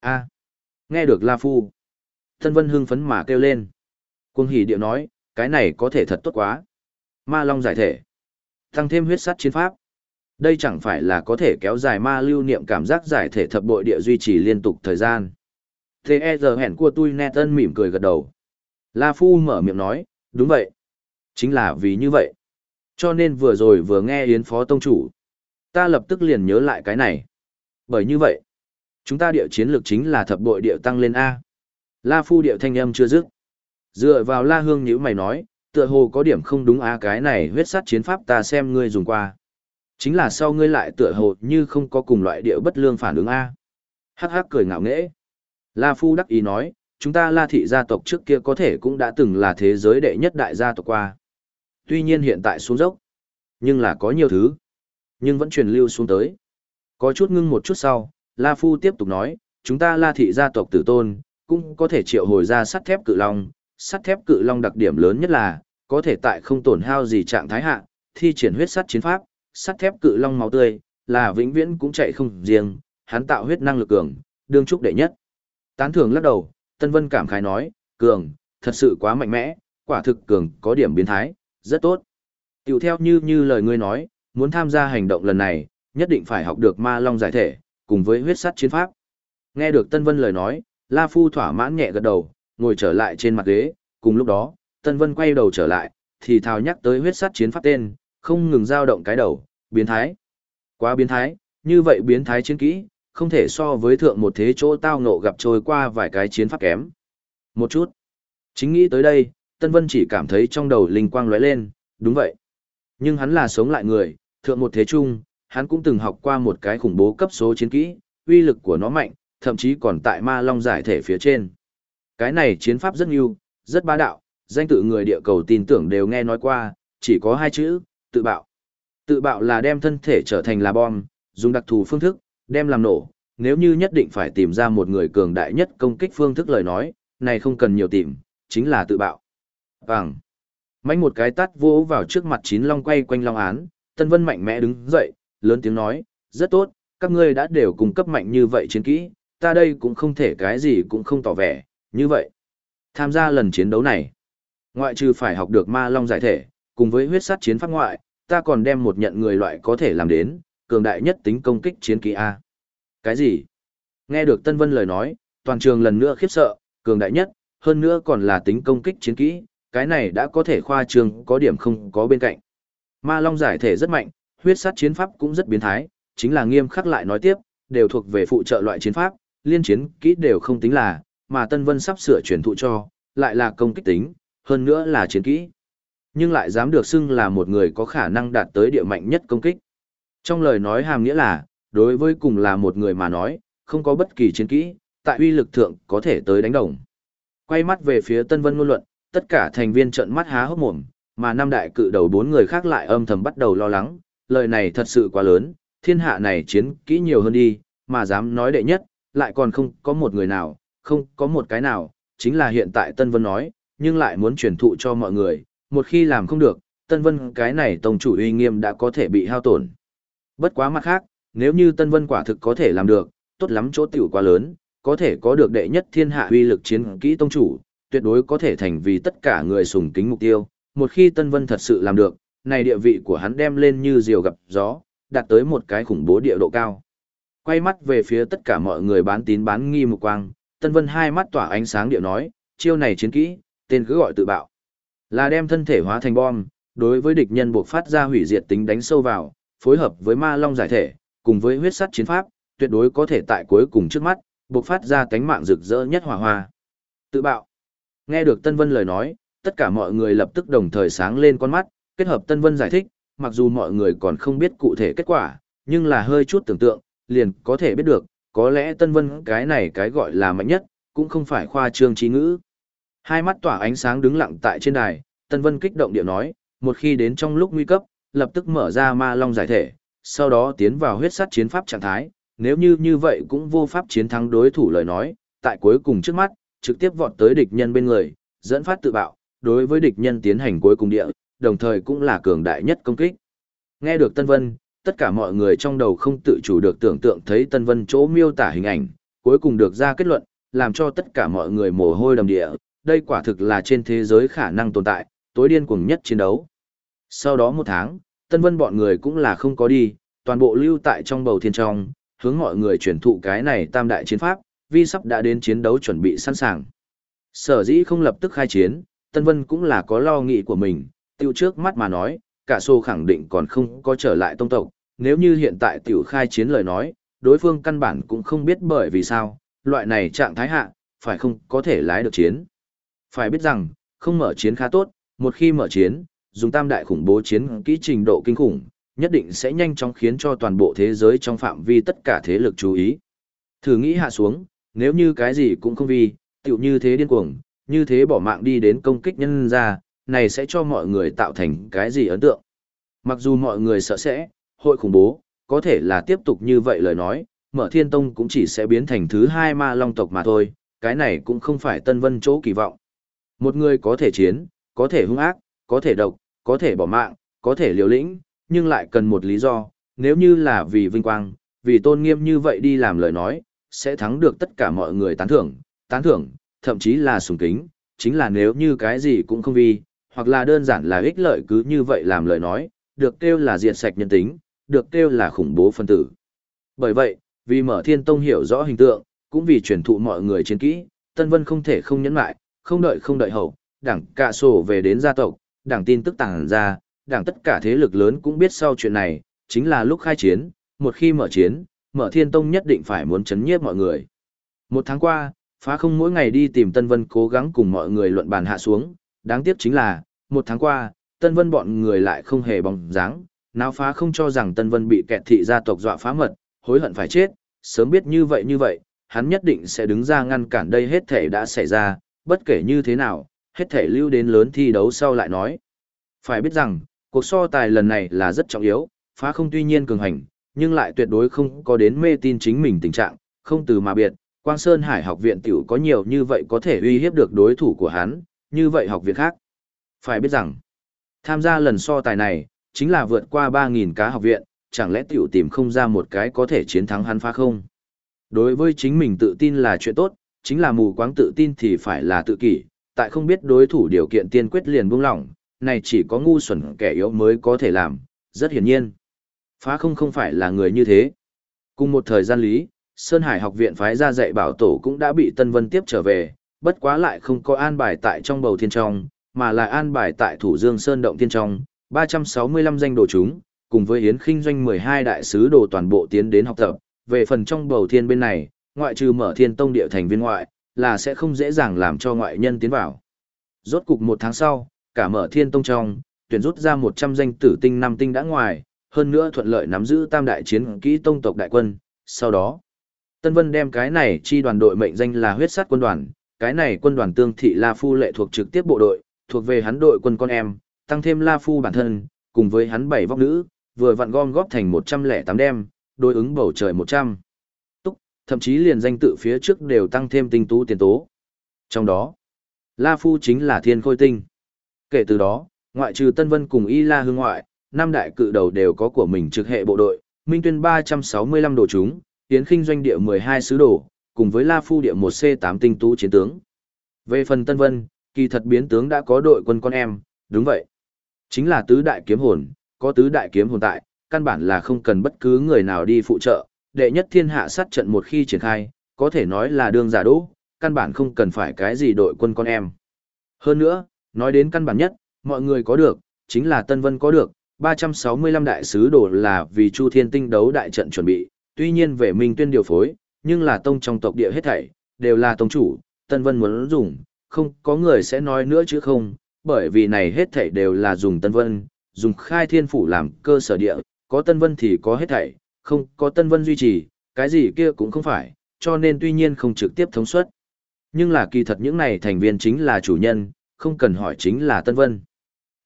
a nghe được La Phu. thân Vân hưng phấn mà kêu lên. Cuồng hỉ điệu nói, cái này có thể thật tốt quá. Ma Long giải thể. Tăng thêm huyết sắt chiến pháp. Đây chẳng phải là có thể kéo dài ma lưu niệm cảm giác giải thể thập bội địa duy trì liên tục thời gian. Thế e giờ hẹn của tôi nè tân mỉm cười gật đầu. La Phu mở miệng nói, đúng vậy. Chính là vì như vậy. Cho nên vừa rồi vừa nghe Yến Phó Tông Chủ. Ta lập tức liền nhớ lại cái này. Bởi như vậy, chúng ta địa chiến lược chính là thập bội địa tăng lên A. La Phu địa thanh âm chưa dứt. Dựa vào La Hương nhữ mày nói, tựa hồ có điểm không đúng A cái này huyết sát chiến pháp ta xem ngươi dùng qua. Chính là sau ngươi lại tựa hồ như không có cùng loại địa bất lương phản ứng A. Hắc hắc cười ngạo nghễ. La Phu đắc ý nói, chúng ta La thị gia tộc trước kia có thể cũng đã từng là thế giới đệ nhất đại gia tộc qua. Tuy nhiên hiện tại xuống dốc, nhưng là có nhiều thứ, nhưng vẫn truyền lưu xuống tới. Có chút ngưng một chút sau, La Phu tiếp tục nói, chúng ta La thị gia tộc tử tôn, cũng có thể triệu hồi ra sắt thép cự long. Sắt thép cự long đặc điểm lớn nhất là, có thể tại không tổn hao gì trạng thái hạ, thi triển huyết sắt chiến pháp, sắt thép cự long máu tươi, là vĩnh viễn cũng chạy không riêng, hắn tạo huyết năng lực cường, đương trúc đệ nhất. Tán thưởng lắc đầu, Tân Vân cảm khái nói, cường, thật sự quá mạnh mẽ, quả thực cường có điểm biến thái, rất tốt. Tiểu theo như như lời ngươi nói, muốn tham gia hành động lần này, nhất định phải học được ma long giải thể, cùng với huyết sắt chiến pháp. Nghe được Tân Vân lời nói, La Phu thỏa mãn nhẹ gật đầu, ngồi trở lại trên mặt ghế, cùng lúc đó, Tân Vân quay đầu trở lại, thì thào nhắc tới huyết sắt chiến pháp tên, không ngừng dao động cái đầu, biến thái. Quá biến thái, như vậy biến thái chiến kỹ, không thể so với thượng một thế chỗ tao ngộ gặp trôi qua vài cái chiến pháp kém. Một chút. Chính nghĩ tới đây, Tân Vân chỉ cảm thấy trong đầu linh quang lóe lên, đúng vậy. Nhưng hắn là sống lại người, thượng một thế chung, hắn cũng từng học qua một cái khủng bố cấp số chiến kỹ, uy lực của nó mạnh, thậm chí còn tại ma long giải thể phía trên. Cái này chiến pháp rất nhiều, rất bá đạo, danh tự người địa cầu tin tưởng đều nghe nói qua, chỉ có hai chữ, tự bạo. Tự bạo là đem thân thể trở thành là bom, dùng đặc thù phương thức, đem làm nổ. Nếu như nhất định phải tìm ra một người cường đại nhất công kích phương thức lời nói, này không cần nhiều tìm, chính là tự bạo. Vàng. Mạnh một cái tát vỗ vào trước mặt chín long quay quanh long án, Tân Vân mạnh mẽ đứng dậy, lớn tiếng nói, rất tốt, các ngươi đã đều cung cấp mạnh như vậy chiến kỹ, ta đây cũng không thể cái gì cũng không tỏ vẻ, như vậy. Tham gia lần chiến đấu này, ngoại trừ phải học được ma long giải thể, cùng với huyết sát chiến pháp ngoại, ta còn đem một nhận người loại có thể làm đến, cường đại nhất tính công kích chiến kỹ A. Cái gì? Nghe được Tân Vân lời nói, toàn trường lần nữa khiếp sợ, cường đại nhất, hơn nữa còn là tính công kích chiến kỹ, cái này đã có thể khoa trường có điểm không có bên cạnh. Ma Long giải thể rất mạnh, huyết sát chiến pháp cũng rất biến thái, chính là nghiêm khắc lại nói tiếp, đều thuộc về phụ trợ loại chiến pháp, liên chiến kỹ đều không tính là, mà Tân Vân sắp sửa truyền thụ cho, lại là công kích tính, hơn nữa là chiến kỹ. Nhưng lại dám được xưng là một người có khả năng đạt tới địa mạnh nhất công kích. Trong lời nói hàm nghĩa là, đối với cùng là một người mà nói, không có bất kỳ chiến kỹ, tại uy lực thượng có thể tới đánh đồng. Quay mắt về phía Tân Vân ngôn luận, tất cả thành viên trợn mắt há hốc mồm, mà năm đại cự đầu bốn người khác lại âm thầm bắt đầu lo lắng, lời này thật sự quá lớn, thiên hạ này chiến kỹ nhiều hơn đi, mà dám nói đệ nhất, lại còn không có một người nào, không có một cái nào, chính là hiện tại Tân Vân nói, nhưng lại muốn truyền thụ cho mọi người, một khi làm không được, Tân Vân cái này tổng chủ uy nghiêm đã có thể bị hao tổn. Bất quá mặt khác, nếu như Tân Vân quả thực có thể làm được, tốt lắm chỗ tiểu quá lớn, có thể có được đệ nhất thiên hạ uy lực chiến kỹ tông chủ, tuyệt đối có thể thành vì tất cả người sùng kính mục tiêu. Một khi Tân Vân thật sự làm được, này địa vị của hắn đem lên như diều gặp gió, đạt tới một cái khủng bố địa độ cao. Quay mắt về phía tất cả mọi người bán tín bán nghi mục quang, Tân Vân hai mắt tỏa ánh sáng điệu nói, chiêu này chiến kỹ, tên cứ gọi tự bạo. Là đem thân thể hóa thành bom, đối với địch nhân buộc phát ra hủy diệt tính đánh sâu vào, phối hợp với ma long giải thể, cùng với huyết sắt chiến pháp, tuyệt đối có thể tại cuối cùng trước mắt, buộc phát ra cánh mạng rực rỡ nhất hỏa hoa. Tự bạo. Nghe được Tân Vân lời nói, tất cả mọi người lập tức đồng thời sáng lên con mắt, kết hợp Tân Vân giải thích, mặc dù mọi người còn không biết cụ thể kết quả, nhưng là hơi chút tưởng tượng, liền có thể biết được, có lẽ Tân Vân cái này cái gọi là mạnh nhất, cũng không phải khoa trương trí ngữ. Hai mắt tỏa ánh sáng đứng lặng tại trên đài, Tân Vân kích động điệu nói, một khi đến trong lúc nguy cấp, lập tức mở ra ma long giải thể, sau đó tiến vào huyết sát chiến pháp trạng thái, nếu như như vậy cũng vô pháp chiến thắng đối thủ lời nói, tại cuối cùng trước mắt, trực tiếp vọt tới địch nhân bên người, dẫn phát tự bạo, đối với địch nhân tiến hành cuối cùng địa, đồng thời cũng là cường đại nhất công kích. Nghe được Tân Vân, tất cả mọi người trong đầu không tự chủ được tưởng tượng thấy Tân Vân chỗ miêu tả hình ảnh, cuối cùng được ra kết luận, làm cho tất cả mọi người mồ hôi đầm địa, đây quả thực là trên thế giới khả năng tồn tại, tối điên cuồng nhất chiến đấu. Sau đó một tháng, Tân Vân bọn người cũng là không có đi, toàn bộ lưu tại trong bầu thiên trong, hướng mọi người truyền thụ cái này tam đại chiến pháp, vi sắp đã đến chiến đấu chuẩn bị sẵn sàng. Sở dĩ không lập tức khai chiến, Tân Vân cũng là có lo nghĩ của mình, tiêu trước mắt mà nói, cả Sô khẳng định còn không có trở lại tông tộc, nếu như hiện tại tiểu khai chiến lời nói, đối phương căn bản cũng không biết bởi vì sao, loại này trạng thái hạ, phải không có thể lái được chiến. Phải biết rằng, không mở chiến khá tốt, một khi mở chiến, dùng tam đại khủng bố chiến kỹ trình độ kinh khủng, nhất định sẽ nhanh chóng khiến cho toàn bộ thế giới trong phạm vi tất cả thế lực chú ý. Thử nghĩ hạ xuống, nếu như cái gì cũng không vì, tiểu như thế điên cuồng, như thế bỏ mạng đi đến công kích nhân ra, này sẽ cho mọi người tạo thành cái gì ấn tượng. Mặc dù mọi người sợ sẽ, hội khủng bố, có thể là tiếp tục như vậy lời nói, mở thiên tông cũng chỉ sẽ biến thành thứ hai ma long tộc mà thôi, cái này cũng không phải tân vân chỗ kỳ vọng. Một người có thể chiến, có thể hung ác, có thể độc, có thể bỏ mạng, có thể liều lĩnh, nhưng lại cần một lý do, nếu như là vì vinh quang, vì tôn nghiêm như vậy đi làm lời nói, sẽ thắng được tất cả mọi người tán thưởng, tán thưởng, thậm chí là sùng kính, chính là nếu như cái gì cũng không vì, hoặc là đơn giản là ích lợi cứ như vậy làm lời nói, được kêu là diệt sạch nhân tính, được kêu là khủng bố phân tử. Bởi vậy, vì mở thiên tông hiểu rõ hình tượng, cũng vì truyền thụ mọi người chiến kỹ, Tân Vân không thể không nhẫn lại, không đợi không đợi hậu, đảng cạ sổ về đến gia tộc, đảng tin tức tàng ra, đảng tất cả thế lực lớn cũng biết sau chuyện này, chính là lúc khai chiến, một khi mở chiến, mở thiên tông nhất định phải muốn chấn nhiếp mọi người. Một tháng qua, phá không mỗi ngày đi tìm Tân Vân cố gắng cùng mọi người luận bàn hạ xuống, đáng tiếc chính là, một tháng qua, Tân Vân bọn người lại không hề bóng dáng, Náo phá không cho rằng Tân Vân bị kẹt thị gia tộc dọa phá mật, hối hận phải chết, sớm biết như vậy như vậy, hắn nhất định sẽ đứng ra ngăn cản đây hết thể đã xảy ra, bất kể như thế nào, hết thể lưu đến lớn thi đấu sau lại nói. Phải biết rằng, cuộc so tài lần này là rất trọng yếu, phá không tuy nhiên cường hành, nhưng lại tuyệt đối không có đến mê tin chính mình tình trạng, không từ mà biệt, Quang Sơn Hải học viện tiểu có nhiều như vậy có thể uy hiếp được đối thủ của hắn, như vậy học viện khác. Phải biết rằng, tham gia lần so tài này, chính là vượt qua 3.000 cá học viện, chẳng lẽ tiểu tìm không ra một cái có thể chiến thắng hắn phá không? Đối với chính mình tự tin là chuyện tốt, chính là mù quáng tự tin thì phải là tự kỷ, tại không biết đối thủ điều kiện tiên quyết liền buông lỏng, này chỉ có ngu xuẩn kẻ yếu mới có thể làm, rất hiển nhiên. Phá không không phải là người như thế. Cùng một thời gian lý, Sơn Hải học viện phái ra dạy bảo tổ cũng đã bị Tân Vân tiếp trở về, bất quá lại không có an bài tại trong bầu thiên trong, mà là an bài tại thủ dương Sơn Động Thiên trong, 365 danh đồ chúng, cùng với Yến Kinh doanh 12 đại sứ đồ toàn bộ tiến đến học tập, về phần trong bầu thiên bên này, ngoại trừ mở thiên tông địa thành viên ngoại, là sẽ không dễ dàng làm cho ngoại nhân tiến vào. Rốt cục một tháng sau, cả mở thiên tông trong, tuyển rút ra 100 danh tử tinh năm tinh đã ngoài, hơn nữa thuận lợi nắm giữ tam đại chiến kỹ tông tộc đại quân, sau đó. Tân Vân đem cái này chi đoàn đội mệnh danh là huyết sát quân đoàn, cái này quân đoàn tương thị La Phu lệ thuộc trực tiếp bộ đội, thuộc về hắn đội quân con em, tăng thêm La Phu bản thân, cùng với hắn bảy vóc nữ, vừa vặn gom góp thành 108 đem, đối ứng bầu trời 100. Túc, thậm chí liền danh tự phía trước đều tăng thêm tinh tú tiền tố. Trong đó, La Phu chính là thiên khôi tinh. Kể từ đó, ngoại trừ Tân Vân cùng Y La Hương ngoại, năm đại cự đầu đều có của mình trực hệ bộ đội, Minh Tuyên 365 đồ chúng, Tiến Kinh doanh địa 12 sứ đồ, cùng với La Phu địa 1C8 tinh tú chiến tướng. Về phần Tân Vân, kỳ thật biến tướng đã có đội quân con em, đúng vậy. Chính là tứ đại kiếm hồn, có tứ đại kiếm hồn tại, căn bản là không cần bất cứ người nào đi phụ trợ, đệ nhất thiên hạ sát trận một khi triển khai, có thể nói là đương giả đỗ, căn bản không cần phải cái gì đội quân con em. Hơn nữa, nói đến căn bản nhất, mọi người có được, chính là Tân Vân có được, 365 đại sứ đồ là vì Chu Thiên Tinh đấu đại trận chuẩn bị, tuy nhiên về Minh Tuyên điều phối, nhưng là tông trong tộc địa hết thảy, đều là tông chủ, Tân Vân muốn dùng, không có người sẽ nói nữa chứ không, bởi vì này hết thảy đều là dùng Tân Vân, dùng khai thiên phủ làm cơ sở địa, có Tân Vân thì có hết thảy, không có Tân Vân duy trì, cái gì kia cũng không phải, cho nên tuy nhiên không trực tiếp thống suất. Nhưng là kỳ thật những này thành viên chính là chủ nhân, không cần hỏi chính là Tân Vân.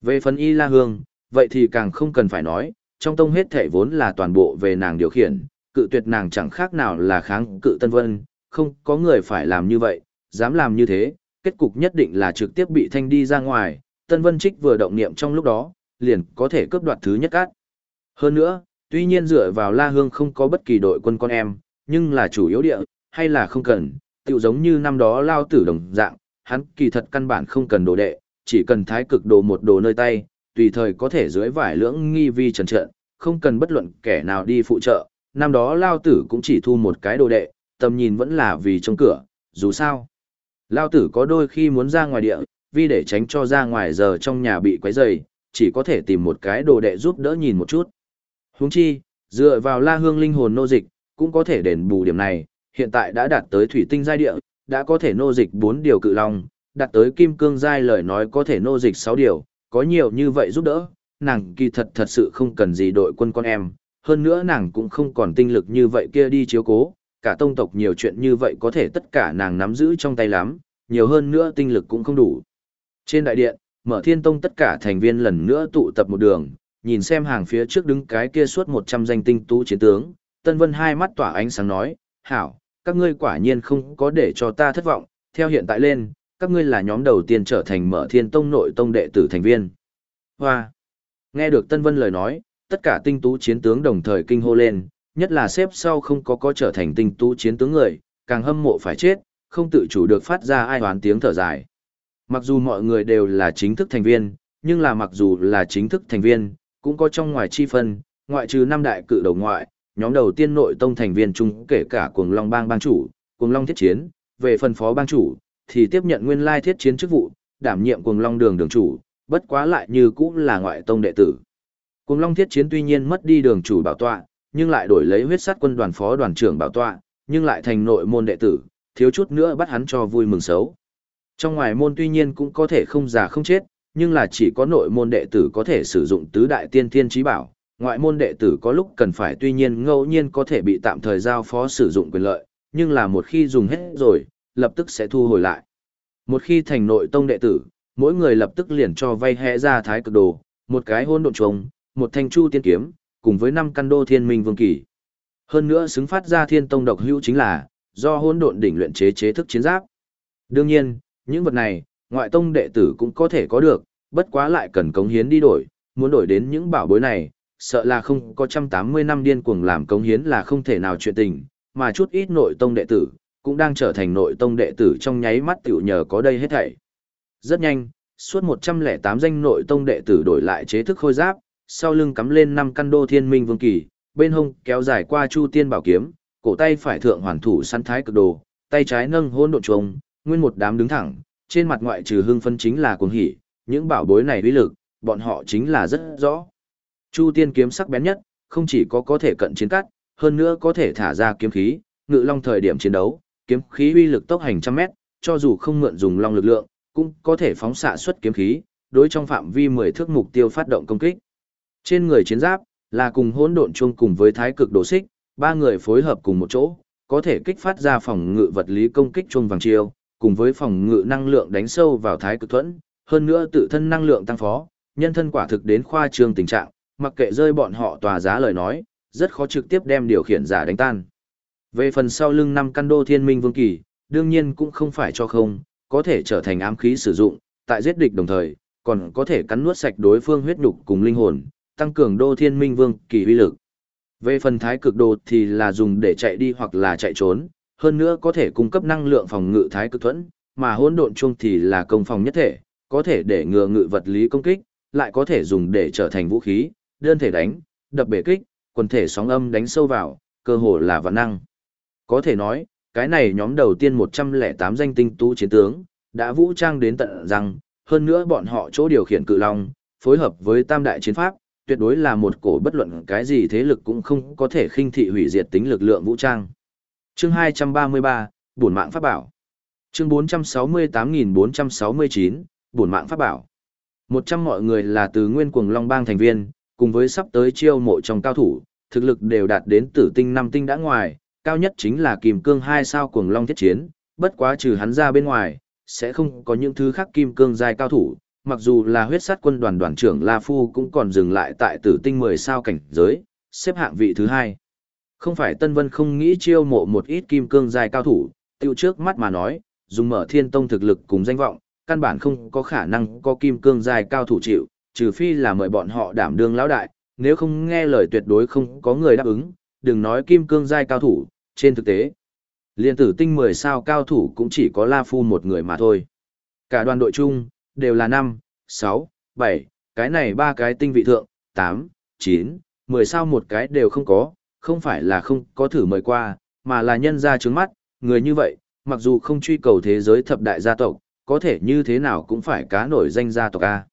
Về phần Y La Hương, vậy thì càng không cần phải nói, trong tông hết thảy vốn là toàn bộ về nàng điều khiển, cự tuyệt nàng chẳng khác nào là kháng cự Tân Vân, không có người phải làm như vậy, dám làm như thế, kết cục nhất định là trực tiếp bị thanh đi ra ngoài, Tân Vân Trích vừa động niệm trong lúc đó, liền có thể cướp đoạt thứ nhất cát. Hơn nữa, tuy nhiên dựa vào La Hương không có bất kỳ đội quân con em, nhưng là chủ yếu địa, hay là không cần, tựu giống như năm đó lao tử đồng dạng, hắn kỳ thật căn bản không cần đồ đệ, chỉ cần thái cực đồ một đồ nơi tay, tùy thời có thể dưới vải lưỡng nghi vi trần trận, không cần bất luận kẻ nào đi phụ trợ. Năm đó lao tử cũng chỉ thu một cái đồ đệ, tầm nhìn vẫn là vì trong cửa, dù sao. Lao tử có đôi khi muốn ra ngoài địa, vì để tránh cho ra ngoài giờ trong nhà bị quấy rầy, chỉ có thể tìm một cái đồ đệ giúp đỡ nhìn một chút. Huống chi, dựa vào la hương linh hồn nô dịch, cũng có thể đền bù điểm này, hiện tại đã đạt tới thủy tinh giai địa, đã có thể nô dịch 4 điều cự long, đạt tới kim cương giai lời nói có thể nô dịch 6 điều, có nhiều như vậy giúp đỡ, nàng kỳ thật thật sự không cần gì đội quân con em, hơn nữa nàng cũng không còn tinh lực như vậy kia đi chiếu cố, cả tông tộc nhiều chuyện như vậy có thể tất cả nàng nắm giữ trong tay lắm, nhiều hơn nữa tinh lực cũng không đủ. Trên đại điện, mở thiên tông tất cả thành viên lần nữa tụ tập một đường, nhìn xem hàng phía trước đứng cái kia suốt 100 danh tinh tú chiến tướng, Tân Vân hai mắt tỏa ánh sáng nói, hảo, các ngươi quả nhiên không có để cho ta thất vọng, theo hiện tại lên, các ngươi là nhóm đầu tiên trở thành mở thiên tông nội tông đệ tử thành viên. Hoa! Nghe được Tân Vân lời nói, tất cả tinh tú chiến tướng đồng thời kinh hô lên, nhất là xếp sau không có có trở thành tinh tú chiến tướng người, càng hâm mộ phải chết, không tự chủ được phát ra ai hoán tiếng thở dài. Mặc dù mọi người đều là chính thức thành viên, nhưng là mặc dù là chính thức thành viên, cũng có trong ngoài chi phân, ngoại trừ năm đại cự đầu ngoại, nhóm đầu tiên nội tông thành viên chung kể cả cuồng long bang bang chủ, cuồng long thiết chiến, về phân phó bang chủ, thì tiếp nhận nguyên lai thiết chiến chức vụ, đảm nhiệm cuồng long đường đường chủ, bất quá lại như cũng là ngoại tông đệ tử. Cùng long thiết chiến tuy nhiên mất đi đường chủ bảo tọa, nhưng lại đổi lấy huyết sát quân đoàn phó đoàn trưởng bảo tọa, nhưng lại thành nội môn đệ tử, thiếu chút nữa bắt hắn cho vui mừng xấu. Trong ngoài môn tuy nhiên cũng có thể không già không chết, nhưng là chỉ có nội môn đệ tử có thể sử dụng tứ đại tiên thiên trí bảo, ngoại môn đệ tử có lúc cần phải tuy nhiên ngẫu nhiên có thể bị tạm thời giao phó sử dụng quyền lợi, nhưng là một khi dùng hết rồi, lập tức sẽ thu hồi lại. Một khi thành nội tông đệ tử, mỗi người lập tức liền cho vay hẽ ra thái cực đồ, một cái hôn độn trùng, một thanh chu tiên kiếm, cùng với năm căn đô thiên minh vương kỳ. Hơn nữa xứng phát ra thiên tông độc hữu chính là, do hôn độn đỉnh luyện chế chế thức chiến giáp. Đương nhiên, những vật này, ngoại tông đệ tử cũng có thể có được, bất quá lại cần cống hiến đi đổi, muốn đổi đến những bảo bối này, sợ là không có trăm tám mươi năm điên cuồng làm cống hiến là không thể nào chuyện tình, mà chút ít nội tông đệ tử, cũng đang trở thành nội tông đệ tử trong nháy mắt tiểu nhờ có đây hết thảy. Rất nhanh, suốt 108 danh nội tông đệ tử đổi lại chế thức khôi giáp, sau lưng cắm lên năm căn đô thiên minh vương kỳ, bên hông kéo dài qua chu tiên bảo kiếm, cổ tay phải thượng hoàn thủ săn thái cực đồ, tay trái nâng hôn độ trùng, nguyên một đám đứng thẳng, trên mặt ngoại trừ hưng phân chính là cuồng hỉ, những bảo bối này uy lực, bọn họ chính là rất rõ. Chu tiên kiếm sắc bén nhất, không chỉ có có thể cận chiến cắt, hơn nữa có thể thả ra kiếm khí, ngự long thời điểm chiến đấu, kiếm khí uy lực tốc hành trăm mét, cho dù không mượn dùng long lực lượng, cũng có thể phóng xạ xuất kiếm khí, đối trong phạm vi 10 thước mục tiêu phát động công kích. Trên người chiến giáp, là cùng hỗn độn chung cùng với thái cực đồ xích, ba người phối hợp cùng một chỗ, có thể kích phát ra phòng ngự vật lý công kích chung vàng chiêu, cùng với phòng ngự năng lượng đánh sâu vào thái cực thuẫn, hơn nữa tự thân năng lượng tăng phó, nhân thân quả thực đến khoa trương tình trạng, mặc kệ rơi bọn họ tòa giá lời nói, rất khó trực tiếp đem điều khiển giả đánh tan. Về phần sau lưng năm căn đô thiên minh vương kỳ, đương nhiên cũng không phải cho không, có thể trở thành ám khí sử dụng, tại giết địch đồng thời, còn có thể cắn nuốt sạch đối phương huyết nhục cùng linh hồn, tăng cường đô thiên minh vương kỳ uy lực. Về phần thái cực đồ thì là dùng để chạy đi hoặc là chạy trốn, hơn nữa có thể cung cấp năng lượng phòng ngự thái cực thuẫn, mà hỗn độn chung thì là công phòng nhất thể, có thể để ngừa ngự vật lý công kích, lại có thể dùng để trở thành vũ khí, đơn thể đánh, đập bể kích, quần thể sóng âm đánh sâu vào, cơ hồ là vạn năng. Có thể nói, cái này nhóm đầu tiên 108 danh tinh tú chiến tướng, đã vũ trang đến tận rằng, hơn nữa bọn họ chỗ điều khiển cự long, phối hợp với tam đại chiến pháp, tuyệt đối là một cổ bất luận cái gì thế lực cũng không có thể khinh thị hủy diệt tính lực lượng vũ trang. Chương 233, Bổn mạng pháp bảo. Chương 468469, Bổn mạng pháp bảo. Một trăm mọi người là từ nguyên cuồng Long Bang thành viên, cùng với sắp tới chiêu mộ trong cao thủ, thực lực đều đạt đến tử tinh năm tinh đã ngoài, cao nhất chính là Kim Cương hai sao cuồng Long thiết chiến, bất quá trừ hắn ra bên ngoài, sẽ không có những thứ khác Kim Cương giai cao thủ, mặc dù là huyết sát quân đoàn đoàn trưởng La Phu cũng còn dừng lại tại tử tinh 10 sao cảnh giới, xếp hạng vị thứ hai. Không phải Tân Vân không nghĩ chiêu mộ một ít kim cương dài cao thủ, tiêu trước mắt mà nói, dùng mở thiên tông thực lực cùng danh vọng, căn bản không có khả năng có kim cương dài cao thủ chịu, trừ phi là mời bọn họ đảm đương lão đại, nếu không nghe lời tuyệt đối không có người đáp ứng, đừng nói kim cương giai cao thủ, trên thực tế. Liên tử tinh 10 sao cao thủ cũng chỉ có La Phu một người mà thôi. Cả đoàn đội chung, đều là 5, 6, 7, cái này ba cái tinh vị thượng, 8, 9, 10 sao một cái đều không có, không phải là không có thử mời qua, mà là nhân ra trứng mắt, người như vậy, mặc dù không truy cầu thế giới thập đại gia tộc, có thể như thế nào cũng phải cá nổi danh gia tộc A.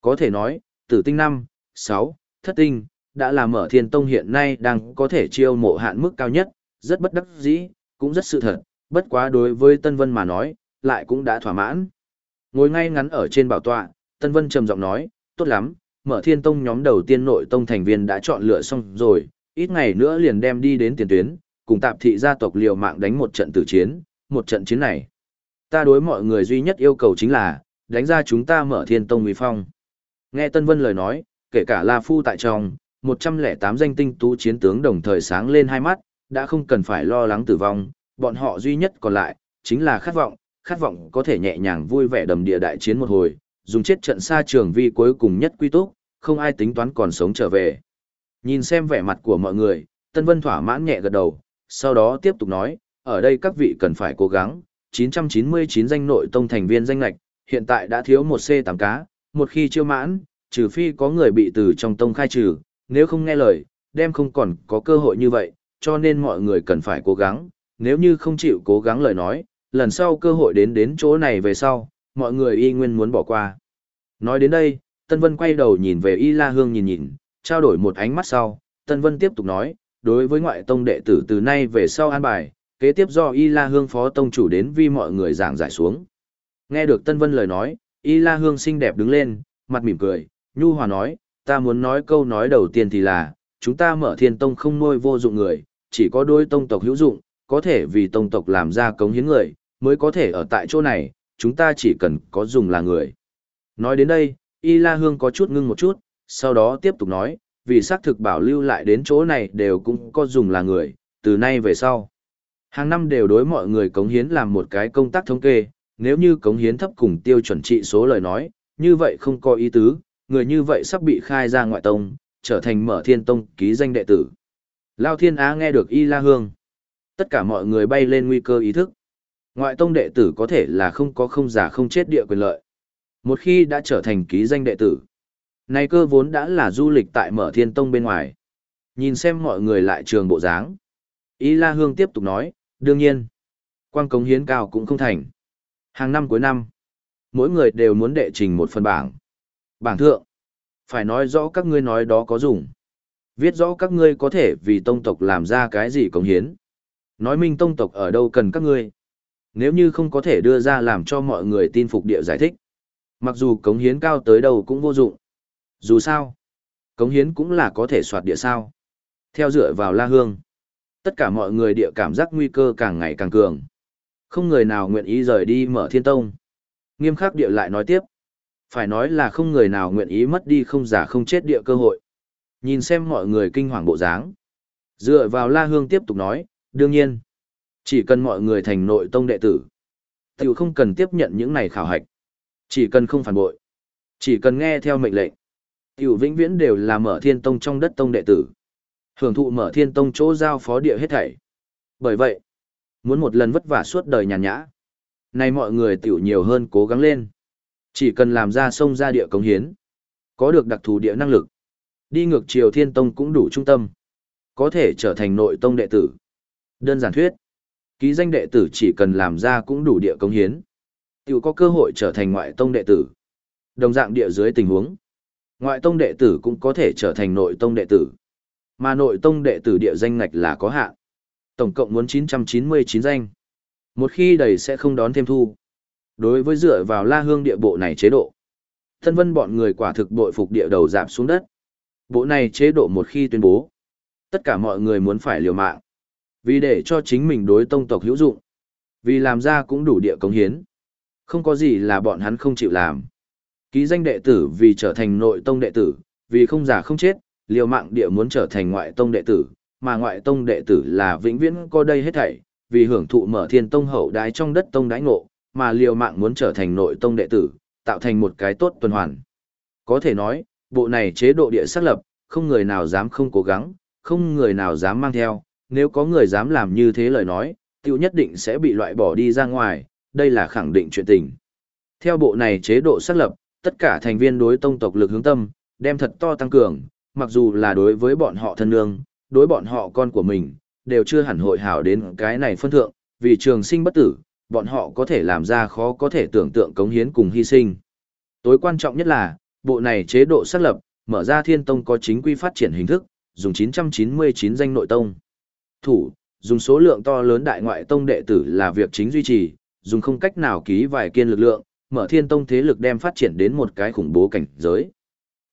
Có thể nói, tử tinh 5, 6, thất tinh, đã là mở thiên tông hiện nay đang có thể chiêu mộ hạn mức cao nhất, rất bất đắc dĩ, cũng rất sự thật, bất quá đối với Tân Vân mà nói, lại cũng đã thỏa mãn. Ngồi ngay ngắn ở trên bảo tọa, Tân Vân trầm giọng nói, tốt lắm, mở thiên tông nhóm đầu tiên nội tông thành viên đã chọn lựa xong rồi, ít ngày nữa liền đem đi đến tiền tuyến, cùng tạp thị gia tộc liều mạng đánh một trận tử chiến, một trận chiến này. Ta đối mọi người duy nhất yêu cầu chính là, đánh ra chúng ta mở thiên tông uy phong. Nghe Tân Vân lời nói, kể cả La Phu tại trong, 108 danh tinh tú chiến tướng đồng thời sáng lên hai mắt, đã không cần phải lo lắng tử vong, bọn họ duy nhất còn lại, chính là khát vọng, khát vọng có thể nhẹ nhàng vui vẻ đầm địa đại chiến một hồi, dùng chết trận xa trường vi cuối cùng nhất quy túc, không ai tính toán còn sống trở về. Nhìn xem vẻ mặt của mọi người, Tân Vân thỏa mãn nhẹ gật đầu, sau đó tiếp tục nói, ở đây các vị cần phải cố gắng, 999 danh nội tông thành viên danh lạch, hiện tại đã thiếu một C8 cá, một khi chưa mãn, trừ phi có người bị từ trong tông khai trừ, nếu không nghe lời, đem không còn có cơ hội như vậy, cho nên mọi người cần phải cố gắng, nếu như không chịu cố gắng lời nói, lần sau cơ hội đến đến chỗ này về sau, mọi người y nguyên muốn bỏ qua. Nói đến đây, Tân Vân quay đầu nhìn về Y La Hương nhìn nhìn, trao đổi một ánh mắt sau, Tân Vân tiếp tục nói, đối với ngoại tông đệ tử từ nay về sau an bài, kế tiếp do Y La Hương phó tông chủ đến vi mọi người giảng giải xuống. Nghe được Tân Vân lời nói, Y La Hương xinh đẹp đứng lên, mặt mỉm cười, nhu hòa nói, ta muốn nói câu nói đầu tiên thì là, chúng ta mở thiên tông không nuôi vô dụng người, chỉ có đôi tông tộc hữu dụng, có thể vì tông tộc làm ra cống hiến người, mới có thể ở tại chỗ này, chúng ta chỉ cần có dùng là người. Nói đến đây, Y La Hương có chút ngưng một chút, sau đó tiếp tục nói, vì xác thực bảo lưu lại đến chỗ này đều cũng có dùng là người, từ nay về sau. Hàng năm đều đối mọi người cống hiến làm một cái công tác thống kê, nếu như cống hiến thấp cùng tiêu chuẩn trị số lời nói, như vậy không có ý tứ, người như vậy sắp bị khai ra ngoại tông, trở thành mở thiên tông ký danh đệ tử. Lao Thiên Á nghe được Y La Hương. Tất cả mọi người bay lên nguy cơ ý thức. Ngoại tông đệ tử có thể là không có không giả không chết địa quyền lợi. Một khi đã trở thành ký danh đệ tử, này cơ vốn đã là du lịch tại mở thiên tông bên ngoài. Nhìn xem mọi người lại trường bộ dáng. Y La Hương tiếp tục nói, đương nhiên, quan cống hiến cao cũng không thành. Hàng năm cuối năm, mỗi người đều muốn đệ trình một phần bảng. Bảng thượng, phải nói rõ các ngươi nói đó có dùng. Viết rõ các ngươi có thể vì tông tộc làm ra cái gì cống hiến. Nói minh tông tộc ở đâu cần các ngươi. Nếu như không có thể đưa ra làm cho mọi người tin phục địa giải thích. Mặc dù cống hiến cao tới đâu cũng vô dụng. Dù sao, cống hiến cũng là có thể soạt địa sao. Theo dựa vào La Hương, tất cả mọi người địa cảm giác nguy cơ càng ngày càng cường. Không người nào nguyện ý rời đi mở thiên tông. Nghiêm khắc địa lại nói tiếp. Phải nói là không người nào nguyện ý mất đi không giả không chết địa cơ hội. Nhìn xem mọi người kinh hoàng bộ dáng. Dựa vào La Hương tiếp tục nói, đương nhiên, chỉ cần mọi người thành nội tông đệ tử, tiểu không cần tiếp nhận những này khảo hạch. Chỉ cần không phản bội, chỉ cần nghe theo mệnh lệnh, tiểu vĩnh viễn đều là mở thiên tông trong đất tông đệ tử. Hưởng thụ mở thiên tông chỗ giao phó địa hết thảy. Bởi vậy, muốn một lần vất vả suốt đời nhàn nhã. Nay mọi người tiểu nhiều hơn cố gắng lên. Chỉ cần làm ra sông ra địa cống hiến. Có được đặc thù địa năng lực. Đi ngược chiều thiên tông cũng đủ trung tâm. Có thể trở thành nội tông đệ tử. Đơn giản thuyết. Ký danh đệ tử chỉ cần làm ra cũng đủ địa công hiến. Tiểu có cơ hội trở thành ngoại tông đệ tử. Đồng dạng địa dưới tình huống. Ngoại tông đệ tử cũng có thể trở thành nội tông đệ tử. Mà nội tông đệ tử địa danh ngạch là có hạn. Tổng cộng muốn 999 danh. Một khi đầy sẽ không đón thêm thu. Đối với dựa vào la hương địa bộ này chế độ. Thân vân bọn người quả thực bội phục địa đầu giảm xuống đất. Bộ này chế độ một khi tuyên bố. Tất cả mọi người muốn phải liều mạng. Vì để cho chính mình đối tông tộc hữu dụng. Vì làm ra cũng đủ địa cống hiến. Không có gì là bọn hắn không chịu làm. Ký danh đệ tử vì trở thành nội tông đệ tử, vì không giả không chết, liều mạng địa muốn trở thành ngoại tông đệ tử, mà ngoại tông đệ tử là vĩnh viễn có đây hết thảy, vì hưởng thụ mở thiên tông hậu đái trong đất tông đái ngộ, mà liều mạng muốn trở thành nội tông đệ tử, tạo thành một cái tốt tuần hoàn. Có thể nói, bộ này chế độ địa xác lập, không người nào dám không cố gắng, không người nào dám mang theo, nếu có người dám làm như thế lời nói, tiêu nhất định sẽ bị loại bỏ đi ra ngoài, đây là khẳng định chuyện tình. Theo bộ này chế độ xác lập, tất cả thành viên đối tông tộc lực hướng tâm, đem thật to tăng cường, mặc dù là đối với bọn họ thân nương, đối bọn họ con của mình, đều chưa hẳn hội hảo đến cái này phân thượng, vì trường sinh bất tử, bọn họ có thể làm ra khó có thể tưởng tượng cống hiến cùng hy sinh. Tối quan trọng nhất là, bộ này chế độ xác lập, mở ra thiên tông có chính quy phát triển hình thức, dùng 999 danh nội tông. Thủ, dùng số lượng to lớn đại ngoại tông đệ tử là việc chính duy trì, dùng không cách nào ký vài kiên lực lượng, mở thiên tông thế lực đem phát triển đến một cái khủng bố cảnh giới.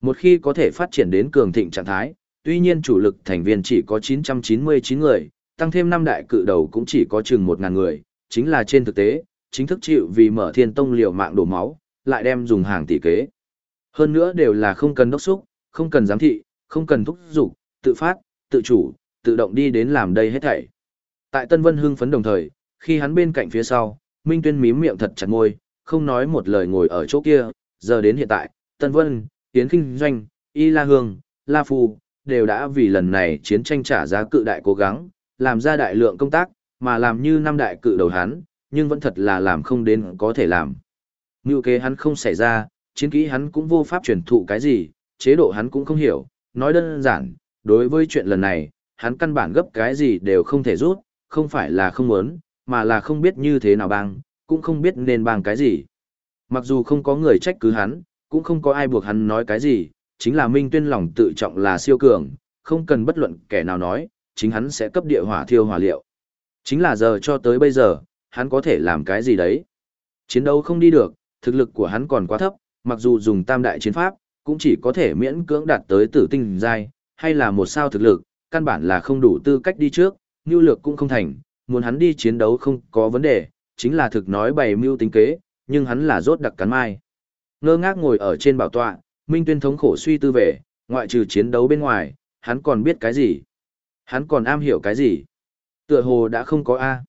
Một khi có thể phát triển đến cường thịnh trạng thái, tuy nhiên chủ lực thành viên chỉ có 999 người, tăng thêm năm đại cự đầu cũng chỉ có chừng 1.000 người, chính là trên thực tế, chính thức chịu vì mở thiên tông liều mạng đổ máu, lại đem dùng hàng tỷ kế. Hơn nữa đều là không cần đốc xúc, không cần giám thị, không cần thúc giục, tự phát, tự chủ, tự động đi đến làm đây hết thảy. Tại Tân Vân hưng phấn đồng thời, khi hắn bên cạnh phía sau, Minh Tuyên mím miệng thật chặt môi, không nói một lời ngồi ở chỗ kia, giờ đến hiện tại, Tân Vân, Tiến Kinh Doanh, Y La Hương, La Phu, đều đã vì lần này chiến tranh trả giá cự đại cố gắng, làm ra đại lượng công tác, mà làm như năm đại cự đầu hắn, nhưng vẫn thật là làm không đến có thể làm. Ngưu kế hắn không xảy ra, chiến kỹ hắn cũng vô pháp truyền thụ cái gì, chế độ hắn cũng không hiểu, nói đơn giản, đối với chuyện lần này, hắn căn bản gấp cái gì đều không thể rút, không phải là không muốn, mà là không biết như thế nào bang, cũng không biết nên bang cái gì. Mặc dù không có người trách cứ hắn, cũng không có ai buộc hắn nói cái gì, chính là Minh Tuyên lòng tự trọng là siêu cường, không cần bất luận kẻ nào nói, chính hắn sẽ cấp địa hỏa thiêu hỏa liệu. Chính là giờ cho tới bây giờ, hắn có thể làm cái gì đấy. Chiến đấu không đi được, thực lực của hắn còn quá thấp, mặc dù dùng tam đại chiến pháp, cũng chỉ có thể miễn cưỡng đạt tới tử tinh giai, hay là một sao thực lực, căn bản là không đủ tư cách đi trước, nhu lược cũng không thành, muốn hắn đi chiến đấu không có vấn đề, chính là thực nói bày mưu tính kế, nhưng hắn là rốt đặc cắn mai. Ngơ ngác ngồi ở trên bảo tọa, Minh Tuyên thống khổ suy tư về, ngoại trừ chiến đấu bên ngoài, hắn còn biết cái gì? Hắn còn am hiểu cái gì? Tựa hồ đã không có A.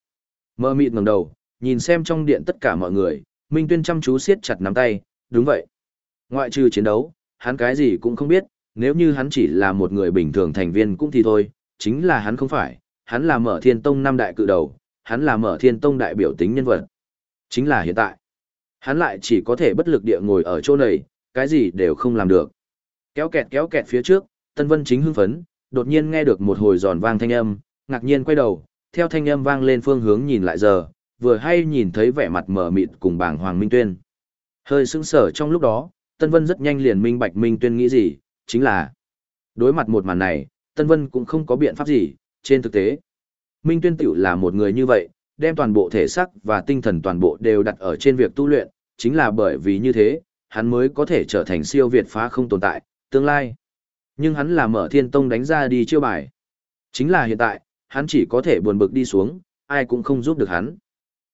Mơ mịt ngẩng đầu, nhìn xem trong điện tất cả mọi người, Minh Tuyên chăm chú siết chặt nắm tay, đúng vậy. Ngoại trừ chiến đấu, hắn cái gì cũng không biết, nếu như hắn chỉ là một người bình thường thành viên cũng thì thôi, chính là hắn không phải, hắn là mở thiên tông năm đại cự đầu, hắn là mở thiên tông đại biểu tính nhân vật. Chính là hiện tại, hắn lại chỉ có thể bất lực địa ngồi ở chỗ này, cái gì đều không làm được. Kéo kẹt kéo kẹt phía trước, Tân Vân chính hưng phấn, đột nhiên nghe được một hồi giòn vang thanh âm, ngạc nhiên quay đầu, theo thanh âm vang lên phương hướng nhìn lại giờ, vừa hay nhìn thấy vẻ mặt mở mịt cùng bảng Hoàng Minh Tuyên. Hơi sững sờ trong lúc đó, Tân Vân rất nhanh liền minh bạch Minh Tuyên nghĩ gì, chính là đối mặt một màn này, Tân Vân cũng không có biện pháp gì, trên thực tế. Minh Tuyên Tiểu là một người như vậy, đem toàn bộ thể xác và tinh thần toàn bộ đều đặt ở trên việc tu luyện, chính là bởi vì như thế, hắn mới có thể trở thành siêu việt phá không tồn tại, tương lai. Nhưng hắn là mở thiên tông đánh ra đi chiêu bài. Chính là hiện tại, hắn chỉ có thể buồn bực đi xuống, ai cũng không giúp được hắn.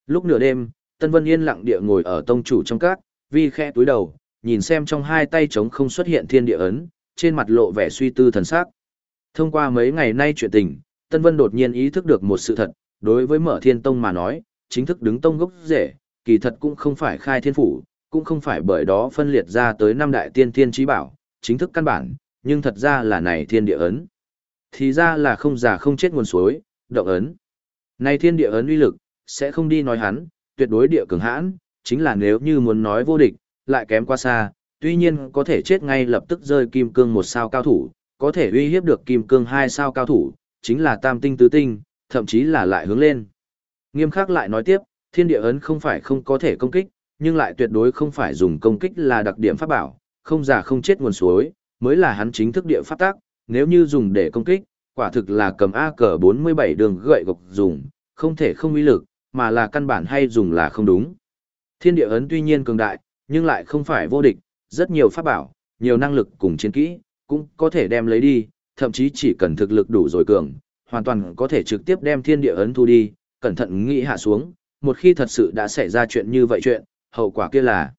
Lúc nửa đêm, Tân Vân yên lặng địa ngồi ở tông chủ trong các, vi khẽ túi đầu, nhìn xem trong hai tay trống không xuất hiện thiên địa ấn, trên mặt lộ vẻ suy tư thần sắc. Thông qua mấy ngày nay chuyện tình, Tân Vân đột nhiên ý thức được một sự thật, đối với mở thiên tông mà nói, chính thức đứng tông gốc rễ, kỳ thật cũng không phải khai thiên phủ, cũng không phải bởi đó phân liệt ra tới năm đại tiên thiên trí bảo, chính thức căn bản, nhưng thật ra là này thiên địa ấn. Thì ra là không già không chết nguồn suối, động ấn. Này thiên địa ấn uy lực, sẽ không đi nói hắn, tuyệt đối địa cường hãn, chính là nếu như muốn nói vô địch, lại kém quá xa, tuy nhiên có thể chết ngay lập tức rơi kim cương một sao cao thủ, có thể uy hiếp được kim cương hai sao cao thủ, chính là tam tinh tứ tinh, thậm chí là lại hướng lên. Nghiêm khắc lại nói tiếp, thiên địa ấn không phải không có thể công kích, nhưng lại tuyệt đối không phải dùng công kích là đặc điểm pháp bảo, không giả không chết nguồn suối, mới là hắn chính thức địa pháp tác, nếu như dùng để công kích, quả thực là cầm A cờ 47 đường gậy gộc dùng, không thể không uy lực, mà là căn bản hay dùng là không đúng. Thiên địa ấn tuy nhiên cường đại, nhưng lại không phải vô địch, rất nhiều pháp bảo, nhiều năng lực cùng chiến kỹ, cũng có thể đem lấy đi, thậm chí chỉ cần thực lực đủ rồi cường, hoàn toàn có thể trực tiếp đem thiên địa ấn thu đi, cẩn thận nghĩ hạ xuống, một khi thật sự đã xảy ra chuyện như vậy chuyện, hậu quả kia là.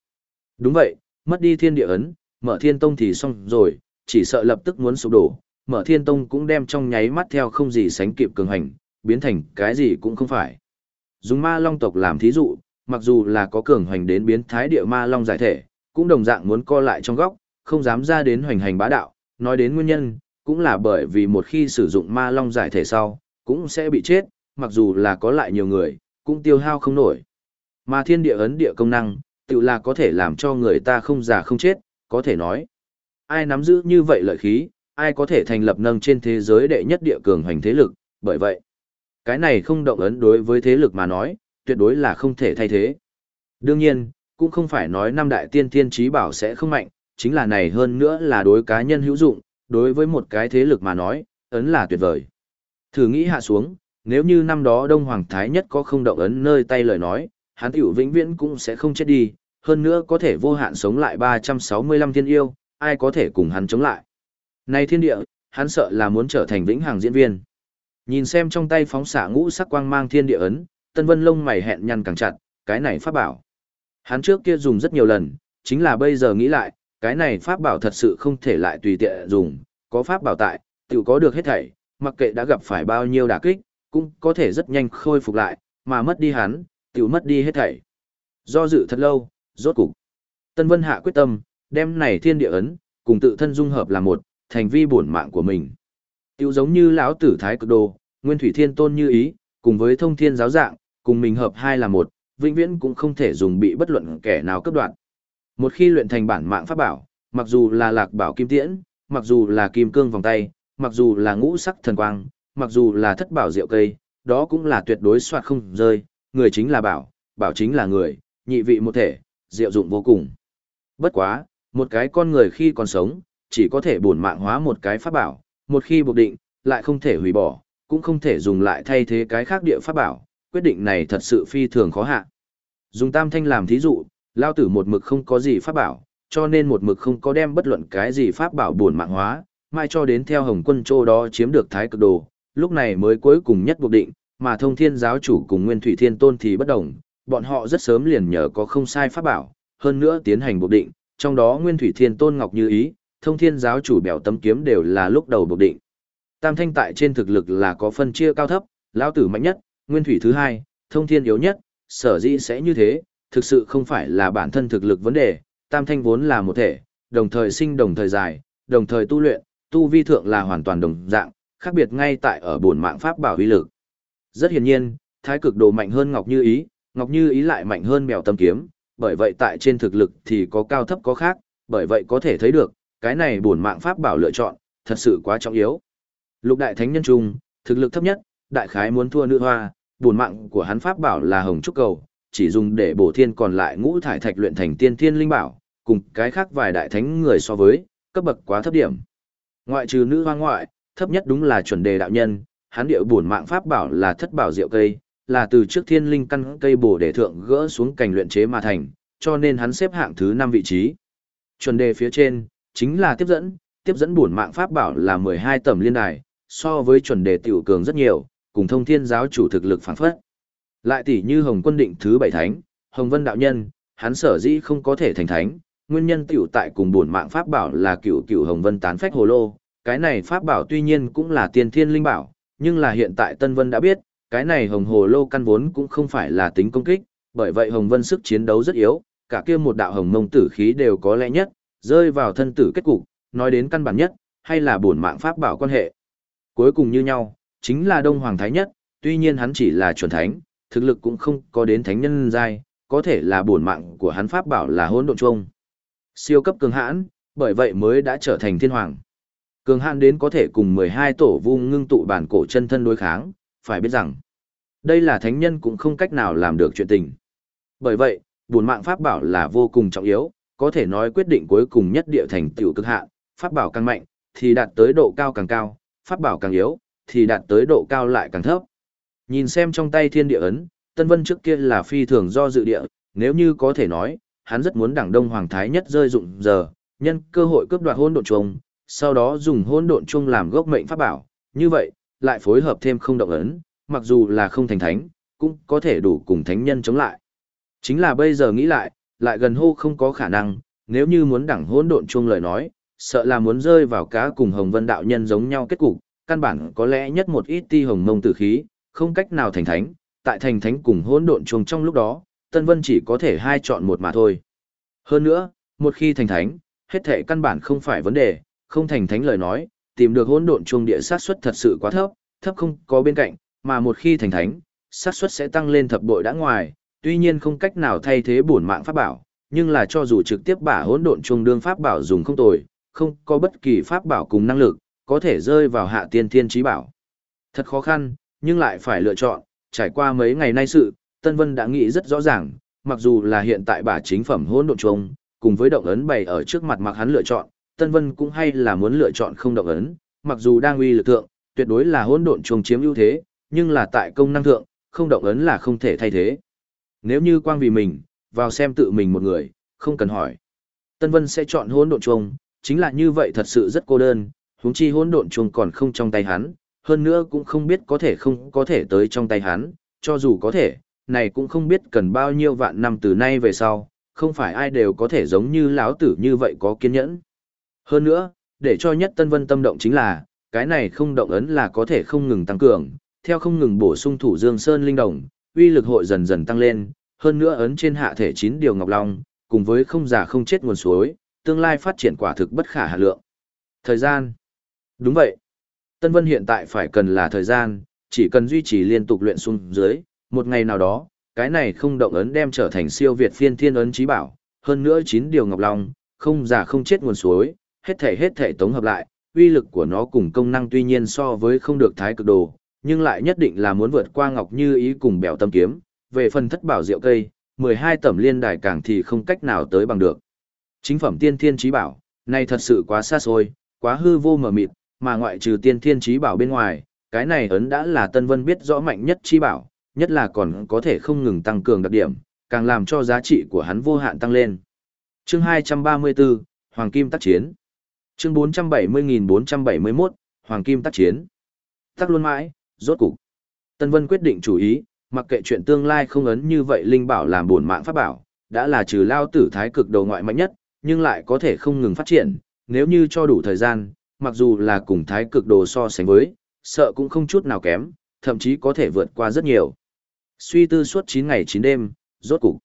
Đúng vậy, mất đi thiên địa ấn, mở thiên tông thì xong rồi, chỉ sợ lập tức muốn sụp đổ, mở thiên tông cũng đem trong nháy mắt theo không gì sánh kịp cường hành, biến thành cái gì cũng không phải. Dùng ma long tộc làm thí dụ, mặc dù là có cường hành đến biến thái địa ma long giải thể, cũng đồng dạng muốn co lại trong góc, không dám ra đến hoành hành bá đạo, nói đến nguyên nhân, cũng là bởi vì một khi sử dụng ma long giải thể sau, cũng sẽ bị chết, mặc dù là có lại nhiều người, cũng tiêu hao không nổi. Mà thiên địa ấn địa công năng, tự là có thể làm cho người ta không già không chết, có thể nói. Ai nắm giữ như vậy lợi khí, ai có thể thành lập nâng trên thế giới đệ nhất địa cường hoành thế lực, bởi vậy. Cái này không động ấn đối với thế lực mà nói, tuyệt đối là không thể thay thế. Đương nhiên, cũng không phải nói năm đại tiên thiên trí bảo sẽ không mạnh, chính là này hơn nữa là đối cá nhân hữu dụng, đối với một cái thế lực mà nói, ấn là tuyệt vời. Thử nghĩ hạ xuống, nếu như năm đó Đông Hoàng Thái nhất có không động ấn nơi tay lời nói, hắn tiểu vĩnh viễn cũng sẽ không chết đi, hơn nữa có thể vô hạn sống lại 365 thiên yêu, ai có thể cùng hắn chống lại. Này thiên địa, hắn sợ là muốn trở thành vĩnh hằng diễn viên. Nhìn xem trong tay phóng xạ ngũ sắc quang mang thiên địa ấn, Tân Vân lông mày hẹn nhăn càng chặt, cái này pháp bảo. Hắn trước kia dùng rất nhiều lần, chính là bây giờ nghĩ lại, cái này pháp bảo thật sự không thể lại tùy tiện dùng, có pháp bảo tại, tự có được hết thảy, mặc kệ đã gặp phải bao nhiêu đả kích, cũng có thể rất nhanh khôi phục lại, mà mất đi hắn, tự mất đi hết thảy. Do dự thật lâu, rốt cục. Tân Vân hạ quyết tâm, đem này thiên địa ấn, cùng tự thân dung hợp là một, thành vi bổn mạng của mình. Tiêu giống như lão tử thái cực đồ, nguyên thủy thiên tôn như ý, cùng với thông thiên giáo dạng, cùng mình hợp hai là một, vĩnh viễn cũng không thể dùng bị bất luận kẻ nào cấp đoạn. Một khi luyện thành bản mạng pháp bảo, mặc dù là lạc bảo kim tiễn, mặc dù là kim cương vòng tay, mặc dù là ngũ sắc thần quang, mặc dù là thất bảo diệu cây, đó cũng là tuyệt đối soạt không rơi, người chính là bảo, bảo chính là người, nhị vị một thể, diệu dụng vô cùng. Bất quá, một cái con người khi còn sống, chỉ có thể bổn mạng hóa một cái pháp bảo, một khi buộc định, lại không thể hủy bỏ, cũng không thể dùng lại thay thế cái khác địa pháp bảo, quyết định này thật sự phi thường khó hạ. Dùng tam thanh làm thí dụ, lao tử một mực không có gì pháp bảo, cho nên một mực không có đem bất luận cái gì pháp bảo buồn mạng hóa, mai cho đến theo hồng quân châu đó chiếm được thái cực đồ, lúc này mới cuối cùng nhất buộc định, mà thông thiên giáo chủ cùng nguyên thủy thiên tôn thì bất đồng, bọn họ rất sớm liền nhờ có không sai pháp bảo, hơn nữa tiến hành buộc định, trong đó nguyên thủy thiên tôn ngọc như ý, thông thiên giáo chủ bèo tấm kiếm đều là lúc đầu buộc định. Tam thanh tại trên thực lực là có phân chia cao thấp, lão tử mạnh nhất, nguyên thủy thứ hai, thông thiên yếu nhất, sở dĩ sẽ như thế, thực sự không phải là bản thân thực lực vấn đề, tam thanh vốn là một thể, đồng thời sinh đồng thời dài, đồng thời tu luyện, tu vi thượng là hoàn toàn đồng dạng, khác biệt ngay tại ở bổn mạng pháp bảo uy lực. Rất hiển nhiên, thái cực đồ mạnh hơn Ngọc Như Ý, Ngọc Như Ý lại mạnh hơn mèo tâm kiếm, bởi vậy tại trên thực lực thì có cao thấp có khác, bởi vậy có thể thấy được, cái này bổn mạng pháp bảo lựa chọn, thật sự quá trọng yếu. Lục đại thánh nhân trung, thực lực thấp nhất, đại khái muốn thua nữ hoa, bổn mạng của hắn pháp bảo là hồng trúc cầu, chỉ dùng để bổ thiên còn lại ngũ thải thạch luyện thành tiên thiên linh bảo, cùng cái khác vài đại thánh người so với, cấp bậc quá thấp điểm. Ngoại trừ nữ hoa ngoại, thấp nhất đúng là chuẩn đề đạo nhân, hắn điệu bổn mạng pháp bảo là thất bảo diệu cây, là từ trước thiên linh căn cây bổ để thượng gỡ xuống cành luyện chế mà thành, cho nên hắn xếp hạng thứ 5 vị trí. Chuẩn đề phía trên, chính là tiếp dẫn, tiếp dẫn bổn mạng pháp bảo là 12 tầm liên đài, so với chuẩn đề tiểu cường rất nhiều, cùng thông thiên giáo chủ thực lực phản phất. Lại tỷ như Hồng Quân định thứ bảy thánh, Hồng Vân đạo nhân, hắn sở dĩ không có thể thành thánh, nguyên nhân tiểu tại cùng bổn mạng pháp bảo là cựu cựu Hồng Vân tán phách hồ lô, cái này pháp bảo tuy nhiên cũng là tiên thiên linh bảo, nhưng là hiện tại Tân Vân đã biết, cái này Hồng Hồ lô căn vốn cũng không phải là tính công kích, bởi vậy Hồng Vân sức chiến đấu rất yếu, cả kia một đạo hồng mông tử khí đều có lẽ nhất, rơi vào thân tử kết cục, nói đến căn bản nhất, hay là bổn mạng pháp bảo quan hệ. Cuối cùng như nhau, chính là Đông Hoàng Thái nhất, tuy nhiên hắn chỉ là chuẩn thánh, thực lực cũng không có đến thánh nhân giai, có thể là bổn mạng của hắn pháp bảo là hỗn độn chung. Siêu cấp cường hãn, bởi vậy mới đã trở thành thiên hoàng. Cường hãn đến có thể cùng 12 tổ vu ngưng tụ bản cổ chân thân đối kháng, phải biết rằng, đây là thánh nhân cũng không cách nào làm được chuyện tình. Bởi vậy, bổn mạng pháp bảo là vô cùng trọng yếu, có thể nói quyết định cuối cùng nhất địa thành tiểu cực hạn, pháp bảo càng mạnh, thì đạt tới độ cao càng cao, pháp bảo càng yếu, thì đạt tới độ cao lại càng thấp. Nhìn xem trong tay thiên địa ấn, Tân Vân trước kia là phi thường do dự địa, nếu như có thể nói, hắn rất muốn đảng Đông Hoàng Thái nhất rơi dụng giờ, nhân cơ hội cướp đoạt hôn độn chuông, sau đó dùng hôn độn chuông làm gốc mệnh pháp bảo, như vậy, lại phối hợp thêm không động ấn, mặc dù là không thành thánh, cũng có thể đủ cùng thánh nhân chống lại. Chính là bây giờ nghĩ lại, lại gần hô không có khả năng, nếu như muốn đẳng hôn độn chuông lời nói, sợ là muốn rơi vào cá cùng Hồng Vân đạo nhân giống nhau kết cục, căn bản có lẽ nhất một ít ti hồng mông tử khí, không cách nào thành thánh, tại thành thánh cùng hỗn độn chuông trong lúc đó, Tân Vân chỉ có thể hai chọn một mà thôi. Hơn nữa, một khi thành thánh, hết thệ căn bản không phải vấn đề, không thành thánh lời nói, tìm được hỗn độn chuông địa sát suất thật sự quá thấp, thấp không có bên cạnh, mà một khi thành thánh, sát suất sẽ tăng lên thập bội đã ngoài, tuy nhiên không cách nào thay thế bổn mạng pháp bảo, nhưng là cho dù trực tiếp bả hỗn độn chuông đương pháp bảo dùng không tồi, không có bất kỳ pháp bảo cùng năng lực, có thể rơi vào hạ tiên thiên trí bảo. Thật khó khăn, nhưng lại phải lựa chọn, trải qua mấy ngày nay sự, Tân Vân đã nghĩ rất rõ ràng, mặc dù là hiện tại bà chính phẩm hỗn độn trùng cùng với động ấn bày ở trước mặt mặc hắn lựa chọn, Tân Vân cũng hay là muốn lựa chọn không động ấn, mặc dù đang uy lực thượng, tuyệt đối là hỗn độn trùng chiếm ưu thế, nhưng là tại công năng thượng, không động ấn là không thể thay thế. Nếu như quang vì mình, vào xem tự mình một người, không cần hỏi. Tân Vân sẽ chọn hỗn độn trùng chính là như vậy thật sự rất cô đơn, huống chi hỗn độn chuông còn không trong tay hắn, hơn nữa cũng không biết có thể không có thể tới trong tay hắn, cho dù có thể, này cũng không biết cần bao nhiêu vạn năm từ nay về sau, không phải ai đều có thể giống như lão tử như vậy có kiên nhẫn. Hơn nữa, để cho nhất Tân Vân tâm động chính là, cái này không động ấn là có thể không ngừng tăng cường, theo không ngừng bổ sung thủ Dương Sơn linh đồng, uy lực hội dần dần tăng lên, hơn nữa ấn trên hạ thể chín điều ngọc long, cùng với không già không chết nguồn suối, tương lai phát triển quả thực bất khả hạ lượng. Thời gian. Đúng vậy. Tân Vân hiện tại phải cần là thời gian, chỉ cần duy trì liên tục luyện xuống dưới, một ngày nào đó, cái này không động ấn đem trở thành siêu việt phiên thiên ấn trí bảo, hơn nữa chín điều ngọc long, không già không chết nguồn suối, hết thể hết thể tống hợp lại, uy lực của nó cùng công năng tuy nhiên so với không được thái cực đồ, nhưng lại nhất định là muốn vượt qua ngọc như ý cùng bèo tâm kiếm, về phần thất bảo diệu cây, 12 tẩm liên đài càng thì không cách nào tới bằng được. Chính phẩm tiên thiên trí bảo, này thật sự quá xa xôi, quá hư vô mờ mịt, mà ngoại trừ tiên thiên trí bảo bên ngoài, cái này ấn đã là Tân Vân biết rõ mạnh nhất trí bảo, nhất là còn có thể không ngừng tăng cường đặc điểm, càng làm cho giá trị của hắn vô hạn tăng lên. Chương 234, Hoàng Kim tác chiến. Chương 470.471, Hoàng Kim tác chiến. Tắc luôn mãi, rốt cục. Tân Vân quyết định chủ ý, mặc kệ chuyện tương lai không ấn như vậy linh bảo làm buồn mạng pháp bảo, đã là trừ lao tử thái cực đầu ngoại mạnh nhất, nhưng lại có thể không ngừng phát triển, nếu như cho đủ thời gian, mặc dù là cùng thái cực đồ so sánh với, sợ cũng không chút nào kém, thậm chí có thể vượt qua rất nhiều. Suy tư suốt 9 ngày 9 đêm, rốt cục.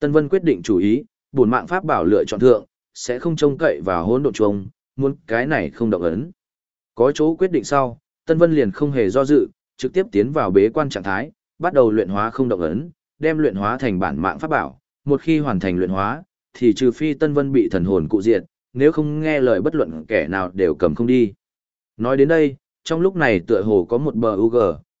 Tân Vân quyết định chủ ý, buồn mạng pháp bảo lựa chọn thượng, sẽ không trông cậy vào hỗn độn chuông, muốn cái này không động ấn. Có chỗ quyết định sau, Tân Vân liền không hề do dự, trực tiếp tiến vào bế quan trạng thái, bắt đầu luyện hóa không động ấn, đem luyện hóa thành bản mạng pháp bảo, một khi hoàn thành luyện hóa, thì trừ phi Tân Vân bị thần hồn cụ diệt, nếu không nghe lời bất luận kẻ nào đều cầm không đi. Nói đến đây, trong lúc này tựa hồ có một bờ UG,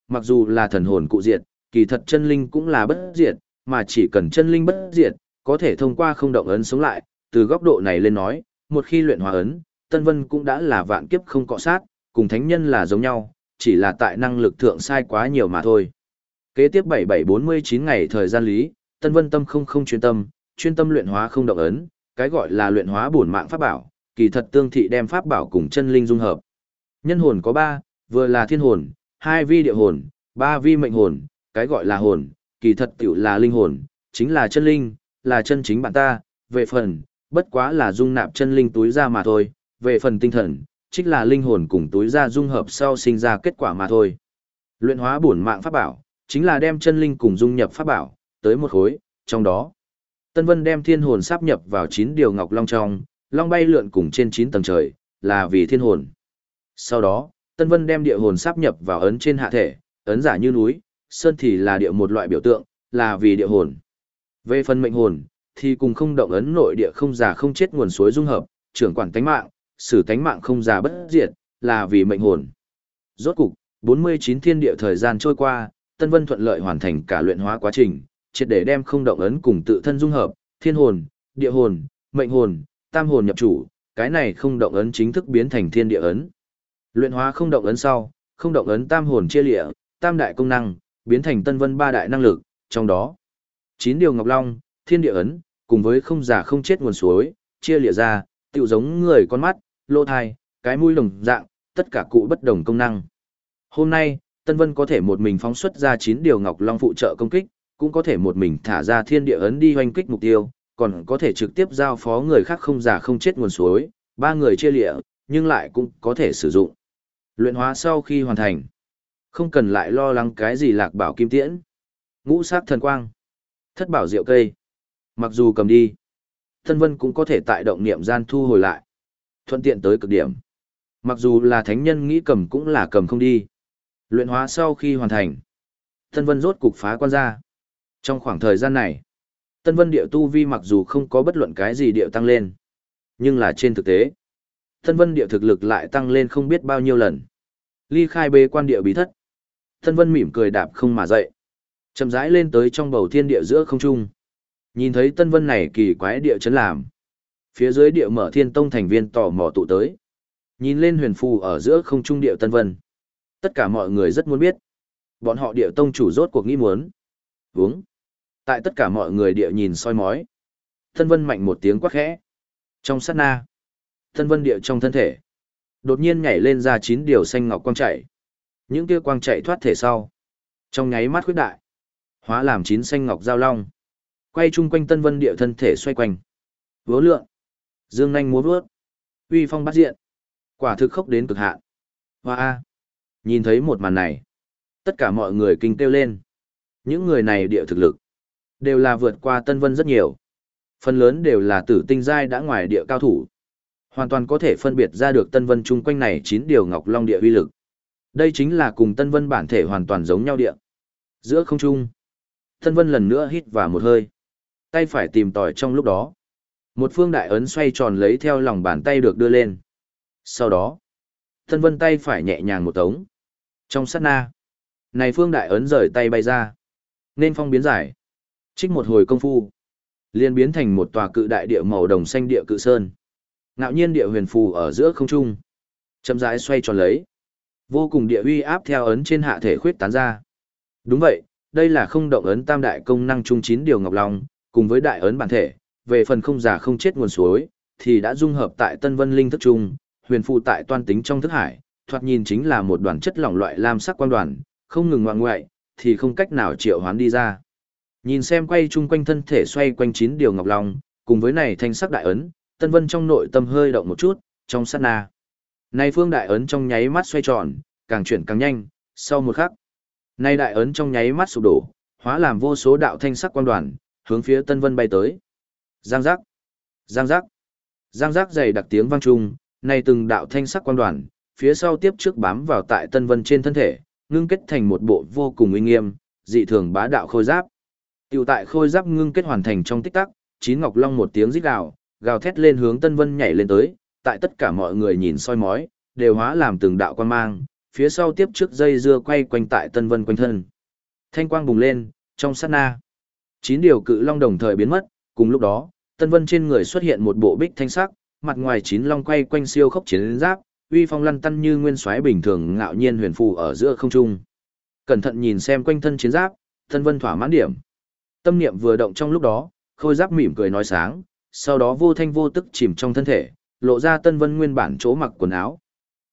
mặc dù là thần hồn cụ diệt, kỳ thật chân linh cũng là bất diệt, mà chỉ cần chân linh bất diệt, có thể thông qua không động ấn sống lại, từ góc độ này lên nói, một khi luyện hóa ấn, Tân Vân cũng đã là vạn kiếp không cọ sát, cùng thánh nhân là giống nhau, chỉ là tại năng lực thượng sai quá nhiều mà thôi. Kế tiếp 7749 ngày thời gian lý, Tân Vân Tâm không không chuyên tâm, chuyên tâm luyện hóa không động ấn, cái gọi là luyện hóa bổn mạng pháp bảo, kỳ thật tương thị đem pháp bảo cùng chân linh dung hợp. Nhân hồn có 3, vừa là thiên hồn, hai vi địa hồn, ba vi mệnh hồn, cái gọi là hồn, kỳ thật tiểu là linh hồn, chính là chân linh, là chân chính bản ta, về phần, bất quá là dung nạp chân linh túi ra mà thôi, về phần tinh thần, chính là linh hồn cùng túi ra dung hợp sau sinh ra kết quả mà thôi. Luyện hóa bổn mạng pháp bảo, chính là đem chân linh cùng dung nhập pháp bảo, tới một khối, trong đó. Tân Vân đem thiên hồn sáp nhập vào 9 điều ngọc long trong, long bay lượn cùng trên 9 tầng trời, là vì thiên hồn. Sau đó, Tân Vân đem địa hồn sáp nhập vào ấn trên hạ thể, ấn giả như núi, sơn thì là địa một loại biểu tượng, là vì địa hồn. Về phần mệnh hồn, thì cùng không động ấn nội địa không già không chết nguồn suối dung hợp, trưởng quản tánh mạng, xử tánh mạng không già bất diệt, là vì mệnh hồn. Rốt cục, 49 thiên địa thời gian trôi qua, Tân Vân thuận lợi hoàn thành cả luyện hóa quá trình, triệt để đem không động ấn cùng tự thân dung hợp, thiên hồn, địa hồn, mệnh hồn, tam hồn nhập chủ, cái này không động ấn chính thức biến thành thiên địa ấn. Luyện hóa không động ấn sau, không động ấn tam hồn chia lịa, tam đại công năng, biến thành Tân Vân ba đại năng lực, trong đó chín điều ngọc long, thiên địa ấn, cùng với không giả không chết nguồn suối, chia lịa ra, tựu giống người con mắt, lỗ thai, cái mũi đồng dạng, tất cả cụ bất đồng công năng. Hôm nay, Tân Vân có thể một mình phóng xuất ra 9 điều Ngọc Long phụ trợ công kích, cũng có thể một mình thả ra thiên địa ấn đi hoành kích mục tiêu, còn có thể trực tiếp giao phó người khác không giả không chết nguồn suối, ba người chia lịa, nhưng lại cũng có thể sử dụng. Luyện hóa sau khi hoàn thành, không cần lại lo lắng cái gì lạc bảo kim tiễn. Ngũ sát thần quang, thất bảo diệu cây. Mặc dù cầm đi, thân Vân cũng có thể tại động niệm gian thu hồi lại. Thuận tiện tới cực điểm. Mặc dù là thánh nhân nghĩ cầm cũng là cầm không đi. Luyện hóa sau khi hoàn thành, thân Vân rốt cục phá quan ra. Trong khoảng thời gian này, Tân Vân địa tu vi mặc dù không có bất luận cái gì địa tăng lên, nhưng là trên thực tế, Tân Vân địa thực lực lại tăng lên không biết bao nhiêu lần. Ly khai bê quan địa bí thất. Tân Vân mỉm cười đạp không mà dậy. Chậm rãi lên tới trong bầu thiên địa giữa không trung. Nhìn thấy Tân Vân này kỳ quái địa chấn làm. Phía dưới địa mở thiên tông thành viên tò mò tụ tới. Nhìn lên huyền phù ở giữa không trung địa Tân Vân. Tất cả mọi người rất muốn biết. Bọn họ địa tông chủ rốt cuộc nghĩ muốn. Uống. Tại tất cả mọi người địa nhìn soi mói. thân Vân mạnh một tiếng quắc khẽ. Trong sát na. thân Vân địa trong thân thể. Đột nhiên nhảy lên ra chín điều xanh ngọc quang chạy. Những kia quang chạy thoát thể sau. Trong nháy mắt khuyết đại. Hóa làm chín xanh ngọc giao long. Quay chung quanh Tân Vân địa thân thể xoay quanh. Vớ lượn. Dương nanh múa vớt. Uy phong bắt diện. Quả thực khốc đến cực hạn. Hoa A. Nhìn thấy một màn này. Tất cả mọi người kinh kêu lên. Những người này địa thực lực. Đều là vượt qua Tân Vân rất nhiều. Phần lớn đều là tử tinh giai đã ngoài địa cao thủ. Hoàn toàn có thể phân biệt ra được Tân Vân chung quanh này chín điều ngọc long địa uy lực. Đây chính là cùng Tân Vân bản thể hoàn toàn giống nhau địa. Giữa không trung, Tân Vân lần nữa hít vào một hơi. Tay phải tìm tòi trong lúc đó. Một phương đại ấn xoay tròn lấy theo lòng bàn tay được đưa lên. Sau đó, Tân Vân tay phải nhẹ nhàng một tống. Trong sát na, này phương đại ấn rời tay bay ra. Nên phong biến giải. Trích một hồi công phu, liền biến thành một tòa cự đại địa màu đồng xanh địa cự sơn. Ngạo nhiên địa huyền phù ở giữa không trung, chậm rãi xoay tròn lấy. Vô cùng địa uy áp theo ấn trên hạ thể khuyết tán ra. Đúng vậy, đây là không động ấn tam đại công năng trung chín điều ngọc long, cùng với đại ấn bản thể, về phần không giả không chết nguồn suối, thì đã dung hợp tại Tân Vân Linh thức trung, huyền phù tại toan tính trong thức hải, thoạt nhìn chính là một đoàn chất lỏng loại lam sắc quan đoàn, không ngừng ngoạn ngoại, thì không cách nào triệu hoán đi ra. Nhìn xem quay chung quanh thân thể xoay quanh chín điều ngọc long, cùng với này thanh sắc đại ấn, Tân Vân trong nội tâm hơi động một chút, trong sát na. Này phương đại ấn trong nháy mắt xoay tròn, càng chuyển càng nhanh, sau một khắc. Này đại ấn trong nháy mắt sụp đổ, hóa làm vô số đạo thanh sắc quang đoàn, hướng phía Tân Vân bay tới. Giang giác, giang giác, giang giác dày đặc tiếng vang trung, này từng đạo thanh sắc quang đoàn, phía sau tiếp trước bám vào tại Tân Vân trên thân thể, ngưng kết thành một bộ vô cùng uy nghiêm, dị thường bá đạo khôi giáp. Tiểu tại khôi giáp ngưng kết hoàn thành trong tích tắc, chín ngọc long một tiếng rít gào, gào thét lên hướng Tân Vân nhảy lên tới, tại tất cả mọi người nhìn soi mói, đều hóa làm từng đạo quan mang, phía sau tiếp trước dây dưa quay quanh tại Tân Vân quanh thân. Thanh quang bùng lên, trong sát na. Chín điều cự long đồng thời biến mất, cùng lúc đó, Tân Vân trên người xuất hiện một bộ bích thanh sắc, mặt ngoài chín long quay quanh siêu khốc chiến giáp, uy phong lăn tăn như nguyên soái bình thường ngạo nhiên huyền phù ở giữa không trung. Cẩn thận nhìn xem quanh thân chiến giáp, Tân Vân thỏa mãn điểm. Tâm niệm vừa động trong lúc đó, khôi giáp mỉm cười nói sáng, sau đó vô thanh vô tức chìm trong thân thể, lộ ra Tân Vân nguyên bản chỗ mặc quần áo.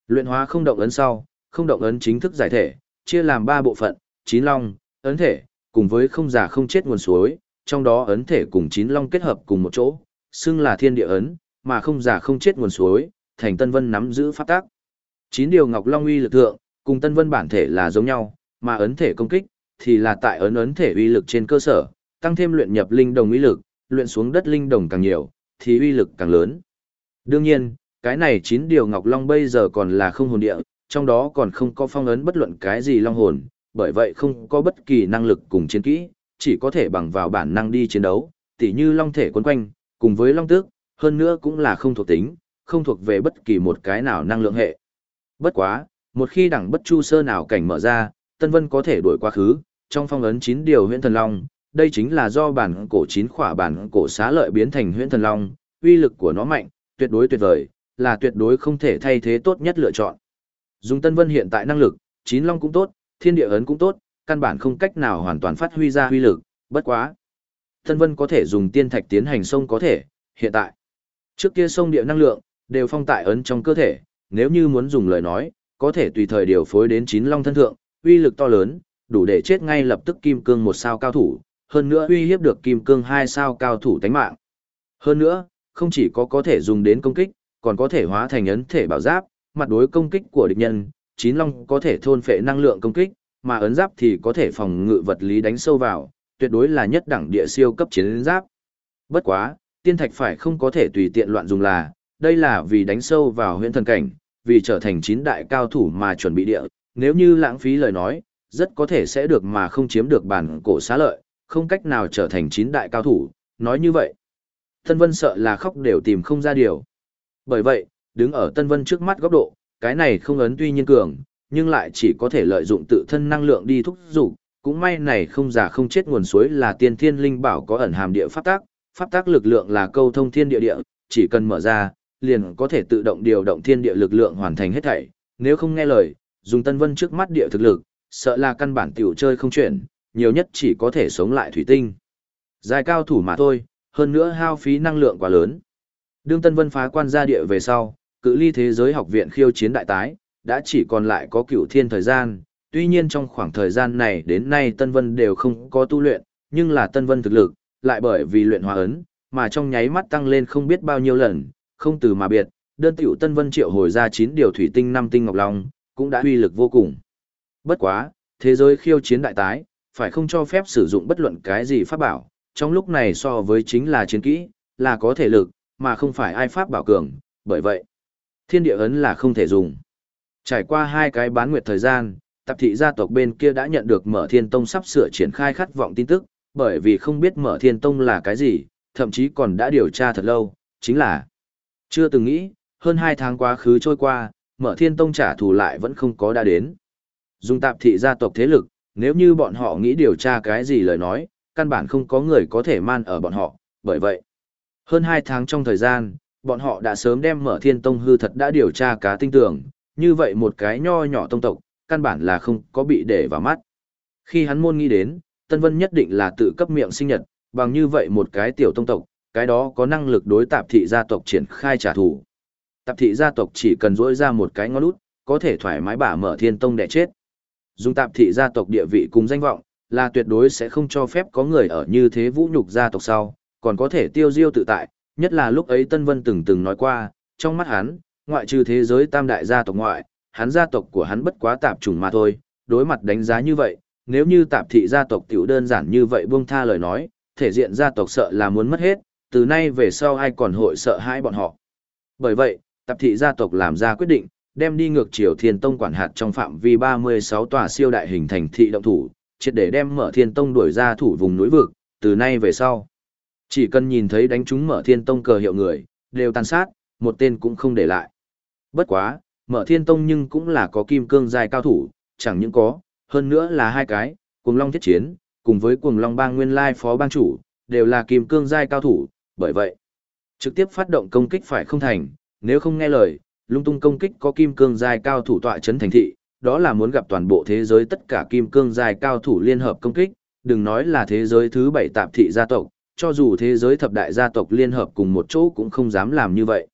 Luyện hóa không động ấn sau, không động ấn chính thức giải thể, chia làm ba bộ phận, chín long, ấn thể, cùng với không giả không chết nguồn suối, trong đó ấn thể cùng chín long kết hợp cùng một chỗ, xưng là thiên địa ấn, mà không giả không chết nguồn suối, thành Tân Vân nắm giữ pháp tác. Chín điều ngọc long uy lực thượng, cùng Tân Vân bản thể là giống nhau, mà ấn thể công kích thì là tại ấn ấn thể uy lực trên cơ sở, tăng thêm luyện nhập linh đồng uy lực, luyện xuống đất linh đồng càng nhiều, thì uy lực càng lớn. Đương nhiên, cái này chín điều ngọc long bây giờ còn là không hồn địa, trong đó còn không có phong ấn bất luận cái gì long hồn, bởi vậy không có bất kỳ năng lực cùng chiến kỹ, chỉ có thể bằng vào bản năng đi chiến đấu, tỉ như long thể quấn quanh, cùng với long tước, hơn nữa cũng là không thuộc tính, không thuộc về bất kỳ một cái nào năng lượng hệ. Bất quá, một khi đẳng bất chu sơ nào cảnh mở ra, Tân Vân có thể đuổi quá khứ, trong phong ấn chín điều huyễn thần long, đây chính là do bản cổ chín khỏa bản cổ xá lợi biến thành huyễn thần long, uy lực của nó mạnh, tuyệt đối tuyệt vời, là tuyệt đối không thể thay thế tốt nhất lựa chọn. Dùng Tân Vân hiện tại năng lực, chín long cũng tốt, thiên địa ấn cũng tốt, căn bản không cách nào hoàn toàn phát huy ra uy lực, bất quá. Tân Vân có thể dùng tiên thạch tiến hành sông có thể, hiện tại. Trước kia sông địa năng lượng, đều phong tại ấn trong cơ thể, nếu như muốn dùng lời nói, có thể tùy thời điều phối đến chín long thân thượng, uy lực to lớn, đủ để chết ngay lập tức kim cương một sao cao thủ, hơn nữa uy hiếp được kim cương hai sao cao thủ tánh mạng. Hơn nữa, không chỉ có có thể dùng đến công kích, còn có thể hóa thành ấn thể bảo giáp, mặt đối công kích của địch nhân, chín long có thể thôn phệ năng lượng công kích, mà ấn giáp thì có thể phòng ngự vật lý đánh sâu vào, tuyệt đối là nhất đẳng địa siêu cấp chiến giáp. Bất quá, tiên thạch phải không có thể tùy tiện loạn dùng là, đây là vì đánh sâu vào huyện thần cảnh, vì trở thành chín đại cao thủ mà chuẩn bị địa, nếu như lãng phí lời nói, rất có thể sẽ được mà không chiếm được bản cổ xá lợi, không cách nào trở thành chín đại cao thủ, nói như vậy. Tân Vân sợ là khóc đều tìm không ra điều. Bởi vậy, đứng ở Tân Vân trước mắt góc độ, cái này không ấn tuy nhiên cường, nhưng lại chỉ có thể lợi dụng tự thân năng lượng đi thúc dục cũng may này không giả không chết nguồn suối là tiên thiên linh bảo có ẩn hàm địa pháp tác, pháp tác lực lượng là câu thông thiên địa địa, chỉ cần mở ra, liền có thể tự động điều động thiên địa lực lượng hoàn thành hết thảy, nếu không nghe lời, dùng Tân Vân trước mắt địa thực lực, sợ là căn bản tiểu chơi không chuyển, nhiều nhất chỉ có thể sống lại thủy tinh. Dài cao thủ mà thôi, hơn nữa hao phí năng lượng quá lớn. Đương Tân Vân phá quan gia địa về sau, cự ly thế giới học viện khiêu chiến đại tái, đã chỉ còn lại có cựu thiên thời gian, tuy nhiên trong khoảng thời gian này đến nay Tân Vân đều không có tu luyện, nhưng là Tân Vân thực lực, lại bởi vì luyện hóa ấn, mà trong nháy mắt tăng lên không biết bao nhiêu lần, không từ mà biệt, đơn tiểu Tân Vân triệu hồi ra 9 điều thủy tinh năm tinh ngọc long, cũng đã uy lực vô cùng. Bất quá, thế giới khiêu chiến đại tái, phải không cho phép sử dụng bất luận cái gì pháp bảo, trong lúc này so với chính là chiến kỹ, là có thể lực, mà không phải ai pháp bảo cường, bởi vậy, thiên địa ấn là không thể dùng. Trải qua hai cái bán nguyệt thời gian, tạp thị gia tộc bên kia đã nhận được mở thiên tông sắp sửa triển khai khát vọng tin tức, bởi vì không biết mở thiên tông là cái gì, thậm chí còn đã điều tra thật lâu, chính là chưa từng nghĩ, hơn hai tháng quá khứ trôi qua, mở thiên tông trả thù lại vẫn không có đã đến. Dùng tạp thị gia tộc thế lực, nếu như bọn họ nghĩ điều tra cái gì lời nói, căn bản không có người có thể man ở bọn họ, bởi vậy. Hơn hai tháng trong thời gian, bọn họ đã sớm đem mở thiên tông hư thật đã điều tra cá tinh tưởng, như vậy một cái nho nhỏ tông tộc, căn bản là không có bị để vào mắt. Khi hắn môn nghĩ đến, Tân Vân nhất định là tự cấp miệng sinh nhật, bằng như vậy một cái tiểu tông tộc, cái đó có năng lực đối tạp thị gia tộc triển khai trả thù. Tạp thị gia tộc chỉ cần rỗi ra một cái ngón út, có thể thoải mái bả mở thiên tông để chết. Dùng tạp thị gia tộc địa vị cùng danh vọng, là tuyệt đối sẽ không cho phép có người ở như thế vũ nhục gia tộc sau, còn có thể tiêu diêu tự tại, nhất là lúc ấy Tân Vân từng từng nói qua, trong mắt hắn, ngoại trừ thế giới tam đại gia tộc ngoại, hắn gia tộc của hắn bất quá tạp trùng mà thôi, đối mặt đánh giá như vậy, nếu như tạp thị gia tộc tiểu đơn giản như vậy buông tha lời nói, thể diện gia tộc sợ là muốn mất hết, từ nay về sau ai còn hội sợ hãi bọn họ. Bởi vậy, tạp thị gia tộc làm ra quyết định, đem đi ngược chiều thiên tông quản hạt trong phạm vi 36 tòa siêu đại hình thành thị động thủ, triệt để đem mở thiên tông đuổi ra thủ vùng núi vực, từ nay về sau. Chỉ cần nhìn thấy đánh chúng mở thiên tông cờ hiệu người, đều tàn sát, một tên cũng không để lại. Bất quá, mở thiên tông nhưng cũng là có kim cương dài cao thủ, chẳng những có, hơn nữa là hai cái, cuồng long thiết chiến, cùng với cuồng long bang nguyên lai phó bang chủ, đều là kim cương giai cao thủ, bởi vậy, trực tiếp phát động công kích phải không thành, nếu không nghe lời, lung tung công kích có kim cương giai cao thủ tọa chấn thành thị, đó là muốn gặp toàn bộ thế giới tất cả kim cương giai cao thủ liên hợp công kích, đừng nói là thế giới thứ bảy tạp thị gia tộc, cho dù thế giới thập đại gia tộc liên hợp cùng một chỗ cũng không dám làm như vậy.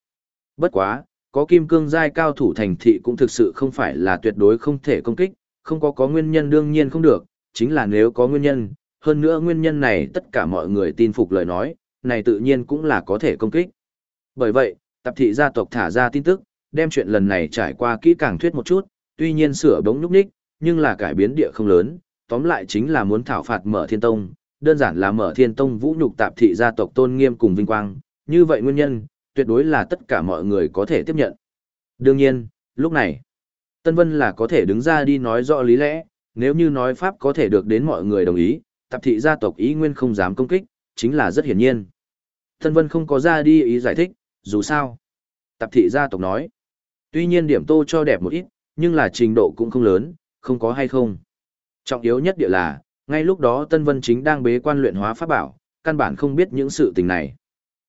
Bất quá, có kim cương giai cao thủ thành thị cũng thực sự không phải là tuyệt đối không thể công kích, không có có nguyên nhân đương nhiên không được, chính là nếu có nguyên nhân, hơn nữa nguyên nhân này tất cả mọi người tin phục lời nói, này tự nhiên cũng là có thể công kích. Bởi vậy, tập thị gia tộc thả ra tin tức, đem chuyện lần này trải qua kỹ càng thuyết một chút, tuy nhiên sửa bóng nhúc ních, nhưng là cải biến địa không lớn, tóm lại chính là muốn thảo phạt mở thiên tông, đơn giản là mở thiên tông vũ nhục tạp thị gia tộc tôn nghiêm cùng vinh quang, như vậy nguyên nhân, tuyệt đối là tất cả mọi người có thể tiếp nhận. Đương nhiên, lúc này, Tân Vân là có thể đứng ra đi nói rõ lý lẽ, nếu như nói Pháp có thể được đến mọi người đồng ý, tạp thị gia tộc ý nguyên không dám công kích, chính là rất hiển nhiên. Tân Vân không có ra đi ý giải thích, dù sao. Tạp thị gia tộc nói, tuy nhiên điểm tô cho đẹp một ít, nhưng là trình độ cũng không lớn, không có hay không. Trọng yếu nhất địa là, ngay lúc đó Tân Vân chính đang bế quan luyện hóa pháp bảo, căn bản không biết những sự tình này.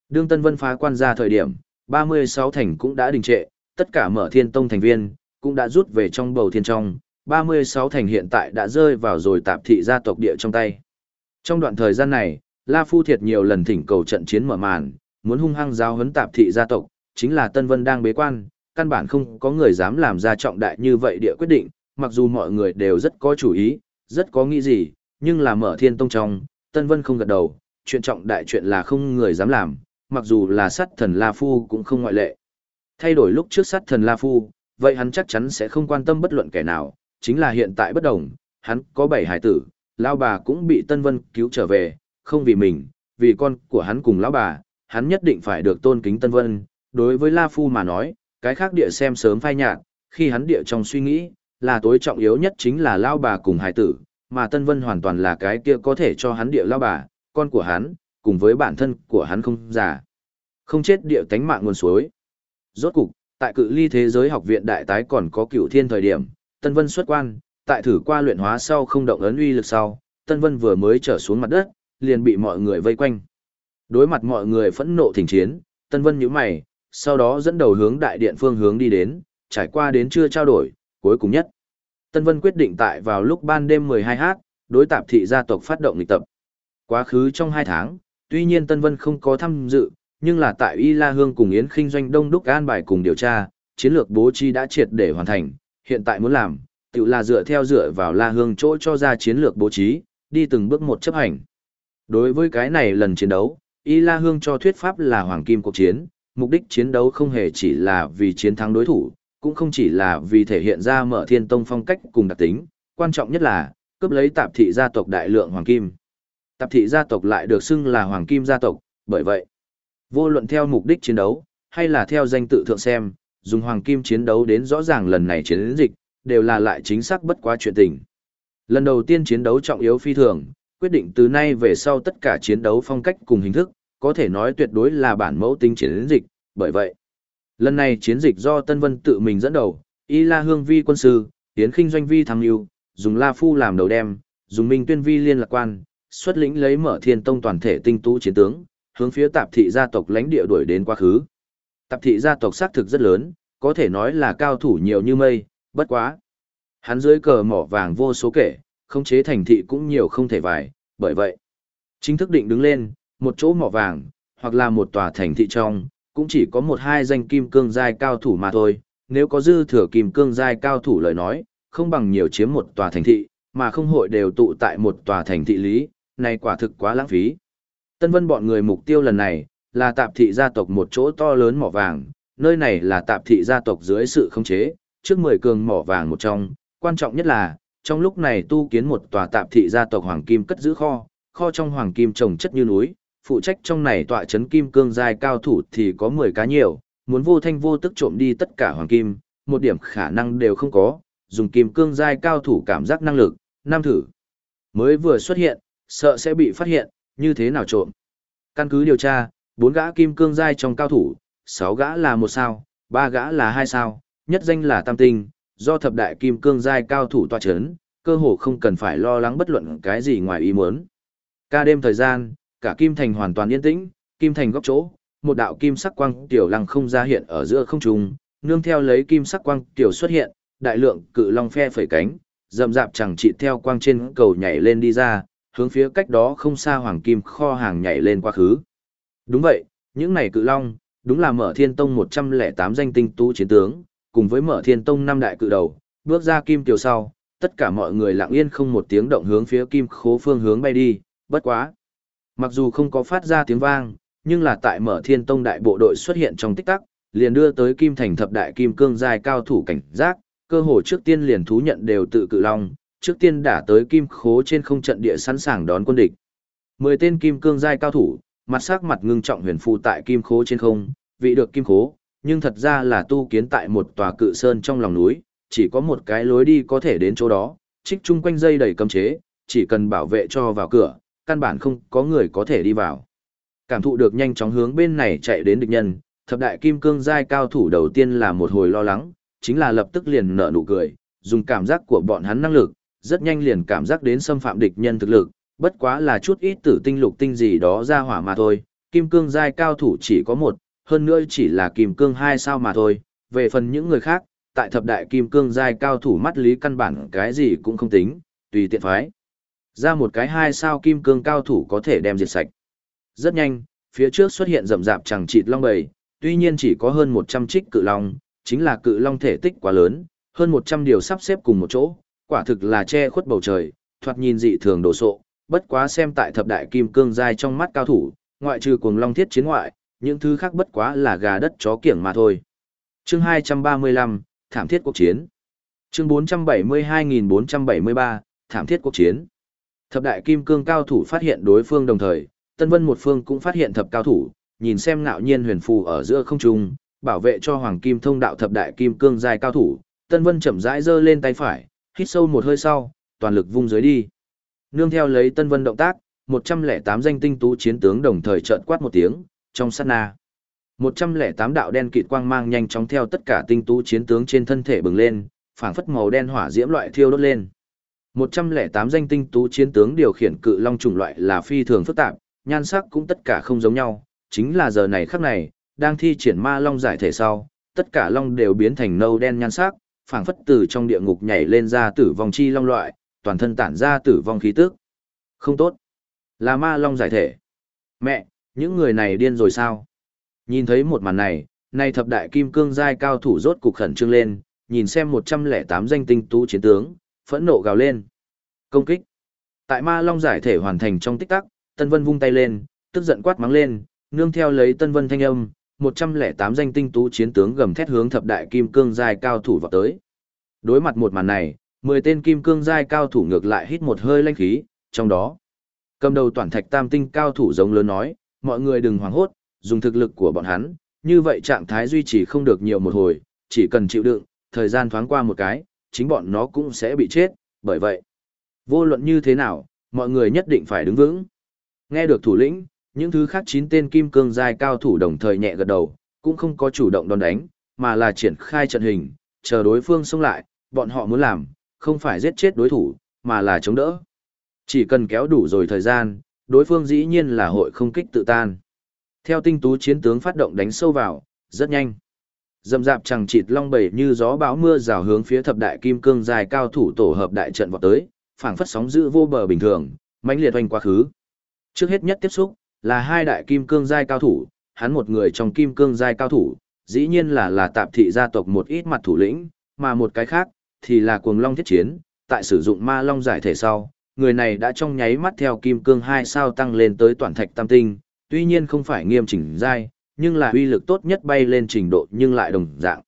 Đương Tân Vân phá quan ra thời điểm, 36 thành cũng đã đình trệ, tất cả mở thiên tông thành viên, cũng đã rút về trong bầu thiên trong, 36 thành hiện tại đã rơi vào rồi tạp thị gia tộc địa trong tay. Trong đoạn thời gian này, La Phu Thiệt nhiều lần thỉnh cầu trận chiến mở màn, muốn hung hăng giao hấn tạp thị gia tộc, chính là Tân Vân đang bế quan, căn bản không có người dám làm ra trọng đại như vậy địa quyết định, mặc dù mọi người đều rất có chủ ý, rất có nghĩ gì, nhưng là mở thiên tông trong, Tân Vân không gật đầu, chuyện trọng đại chuyện là không người dám làm, mặc dù là sát thần La Phu cũng không ngoại lệ. Thay đổi lúc trước sát thần La Phu, vậy hắn chắc chắn sẽ không quan tâm bất luận kẻ nào, chính là hiện tại bất đồng, hắn có bảy hải tử, lão bà cũng bị Tân Vân cứu trở về, không vì mình, vì con của hắn cùng lão bà, hắn nhất định phải được tôn kính Tân Vân. Đối với La Phu mà nói, cái khác địa xem sớm phai nhạt, khi hắn địa trong suy nghĩ, là tối trọng yếu nhất chính là lao bà cùng hải tử, mà Tân Vân hoàn toàn là cái kia có thể cho hắn địa lao bà, con của hắn, cùng với bản thân của hắn không già. Không chết địa tánh mạng nguồn suối. Rốt cục, tại cự ly thế giới học viện đại tái còn có cựu thiên thời điểm, Tân Vân xuất quan, tại thử qua luyện hóa sau không động ấn uy lực sau, Tân Vân vừa mới trở xuống mặt đất, liền bị mọi người vây quanh. Đối mặt mọi người phẫn nộ thỉnh chiến, Tân Vân nhíu mày, sau đó dẫn đầu hướng đại điện phương hướng đi đến, trải qua đến chưa trao đổi, cuối cùng nhất. Tân Vân quyết định tại vào lúc ban đêm 12h, đối tạp thị gia tộc phát động lịch tập. Quá khứ trong 2 tháng, tuy nhiên Tân Vân không có tham dự, nhưng là tại Y La Hương cùng Yến Kinh doanh đông đúc an bài cùng điều tra, chiến lược bố trí đã triệt để hoàn thành, hiện tại muốn làm, tự là dựa theo dựa vào La Hương chỗ cho ra chiến lược bố trí, đi từng bước một chấp hành. Đối với cái này lần chiến đấu, Y La Hương cho thuyết pháp là hoàng kim cuộc chiến, mục đích chiến đấu không hề chỉ là vì chiến thắng đối thủ, cũng không chỉ là vì thể hiện ra mở thiên tông phong cách cùng đặc tính, quan trọng nhất là, cướp lấy tạp thị gia tộc đại lượng hoàng kim. Tạp thị gia tộc lại được xưng là hoàng kim gia tộc, bởi vậy, vô luận theo mục đích chiến đấu, hay là theo danh tự thượng xem, dùng hoàng kim chiến đấu đến rõ ràng lần này chiến dịch, đều là lại chính xác bất quá chuyện tình. Lần đầu tiên chiến đấu trọng yếu phi thường, quyết định từ nay về sau tất cả chiến đấu phong cách cùng hình thức, có thể nói tuyệt đối là bản mẫu tính chiến dịch, bởi vậy, lần này chiến dịch do Tân Vân tự mình dẫn đầu, Y La Hương Vi quân sư, Tiến Kinh doanh vi tham lưu dùng La Phu làm đầu đem, dùng Minh Tuyên Vi liên lạc quan, xuất lĩnh lấy mở thiên tông toàn thể tinh tú chiến tướng, hướng phía tạp thị gia tộc lãnh địa đuổi đến quá khứ. Tạp thị gia tộc xác thực rất lớn, có thể nói là cao thủ nhiều như mây, bất quá. Hắn dưới cờ mỏ vàng vô số kể, không chế thành thị cũng nhiều không thể vài, bởi vậy. Chính thức định đứng lên, một chỗ mỏ vàng, hoặc là một tòa thành thị trong, cũng chỉ có một hai danh kim cương giai cao thủ mà thôi, nếu có dư thừa kim cương giai cao thủ lời nói, không bằng nhiều chiếm một tòa thành thị, mà không hội đều tụ tại một tòa thành thị lý, này quả thực quá lãng phí. Tân Vân bọn người mục tiêu lần này, là tạp thị gia tộc một chỗ to lớn mỏ vàng, nơi này là tạp thị gia tộc dưới sự khống chế, trước 10 cường mỏ vàng một trong, quan trọng nhất là, trong lúc này tu kiến một tòa tạp thị gia tộc hoàng kim cất giữ kho, kho trong hoàng kim trồng chất như núi, phụ trách trong này tọa chấn kim cương giai cao thủ thì có 10 cá nhiều, muốn vô thanh vô tức trộm đi tất cả hoàng kim, một điểm khả năng đều không có, dùng kim cương giai cao thủ cảm giác năng lực, năm thử. Mới vừa xuất hiện, sợ sẽ bị phát hiện, như thế nào trộm. Căn cứ điều tra, bốn gã kim cương giai trong cao thủ, sáu gã là một sao, ba gã là hai sao, nhất danh là tam tinh, do thập đại kim cương giai cao thủ tọa chấn, cơ hồ không cần phải lo lắng bất luận cái gì ngoài ý muốn. Ca đêm thời gian, cả kim thành hoàn toàn yên tĩnh, kim thành góc chỗ, một đạo kim sắc quang tiểu lăng không ra hiện ở giữa không trung, nương theo lấy kim sắc quang tiểu xuất hiện, đại lượng cự long phe phẩy cánh, rậm rạp chẳng trị theo quang trên cầu nhảy lên đi ra, hướng phía cách đó không xa hoàng kim kho hàng nhảy lên quá khứ. Đúng vậy, những này cự long, đúng là mở thiên tông 108 danh tinh tú chiến tướng, cùng với mở thiên tông năm đại cự đầu, bước ra kim tiểu sau, tất cả mọi người lặng yên không một tiếng động hướng phía kim khố phương hướng bay đi, bất quá. Mặc dù không có phát ra tiếng vang, nhưng là tại mở thiên tông đại bộ đội xuất hiện trong tích tắc, liền đưa tới kim thành thập đại kim cương giai cao thủ cảnh giác, cơ hồ trước tiên liền thú nhận đều tự cự long, trước tiên đã tới kim khố trên không trận địa sẵn sàng đón quân địch. Mười tên kim cương giai cao thủ, mặt sắc mặt ngưng trọng huyền phù tại kim khố trên không, vị được kim khố, nhưng thật ra là tu kiến tại một tòa cự sơn trong lòng núi, chỉ có một cái lối đi có thể đến chỗ đó, trích chung quanh dây đầy cấm chế, chỉ cần bảo vệ cho vào cửa, căn bản không có người có thể đi vào. Cảm thụ được nhanh chóng hướng bên này chạy đến địch nhân, thập đại kim cương giai cao thủ đầu tiên là một hồi lo lắng, chính là lập tức liền nở nụ cười, dùng cảm giác của bọn hắn năng lực, rất nhanh liền cảm giác đến xâm phạm địch nhân thực lực, bất quá là chút ít tử tinh lục tinh gì đó ra hỏa mà thôi, kim cương giai cao thủ chỉ có một, hơn nữa chỉ là kim cương hai sao mà thôi, về phần những người khác, tại thập đại kim cương giai cao thủ mắt lý căn bản cái gì cũng không tính, tùy tiện phái. Ra một cái hai sao kim cương cao thủ có thể đem diệt sạch. Rất nhanh, phía trước xuất hiện rậm rạp chẳng chịt long bầy, tuy nhiên chỉ có hơn 100 trích cự long, chính là cự long thể tích quá lớn, hơn 100 điều sắp xếp cùng một chỗ, quả thực là che khuất bầu trời, thoạt nhìn dị thường đồ sộ, bất quá xem tại thập đại kim cương giai trong mắt cao thủ, ngoại trừ cuồng long thiết chiến ngoại, những thứ khác bất quá là gà đất chó kiểng mà thôi. Chương 235, Thảm thiết quốc chiến. Chương 472473, Thảm thiết quốc chiến. Thập đại kim cương cao thủ phát hiện đối phương đồng thời, Tân Vân một phương cũng phát hiện thập cao thủ, nhìn xem ngạo nhiên huyền phù ở giữa không trung, bảo vệ cho hoàng kim thông đạo thập đại kim cương giai cao thủ, Tân Vân chậm rãi giơ lên tay phải, hít sâu một hơi sau, toàn lực vung dưới đi. Nương theo lấy Tân Vân động tác, 108 danh tinh tú chiến tướng đồng thời trợn quát một tiếng, trong sát na. 108 đạo đen kịt quang mang nhanh chóng theo tất cả tinh tú chiến tướng trên thân thể bừng lên, phảng phất màu đen hỏa diễm loại thiêu đốt lên. 108 danh tinh tú chiến tướng điều khiển cự long chủng loại là phi thường phức tạp, nhan sắc cũng tất cả không giống nhau, chính là giờ này khắc này, đang thi triển ma long giải thể sau, tất cả long đều biến thành nâu đen nhan sắc, phảng phất từ trong địa ngục nhảy lên ra tử vong chi long loại, toàn thân tản ra tử vong khí tức. Không tốt. Là ma long giải thể. Mẹ, những người này điên rồi sao? Nhìn thấy một màn này, nay thập đại kim cương giai cao thủ rốt cục khẩn trương lên, nhìn xem 108 danh tinh tú chiến tướng, phẫn nộ gào lên. Công kích. Tại ma long giải thể hoàn thành trong tích tắc, Tân Vân vung tay lên, tức giận quát mắng lên, nương theo lấy Tân Vân thanh âm, 108 danh tinh tú chiến tướng gầm thét hướng thập đại kim cương giai cao thủ vào tới. Đối mặt một màn này, 10 tên kim cương giai cao thủ ngược lại hít một hơi lanh khí, trong đó, cầm đầu toàn thạch tam tinh cao thủ giống lớn nói, mọi người đừng hoảng hốt, dùng thực lực của bọn hắn, như vậy trạng thái duy trì không được nhiều một hồi, chỉ cần chịu đựng, thời gian thoáng qua một cái, chính bọn nó cũng sẽ bị chết, bởi vậy, vô luận như thế nào, mọi người nhất định phải đứng vững. Nghe được thủ lĩnh, những thứ khác chín tên kim cương giai cao thủ đồng thời nhẹ gật đầu, cũng không có chủ động đòn đánh, mà là triển khai trận hình, chờ đối phương xông lại, bọn họ muốn làm, không phải giết chết đối thủ, mà là chống đỡ. Chỉ cần kéo đủ rồi thời gian, đối phương dĩ nhiên là hội không kích tự tan. Theo tinh tú chiến tướng phát động đánh sâu vào, rất nhanh. Dầm dạp chẳng chịt long bầy như gió bão mưa rào hướng phía thập đại kim cương dài cao thủ tổ hợp đại trận vọt tới, phảng phất sóng dữ vô bờ bình thường, mãnh liệt oanh quá khứ. Trước hết nhất tiếp xúc, là hai đại kim cương giai cao thủ, hắn một người trong kim cương giai cao thủ, dĩ nhiên là là tạp thị gia tộc một ít mặt thủ lĩnh, mà một cái khác, thì là cuồng long thiết chiến, tại sử dụng ma long giải thể sau, người này đã trong nháy mắt theo kim cương hai sao tăng lên tới toàn thạch tam tinh, tuy nhiên không phải nghiêm chỉnh giai, nhưng là uy lực tốt nhất bay lên trình độ nhưng lại đồng dạng.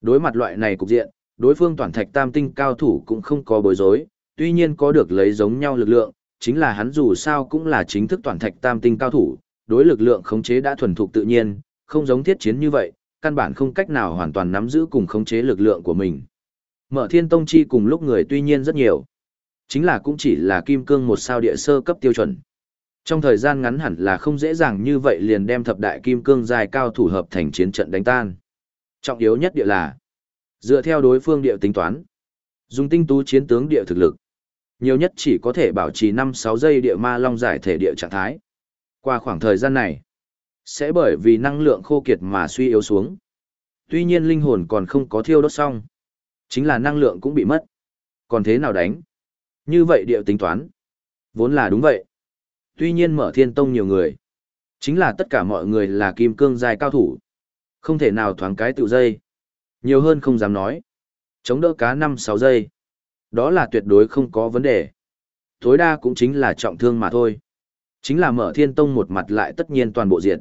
Đối mặt loại này cục diện, đối phương toàn thạch tam tinh cao thủ cũng không có bối rối, tuy nhiên có được lấy giống nhau lực lượng, chính là hắn dù sao cũng là chính thức toàn thạch tam tinh cao thủ, đối lực lượng khống chế đã thuần thục tự nhiên, không giống thiết chiến như vậy, căn bản không cách nào hoàn toàn nắm giữ cùng khống chế lực lượng của mình. Mở thiên tông chi cùng lúc người tuy nhiên rất nhiều, chính là cũng chỉ là kim cương một sao địa sơ cấp tiêu chuẩn. Trong thời gian ngắn hẳn là không dễ dàng như vậy liền đem thập đại kim cương dài cao thủ hợp thành chiến trận đánh tan. Trọng yếu nhất địa là dựa theo đối phương địa tính toán, dùng tinh tú chiến tướng địa thực lực, nhiều nhất chỉ có thể bảo trì 5-6 giây địa ma long giải thể địa trạng thái. Qua khoảng thời gian này, sẽ bởi vì năng lượng khô kiệt mà suy yếu xuống. Tuy nhiên linh hồn còn không có thiêu đốt xong, chính là năng lượng cũng bị mất. Còn thế nào đánh? Như vậy địa tính toán. Vốn là đúng vậy. Tuy nhiên mở thiên tông nhiều người. Chính là tất cả mọi người là kim cương dài cao thủ. Không thể nào thoáng cái tự dây. Nhiều hơn không dám nói. Chống đỡ cá 5-6 giây. Đó là tuyệt đối không có vấn đề. Tối đa cũng chính là trọng thương mà thôi. Chính là mở thiên tông một mặt lại tất nhiên toàn bộ diện.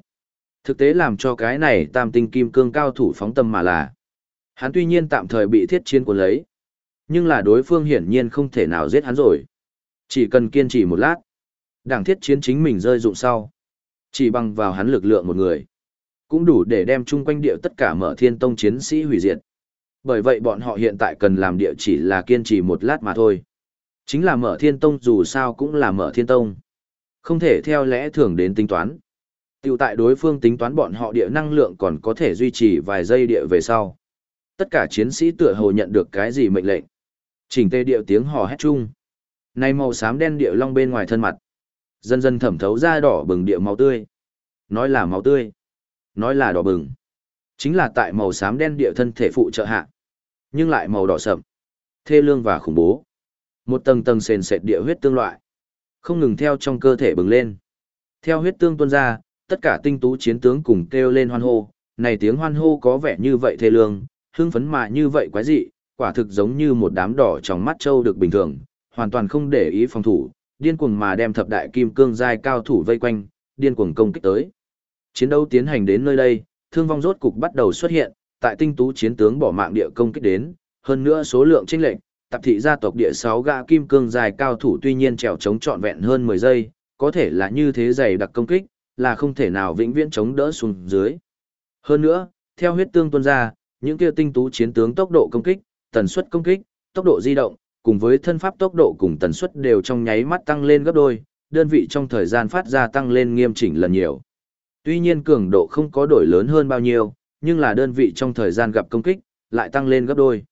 Thực tế làm cho cái này tam tinh kim cương cao thủ phóng tâm mà là. Hắn tuy nhiên tạm thời bị thiết chiến của lấy. Nhưng là đối phương hiển nhiên không thể nào giết hắn rồi. Chỉ cần kiên trì một lát. Đảng thiết chiến chính mình rơi dụng sau. Chỉ bằng vào hắn lực lượng một người. Cũng đủ để đem chung quanh địa tất cả mở thiên tông chiến sĩ hủy diệt. Bởi vậy bọn họ hiện tại cần làm địa chỉ là kiên trì một lát mà thôi. Chính là mở thiên tông dù sao cũng là mở thiên tông. Không thể theo lẽ thường đến tính toán. Tiểu tại đối phương tính toán bọn họ địa năng lượng còn có thể duy trì vài giây địa về sau. Tất cả chiến sĩ tựa hồ nhận được cái gì mệnh lệnh. Chỉnh tê điệu tiếng hò hét chung. nay màu xám đen địa long bên ngoài thân mặt. Dần dần thẩm thấu ra đỏ bừng địa máu tươi. Nói là máu tươi. Nói là đỏ bừng. Chính là tại màu xám đen địa thân thể phụ trợ hạ. Nhưng lại màu đỏ sậm. Thê lương và khủng bố. Một tầng tầng sền sệt địa huyết tương loại. Không ngừng theo trong cơ thể bừng lên. Theo huyết tương tuôn ra, tất cả tinh tú chiến tướng cùng kêu lên hoan hô. Này tiếng hoan hô có vẻ như vậy thê lương, hưng phấn mà như vậy quái dị, quả thực giống như một đám đỏ trong mắt trâu được bình thường, hoàn toàn không để ý phòng thủ, điên cuồng mà đem thập đại kim cương giai cao thủ vây quanh, điên cuồng công kích tới. Chiến đấu tiến hành đến nơi đây, thương vong rốt cục bắt đầu xuất hiện, tại tinh tú chiến tướng bỏ mạng địa công kích đến, hơn nữa số lượng chênh lệnh, tập thị gia tộc địa 6 gã kim cương dài cao thủ tuy nhiên trèo chống trọn vẹn hơn 10 giây, có thể là như thế dày đặc công kích, là không thể nào vĩnh viễn chống đỡ xuống dưới. Hơn nữa, theo huyết tương tuôn ra, những kia tinh tú chiến tướng tốc độ công kích, tần suất công kích, tốc độ di động, cùng với thân pháp tốc độ cùng tần suất đều trong nháy mắt tăng lên gấp đôi, đơn vị trong thời gian phát ra tăng lên nghiêm chỉnh lần nhiều. Tuy nhiên cường độ không có đổi lớn hơn bao nhiêu, nhưng là đơn vị trong thời gian gặp công kích, lại tăng lên gấp đôi.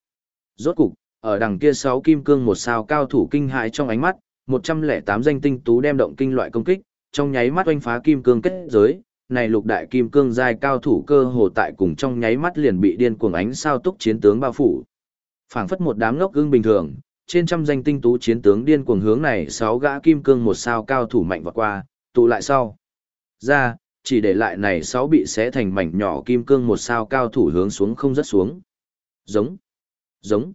Rốt cục, ở đằng kia 6 kim cương một sao cao thủ kinh hãi trong ánh mắt, 108 danh tinh tú đem động kinh loại công kích, trong nháy mắt oanh phá kim cương kết giới, này lục đại kim cương giai cao thủ cơ hồ tại cùng trong nháy mắt liền bị điên cuồng ánh sao túc chiến tướng bao phủ. Phảng phất một đám ngốc gương bình thường, trên trăm danh tinh tú chiến tướng điên cuồng hướng này sáu gã kim cương một sao cao thủ mạnh vọt qua, tụ lại sau. Ra, chỉ để lại này sáu bị xé thành mảnh nhỏ kim cương một sao cao thủ hướng xuống không rất xuống. Giống, giống,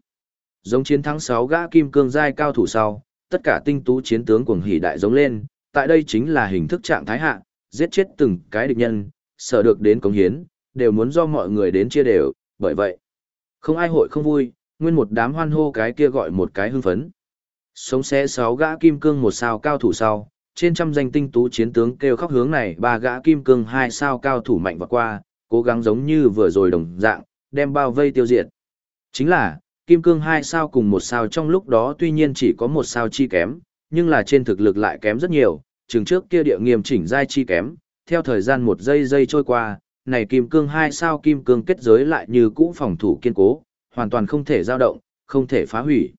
giống chiến thắng sáu gã kim cương giai cao thủ sau, tất cả tinh tú chiến tướng cuồng hỉ đại giống lên, tại đây chính là hình thức trạng thái hạ, giết chết từng cái địch nhân, sợ được đến cống hiến, đều muốn do mọi người đến chia đều, bởi vậy, không ai hội không vui, nguyên một đám hoan hô cái kia gọi một cái hưng phấn. Sống xé sáu gã kim cương một sao cao thủ sau, trên trăm danh tinh tú chiến tướng kêu khóc hướng này ba gã kim cương hai sao cao thủ mạnh và qua, cố gắng giống như vừa rồi đồng dạng, đem bao vây tiêu diệt. Chính là, kim cương hai sao cùng một sao trong lúc đó tuy nhiên chỉ có một sao chi kém, nhưng là trên thực lực lại kém rất nhiều, chừng trước kia địa nghiêm chỉnh giai chi kém, theo thời gian một giây giây trôi qua, này kim cương hai sao kim cương kết giới lại như cũ phòng thủ kiên cố, hoàn toàn không thể dao động, không thể phá hủy.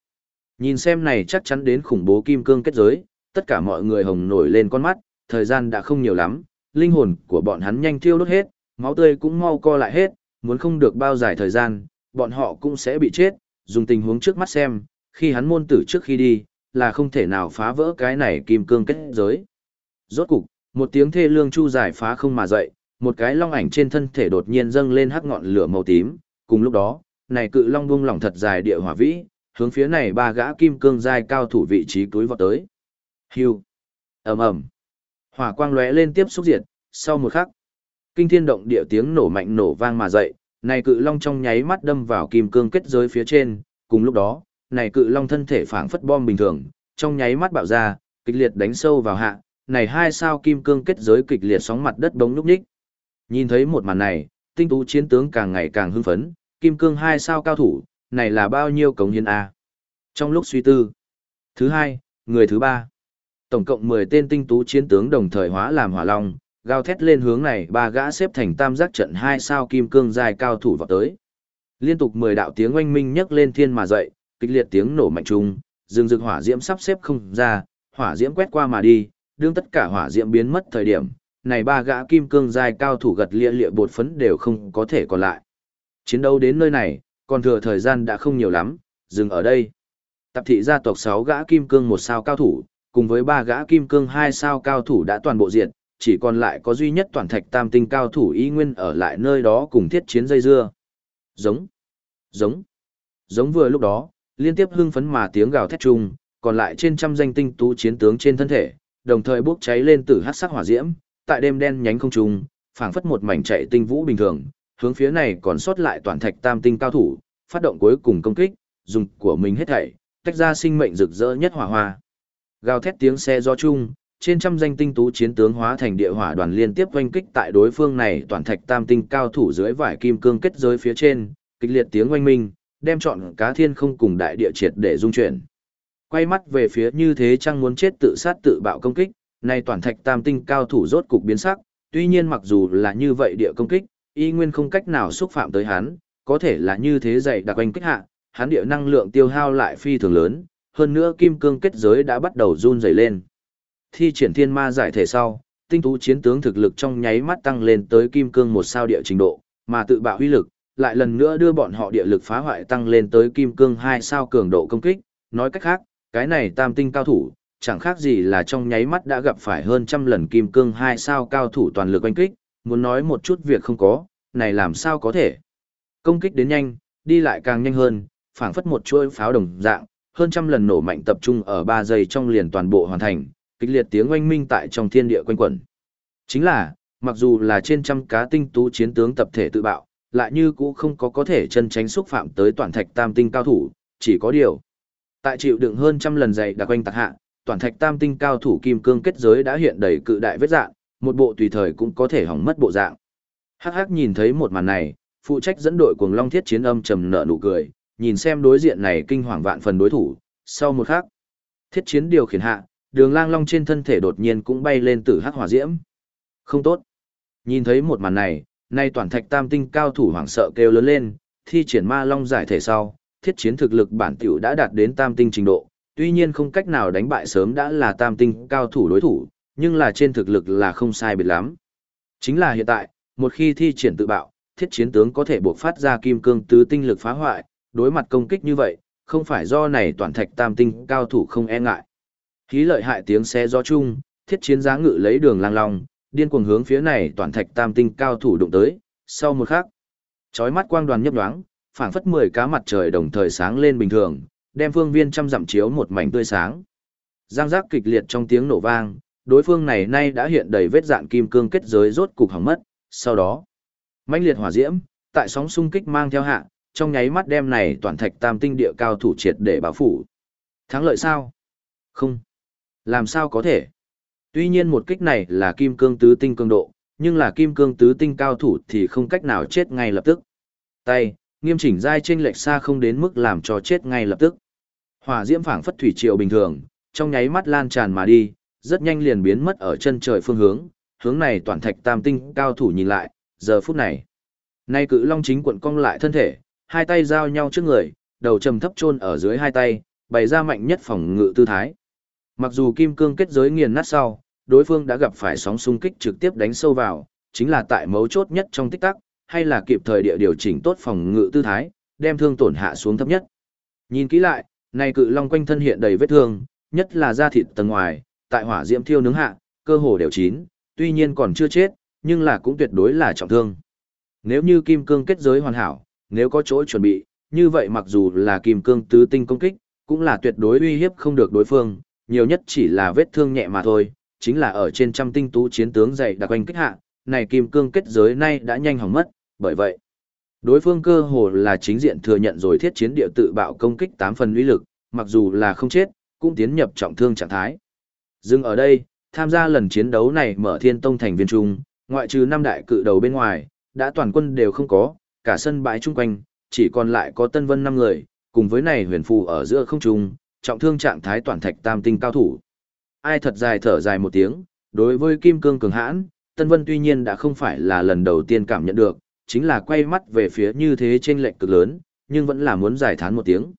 Nhìn xem này chắc chắn đến khủng bố kim cương kết giới, tất cả mọi người hồng nổi lên con mắt, thời gian đã không nhiều lắm, linh hồn của bọn hắn nhanh thiêu đốt hết, máu tươi cũng mau co lại hết, muốn không được bao dài thời gian, bọn họ cũng sẽ bị chết, dùng tình huống trước mắt xem, khi hắn môn tử trước khi đi, là không thể nào phá vỡ cái này kim cương kết giới. Rốt cục, một tiếng thê lương chu giải phá không mà dậy, một cái long ảnh trên thân thể đột nhiên dâng lên hắc ngọn lửa màu tím, cùng lúc đó, này cự long buông lỏng thật dài địa hỏa vĩ, hướng phía này ba gã kim cương giai cao thủ vị trí túi vọt tới. Hưu. Ầm ầm. Hỏa quang lóe lên tiếp xúc diệt, sau một khắc, kinh thiên động địa tiếng nổ mạnh nổ vang mà dậy, này cự long trong nháy mắt đâm vào kim cương kết giới phía trên, cùng lúc đó, này cự long thân thể phảng phất bom bình thường, trong nháy mắt bạo ra, kịch liệt đánh sâu vào hạ, này hai sao kim cương kết giới kịch liệt sóng mặt đất bỗng núp nhích. Nhìn thấy một màn này, tinh tú chiến tướng càng ngày càng hưng phấn, kim cương hai sao cao thủ, này là bao nhiêu cống hiến A. Trong lúc suy tư, thứ hai, người thứ ba, tổng cộng 10 tên tinh tú chiến tướng đồng thời hóa làm hỏa long, gào thét lên hướng này ba gã xếp thành tam giác trận hai sao kim cương dài cao thủ vào tới. Liên tục 10 đạo tiếng oanh minh nhấc lên thiên mà dậy, kịch liệt tiếng nổ mạnh trung, rừng rực hỏa diễm sắp xếp không ra, hỏa diễm quét qua mà đi, đương tất cả hỏa diễm biến mất thời điểm, này ba gã kim cương dài cao thủ gật lia lịa bột phấn đều không có thể còn lại. Chiến đấu đến nơi này, còn thừa thời gian đã không nhiều lắm, dừng ở đây. Tập thị gia tộc 6 gã kim cương một sao cao thủ, cùng với ba gã kim cương hai sao cao thủ đã toàn bộ diệt, chỉ còn lại có duy nhất toàn thạch tam tinh cao thủ y nguyên ở lại nơi đó cùng thiết chiến dây dưa. Giống, giống, giống vừa lúc đó, liên tiếp hưng phấn mà tiếng gào thét chung, còn lại trên trăm danh tinh tú chiến tướng trên thân thể, đồng thời bốc cháy lên từ hắc sắc hỏa diễm, tại đêm đen nhánh không trung, phảng phất một mảnh chạy tinh vũ bình thường, hướng phía này còn sót lại toàn thạch tam tinh cao thủ, phát động cuối cùng công kích, dùng của mình hết thảy, tách ra sinh mệnh rực rỡ nhất hỏa hoa. Gào thét tiếng xe do chung, trên trăm danh tinh tú chiến tướng hóa thành địa hỏa đoàn liên tiếp oanh kích tại đối phương này toàn thạch tam tinh cao thủ dưới vải kim cương kết giới phía trên, kịch liệt tiếng oanh minh, đem chọn cá thiên không cùng đại địa triệt để dung chuyển. Quay mắt về phía như thế chăng muốn chết tự sát tự bạo công kích, nay toàn thạch tam tinh cao thủ rốt cục biến sắc, tuy nhiên mặc dù là như vậy địa công kích, y nguyên không cách nào xúc phạm tới hắn, có thể là như thế dày đặc quanh kích hạ, hắn địa năng lượng tiêu hao lại phi thường lớn, hơn nữa kim cương kết giới đã bắt đầu run rẩy lên. Thi triển thiên ma giải thể sau, tinh tú chiến tướng thực lực trong nháy mắt tăng lên tới kim cương một sao địa trình độ, mà tự bạo huy lực, lại lần nữa đưa bọn họ địa lực phá hoại tăng lên tới kim cương hai sao cường độ công kích, nói cách khác, cái này tam tinh cao thủ, chẳng khác gì là trong nháy mắt đã gặp phải hơn trăm lần kim cương hai sao cao thủ toàn lực oanh kích, muốn nói một chút việc không có, này làm sao có thể. Công kích đến nhanh, đi lại càng nhanh hơn, phảng phất một chuỗi pháo đồng dạng, hơn trăm lần nổ mạnh tập trung ở 3 giây trong liền toàn bộ hoàn thành, kịch liệt tiếng oanh minh tại trong thiên địa quanh quẩn. Chính là, mặc dù là trên trăm cá tinh tú chiến tướng tập thể tự bạo, lại như cũ không có có thể chân tránh xúc phạm tới toàn thạch tam tinh cao thủ, chỉ có điều. Tại chịu đựng hơn trăm lần dày đặc quanh tạc hạ, toàn thạch tam tinh cao thủ kim cương kết giới đã hiện đầy cự đại vết dạng, một bộ tùy thời cũng có thể hỏng mất bộ dạng. Hắc hắc nhìn thấy một màn này, phụ trách dẫn đội cuồng long thiết chiến âm trầm nở nụ cười, nhìn xem đối diện này kinh hoàng vạn phần đối thủ, sau một khắc, thiết chiến điều khiển hạ, đường lang long trên thân thể đột nhiên cũng bay lên tử hắc hỏa diễm. Không tốt. Nhìn thấy một màn này, nay toàn thạch tam tinh cao thủ hoảng sợ kêu lớn lên, thi triển ma long giải thể sau, thiết chiến thực lực bản tiểu đã đạt đến tam tinh trình độ, tuy nhiên không cách nào đánh bại sớm đã là tam tinh cao thủ đối thủ, nhưng là trên thực lực là không sai biệt lắm. Chính là hiện tại, một khi thi triển tự bạo, thiết chiến tướng có thể buộc phát ra kim cương tứ tinh lực phá hoại, đối mặt công kích như vậy, không phải do này toàn thạch tam tinh cao thủ không e ngại. Khí lợi hại tiếng xe gió chung, thiết chiến giá ngự lấy đường lang long, điên cuồng hướng phía này toàn thạch tam tinh cao thủ đụng tới, sau một khắc, chói mắt quang đoàn nhấp nhoáng, phảng phất mười cá mặt trời đồng thời sáng lên bình thường, đem phương viên trăm dặm chiếu một mảnh tươi sáng. Giang giác kịch liệt trong tiếng nổ vang, đối phương này nay đã hiện đầy vết dạn kim cương kết giới rốt cục hỏng mất, sau đó, mãnh liệt hỏa diễm, tại sóng xung kích mang theo hạ, trong nháy mắt đem này toàn thạch tam tinh địa cao thủ triệt để bảo phủ. Thắng lợi sao? Không. Làm sao có thể? Tuy nhiên một kích này là kim cương tứ tinh cường độ, nhưng là kim cương tứ tinh cao thủ thì không cách nào chết ngay lập tức. Tay, nghiêm chỉnh dai trên lệch xa không đến mức làm cho chết ngay lập tức. Hỏa diễm phảng phất thủy triều bình thường, trong nháy mắt lan tràn mà đi, rất nhanh liền biến mất ở chân trời phương hướng, hướng này toàn thạch tam tinh cao thủ nhìn lại, giờ phút này. Nay cự long chính quận cong lại thân thể, hai tay giao nhau trước người, đầu trầm thấp chôn ở dưới hai tay, bày ra mạnh nhất phòng ngự tư thái. Mặc dù kim cương kết giới nghiền nát sau, đối phương đã gặp phải sóng xung kích trực tiếp đánh sâu vào, chính là tại mấu chốt nhất trong tích tắc, hay là kịp thời địa điều chỉnh tốt phòng ngự tư thái, đem thương tổn hạ xuống thấp nhất. Nhìn kỹ lại, này cự long quanh thân hiện đầy vết thương, nhất là da thịt tầng ngoài, tại hỏa diễm thiêu nướng hạ, cơ hồ đều chín, tuy nhiên còn chưa chết, nhưng là cũng tuyệt đối là trọng thương. Nếu như kim cương kết giới hoàn hảo, nếu có chỗ chuẩn bị, như vậy mặc dù là kim cương tứ tinh công kích, cũng là tuyệt đối uy hiếp không được đối phương, nhiều nhất chỉ là vết thương nhẹ mà thôi, chính là ở trên trăm tinh tú chiến tướng dày đặc quanh kích hạ, này kim cương kết giới nay đã nhanh hỏng mất, bởi vậy, đối phương cơ hồ là chính diện thừa nhận rồi thiết chiến địa tự bạo công kích 8 phần uy lực, mặc dù là không chết, cũng tiến nhập trọng thương trạng thái. Dừng ở đây, tham gia lần chiến đấu này mở thiên tông thành viên trung, ngoại trừ năm đại cự đầu bên ngoài, đã toàn quân đều không có, cả sân bãi chung quanh, chỉ còn lại có Tân Vân 5 người, cùng với này huyền phù ở giữa không trung, trọng thương trạng thái toàn thạch tam tinh cao thủ. Ai thật dài thở dài một tiếng, đối với kim cương cường hãn, Tân Vân tuy nhiên đã không phải là lần đầu tiên cảm nhận được, chính là quay mắt về phía như thế trên lệnh cực lớn, nhưng vẫn là muốn giải thán một tiếng.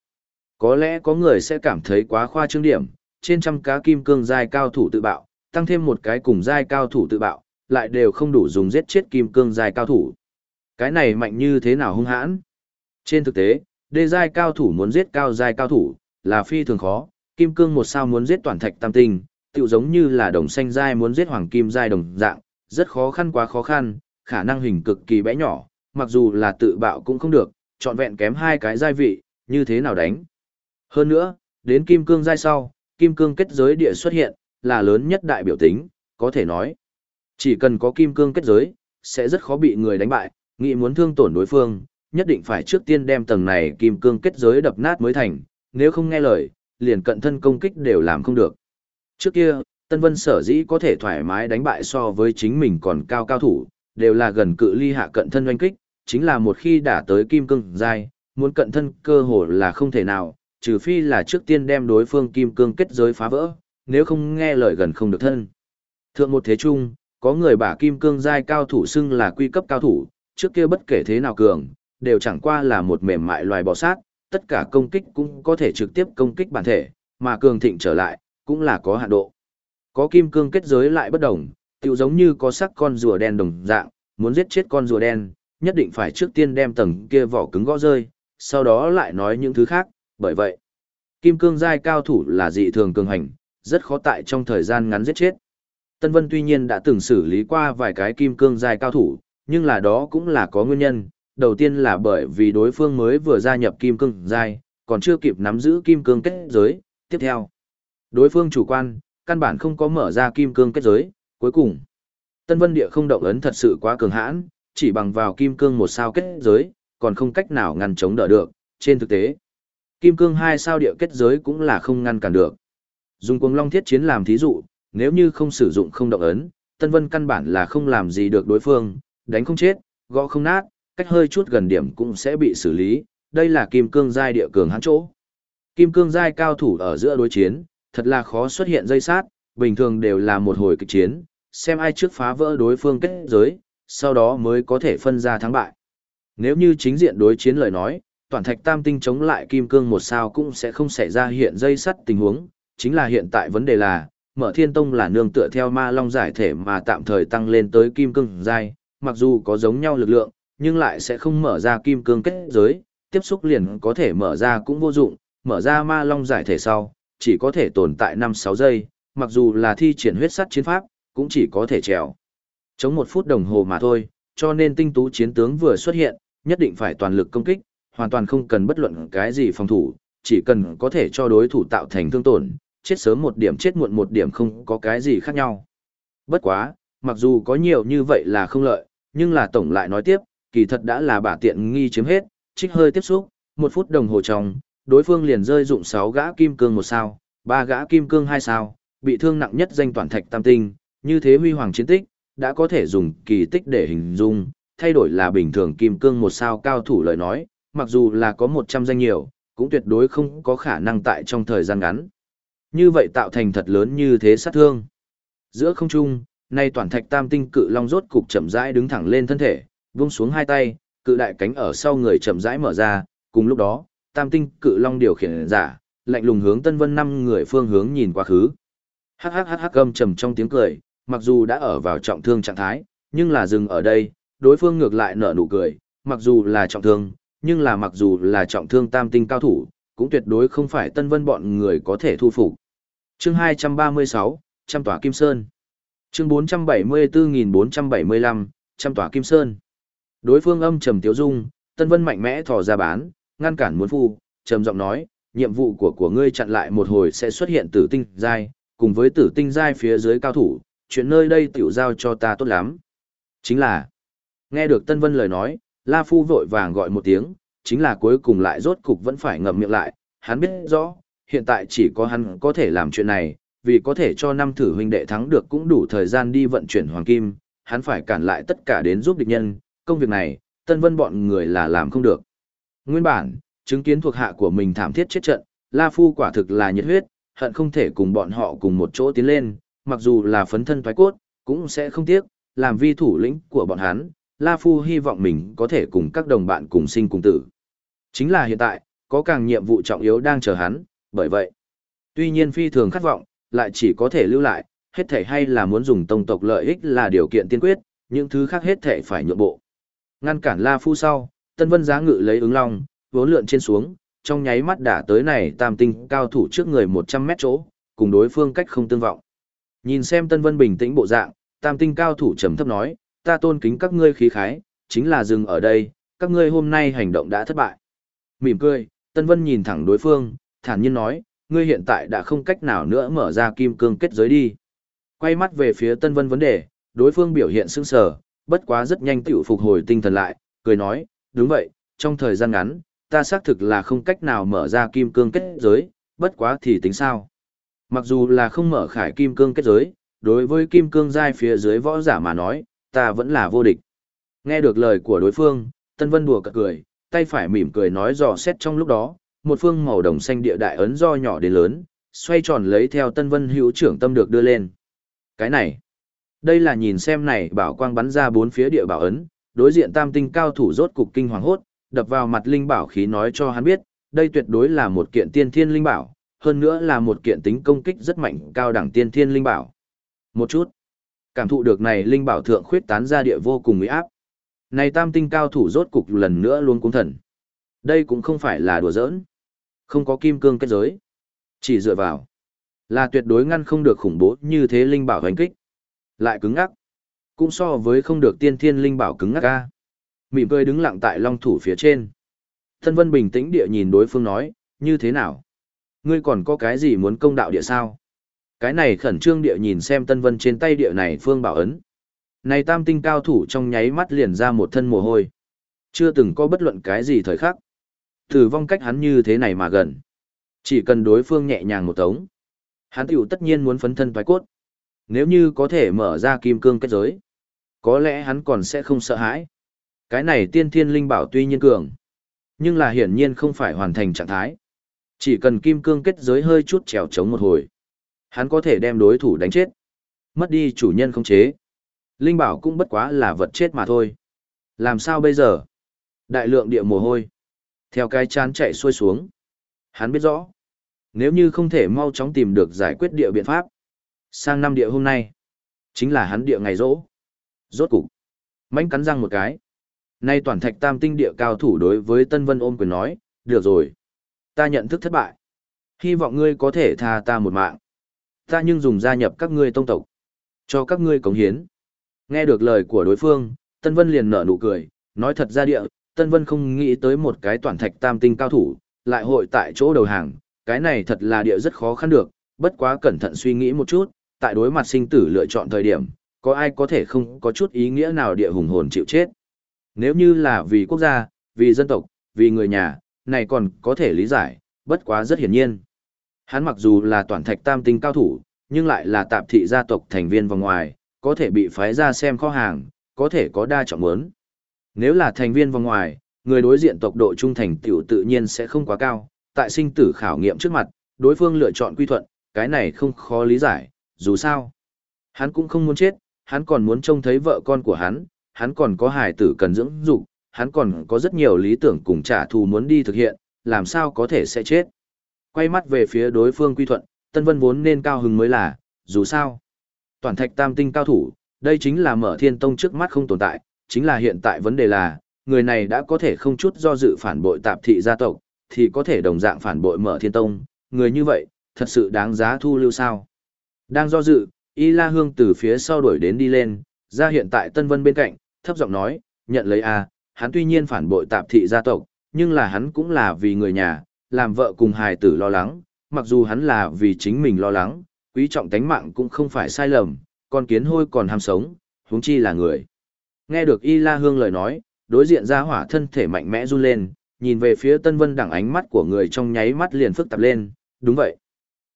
Có lẽ có người sẽ cảm thấy quá khoa trương điểm, trên trăm cá kim cương giai cao thủ tự bạo, tăng thêm một cái cùng giai cao thủ tự bạo, lại đều không đủ dùng giết chết kim cương giai cao thủ. Cái này mạnh như thế nào hung hãn? Trên thực tế, đê giai cao thủ muốn giết cao giai cao thủ, là phi thường khó, kim cương một sao muốn giết toàn thạch tam tinh, tựu giống như là đồng xanh giai muốn giết hoàng kim giai đồng dạng, rất khó khăn quá khó khăn, khả năng hình cực kỳ bé nhỏ, mặc dù là tự bạo cũng không được, trọn vẹn kém hai cái giai vị, như thế nào đánh. Hơn nữa, đến kim cương giai sau, kim cương kết giới địa xuất hiện, là lớn nhất đại biểu tính, có thể nói. Chỉ cần có kim cương kết giới, sẽ rất khó bị người đánh bại, nghĩ muốn thương tổn đối phương, nhất định phải trước tiên đem tầng này kim cương kết giới đập nát mới thành, nếu không nghe lời, liền cận thân công kích đều làm không được. Trước kia, Tân Vân sở dĩ có thể thoải mái đánh bại so với chính mình còn cao cao thủ, đều là gần cự ly hạ cận thân oanh kích, chính là một khi đả tới kim cương dai, muốn cận thân cơ hồ là không thể nào, trừ phi là trước tiên đem đối phương kim cương kết giới phá vỡ, nếu không nghe lời gần không được thân. Thượng một thế trung, có người bả kim cương giai cao thủ xưng là quy cấp cao thủ, trước kia bất kể thế nào cường, đều chẳng qua là một mềm mại loài bò sát, tất cả công kích cũng có thể trực tiếp công kích bản thể, mà cường thịnh trở lại, cũng là có hạn độ. Có kim cương kết giới lại bất đồng, tựu giống như có sắc con rùa đen đồng dạng, muốn giết chết con rùa đen, nhất định phải trước tiên đem tầng kia vỏ cứng gõ rơi, sau đó lại nói những thứ khác, bởi vậy, kim cương giai cao thủ là dị thường cường hành, rất khó tại trong thời gian ngắn giết chết. Tân Vân tuy nhiên đã từng xử lý qua vài cái kim cương giai cao thủ, nhưng là đó cũng là có nguyên nhân, đầu tiên là bởi vì đối phương mới vừa gia nhập kim cương giai, còn chưa kịp nắm giữ kim cương kết giới, tiếp theo, đối phương chủ quan, căn bản không có mở ra kim cương kết giới, cuối cùng, Tân Vân Địa không động ấn thật sự quá cường hãn, chỉ bằng vào kim cương một sao kết giới, còn không cách nào ngăn chống đỡ được, trên thực tế, kim cương hai sao địa kết giới cũng là không ngăn cản được. Dùng cuồng long thiết chiến làm thí dụ, nếu như không sử dụng không động ấn, Tân Vân căn bản là không làm gì được đối phương, đánh không chết, gõ không nát, cách hơi chút gần điểm cũng sẽ bị xử lý, đây là kim cương giai địa cường hắn chỗ. Kim cương giai cao thủ ở giữa đối chiến, thật là khó xuất hiện dây sát, bình thường đều là một hồi kịch chiến, xem ai trước phá vỡ đối phương kết giới, sau đó mới có thể phân ra thắng bại. Nếu như chính diện đối chiến lời nói, toàn thạch tam tinh chống lại kim cương một sao cũng sẽ không xảy ra hiện dây sắt tình huống, chính là hiện tại vấn đề là, mở thiên tông là nương tựa theo ma long giải thể mà tạm thời tăng lên tới kim cương giai, mặc dù có giống nhau lực lượng, nhưng lại sẽ không mở ra kim cương kết giới, tiếp xúc liền có thể mở ra cũng vô dụng, mở ra ma long giải thể sau, chỉ có thể tồn tại 5-6 giây, mặc dù là thi triển huyết sắt chiến pháp, cũng chỉ có thể trèo. Chống một phút đồng hồ mà thôi, cho nên tinh tú chiến tướng vừa xuất hiện, nhất định phải toàn lực công kích, hoàn toàn không cần bất luận cái gì phòng thủ, chỉ cần có thể cho đối thủ tạo thành thương tổn, chết sớm một điểm chết muộn một điểm không có cái gì khác nhau. Bất quá, mặc dù có nhiều như vậy là không lợi, nhưng là tổng lại nói tiếp, kỳ thật đã là bả tiện nghi chiếm hết, trích hơi tiếp xúc, một phút đồng hồ trong, đối phương liền rơi dụng 6 gã kim cương một sao, 3 gã kim cương hai sao, bị thương nặng nhất danh toàn thạch tam tinh, như thế huy hoàng chiến tích, đã có thể dùng kỳ tích để hình dung, thay đổi là bình thường kim cương một sao cao thủ lời nói, mặc dù là có 100 danh nhiều, cũng tuyệt đối không có khả năng tại trong thời gian ngắn. Như vậy tạo thành thật lớn như thế sát thương. Giữa không trung, nay toàn thạch tam tinh cự long rốt cục chậm rãi đứng thẳng lên thân thể, vung xuống hai tay, cự đại cánh ở sau người chậm rãi mở ra, cùng lúc đó, tam tinh cự long điều khiển giả, lạnh lùng hướng Tân Vân năm người phương hướng nhìn quá khứ. Hắc hắc hắc hắc gầm trầm trong tiếng cười, mặc dù đã ở vào trọng thương trạng thái, nhưng là dừng ở đây, đối phương ngược lại nở nụ cười, mặc dù là trọng thương, nhưng là mặc dù là trọng thương tam tinh cao thủ, cũng tuyệt đối không phải Tân Vân bọn người có thể thu phục. Chương 236, trăm tòa Kim Sơn. Chương 474475, trăm tòa Kim Sơn. Đối phương âm trầm tiếu dung, Tân Vân mạnh mẽ thò ra bán, ngăn cản muốn phu, trầm giọng nói, nhiệm vụ của của ngươi chặn lại một hồi sẽ xuất hiện tử tinh giai, cùng với tử tinh giai phía dưới cao thủ, chuyện nơi đây tiểu giao cho ta tốt lắm. Chính là, nghe được Tân Vân lời nói, La Phu vội vàng gọi một tiếng, chính là cuối cùng lại rốt cục vẫn phải ngậm miệng lại, hắn biết rõ, hiện tại chỉ có hắn có thể làm chuyện này, vì có thể cho năm thử huynh đệ thắng được cũng đủ thời gian đi vận chuyển hoàng kim, hắn phải cản lại tất cả đến giúp địch nhân, công việc này, Tân Vân bọn người là làm không được. Nguyên bản, chứng kiến thuộc hạ của mình thảm thiết chết trận, La Phu quả thực là nhiệt huyết, hận không thể cùng bọn họ cùng một chỗ tiến lên, mặc dù là phấn thân thoái cốt, cũng sẽ không tiếc, làm vi thủ lĩnh của bọn hắn, La Phu hy vọng mình có thể cùng các đồng bạn cùng sinh cùng tử. Chính là hiện tại, có càng nhiệm vụ trọng yếu đang chờ hắn, bởi vậy. Tuy nhiên phi thường khát vọng, lại chỉ có thể lưu lại, hết thể hay là muốn dùng tông tộc lợi ích là điều kiện tiên quyết, những thứ khác hết thể phải nhượng bộ. Ngăn cản La Phu sau, Tân Vân giá ngự lấy ứng long, vốn lượn trên xuống, trong nháy mắt đã tới này tam tinh cao thủ trước người 100 mét chỗ, cùng đối phương cách không tương vọng. Nhìn xem Tân Vân bình tĩnh bộ dạng, tam tinh cao thủ trầm thấp nói, ta tôn kính các ngươi khí khái, chính là dừng ở đây, các ngươi hôm nay hành động đã thất bại. Mỉm cười, Tân Vân nhìn thẳng đối phương, thản nhiên nói, ngươi hiện tại đã không cách nào nữa mở ra kim cương kết giới đi. Quay mắt về phía Tân Vân vấn đề, đối phương biểu hiện sững sờ, bất quá rất nhanh tiểu phục hồi tinh thần lại, cười nói, đúng vậy, trong thời gian ngắn, ta xác thực là không cách nào mở ra kim cương kết giới, bất quá thì tính sao. Mặc dù là không mở khải kim cương kết giới, đối với kim cương giai phía dưới võ giả mà nói, ta vẫn là vô địch. Nghe được lời của đối phương, Tân Vân đùa cợt cười, tay phải mỉm cười nói dò xét trong lúc đó, một phương màu đồng xanh địa đại ấn do nhỏ đến lớn, xoay tròn lấy theo Tân Vân hữu trưởng tâm được đưa lên. Cái này, đây là nhìn xem này bảo quang bắn ra bốn phía địa bảo ấn, đối diện tam tinh cao thủ rốt cục kinh hoàng hốt, đập vào mặt linh bảo khí nói cho hắn biết, đây tuyệt đối là một kiện tiên thiên linh bảo, hơn nữa là một kiện tính công kích rất mạnh cao đẳng tiên thiên linh bảo. Một chút, cảm thụ được này linh bảo thượng khuyết tán ra địa vô cùng uy áp. Này tam tinh cao thủ rốt cục lần nữa luôn cuống thần. Đây cũng không phải là đùa giỡn. Không có kim cương kết giới. Chỉ dựa vào. Là tuyệt đối ngăn không được khủng bố như thế linh bảo hành kích. Lại cứng ngắc. Cũng so với không được tiên thiên linh bảo cứng ngắc ca. Mỉm cười đứng lặng tại long thủ phía trên. Thân vân bình tĩnh địa nhìn đối phương nói, như thế nào? Ngươi còn có cái gì muốn công đạo địa sao? Cái này khẩn trương địa nhìn xem tân vân trên tay địa này phương bảo ấn. Này tam tinh cao thủ trong nháy mắt liền ra một thân mồ hôi. Chưa từng có bất luận cái gì thời khắc. Tử vong cách hắn như thế này mà gần. Chỉ cần đối phương nhẹ nhàng một tống. Hắn tiểu tất nhiên muốn phấn thân thoái cốt. Nếu như có thể mở ra kim cương kết giới. Có lẽ hắn còn sẽ không sợ hãi. Cái này tiên thiên linh bảo tuy nhiên cường. Nhưng là hiển nhiên không phải hoàn thành trạng thái. Chỉ cần kim cương kết giới hơi chút trèo trống một hồi. Hắn có thể đem đối thủ đánh chết. Mất đi chủ nhân không chế. Linh bảo cũng bất quá là vật chết mà thôi. Làm sao bây giờ? Đại lượng địa mồ hôi. Theo cái chán chạy xuôi xuống. Hắn biết rõ. Nếu như không thể mau chóng tìm được giải quyết địa biện pháp. Sang năm địa hôm nay. Chính là hắn địa ngày rỗ. Rốt cục. Mánh cắn răng một cái. Nay toàn thạch tam tinh địa cao thủ đối với Tân Vân ôm quyền nói, được rồi. Ta nhận thức thất bại. Hy vọng ngươi có thể tha ta một mạng. Ta nhưng dùng gia nhập các ngươi tông tộc. Cho các ngươi cống hiến. Nghe được lời của đối phương, Tân Vân liền nở nụ cười, nói thật ra địa, Tân Vân không nghĩ tới một cái toàn thạch tam tinh cao thủ, lại hội tại chỗ đầu hàng, cái này thật là địa rất khó khăn được, bất quá cẩn thận suy nghĩ một chút, tại đối mặt sinh tử lựa chọn thời điểm, có ai có thể không có chút ý nghĩa nào địa hùng hồn chịu chết. Nếu như là vì quốc gia, vì dân tộc, vì người nhà, này còn có thể lý giải, bất quá rất hiển nhiên. Hắn mặc dù là toàn thạch tam tinh cao thủ, nhưng lại là tạp thị gia tộc thành viên vòng ngoài, có thể bị phái ra xem kho hàng, có thể có đa trọng muốn. Nếu là thành viên vòng ngoài, người đối diện tộc độ trung thành tiểu tự nhiên sẽ không quá cao, tại sinh tử khảo nghiệm trước mặt, đối phương lựa chọn quy thuận, cái này không khó lý giải, dù sao. Hắn cũng không muốn chết, hắn còn muốn trông thấy vợ con của hắn, hắn còn có hài tử cần dưỡng dục, hắn còn có rất nhiều lý tưởng cùng trả thù muốn đi thực hiện, làm sao có thể sẽ chết. Quay mắt về phía đối phương quy thuận, Tân Vân vốn nên cao hứng mới là, dù sao. Toàn thạch tam tinh cao thủ, đây chính là mở thiên tông trước mắt không tồn tại, chính là hiện tại vấn đề là, người này đã có thể không chút do dự phản bội tạp thị gia tộc, thì có thể đồng dạng phản bội mở thiên tông, người như vậy, thật sự đáng giá thu lưu sao. Đang do dự, Y La Hương từ phía sau đuổi đến đi lên, ra hiện tại Tân Vân bên cạnh, thấp giọng nói, nhận lấy a, hắn tuy nhiên phản bội tạp thị gia tộc, nhưng là hắn cũng là vì người nhà, làm vợ cùng hài tử lo lắng, mặc dù hắn là vì chính mình lo lắng, quý trọng tánh mạng cũng không phải sai lầm, con kiến hôi còn ham sống, huống chi là người. Nghe được Y La Hương lời nói, đối diện ra hỏa thân thể mạnh mẽ run lên, nhìn về phía Tân Vân đẳng ánh mắt của người trong nháy mắt liền phức tạp lên, đúng vậy.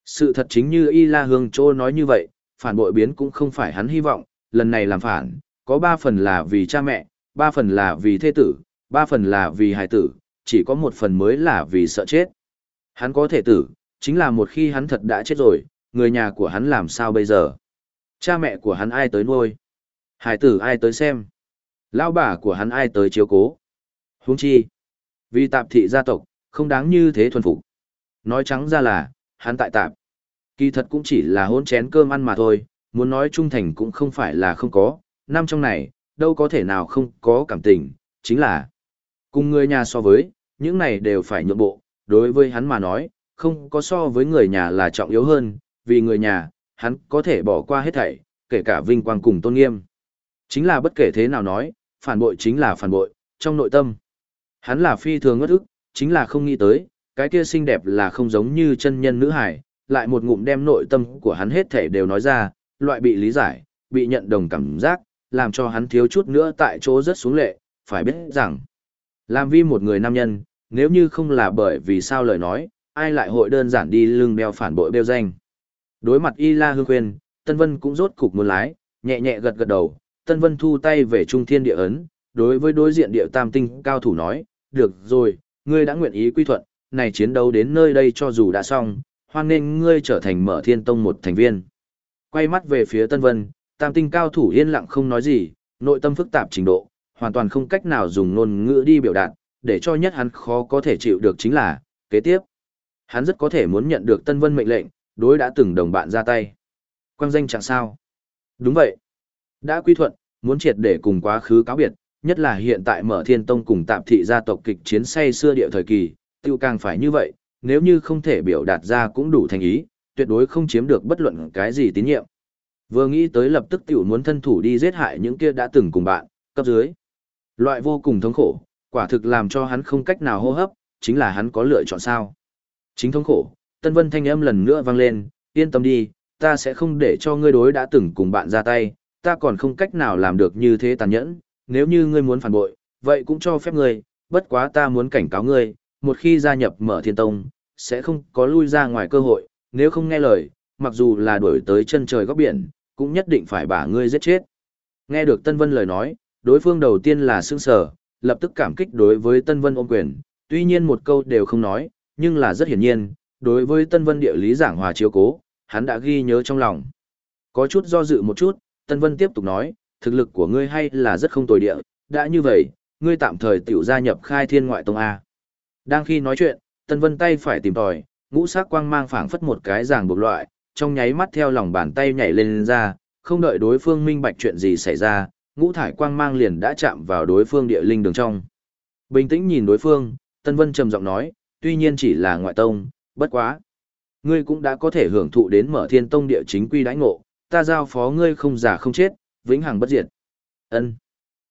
Sự thật chính như Y La Hương Trô nói như vậy, phản bội biến cũng không phải hắn hy vọng, lần này làm phản, có ba phần là vì cha mẹ, ba phần là vì thê tử, ba phần là vì hài tử, chỉ có một phần mới là vì sợ chết. Hắn có thể tử, chính là một khi hắn thật đã chết rồi, người nhà của hắn làm sao bây giờ? Cha mẹ của hắn ai tới nuôi? Hải tử ai tới xem? Lão bà của hắn ai tới chiếu cố? Huống chi? Vì tạp thị gia tộc, không đáng như thế thuần phục. Nói trắng ra là, hắn tại tạp. Kỳ thật cũng chỉ là hôn chén cơm ăn mà thôi, muốn nói trung thành cũng không phải là không có, năm trong này, đâu có thể nào không có cảm tình, chính là cùng người nhà so với, những này đều phải nhượng bộ, đối với hắn mà nói, không có so với người nhà là trọng yếu hơn, vì người nhà, hắn có thể bỏ qua hết thảy, kể cả vinh quang cùng tôn nghiêm. Chính là bất kể thế nào nói, phản bội chính là phản bội, trong nội tâm. Hắn là phi thường ngất ức, chính là không nghĩ tới, cái kia xinh đẹp là không giống như chân nhân nữ hải, lại một ngụm đem nội tâm của hắn hết thảy đều nói ra, loại bị lý giải, bị nhận đồng cảm giác, làm cho hắn thiếu chút nữa tại chỗ rất xuống lệ, phải biết rằng, làm vi một người nam nhân, nếu như không là bởi vì sao lời nói, ai lại hội đơn giản đi lưng đeo phản bội bêu danh. Đối mặt Y La Hương khuyên, Tân Vân cũng rốt cục muốn lái, nhẹ nhẹ gật gật đầu, Tân Vân thu tay về trung thiên địa ấn, đối với đối diện địa tam tinh cao thủ nói, được rồi, ngươi đã nguyện ý quy thuận, này chiến đấu đến nơi đây cho dù đã xong, hoan nên ngươi trở thành mở thiên tông một thành viên. Quay mắt về phía Tân Vân, tam tinh cao thủ yên lặng không nói gì, nội tâm phức tạp trình độ, hoàn toàn không cách nào dùng ngôn ngữ đi biểu đạt, để cho nhất hắn khó có thể chịu được chính là, kế tiếp. Hắn rất có thể muốn nhận được Tân Vân mệnh lệnh, đối đã từng đồng bạn ra tay. Quang danh chẳng sao. Đúng vậy. Đã quy thuận, muốn triệt để cùng quá khứ cáo biệt, nhất là hiện tại mở thiên tông cùng tạm thị gia tộc kịch chiến say xưa địa thời kỳ, tiêu càng phải như vậy, nếu như không thể biểu đạt ra cũng đủ thành ý, tuyệt đối không chiếm được bất luận cái gì tín nhiệm. Vừa nghĩ tới lập tức tiểu muốn thân thủ đi giết hại những kia đã từng cùng bạn, cấp dưới. Loại vô cùng thống khổ, quả thực làm cho hắn không cách nào hô hấp, chính là hắn có lựa chọn sao. Chính thống khổ, Tân Vân thanh âm lần nữa vang lên, yên tâm đi, ta sẽ không để cho ngươi đối đã từng cùng bạn ra tay, ta còn không cách nào làm được như thế tàn nhẫn, nếu như ngươi muốn phản bội, vậy cũng cho phép ngươi, bất quá ta muốn cảnh cáo ngươi, một khi gia nhập mở thiên tông, sẽ không có lui ra ngoài cơ hội, nếu không nghe lời, mặc dù là đuổi tới chân trời góc biển, cũng nhất định phải bả ngươi giết chết. Nghe được Tân Vân lời nói, đối phương đầu tiên là sững sờ, lập tức cảm kích đối với Tân Vân ôm quyền, tuy nhiên một câu đều không nói, nhưng là rất hiển nhiên, đối với Tân Vân địa lý giảng hòa chiếu cố, hắn đã ghi nhớ trong lòng. Có chút do dự một chút, Tân Vân tiếp tục nói, thực lực của ngươi hay là rất không tồi địa, đã như vậy, ngươi tạm thời tiểu gia nhập khai thiên ngoại tông A. Đang khi nói chuyện, Tân Vân tay phải tìm tòi, ngũ sắc quang mang phảng phất một cái giảng buộc loại, trong nháy mắt theo lòng bàn tay nhảy lên, lên ra, không đợi đối phương minh bạch chuyện gì xảy ra, ngũ thải quang mang liền đã chạm vào đối phương địa linh đường trong. Bình tĩnh nhìn đối phương, Tân Vân trầm giọng nói, tuy nhiên chỉ là ngoại tông, bất quá. Ngươi cũng đã có thể hưởng thụ đến mở thiên tông địa chính quy đãi ngộ, ta giao phó ngươi không già không chết, vĩnh hằng bất diệt. Ân.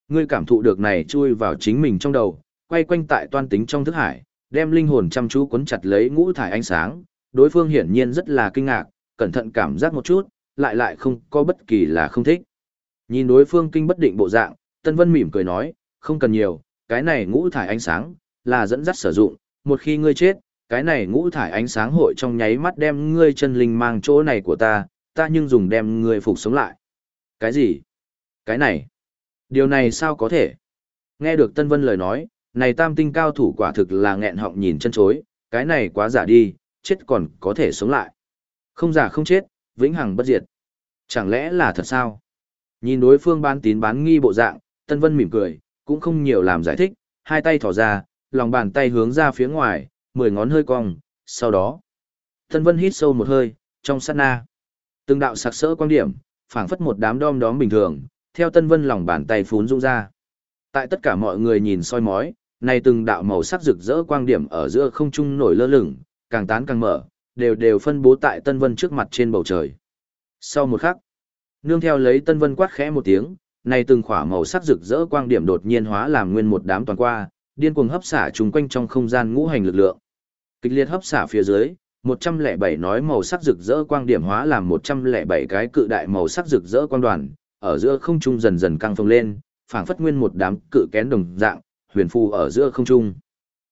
Ngươi cảm thụ được này chui vào chính mình trong đầu, quay quanh tại toan tính trong thức hải, đem linh hồn chăm chú cuốn chặt lấy ngũ thải ánh sáng, đối phương hiển nhiên rất là kinh ngạc, cẩn thận cảm giác một chút, lại lại không có bất kỳ là không thích. Nhìn đối phương kinh bất định bộ dạng, Tân Vân mỉm cười nói, không cần nhiều, cái này ngũ thải ánh sáng, là dẫn dắt sử dụng, một khi ngươi chết, cái này ngũ thải ánh sáng hội trong nháy mắt đem ngươi chân linh mang chỗ này của ta, ta nhưng dùng đem ngươi phục sống lại. Cái gì? Cái này? Điều này sao có thể? Nghe được Tân Vân lời nói, này tam tinh cao thủ quả thực là nghẹn họng nhìn chân chối, cái này quá giả đi, chết còn có thể sống lại. Không giả không chết, vĩnh hằng bất diệt. Chẳng lẽ là thật sao? Nhìn đối phương bán tín bán nghi bộ dạng, Tân Vân mỉm cười, cũng không nhiều làm giải thích, hai tay thỏ ra, lòng bàn tay hướng ra phía ngoài, mười ngón hơi cong, sau đó. Tân Vân hít sâu một hơi, trong sát na. Từng đạo sặc sỡ quan điểm, phảng phất một đám đom đóm bình thường, theo Tân Vân lòng bàn tay phún rung ra. Tại tất cả mọi người nhìn soi mói, này từng đạo màu sắc rực rỡ quang điểm ở giữa không trung nổi lơ lửng, càng tán càng mở, đều đều phân bố tại Tân Vân trước mặt trên bầu trời. Sau một khắc, nương theo lấy Tân Vân quát khẽ một tiếng, này từng khỏa màu sắc rực rỡ quang điểm đột nhiên hóa làm nguyên một đám toàn qua, điên cuồng hấp xả trùng quanh trong không gian ngũ hành lực lượng. Kịch liệt hấp xả phía dưới, 107 nói màu sắc rực rỡ quang điểm hóa làm 107 cái cự đại màu sắc rực rỡ quang đoàn, ở giữa không trung dần dần căng phồng lên, phảng phất nguyên một đám cự kén đồng dạng, huyền phù ở giữa không trung.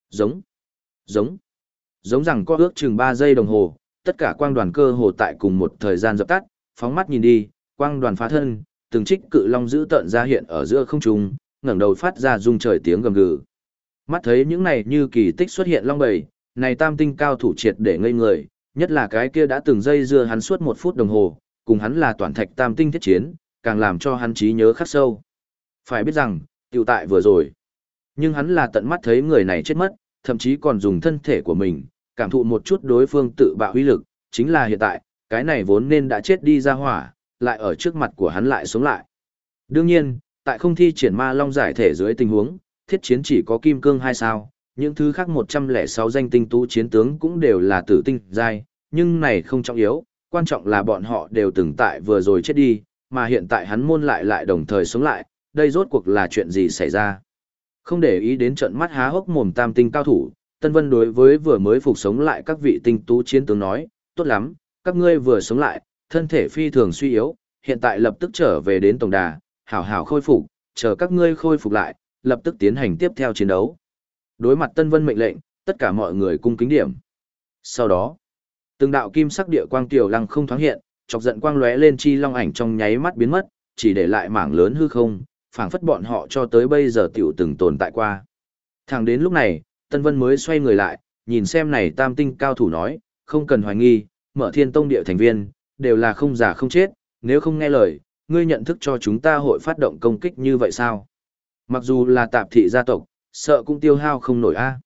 Giống, giống, giống rằng có ước chừng 3 giây đồng hồ, tất cả quang đoàn cơ hồ tại cùng một thời gian dập tắt, phóng mắt nhìn đi, quang đoàn phá thân, từng trích cự long giữ tợn ra hiện ở giữa không trung, ngẩng đầu phát ra rung trời tiếng gầm gừ. Mắt thấy những này như kỳ tích xuất hiện long bầy, này tam tinh cao thủ triệt để ngây người, nhất là cái kia đã từng dây dưa hắn suốt một phút đồng hồ, cùng hắn là toàn thạch tam tinh thiết chiến, càng làm cho hắn trí nhớ khắc sâu. Phải biết rằng, tiểu tại vừa rồi. Nhưng hắn là tận mắt thấy người này chết mất, thậm chí còn dùng thân thể của mình, cảm thụ một chút đối phương tự bạo huy lực, chính là hiện tại, cái này vốn nên đã chết đi ra hỏa, lại ở trước mặt của hắn lại sống lại. Đương nhiên, tại không thi triển ma long giải thể dưới tình huống, thiết chiến chỉ có kim cương hai sao, những thứ khác 106 danh tinh tú chiến tướng cũng đều là tử tinh giai, nhưng này không trọng yếu, quan trọng là bọn họ đều từng tại vừa rồi chết đi, mà hiện tại hắn môn lại lại đồng thời sống lại, đây rốt cuộc là chuyện gì xảy ra. Không để ý đến trận mắt há hốc mồm tam tinh cao thủ, Tân Vân đối với vừa mới phục sống lại các vị tinh tú chiến tướng nói, tốt lắm, các ngươi vừa sống lại, thân thể phi thường suy yếu, hiện tại lập tức trở về đến tổng đà, hảo hảo khôi phục, chờ các ngươi khôi phục lại, lập tức tiến hành tiếp theo chiến đấu. Đối mặt Tân Vân mệnh lệnh, tất cả mọi người cung kính điểm. Sau đó, từng đạo kim sắc địa quang tiểu lăng không thoáng hiện, chọc giận quang lóe lên chi long ảnh trong nháy mắt biến mất, chỉ để lại mảng lớn hư không, phảng phất bọn họ cho tới bây giờ tiểu từng tồn tại qua. Thẳng đến lúc này, Tân Vân mới xoay người lại, nhìn xem này tam tinh cao thủ nói, không cần hoài nghi, mở thiên tông địa thành viên, đều là không giả không chết, nếu không nghe lời, ngươi nhận thức cho chúng ta hội phát động công kích như vậy sao? Mặc dù là tạp thị gia tộc, sợ cũng tiêu hao không nổi a.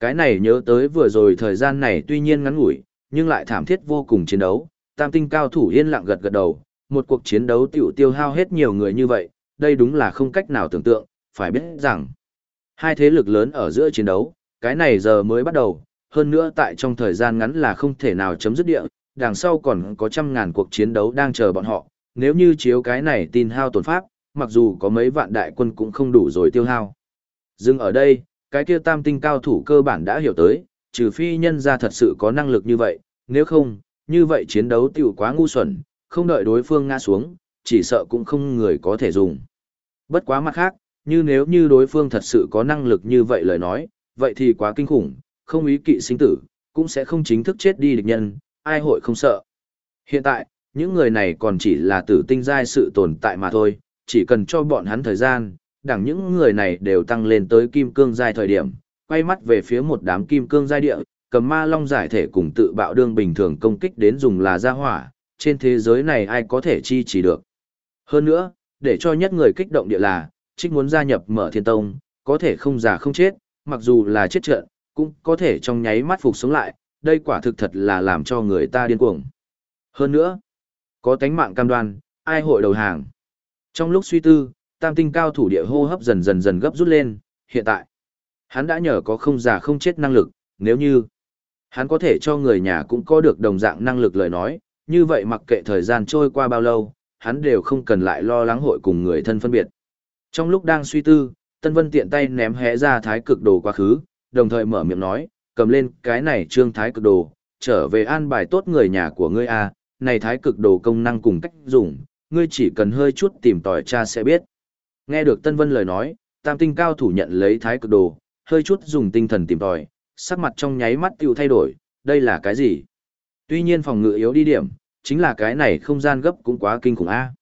Cái này nhớ tới vừa rồi thời gian này tuy nhiên ngắn ngủi, nhưng lại thảm thiết vô cùng chiến đấu, tam tinh cao thủ yên lặng gật gật đầu, một cuộc chiến đấu tiểu tiêu hao hết nhiều người như vậy, đây đúng là không cách nào tưởng tượng, phải biết rằng hai thế lực lớn ở giữa chiến đấu, cái này giờ mới bắt đầu, hơn nữa tại trong thời gian ngắn là không thể nào chấm dứt địa, đằng sau còn có trăm ngàn cuộc chiến đấu đang chờ bọn họ, nếu như chiếu cái này tin hao tổn pháp, mặc dù có mấy vạn đại quân cũng không đủ rồi tiêu hao. Dừng ở đây, cái kia tam tinh cao thủ cơ bản đã hiểu tới, trừ phi nhân ra thật sự có năng lực như vậy, nếu không, như vậy chiến đấu tiểu quá ngu xuẩn, không đợi đối phương ngã xuống, chỉ sợ cũng không người có thể dùng. Bất quá mặt khác, như nếu như đối phương thật sự có năng lực như vậy lời nói, vậy thì quá kinh khủng, không ý kỵ sinh tử, cũng sẽ không chính thức chết đi địch nhân, ai hội không sợ. Hiện tại, những người này còn chỉ là tử tinh giai sự tồn tại mà thôi, chỉ cần cho bọn hắn thời gian, đẳng những người này đều tăng lên tới kim cương giai thời điểm, quay mắt về phía một đám kim cương giai địa, cầm ma long giải thể cùng tự bạo đương bình thường công kích đến dùng là gia hỏa, trên thế giới này ai có thể chi chỉ được. Hơn nữa, để cho nhất người kích động địa là, trích muốn gia nhập mở thiên tông, có thể không già không chết, mặc dù là chết trận, cũng có thể trong nháy mắt phục sống lại, đây quả thực thật là làm cho người ta điên cuồng. Hơn nữa, có tánh mạng cam đoan, ai hội đầu hàng. Trong lúc suy tư, tam tinh cao thủ địa hô hấp dần dần dần gấp rút lên, hiện tại, hắn đã nhờ có không già không chết năng lực, nếu như hắn có thể cho người nhà cũng có được đồng dạng năng lực lời nói, như vậy mặc kệ thời gian trôi qua bao lâu, hắn đều không cần lại lo lắng hội cùng người thân phân biệt. Trong lúc đang suy tư, Tân Vân tiện tay ném hé ra thái cực đồ quá khứ, đồng thời mở miệng nói, cầm lên cái này trương thái cực đồ, trở về an bài tốt người nhà của ngươi a, à, này thái cực đồ công năng cùng cách dùng, ngươi chỉ cần hơi chút tìm tòi cha sẽ biết. Nghe được Tân Vân lời nói, tam tinh cao thủ nhận lấy thái cực đồ, hơi chút dùng tinh thần tìm tòi, sắc mặt trong nháy mắt tiêu thay đổi, đây là cái gì? Tuy nhiên phòng ngự yếu đi điểm, chính là cái này không gian gấp cũng quá kinh khủng a.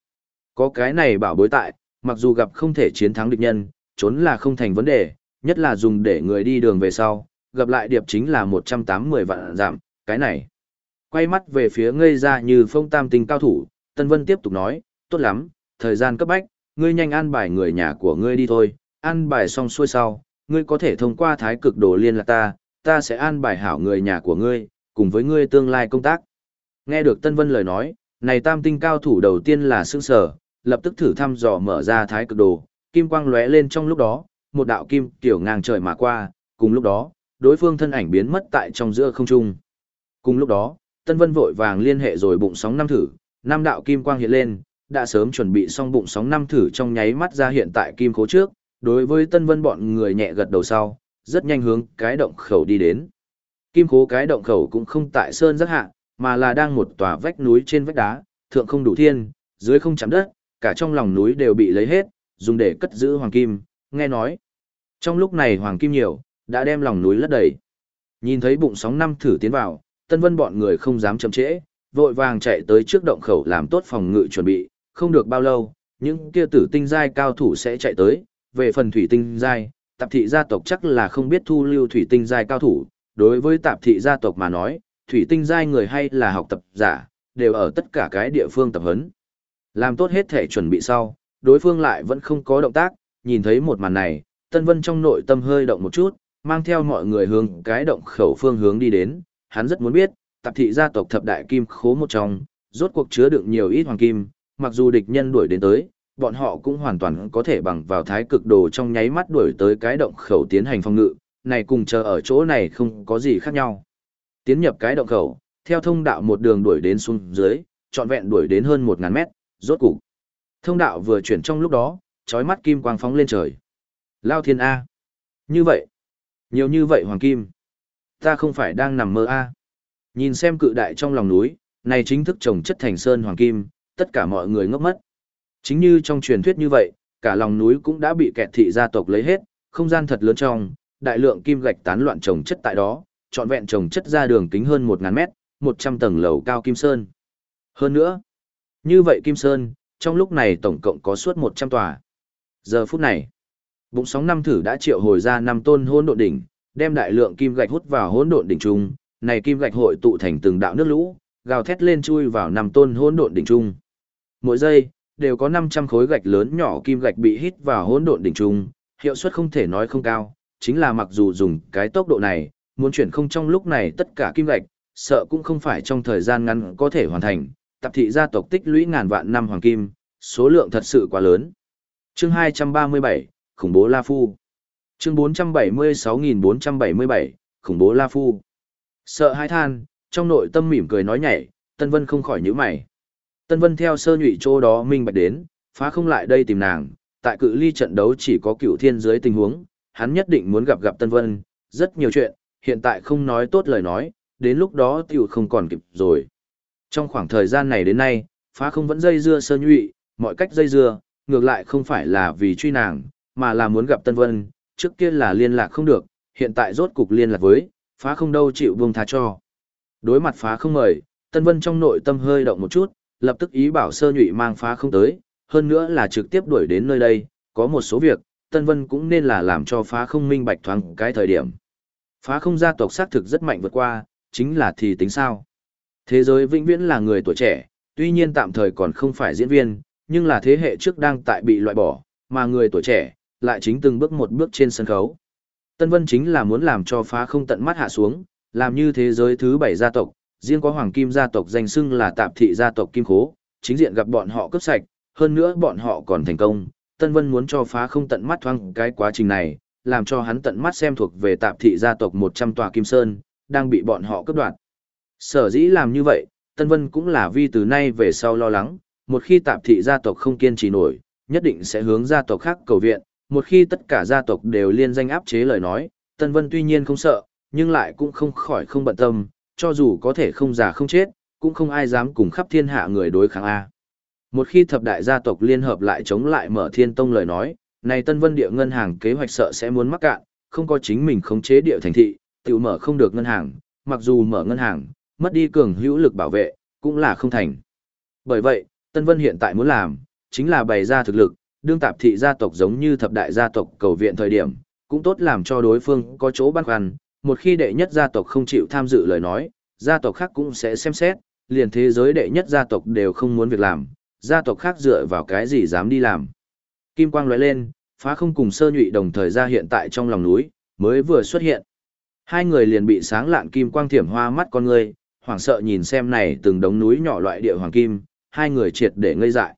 Có cái này bảo bối tại, mặc dù gặp không thể chiến thắng địch nhân, trốn là không thành vấn đề, nhất là dùng để người đi đường về sau, gặp lại điệp chính là 180 vạn giảm, cái này. Quay mắt về phía ngây ra như phong tam tinh cao thủ, Tân Vân tiếp tục nói, tốt lắm, thời gian cấp bách, ngươi nhanh an bài người nhà của ngươi đi thôi, an bài xong xuôi sau, ngươi có thể thông qua thái cực đồ liên lạc ta, ta sẽ an bài hảo người nhà của ngươi, cùng với ngươi tương lai công tác. Nghe được Tân Vân lời nói, này tam tinh cao thủ đầu tiên là sương sở, lập tức thử thăm dò mở ra thái cực đồ, kim quang lóe lên trong lúc đó, một đạo kim tiểu ngang trời mà qua, cùng lúc đó, đối phương thân ảnh biến mất tại trong giữa không trung. Cùng lúc đó, Tân Vân vội vàng liên hệ rồi bụng sóng năm thử, năm đạo kim quang hiện lên, đã sớm chuẩn bị xong bụng sóng năm thử trong nháy mắt ra hiện tại kim khố trước, đối với Tân Vân bọn người nhẹ gật đầu sau, rất nhanh hướng cái động khẩu đi đến. Kim khố cái động khẩu cũng không tại sơn rất hạ, mà là đang một tòa vách núi trên vách đá, thượng không đủ thiên, dưới không chạm đất, cả trong lòng núi đều bị lấy hết, dùng để cất giữ hoàng kim, nghe nói. Trong lúc này hoàng kim nhiều, đã đem lòng núi lấp đầy. Nhìn thấy bụng sóng năm thử tiến vào, Tân Vân bọn người không dám chậm trễ, vội vàng chạy tới trước động khẩu làm tốt phòng ngự chuẩn bị, không được bao lâu, những kia tử tinh giai cao thủ sẽ chạy tới, về phần thủy tinh giai, tạp thị gia tộc chắc là không biết thu lưu thủy tinh giai cao thủ, đối với tạp thị gia tộc mà nói, thủy tinh giai người hay là học tập giả, đều ở tất cả cái địa phương tập huấn. Làm tốt hết thể chuẩn bị sau, đối phương lại vẫn không có động tác, nhìn thấy một màn này, Tân Vân trong nội tâm hơi động một chút, mang theo mọi người hướng cái động khẩu phương hướng đi đến, hắn rất muốn biết, tạp thị gia tộc thập đại kim khố một trong, rốt cuộc chứa đựng nhiều ít hoàng kim, mặc dù địch nhân đuổi đến tới, bọn họ cũng hoàn toàn có thể bằng vào thái cực đồ trong nháy mắt đuổi tới cái động khẩu tiến hành phòng ngự, này cùng chờ ở chỗ này không có gì khác nhau. Tiến nhập cái động khẩu, theo thông đạo một đường đuổi đến xuống dưới, trọn vẹn đuổi đến hơn 1000 mét, rốt cục. Thông đạo vừa chuyển trong lúc đó, chói mắt kim quang phóng lên trời. Lao thiên A. Như vậy. Nhiều như vậy hoàng kim. Ta không phải đang nằm mơ A. Nhìn xem cự đại trong lòng núi, này chính thức trồng chất thành sơn hoàng kim, tất cả mọi người ngốc mất. Chính như trong truyền thuyết như vậy, cả lòng núi cũng đã bị kẹt thị gia tộc lấy hết, không gian thật lớn trong, đại lượng kim gạch tán loạn trồng chất tại đó, trọn vẹn trồng chất ra đường kính hơn 1000 mét, 100 tầng lầu cao kim sơn. Hơn nữa, như vậy kim sơn, trong lúc này tổng cộng có suốt 100 tòa. Giờ phút này, bụng sóng năm thử đã triệu hồi ra năm tôn hỗn độn đỉnh, đem đại lượng kim gạch hút vào hỗn độn đỉnh trung, này kim gạch hội tụ thành từng đạo nước lũ, gào thét lên chui vào năm tôn hỗn độn đỉnh trung. Mỗi giây đều có 500 khối gạch lớn nhỏ kim gạch bị hít vào hỗn độn đỉnh trung, hiệu suất không thể nói không cao, chính là mặc dù dùng cái tốc độ này, muốn chuyển không trong lúc này tất cả kim gạch, sợ cũng không phải trong thời gian ngắn có thể hoàn thành, tập thị gia tộc tích lũy ngàn vạn năm hoàng kim, số lượng thật sự quá lớn. Chương 237, khủng bố La Phu. Chương 476477, khủng bố La Phu. Sợ hãi than, trong nội tâm mỉm cười nói nhảy, Tân Vân không khỏi nhíu mày. Tân Vân theo sơ nhụy chỗ đó minh bạch đến, phá không lại đây tìm nàng, tại cự ly trận đấu chỉ có cựu thiên dưới tình huống, hắn nhất định muốn gặp gặp Tân Vân, rất nhiều chuyện, hiện tại không nói tốt lời nói, đến lúc đó tiểu không còn kịp rồi. Trong khoảng thời gian này đến nay, phá không vẫn dây dưa sơ nhụy, mọi cách dây dưa, ngược lại không phải là vì truy nàng, mà là muốn gặp Tân Vân, trước kia là liên lạc không được, hiện tại rốt cục liên lạc với, phá không đâu chịu buông tha cho. Đối mặt phá không mời, Tân Vân trong nội tâm hơi động một chút, lập tức ý bảo sơ nhụy mang phá không tới, hơn nữa là trực tiếp đuổi đến nơi đây, có một số việc, Tân Vân cũng nên là làm cho phá không minh bạch thoáng cái thời điểm. Phá không gia tộc xác thực rất mạnh vượt qua, chính là thì tính sao. Thế giới vĩnh viễn là người tuổi trẻ, tuy nhiên tạm thời còn không phải diễn viên, nhưng là thế hệ trước đang tại bị loại bỏ, mà người tuổi trẻ, lại chính từng bước một bước trên sân khấu. Tân Vân chính là muốn làm cho phá không tận mắt hạ xuống, làm như thế giới thứ bảy gia tộc, riêng có Hoàng Kim gia tộc danh xưng là tạp thị gia tộc Kim Khố, chính diện gặp bọn họ cướp sạch, hơn nữa bọn họ còn thành công. Tân Vân muốn cho phá không tận mắt thoáng cái quá trình này, làm cho hắn tận mắt xem thuộc về tạp thị gia tộc 100 tòa Kim Sơn, đang bị bọn họ cướp đoạt. Sở dĩ làm như vậy, Tân Vân cũng là vì từ nay về sau lo lắng, một khi tạp thị gia tộc không kiên trì nổi, nhất định sẽ hướng gia tộc khác cầu viện, một khi tất cả gia tộc đều liên danh áp chế lời nói, Tân Vân tuy nhiên không sợ, nhưng lại cũng không khỏi không bận tâm, cho dù có thể không già không chết, cũng không ai dám cùng khắp thiên hạ người đối kháng A. Một khi thập đại gia tộc liên hợp lại chống lại mở thiên tông lời nói, này Tân Vân địa ngân hàng kế hoạch sợ sẽ muốn mắc cạn, không có chính mình khống chế địa thành thị, tự mở không được ngân hàng, mặc dù mở ngân hàng, mất đi cường hữu lực bảo vệ, cũng là không thành. Bởi vậy, Tân Vân hiện tại muốn làm, chính là bày ra thực lực, đương tạp thị gia tộc giống như thập đại gia tộc cầu viện thời điểm, cũng tốt làm cho đối phương có chỗ băn khoăn, một khi đệ nhất gia tộc không chịu tham dự lời nói, gia tộc khác cũng sẽ xem xét, liền thế giới đệ nhất gia tộc đều không muốn việc làm, gia tộc khác dựa vào cái gì dám đi làm. Kim quang lóe lên, phá không cùng sơ nhụy đồng thời ra hiện tại trong lòng núi, mới vừa xuất hiện. Hai người liền bị sáng lạn kim quang thiểm hoa mắt con người, hoảng sợ nhìn xem này từng đống núi nhỏ loại địa hoàng kim, hai người triệt để ngây dại.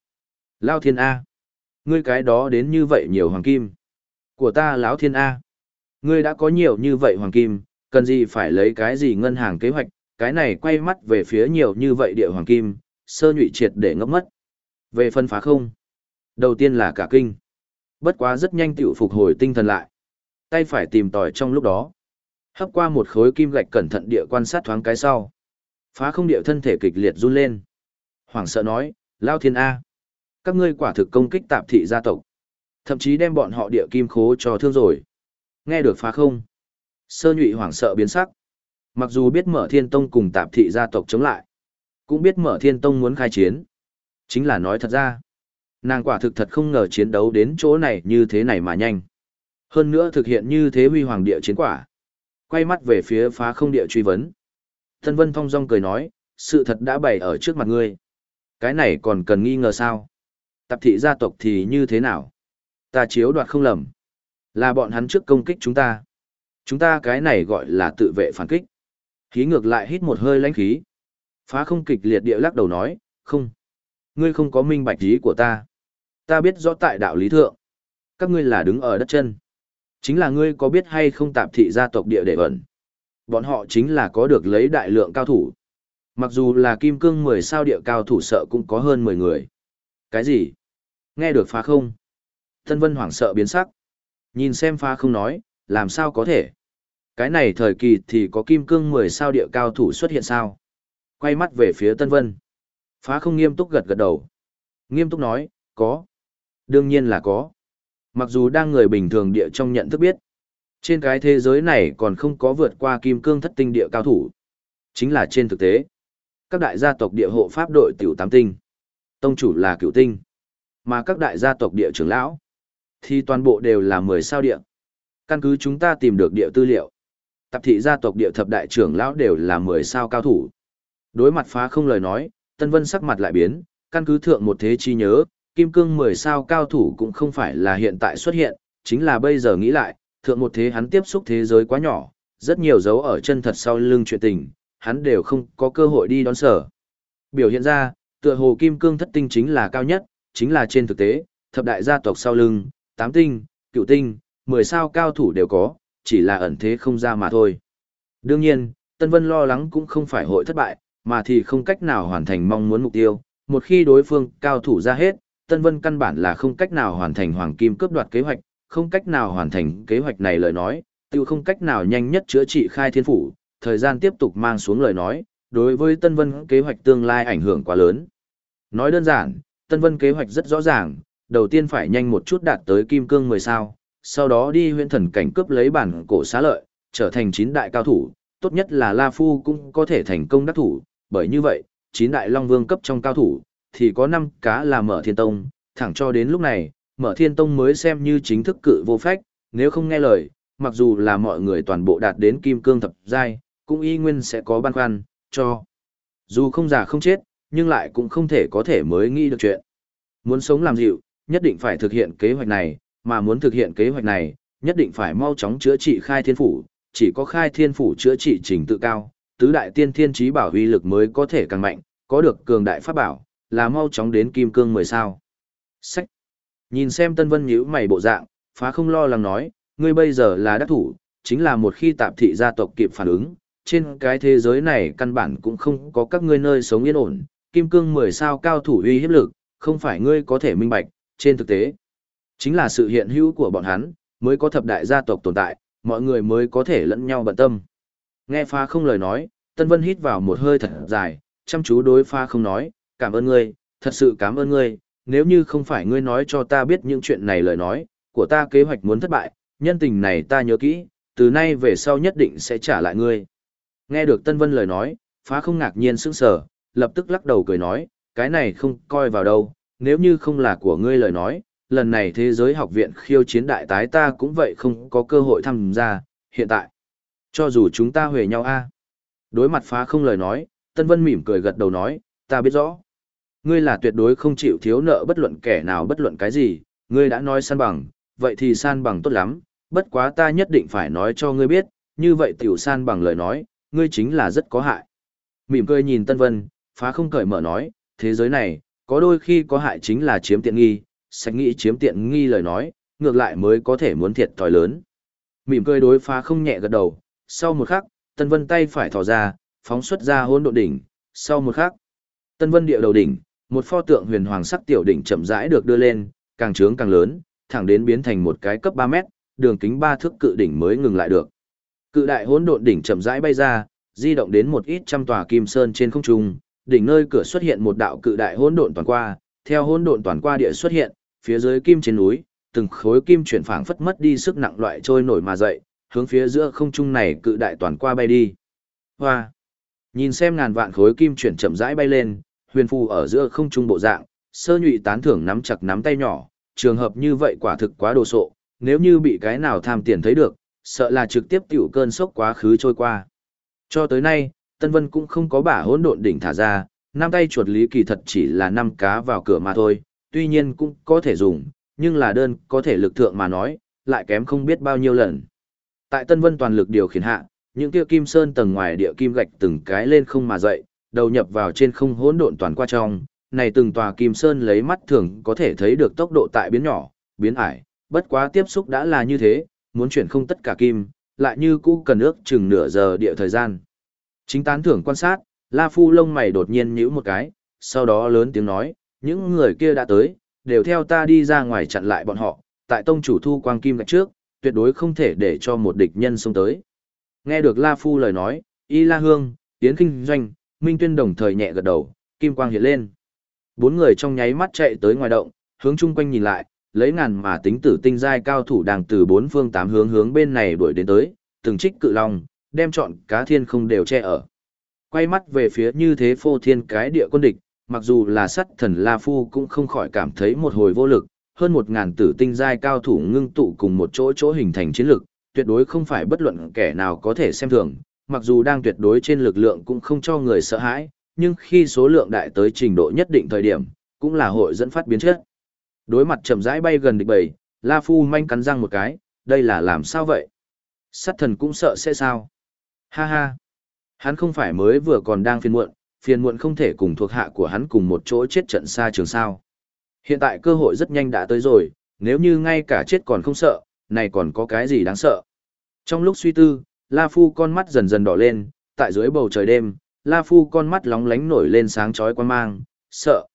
Lao thiên A. Ngươi cái đó đến như vậy nhiều hoàng kim. Của ta lão thiên A. Ngươi đã có nhiều như vậy hoàng kim, cần gì phải lấy cái gì ngân hàng kế hoạch, cái này quay mắt về phía nhiều như vậy địa hoàng kim, sơ nhụy triệt để ngốc mất. Về phân phá không? Đầu tiên là cả kinh. Bất quá rất nhanh tiểu phục hồi tinh thần lại. Tay phải tìm tòi trong lúc đó. Hấp qua một khối kim gạch cẩn thận địa quan sát thoáng cái sau. Phá không địa thân thể kịch liệt run lên. Hoàng sợ nói, Lao Thiên A. Các ngươi quả thực công kích tạp thị gia tộc. Thậm chí đem bọn họ địa kim khố cho thương rồi. Nghe được phá không? Sơ nhụy hoảng sợ biến sắc. Mặc dù biết mở thiên tông cùng tạp thị gia tộc chống lại. Cũng biết mở thiên tông muốn khai chiến. Chính là nói thật ra. Nàng quả thực thật không ngờ chiến đấu đến chỗ này như thế này mà nhanh. Hơn nữa thực hiện như thế huy hoàng địa chiến quả. Quay mắt về phía phá không địa truy vấn. Thân Vân Thong Dong cười nói, sự thật đã bày ở trước mặt ngươi. Cái này còn cần nghi ngờ sao? Tạp thị gia tộc thì như thế nào? Ta chiếu đoạt không lầm. Là bọn hắn trước công kích chúng ta. Chúng ta cái này gọi là tự vệ phản kích. Khí ngược lại hít một hơi lãnh khí. Phá không kịch liệt địa lắc đầu nói, không. Ngươi không có minh bạch ý của ta. Ta biết rõ tại đạo lý thượng. Các ngươi là đứng ở đất chân. Chính là ngươi có biết hay không tạp thị gia tộc địa để ẩn. Bọn họ chính là có được lấy đại lượng cao thủ. Mặc dù là kim cương 10 sao địa cao thủ sợ cũng có hơn 10 người. Cái gì? Nghe được phá không? Tân Vân hoảng sợ biến sắc. Nhìn xem phá không nói, làm sao có thể? Cái này thời kỳ thì có kim cương 10 sao địa cao thủ xuất hiện sao? Quay mắt về phía Tân Vân. Phá không nghiêm túc gật gật đầu. Nghiêm túc nói, có. Đương nhiên là có. Mặc dù đang người bình thường địa trong nhận thức biết. Trên cái thế giới này còn không có vượt qua kim cương thất tinh địa cao thủ. Chính là trên thực tế. Các đại gia tộc địa hộ pháp đội tiểu tám tinh. Tông chủ là cửu tinh. Mà các đại gia tộc địa trưởng lão. Thì toàn bộ đều là 10 sao địa. Căn cứ chúng ta tìm được địa tư liệu. Tập thị gia tộc địa thập đại trưởng lão đều là 10 sao cao thủ. Đối mặt phá không lời nói, Tân Vân sắc mặt lại biến, căn cứ thượng một thế chi nhớ, kim cương 10 sao cao thủ cũng không phải là hiện tại xuất hiện, chính là bây giờ nghĩ lại, thượng một thế hắn tiếp xúc thế giới quá nhỏ, rất nhiều dấu ở chân thật sau lưng chuyện tình, hắn đều không có cơ hội đi đón sở. Biểu hiện ra, tựa hồ kim cương thất tinh chính là cao nhất, chính là trên thực tế, thập đại gia tộc sau lưng, tám tinh, cựu tinh, mười sao cao thủ đều có, chỉ là ẩn thế không ra mà thôi. Đương nhiên, Tân Vân lo lắng cũng không phải hội thất bại, mà thì không cách nào hoàn thành mong muốn mục tiêu. Một khi đối phương cao thủ ra hết, Tân Vân căn bản là không cách nào hoàn thành hoàng kim cướp đoạt kế hoạch, không cách nào hoàn thành kế hoạch này lời nói, tiêu không cách nào nhanh nhất chữa trị khai thiên phủ, thời gian tiếp tục mang xuống lời nói, đối với Tân Vân kế hoạch tương lai ảnh hưởng quá lớn. Nói đơn giản, Tân Vân kế hoạch rất rõ ràng, đầu tiên phải nhanh một chút đạt tới kim cương 10 sao, sau đó đi huyện thần cảnh cướp lấy bản cổ xá lợi, trở thành chín đại cao thủ, tốt nhất là La Phu cũng có thể thành công đắc thủ, bởi như vậy, chín đại long vương cấp trong cao thủ, thì có 5 cá là mở thiên tông, thẳng cho đến lúc này, mở thiên tông mới xem như chính thức cự vô phách, nếu không nghe lời, mặc dù là mọi người toàn bộ đạt đến kim cương thập giai, cũng y nguyên sẽ có băn khoăn, cho. Dù không già không chết, nhưng lại cũng không thể có thể mới nghĩ được chuyện. Muốn sống làm dịu, nhất định phải thực hiện kế hoạch này, mà muốn thực hiện kế hoạch này, nhất định phải mau chóng chữa trị khai thiên phủ, chỉ có khai thiên phủ chữa trị trình tự cao, tứ đại tiên thiên trí bảo huy lực mới có thể càng mạnh, có được cường đại pháp bảo, là mau chóng đến kim cương mười sao. Sách. Nhìn xem Tân Vân nhíu mày bộ dạng, phá không lo lắng nói, ngươi bây giờ là đắc thủ, chính là một khi tạp thị gia tộc kịp phản ứng, trên cái thế giới này căn bản cũng không có các ngươi nơi sống yên ổn, kim cương mười sao cao thủ uy hiếp lực, không phải ngươi có thể minh bạch, trên thực tế. Chính là sự hiện hữu của bọn hắn, mới có thập đại gia tộc tồn tại, mọi người mới có thể lẫn nhau bận tâm. Nghe phá không lời nói, Tân Vân hít vào một hơi thật dài, chăm chú đối phá không nói, cảm ơn ngươi, thật sự cảm ơn ngươi, nếu như không phải ngươi nói cho ta biết những chuyện này lời nói, của ta kế hoạch muốn thất bại, nhân tình này ta nhớ kỹ, từ nay về sau nhất định sẽ trả lại ngươi. Nghe được Tân Vân lời nói, phá không ngạc nhiên sững sờ, lập tức lắc đầu cười nói, cái này không coi vào đâu, nếu như không là của ngươi lời nói, lần này thế giới học viện khiêu chiến đại tái ta cũng vậy không có cơ hội tham gia, hiện tại. Cho dù chúng ta huề nhau a Đối mặt phá không lời nói, Tân Vân mỉm cười gật đầu nói, ta biết rõ. Ngươi là tuyệt đối không chịu thiếu nợ bất luận kẻ nào bất luận cái gì, ngươi đã nói san bằng, vậy thì san bằng tốt lắm, bất quá ta nhất định phải nói cho ngươi biết, như vậy tiểu san bằng lời nói, ngươi chính là rất có hại. Mỉm cười nhìn Tân Vân, phá không cởi mở nói, thế giới này, có đôi khi có hại chính là chiếm tiện nghi, sạch nghĩ chiếm tiện nghi lời nói, ngược lại mới có thể muốn thiệt thòi lớn. Mỉm cười đối phá không nhẹ gật đầu, sau một khắc, Tân Vân tay phải thò ra, phóng xuất ra hôn độ đỉnh, sau một khắc, Tân Vân địa đầu đỉnh, một pho tượng huyền hoàng sắc tiểu đỉnh chậm rãi được đưa lên, càng trướng càng lớn, thẳng đến biến thành một cái cấp 3 mét, đường kính 3 thước cự đỉnh mới ngừng lại được. Cự đại hỗn độn đỉnh chậm rãi bay ra, di động đến một ít trăm tòa kim sơn trên không trung, đỉnh nơi cửa xuất hiện một đạo cự đại hỗn độn toàn qua, theo hỗn độn toàn qua địa xuất hiện, phía dưới kim trên núi, từng khối kim chuyển phảng phất mất đi sức nặng loại trôi nổi mà dậy, hướng phía giữa không trung này cự đại toàn qua bay đi. Hoa! Nhìn xem ngàn vạn khối kim chuyển chậm rãi bay lên, huyền phù ở giữa không trung bộ dạng, sơ nhụy tán thưởng nắm chặt nắm tay nhỏ, trường hợp như vậy quả thực quá đồ sộ, nếu như bị cái nào tham tiền thấy được, sợ là trực tiếp tiểu cơn sốc quá khứ trôi qua. Cho tới nay, Tân Vân cũng không có bả hỗn độn đỉnh thả ra, năm tay chuột lý kỳ thật chỉ là năm cá vào cửa mà thôi, tuy nhiên cũng có thể dùng, nhưng là đơn có thể lực thượng mà nói, lại kém không biết bao nhiêu lần. Tại Tân Vân toàn lực điều khiển hạ, những kia kim sơn tầng ngoài địa kim gạch từng cái lên không mà dậy, đầu nhập vào trên không hỗn độn toàn qua trong, này từng tòa kim sơn lấy mắt thường có thể thấy được tốc độ tại biến nhỏ, biến ải, bất quá tiếp xúc đã là như thế, muốn chuyển không tất cả kim, lại như cũ cần ước chừng nửa giờ địa thời gian. Chính tán thưởng quan sát, La Phu lông mày đột nhiên nhíu một cái, sau đó lớn tiếng nói, những người kia đã tới, đều theo ta đi ra ngoài chặn lại bọn họ, tại tông chủ thu quang kim gạch trước, tuyệt đối không thể để cho một địch nhân xông tới. Nghe được La Phu lời nói, Y La Hương, Yến Kinh Doanh, Minh Tuyên đồng thời nhẹ gật đầu, kim quang hiện lên. Bốn người trong nháy mắt chạy tới ngoài động, hướng chung quanh nhìn lại, lấy ngàn mà tính tử tinh giai cao thủ đang từ bốn phương tám hướng hướng bên này đuổi đến tới, từng trích cự long, đem chọn cá thiên không đều che ở. Quay mắt về phía như thế phô thiên cái địa quân địch, mặc dù là sắt thần La Phu cũng không khỏi cảm thấy một hồi vô lực, hơn một ngàn tử tinh giai cao thủ ngưng tụ cùng một chỗ chỗ hình thành chiến lực, tuyệt đối không phải bất luận kẻ nào có thể xem thường, mặc dù đang tuyệt đối trên lực lượng cũng không cho người sợ hãi, nhưng khi số lượng đại tới trình độ nhất định thời điểm, cũng là hội dẫn phát biến chất. Đối mặt chậm rãi bay gần địch bầy, La Phu manh cắn răng một cái, đây là làm sao vậy? Sát thần cũng sợ sẽ sao? Ha ha! Hắn không phải mới vừa còn đang phiền muộn, phiền muộn không thể cùng thuộc hạ của hắn cùng một chỗ chết trận xa trường sao. Hiện tại cơ hội rất nhanh đã tới rồi, nếu như ngay cả chết còn không sợ, này còn có cái gì đáng sợ. Trong lúc suy tư, La Phu con mắt dần dần đỏ lên, tại dưới bầu trời đêm, La Phu con mắt lóng lánh nổi lên sáng chói quan mang, sợ.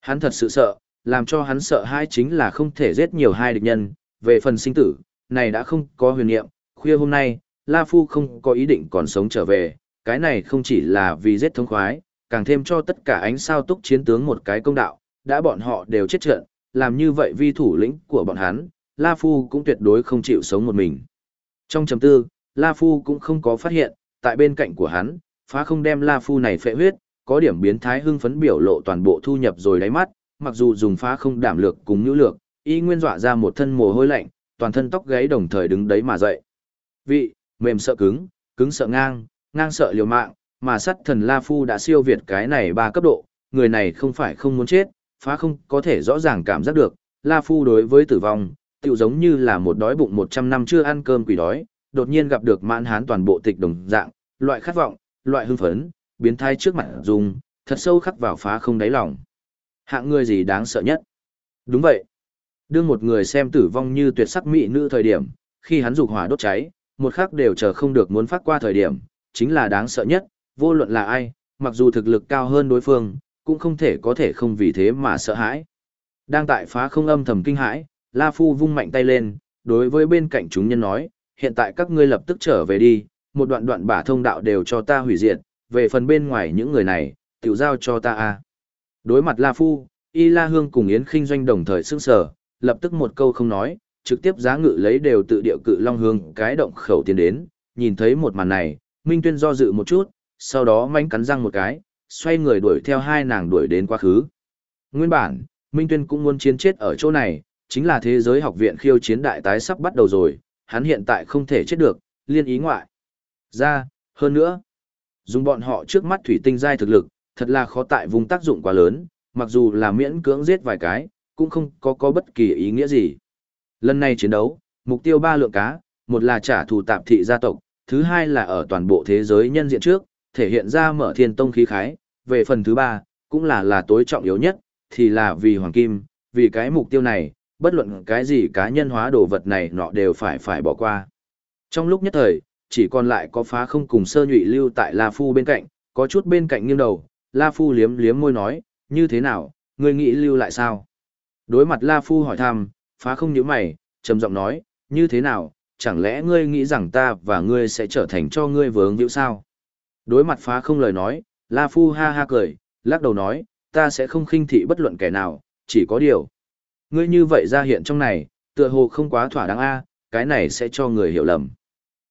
Hắn thật sự sợ, làm cho hắn sợ hai chính là không thể giết nhiều hai địch nhân, về phần sinh tử, này đã không có huyền niệm, khuya hôm nay, La Phu không có ý định còn sống trở về, cái này không chỉ là vì giết thống khoái, càng thêm cho tất cả ánh sao túc chiến tướng một cái công đạo, đã bọn họ đều chết trận, làm như vậy vi thủ lĩnh của bọn hắn, La Phu cũng tuyệt đối không chịu sống một mình. Trong chấm tư, La Phu cũng không có phát hiện, tại bên cạnh của hắn, phá không đem La Phu này phệ huyết, có điểm biến thái hưng phấn biểu lộ toàn bộ thu nhập rồi đáy mắt, mặc dù dùng phá không đảm lược cùng nữ lược, y nguyên dọa ra một thân mồ hôi lạnh, toàn thân tóc gáy đồng thời đứng đấy mà dậy. Vị, mềm sợ cứng, cứng sợ ngang, ngang sợ liều mạng, mà sắt thần La Phu đã siêu việt cái này ba cấp độ, người này không phải không muốn chết, phá không có thể rõ ràng cảm giác được, La Phu đối với tử vong, tựu giống như là một đói bụng 100 năm chưa ăn cơm quỷ đói, đột nhiên gặp được mãn hán toàn bộ tịch đồng dạng, loại khát vọng, loại hưng phấn, biến thai trước mặt dùng, thật sâu khắc vào phá không đáy lòng. Hạng người gì đáng sợ nhất? Đúng vậy. Đương một người xem tử vong như tuyệt sắc mỹ nữ thời điểm, khi hắn dục hỏa đốt cháy, một khắc đều chờ không được muốn phát qua thời điểm, chính là đáng sợ nhất, vô luận là ai, mặc dù thực lực cao hơn đối phương, cũng không thể có thể không vì thế mà sợ hãi. Đang tại phá không âm thầm kinh hãi, La Phu vung mạnh tay lên, đối với bên cạnh chúng nhân nói, hiện tại các ngươi lập tức trở về đi, một đoạn đoạn bả thông đạo đều cho ta hủy diệt, về phần bên ngoài những người này, tiểu giao cho ta a. Đối mặt La Phu, Y La Hương cùng Yến Kinh Doanh đồng thời sững sờ, lập tức một câu không nói, trực tiếp giá ngự lấy đều tự điệu cự long hương cái động khẩu tiến đến, nhìn thấy một màn này, Minh Tuyên do dự một chút, sau đó manh cắn răng một cái, xoay người đuổi theo hai nàng đuổi đến quá khứ. Nguyên bản, Minh Tuyên cũng muốn chiến chết ở chỗ này, chính là thế giới học viện khiêu chiến đại tái sắp bắt đầu rồi, hắn hiện tại không thể chết được, liên ý ngoại. Ra, hơn nữa, dùng bọn họ trước mắt thủy tinh giai thực lực, thật là khó tại vùng tác dụng quá lớn, mặc dù là miễn cưỡng giết vài cái, cũng không có có bất kỳ ý nghĩa gì. Lần này chiến đấu, mục tiêu ba lượng cá, một là trả thù tạp thị gia tộc, thứ hai là ở toàn bộ thế giới nhân diện trước, thể hiện ra mở thiên tông khí khái, về phần thứ ba, cũng là là tối trọng yếu nhất, thì là vì hoàng kim, vì cái mục tiêu này, bất luận cái gì cá nhân hóa đồ vật này nọ đều phải phải bỏ qua. Trong lúc nhất thời, chỉ còn lại có phá không cùng sơ nhụy lưu tại La Phu bên cạnh, có chút bên cạnh nghiêng đầu, La Phu liếm liếm môi nói, như thế nào, ngươi nghĩ lưu lại sao? Đối mặt La Phu hỏi thăm, phá không nhíu mày, trầm giọng nói, như thế nào, chẳng lẽ ngươi nghĩ rằng ta và ngươi sẽ trở thành cho ngươi vướng hữu sao? Đối mặt phá không lời nói, La Phu ha ha cười, lắc đầu nói, ta sẽ không khinh thị bất luận kẻ nào, chỉ có điều. Ngươi như vậy ra hiện trong này, tựa hồ không quá thỏa đáng a, cái này sẽ cho người hiểu lầm.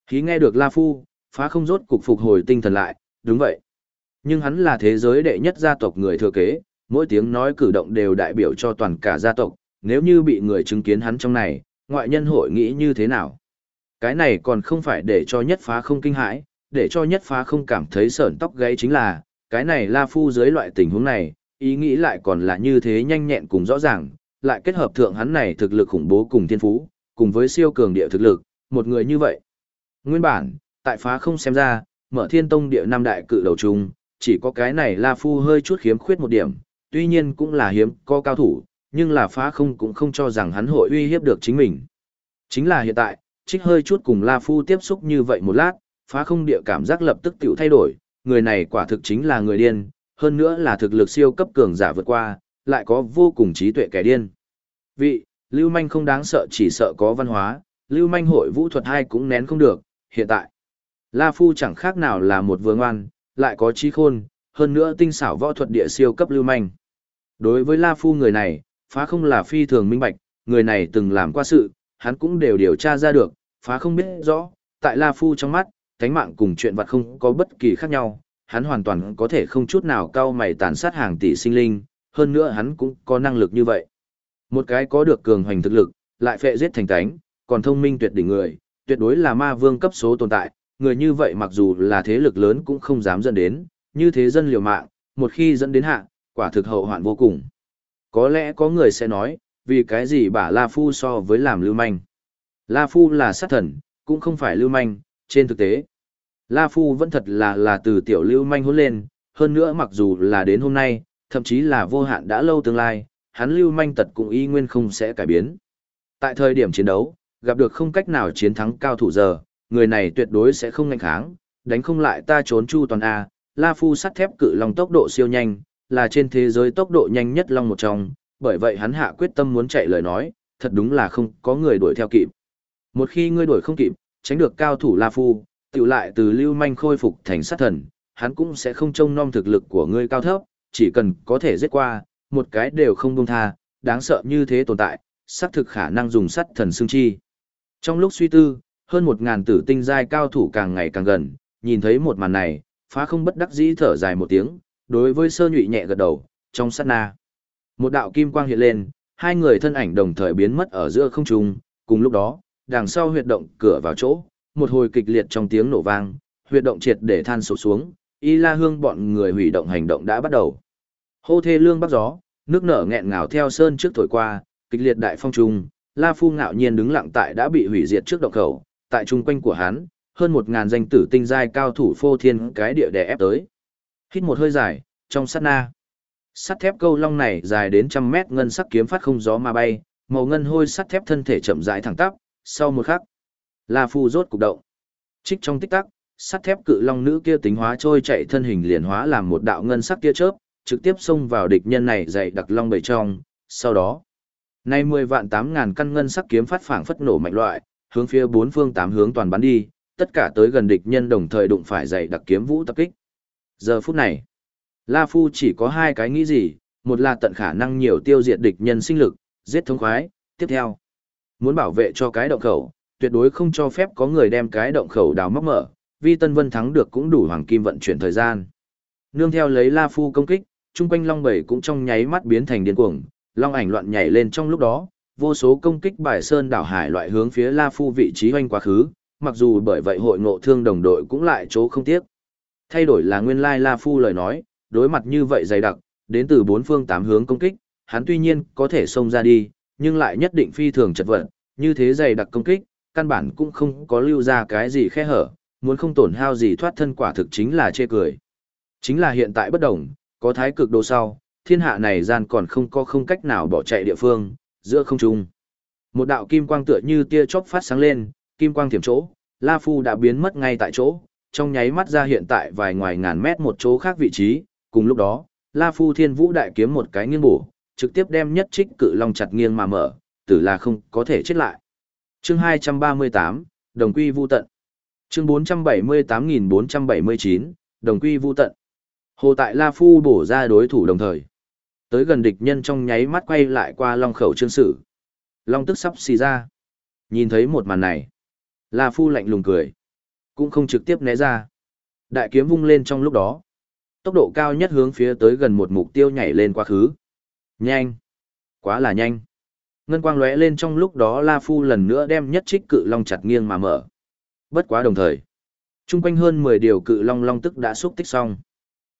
Khí nghe được La Phu, phá không rốt cục phục hồi tinh thần lại, đúng vậy. Nhưng hắn là thế giới đệ nhất gia tộc người thừa kế, mỗi tiếng nói cử động đều đại biểu cho toàn cả gia tộc, nếu như bị người chứng kiến hắn trong này, ngoại nhân hội nghĩ như thế nào? Cái này còn không phải để cho nhất phá không kinh hãi, để cho nhất phá không cảm thấy sởn tóc gáy chính là, cái này La Phu dưới loại tình huống này, ý nghĩ lại còn là như thế nhanh nhẹn cùng rõ ràng, lại kết hợp thượng hắn này thực lực khủng bố cùng thiên phú, cùng với siêu cường địa thực lực, một người như vậy. Nguyên bản, tại phá không xem ra, mở thiên tông địa năm đại cự đầu chung, chỉ có cái này La Phu hơi chút khiếm khuyết một điểm, tuy nhiên cũng là hiếm có cao thủ, nhưng là phá không cũng không cho rằng hắn hội uy hiếp được chính mình. Chính là hiện tại, trích hơi chút cùng La Phu tiếp xúc như vậy một lát, phá không địa cảm giác lập tức tiểu thay đổi, người này quả thực chính là người điên, hơn nữa là thực lực siêu cấp cường giả vượt qua, lại có vô cùng trí tuệ kẻ điên. Vị, Lưu Manh không đáng sợ chỉ sợ có văn hóa, Lưu Manh hội vũ thuật hai cũng nén không được, hiện tại. La Phu chẳng khác nào là một vương ngoan, lại có trí khôn, hơn nữa tinh xảo võ thuật địa siêu cấp Lưu Manh. Đối với La Phu người này, phá không là phi thường minh bạch, người này từng làm qua sự, hắn cũng đều điều tra ra được, phá không biết rõ, tại La Phu trong mắt, thánh mạng cùng chuyện vật không có bất kỳ khác nhau, hắn hoàn toàn có thể không chút nào cao mày tàn sát hàng tỷ sinh linh, hơn nữa hắn cũng có năng lực như vậy. Một cái có được cường hoành thực lực, lại phệ giết thành tánh, còn thông minh tuyệt đỉnh người, tuyệt đối là ma vương cấp số tồn tại, người như vậy mặc dù là thế lực lớn cũng không dám dẫn đến, như thế dân liều mạng, một khi dẫn đến hạ, quả thực hậu hoạn vô cùng. Có lẽ có người sẽ nói, vì cái gì bả La Phu so với làm lưu manh. La Phu là sát thần, cũng không phải lưu manh, trên thực tế. La Phu vẫn thật là là từ tiểu lưu manh hôn lên, hơn nữa mặc dù là đến hôm nay, thậm chí là vô hạn đã lâu tương lai, hắn lưu manh tật cũng y nguyên không sẽ cải biến. Tại thời điểm chiến đấu, gặp được không cách nào chiến thắng cao thủ giờ, người này tuyệt đối sẽ không ngành kháng, đánh không lại ta trốn chu toàn A, La Phu sắt thép cự lòng tốc độ siêu nhanh, là trên thế giới tốc độ nhanh nhất long một trong, bởi vậy hắn hạ quyết tâm muốn chạy lời nói, thật đúng là không có người đuổi theo kịp. Một khi ngươi đuổi không kịp, tránh được cao thủ La Phu, tiểu lại từ lưu manh khôi phục thành sát thần, hắn cũng sẽ không trông nom thực lực của ngươi cao thấp, chỉ cần có thể giết qua, một cái đều không buông tha, đáng sợ như thế tồn tại, xác thực khả năng dùng sắt thần xương chi. Trong lúc suy tư, hơn một ngàn tử tinh giai cao thủ càng ngày càng gần, nhìn thấy một màn này, phá không bất đắc dĩ thở dài một tiếng, đối với sơ nhụy nhẹ gật đầu, trong sát na. Một đạo kim quang hiện lên, hai người thân ảnh đồng thời biến mất ở giữa không trung, cùng lúc đó, đằng sau huyệt động cửa vào chỗ, một hồi kịch liệt trong tiếng nổ vang, huyệt động triệt để than sụp xuống, y la hương bọn người hủy động hành động đã bắt đầu. Hô thê lương bắc gió, nước nở nghẹn ngào theo sơn trước thổi qua, kịch liệt đại phong trung, La Phu ngạo nhiên đứng lặng tại đã bị hủy diệt trước động khẩu, tại trung quanh của hắn, hơn một ngàn danh tử tinh giai cao thủ phô thiên cái địa đè ép tới. Hít một hơi dài, trong sát na. Sắt thép câu long này dài đến trăm mét ngân sắc kiếm phát không gió mà bay, màu ngân hôi sắt thép thân thể chậm rãi thẳng tắp, sau một khắc, La Phu rốt cục động. Trích trong tích tắc, sắt thép cự long nữ kia tính hóa trôi chạy thân hình liền hóa làm một đạo ngân sắc tia chớp, trực tiếp xông vào địch nhân này dày đặc long bầy trong, sau đó, nay 10 vạn 8 ngàn căn ngân sắc kiếm phát phảng phất nổ mạnh loại, hướng phía bốn phương tám hướng toàn bắn đi, tất cả tới gần địch nhân đồng thời đụng phải dày đặc kiếm vũ tập kích. Giờ phút này, La Phu chỉ có hai cái nghĩ gì, một là tận khả năng nhiều tiêu diệt địch nhân sinh lực, giết thống khoái, tiếp theo, muốn bảo vệ cho cái động khẩu, tuyệt đối không cho phép có người đem cái động khẩu đào móc mở, vì Tân Vân thắng được cũng đủ hoàng kim vận chuyển thời gian. Nương theo lấy La Phu công kích, trung quanh Long Bảy cũng trong nháy mắt biến thành điên cuồng, Long ảnh loạn nhảy lên trong lúc đó, vô số công kích bài sơn đảo hải loại hướng phía La Phu vị trí hoanh quá khứ, mặc dù bởi vậy hội ngộ thương đồng đội cũng lại chỗ không tiếc. Thay đổi là nguyên lai La Phu lời nói, đối mặt như vậy dày đặc, đến từ bốn phương tám hướng công kích, hắn tuy nhiên có thể xông ra đi, nhưng lại nhất định phi thường chật vật, như thế dày đặc công kích, căn bản cũng không có lưu ra cái gì khe hở, muốn không tổn hao gì thoát thân quả thực chính là chê cười. Chính là hiện tại bất đồng, có thái cực đồ sau, thiên hạ này gian còn không có không cách nào bỏ chạy địa phương, giữa không trung. Một đạo kim quang tựa như tia chớp phát sáng lên, kim quang thiểm chỗ, La Phu đã biến mất ngay tại chỗ, trong nháy mắt ra hiện tại vài ngoài ngàn mét một chỗ khác vị trí, cùng lúc đó, La Phu Thiên Vũ đại kiếm một cái nghiêng bổ, trực tiếp đem nhất trích cự long chặt nghiêng mà mở, tử là không có thể chết lại. Chương 238, Đồng Quy Vu Tận. Chương 478479, Đồng Quy Vu Tận. Hồ tại La Phu bổ ra đối thủ đồng thời. Tới gần địch nhân trong nháy mắt quay lại qua long khẩu trương sử. Long tức sắp xì ra. Nhìn thấy một màn này. La Phu lạnh lùng cười. Cũng không trực tiếp né ra. Đại kiếm vung lên trong lúc đó. Tốc độ cao nhất hướng phía tới gần một mục tiêu nhảy lên quá khứ. Nhanh. Quá là nhanh. Ngân quang lóe lên trong lúc đó La Phu lần nữa đem nhất trích cự long chặt nghiêng mà mở. Bất quá đồng thời. Trung quanh hơn 10 điều cự long long tức đã xúc tích xong.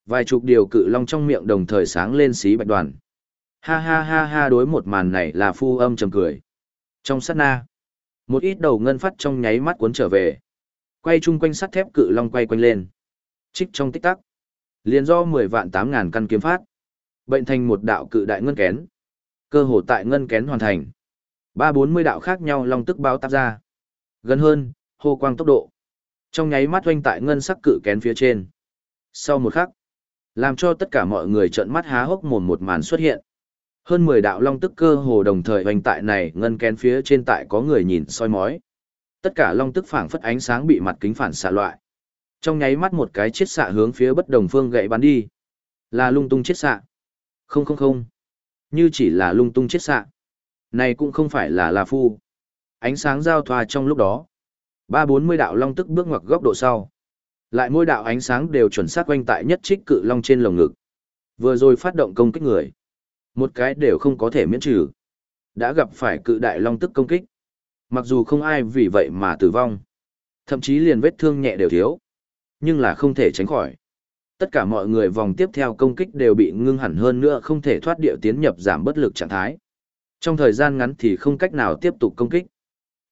Vài chục điều cự long trong miệng đồng thời sáng lên xí bạch đoàn. Ha ha ha ha đối một màn này là phu âm trầm cười. Trong sát na, một ít đầu ngân phát trong nháy mắt cuốn trở về. Quay chung quanh sắt thép cự long quay quanh lên. Trích trong tích tắc. liền do 10 vạn tám ngàn căn kiếm phát. Bệnh thành một đạo cự đại ngân kén. Cơ hồ tại ngân kén hoàn thành. Ba bốn mươi đạo khác nhau long tức bao táp ra. Gần hơn, hô quang tốc độ. Trong nháy mắt oanh tại ngân sắc cự kén phía trên. Sau một khắc, làm cho tất cả mọi người trợn mắt há hốc mồm một màn xuất hiện. Hơn 10 đạo long tức cơ hồ đồng thời hoành tại này ngân kén phía trên tại có người nhìn soi mói. Tất cả long tức phảng phất ánh sáng bị mặt kính phản xạ loại. Trong nháy mắt một cái chiết xạ hướng phía bất đồng phương gậy bắn đi. Là lung tung chiết xạ. Không không không. Như chỉ là lung tung chiết xạ. Này cũng không phải là là phu. Ánh sáng giao thoa trong lúc đó. Ba bốn mươi đạo long tức bước ngoặc góc độ sau. Lại mỗi đạo ánh sáng đều chuẩn xác quanh tại nhất trích cự long trên lồng ngực. Vừa rồi phát động công kích người. Một cái đều không có thể miễn trừ. Đã gặp phải cự đại long tức công kích. Mặc dù không ai vì vậy mà tử vong. Thậm chí liền vết thương nhẹ đều thiếu. Nhưng là không thể tránh khỏi. Tất cả mọi người vòng tiếp theo công kích đều bị ngưng hẳn hơn nữa không thể thoát điệu tiến nhập giảm bất lực trạng thái. Trong thời gian ngắn thì không cách nào tiếp tục công kích.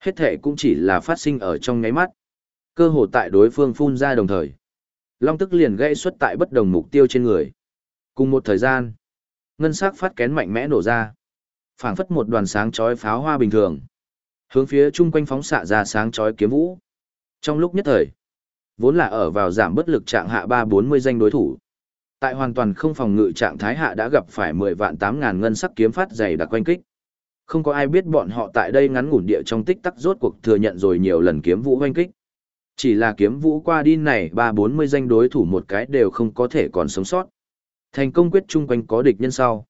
Hết thể cũng chỉ là phát sinh ở trong nháy mắt. Cơ hồ tại đối phương phun ra đồng thời. Long tức liền gây xuất tại bất đồng mục tiêu trên người. Cùng một thời gian, ngân sắc phát kén mạnh mẽ nổ ra. phảng phất một đoàn sáng chói pháo hoa bình thường. Hướng phía chung quanh phóng xạ ra sáng chói kiếm vũ. Trong lúc nhất thời, vốn là ở vào giảm bất lực trạng hạ ba bốn mươi danh đối thủ. Tại hoàn toàn không phòng ngự trạng thái hạ đã gặp phải mười vạn tám ngàn ngân sắc kiếm phát dày đặc quanh kích. Không có ai biết bọn họ tại đây ngắn ngủn địa trong tích tắc rốt cuộc thừa nhận rồi nhiều lần kiếm vũ hoanh kích. Chỉ là kiếm vũ qua đi này ba bốn mươi danh đối thủ một cái đều không có thể còn sống sót. Thành công quyết chung quanh có địch nhân sau.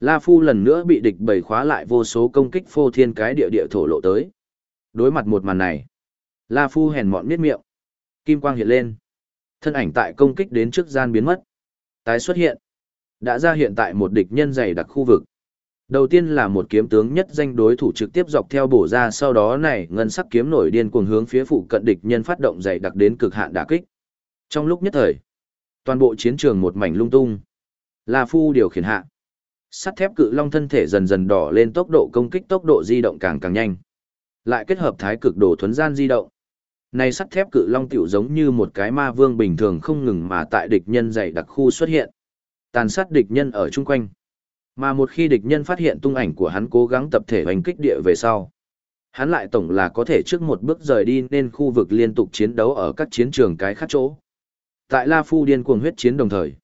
La Phu lần nữa bị địch bầy khóa lại vô số công kích phô thiên cái địa địa thổ lộ tới. Đối mặt một màn này. La Phu hèn mọn miết miệng. Kim quang hiện lên. Thân ảnh tại công kích đến trước gian biến mất. Tái xuất hiện. Đã ra hiện tại một địch nhân dày đặc khu vực. Đầu tiên là một kiếm tướng nhất danh đối thủ trực tiếp dọc theo bổ ra sau đó này ngân sắc kiếm nổi điên cuồng hướng phía phụ cận địch nhân phát động dày đặc đến cực hạn đả kích. Trong lúc nhất thời, toàn bộ chiến trường một mảnh lung tung. La Phu điều khiển hạ. Sắt thép cự long thân thể dần dần đỏ lên tốc độ công kích tốc độ di động càng càng nhanh. Lại kết hợp thái cực đồ thuấn gian di động. Này sắt thép cự long tiểu giống như một cái ma vương bình thường không ngừng mà tại địch nhân dày đặc khu xuất hiện. Tàn sát địch nhân ở chung quanh. Mà một khi địch nhân phát hiện tung ảnh của hắn cố gắng tập thể hoành kích địa về sau. Hắn lại tổng là có thể trước một bước rời đi nên khu vực liên tục chiến đấu ở các chiến trường cái khác chỗ. Tại La Phu điên cuồng huyết chiến đồng thời.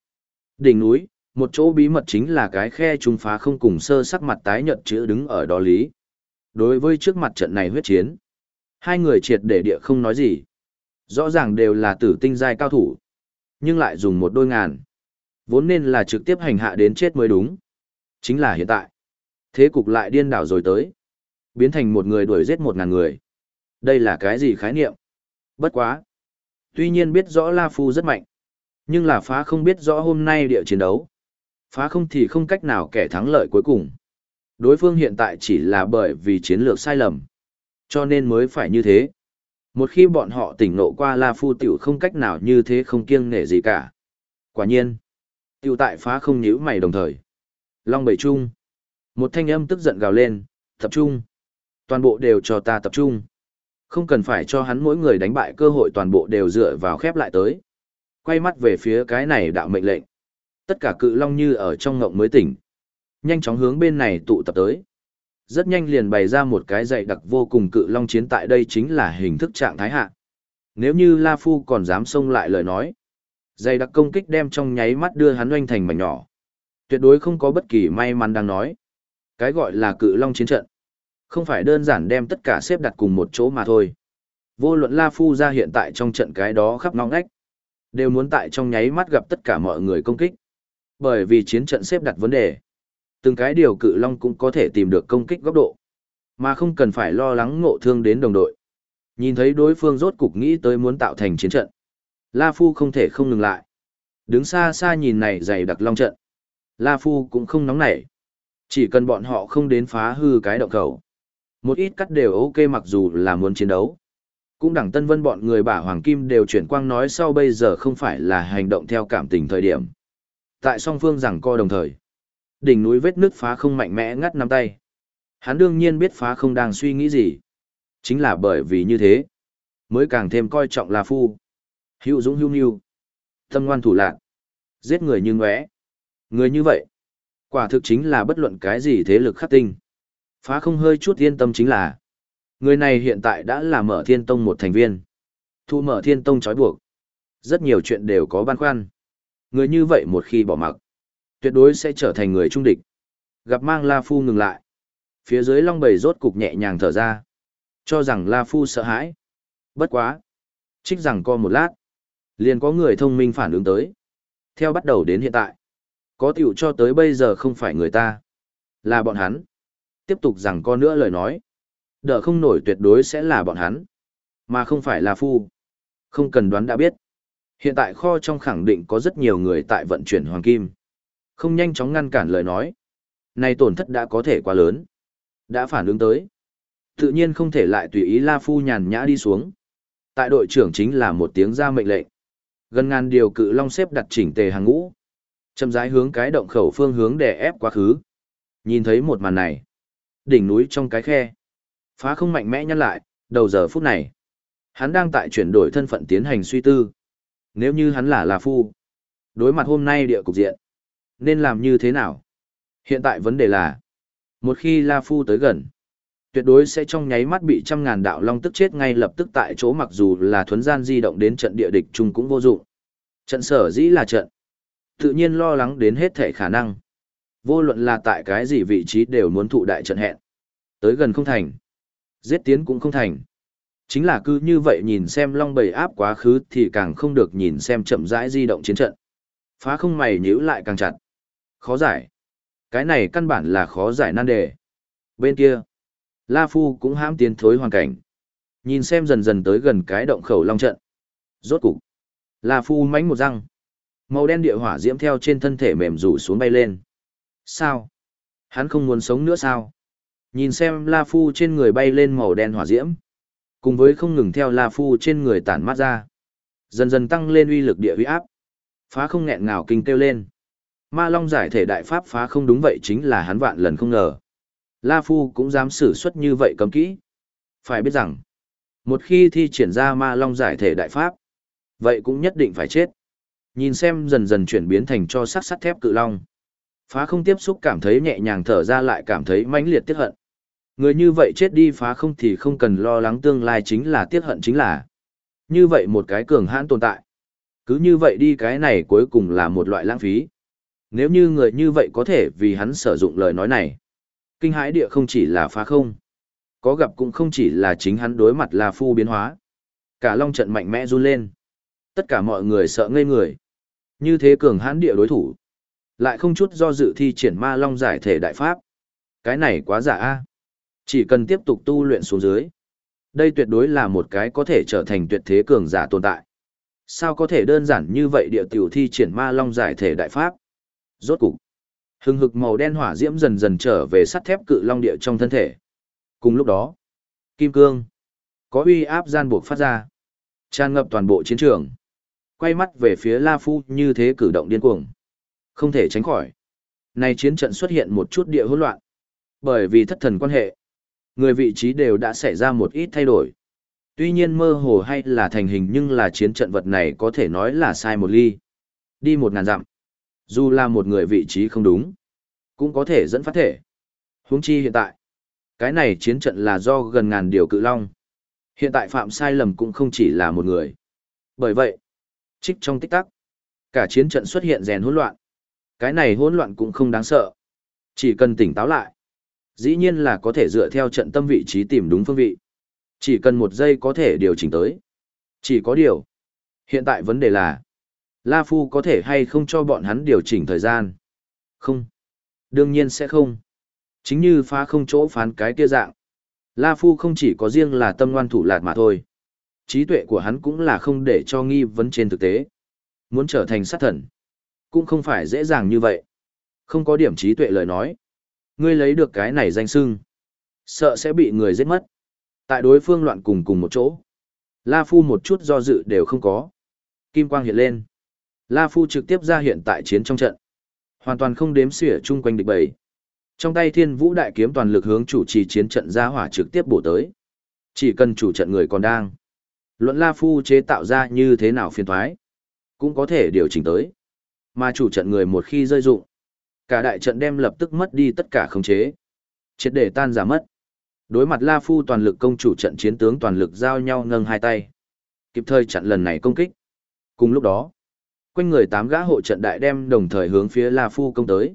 Đỉnh núi, một chỗ bí mật chính là cái khe trung phá không cùng sơ sắc mặt tái nhợt chữ đứng ở đó lý. Đối với trước mặt trận này huyết chiến, hai người triệt để địa không nói gì. Rõ ràng đều là tử tinh giai cao thủ, nhưng lại dùng một đôi ngàn. Vốn nên là trực tiếp hành hạ đến chết mới đúng. Chính là hiện tại. Thế cục lại điên đảo rồi tới. Biến thành một người đuổi giết một ngàn người. Đây là cái gì khái niệm? Bất quá. Tuy nhiên biết rõ La Phu rất mạnh. Nhưng là phá không biết rõ hôm nay địa chiến đấu. Phá không thì không cách nào kẻ thắng lợi cuối cùng. Đối phương hiện tại chỉ là bởi vì chiến lược sai lầm. Cho nên mới phải như thế. Một khi bọn họ tỉnh nộ qua La Phu tiểu không cách nào như thế không kiêng nể gì cả. Quả nhiên. Tiểu tại phá không nhíu mày đồng thời. Long bầy trung. Một thanh âm tức giận gào lên, tập trung. Toàn bộ đều cho ta tập trung. Không cần phải cho hắn mỗi người đánh bại cơ hội toàn bộ đều dựa vào khép lại tới. Quay mắt về phía cái này đạo mệnh lệnh. Tất cả cự long như ở trong ngộng mới tỉnh. Nhanh chóng hướng bên này tụ tập tới. Rất nhanh liền bày ra một cái dạy đặc vô cùng cự long chiến tại đây chính là hình thức trạng thái hạ. Nếu như La Phu còn dám xông lại lời nói. Dày đặc công kích đem trong nháy mắt đưa hắn oanh thành mảnh nhỏ. Tuyệt đối không có bất kỳ may mắn đang nói. Cái gọi là cự long chiến trận. Không phải đơn giản đem tất cả xếp đặt cùng một chỗ mà thôi. Vô luận La Phu ra hiện tại trong trận cái đó khắp ngóng ngách. Đều muốn tại trong nháy mắt gặp tất cả mọi người công kích. Bởi vì chiến trận xếp đặt vấn đề. Từng cái điều cự long cũng có thể tìm được công kích góc độ. Mà không cần phải lo lắng ngộ thương đến đồng đội. Nhìn thấy đối phương rốt cục nghĩ tới muốn tạo thành chiến trận. La Phu không thể không ngừng lại. Đứng xa xa nhìn này dày đặc long trận. La Phu cũng không nóng nảy. Chỉ cần bọn họ không đến phá hư cái động khẩu. Một ít cắt đều ok mặc dù là muốn chiến đấu. Cũng đẳng tân vân bọn người bả Hoàng Kim đều chuyển quang nói sau bây giờ không phải là hành động theo cảm tình thời điểm. Tại song phương rằng co đồng thời. Đỉnh núi vết nước phá không mạnh mẽ ngắt nắm tay. Hắn đương nhiên biết phá không đang suy nghĩ gì. Chính là bởi vì như thế. Mới càng thêm coi trọng La Phu. Hữu dũng hữu nhu. Tâm ngoan thủ lạc. Giết người như ngóe. Người như vậy, quả thực chính là bất luận cái gì thế lực khắc tinh. Phá không hơi chút yên tâm chính là, người này hiện tại đã là mở thiên tông một thành viên. Thu mở thiên tông trói buộc. Rất nhiều chuyện đều có băn khoăn. Người như vậy một khi bỏ mặc, tuyệt đối sẽ trở thành người trung địch. Gặp mang La Phu ngừng lại. Phía dưới long bầy rốt cục nhẹ nhàng thở ra. Cho rằng La Phu sợ hãi. Bất quá. Trích rằng co một lát. Liền có người thông minh phản ứng tới. Theo bắt đầu đến hiện tại. Có tiểu cho tới bây giờ không phải người ta. Là bọn hắn. Tiếp tục rằng co nữa lời nói. Đỡ không nổi tuyệt đối sẽ là bọn hắn. Mà không phải là phu. Không cần đoán đã biết. Hiện tại kho trong khẳng định có rất nhiều người tại vận chuyển hoàng kim. Không nhanh chóng ngăn cản lời nói. Này tổn thất đã có thể quá lớn. Đã phản ứng tới. Tự nhiên không thể lại tùy ý La Phu nhàn nhã đi xuống. Tại đội trưởng chính là một tiếng ra mệnh lệnh. Gần ngàn điều cự long xếp đặt chỉnh tề hàng ngũ, Chậm rãi hướng cái động khẩu phương hướng để ép quá khứ. Nhìn thấy một màn này, đỉnh núi trong cái khe, phá không mạnh mẽ nhăn lại, đầu giờ phút này, hắn đang tại chuyển đổi thân phận tiến hành suy tư. Nếu như hắn là La Phu, đối mặt hôm nay địa cục diện, nên làm như thế nào? Hiện tại vấn đề là, một khi La Phu tới gần, tuyệt đối sẽ trong nháy mắt bị trăm ngàn đạo long tức chết ngay lập tức tại chỗ mặc dù là thuấn gian di động đến trận địa địch chung cũng vô dụng. Trận sở dĩ là trận tự nhiên lo lắng đến hết thể khả năng. Vô luận là tại cái gì vị trí đều muốn thụ đại trận hẹn. Tới gần không thành. Giết tiến cũng không thành. Chính là cứ như vậy nhìn xem long bầy áp quá khứ thì càng không được nhìn xem chậm rãi di động chiến trận. Phá không mày nhữ lại càng chặt. Khó giải. Cái này căn bản là khó giải nan đề. Bên kia, La Phu cũng hãm tiến thối hoàn cảnh. Nhìn xem dần dần tới gần cái động khẩu long trận. Rốt cục, La Phu mánh một răng. Màu đen địa hỏa diễm theo trên thân thể mềm rủ xuống bay lên. Sao? Hắn không muốn sống nữa sao? Nhìn xem La Phu trên người bay lên màu đen hỏa diễm, cùng với không ngừng theo La Phu trên người tản mát ra. Dần dần tăng lên uy lực địa uy áp. Phá không nghẹn ngào kinh kêu lên. Ma Long giải thể đại pháp phá không đúng vậy chính là hắn vạn lần không ngờ. La Phu cũng dám sử xuất như vậy cấm kỹ. Phải biết rằng, một khi thi triển ra Ma Long giải thể đại pháp, vậy cũng nhất định phải chết. Nhìn xem dần dần chuyển biến thành cho sắc sắt thép cự long. Phá không tiếp xúc cảm thấy nhẹ nhàng thở ra lại cảm thấy mãnh liệt tiếc hận. Người như vậy chết đi phá không thì không cần lo lắng tương lai chính là tiếc hận chính là. Như vậy một cái cường hãn tồn tại. Cứ như vậy đi cái này cuối cùng là một loại lãng phí. Nếu như người như vậy có thể vì hắn sử dụng lời nói này. Kinh hãi địa không chỉ là phá không. Có gặp cũng không chỉ là chính hắn đối mặt là phu biến hóa. Cả long trận mạnh mẽ run lên. Tất cả mọi người sợ ngây người. Như thế cường hãn địa đối thủ. Lại không chút do dự thi triển ma long giải thể đại pháp. Cái này quá giả a chỉ cần tiếp tục tu luyện xuống dưới. Đây tuyệt đối là một cái có thể trở thành tuyệt thế cường giả tồn tại. Sao có thể đơn giản như vậy địa tiểu thi triển ma long giải thể đại pháp? Rốt cục, hừng hực màu đen hỏa diễm dần dần trở về sắt thép cự long địa trong thân thể. Cùng lúc đó, kim cương có uy áp gian buộc phát ra, tràn ngập toàn bộ chiến trường. Quay mắt về phía La Phu như thế cử động điên cuồng. Không thể tránh khỏi. Này chiến trận xuất hiện một chút địa hỗn loạn. Bởi vì thất thần quan hệ, người vị trí đều đã xảy ra một ít thay đổi. Tuy nhiên mơ hồ hay là thành hình nhưng là chiến trận vật này có thể nói là sai một ly. Đi một ngàn dặm. Dù là một người vị trí không đúng, cũng có thể dẫn phát thể. Huống chi hiện tại, cái này chiến trận là do gần ngàn điều cự long. Hiện tại phạm sai lầm cũng không chỉ là một người. Bởi vậy, trích trong tích tắc, cả chiến trận xuất hiện rèn hỗn loạn. Cái này hỗn loạn cũng không đáng sợ. Chỉ cần tỉnh táo lại. Dĩ nhiên là có thể dựa theo trận tâm vị trí tìm đúng phương vị. Chỉ cần một giây có thể điều chỉnh tới. Chỉ có điều. Hiện tại vấn đề là, La Phu có thể hay không cho bọn hắn điều chỉnh thời gian? Không. Đương nhiên sẽ không. Chính như phá không chỗ phán cái kia dạng. La Phu không chỉ có riêng là tâm ngoan thủ lạt mà thôi. Trí tuệ của hắn cũng là không để cho nghi vấn trên thực tế. Muốn trở thành sát thần. Cũng không phải dễ dàng như vậy. Không có điểm trí tuệ lời nói. Ngươi lấy được cái này danh sưng. Sợ sẽ bị người giết mất. Tại đối phương loạn cùng cùng một chỗ. La Phu một chút do dự đều không có. Kim quang hiện lên. La Phu trực tiếp ra hiện tại chiến trong trận. Hoàn toàn không đếm xỉa chung quanh địch bầy. Trong tay thiên vũ đại kiếm toàn lực hướng chủ trì chiến trận ra hỏa trực tiếp bổ tới. Chỉ cần chủ trận người còn đang. Luận La Phu chế tạo ra như thế nào phiền thoái. Cũng có thể điều chỉnh tới. Mà chủ trận người một khi rơi dụng. Cả đại trận đem lập tức mất đi tất cả khống chế. Triệt để tan giả mất. Đối mặt La Phu toàn lực công chủ trận chiến tướng toàn lực giao nhau nâng hai tay. Kịp thời chặn lần này công kích. Cùng lúc đó, quanh người tám gã hộ trận đại đem đồng thời hướng phía La Phu công tới.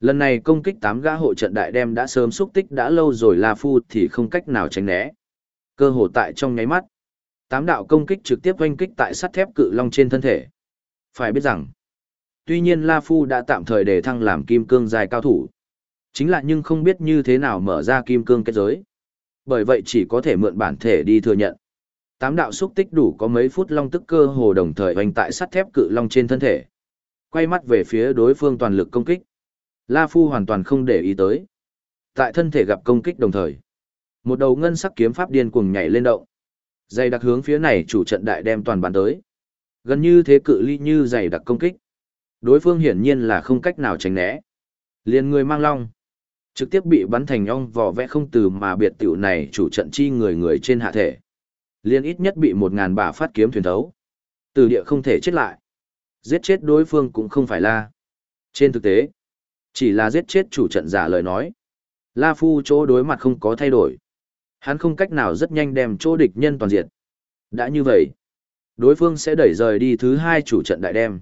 Lần này công kích tám gã hộ trận đại đem đã sớm xúc tích đã lâu rồi La Phu thì không cách nào tránh né. Cơ hồ tại trong nháy mắt. Tám đạo công kích trực tiếp oanh kích tại sắt thép cự long trên thân thể. Phải biết rằng, tuy nhiên La Phu đã tạm thời để thăng làm kim cương dài cao thủ. Chính là nhưng không biết như thế nào mở ra kim cương kết giới. Bởi vậy chỉ có thể mượn bản thể đi thừa nhận. Tám đạo xúc tích đủ có mấy phút long tức cơ hồ đồng thời hoành tại sắt thép cự long trên thân thể. Quay mắt về phía đối phương toàn lực công kích. La Phu hoàn toàn không để ý tới. Tại thân thể gặp công kích đồng thời. Một đầu ngân sắc kiếm pháp điên cuồng nhảy lên động. Dày đặc hướng phía này chủ trận đại đem toàn bàn tới. Gần như thế cự ly như dày đặc công kích. Đối phương hiển nhiên là không cách nào tránh né. Liền người mang long. Trực tiếp bị bắn thành ong vỏ vẽ không từ mà biệt tiểu này chủ trận chi người người trên hạ thể. Liên ít nhất bị một ngàn bả phát kiếm thuyền thấu. Từ địa không thể chết lại. Giết chết đối phương cũng không phải là. Trên thực tế, chỉ là giết chết chủ trận giả lời nói. La Phu chỗ đối mặt không có thay đổi. Hắn không cách nào rất nhanh đem chỗ địch nhân toàn diệt. Đã như vậy, đối phương sẽ đẩy rời đi thứ hai chủ trận đại đem.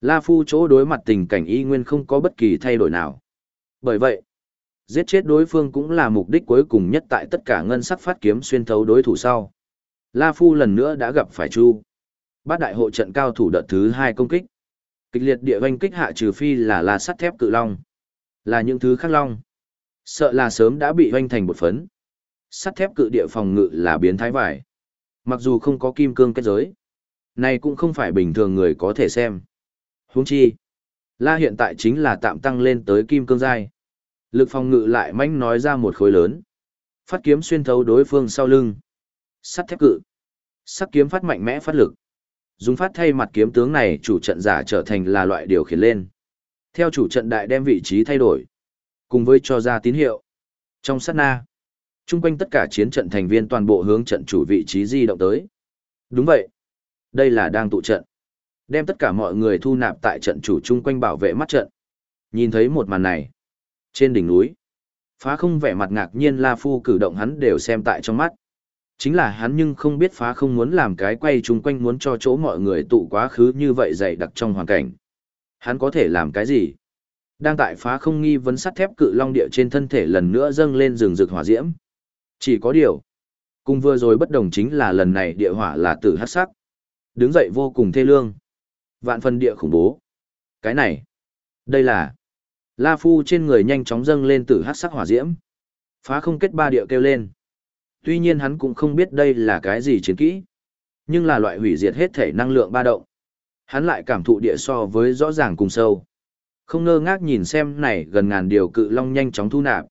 La Phu chỗ đối mặt tình cảnh y nguyên không có bất kỳ thay đổi nào. Bởi vậy, giết chết đối phương cũng là mục đích cuối cùng nhất tại tất cả ngân sắc phát kiếm xuyên thấu đối thủ sau. La Phu lần nữa đã gặp phải Chu. Bát đại hộ trận cao thủ đợt thứ hai công kích. Kịch liệt địa vanh kích hạ trừ phi là la sắt thép cự long. Là những thứ khác long. Sợ là sớm đã bị vanh thành bột phấn. Sắt thép cự địa phòng ngự là biến thái vải. Mặc dù không có kim cương kết giới. Này cũng không phải bình thường người có thể xem. Huống chi. La hiện tại chính là tạm tăng lên tới kim cương giai. Lực phòng ngự lại manh nói ra một khối lớn. Phát kiếm xuyên thấu đối phương sau lưng. Sắt thép cự. Sắc kiếm phát mạnh mẽ phát lực. Dùng phát thay mặt kiếm tướng này chủ trận giả trở thành là loại điều khiển lên. Theo chủ trận đại đem vị trí thay đổi. Cùng với cho ra tín hiệu. Trong sát na. Trung quanh tất cả chiến trận thành viên toàn bộ hướng trận chủ vị trí di động tới. Đúng vậy. Đây là đang tụ trận. Đem tất cả mọi người thu nạp tại trận chủ chung quanh bảo vệ mắt trận. Nhìn thấy một màn này. Trên đỉnh núi. Phá không vẻ mặt ngạc nhiên La Phu cử động hắn đều xem tại trong mắt. Chính là hắn nhưng không biết phá không muốn làm cái quay chung quanh muốn cho chỗ mọi người tụ quá khứ như vậy dày đặc trong hoàn cảnh. Hắn có thể làm cái gì? Đang tại phá không nghi vấn sắt thép cự long địa trên thân thể lần nữa dâng lên rừng rực hỏa diễm. Chỉ có điều. Cùng vừa rồi bất đồng chính là lần này địa hỏa là tử hát sắc. Đứng dậy vô cùng thê lương. Vạn phần địa khủng bố. Cái này. Đây là. La Phu trên người nhanh chóng dâng lên tử hát sắc hỏa diễm. Phá không kết ba địa kêu lên. Tuy nhiên hắn cũng không biết đây là cái gì chiến kỹ. Nhưng là loại hủy diệt hết thể năng lượng ba động. Hắn lại cảm thụ địa so với rõ ràng cùng sâu. Không ngơ ngác nhìn xem này gần ngàn điều cự long nhanh chóng thu nạp.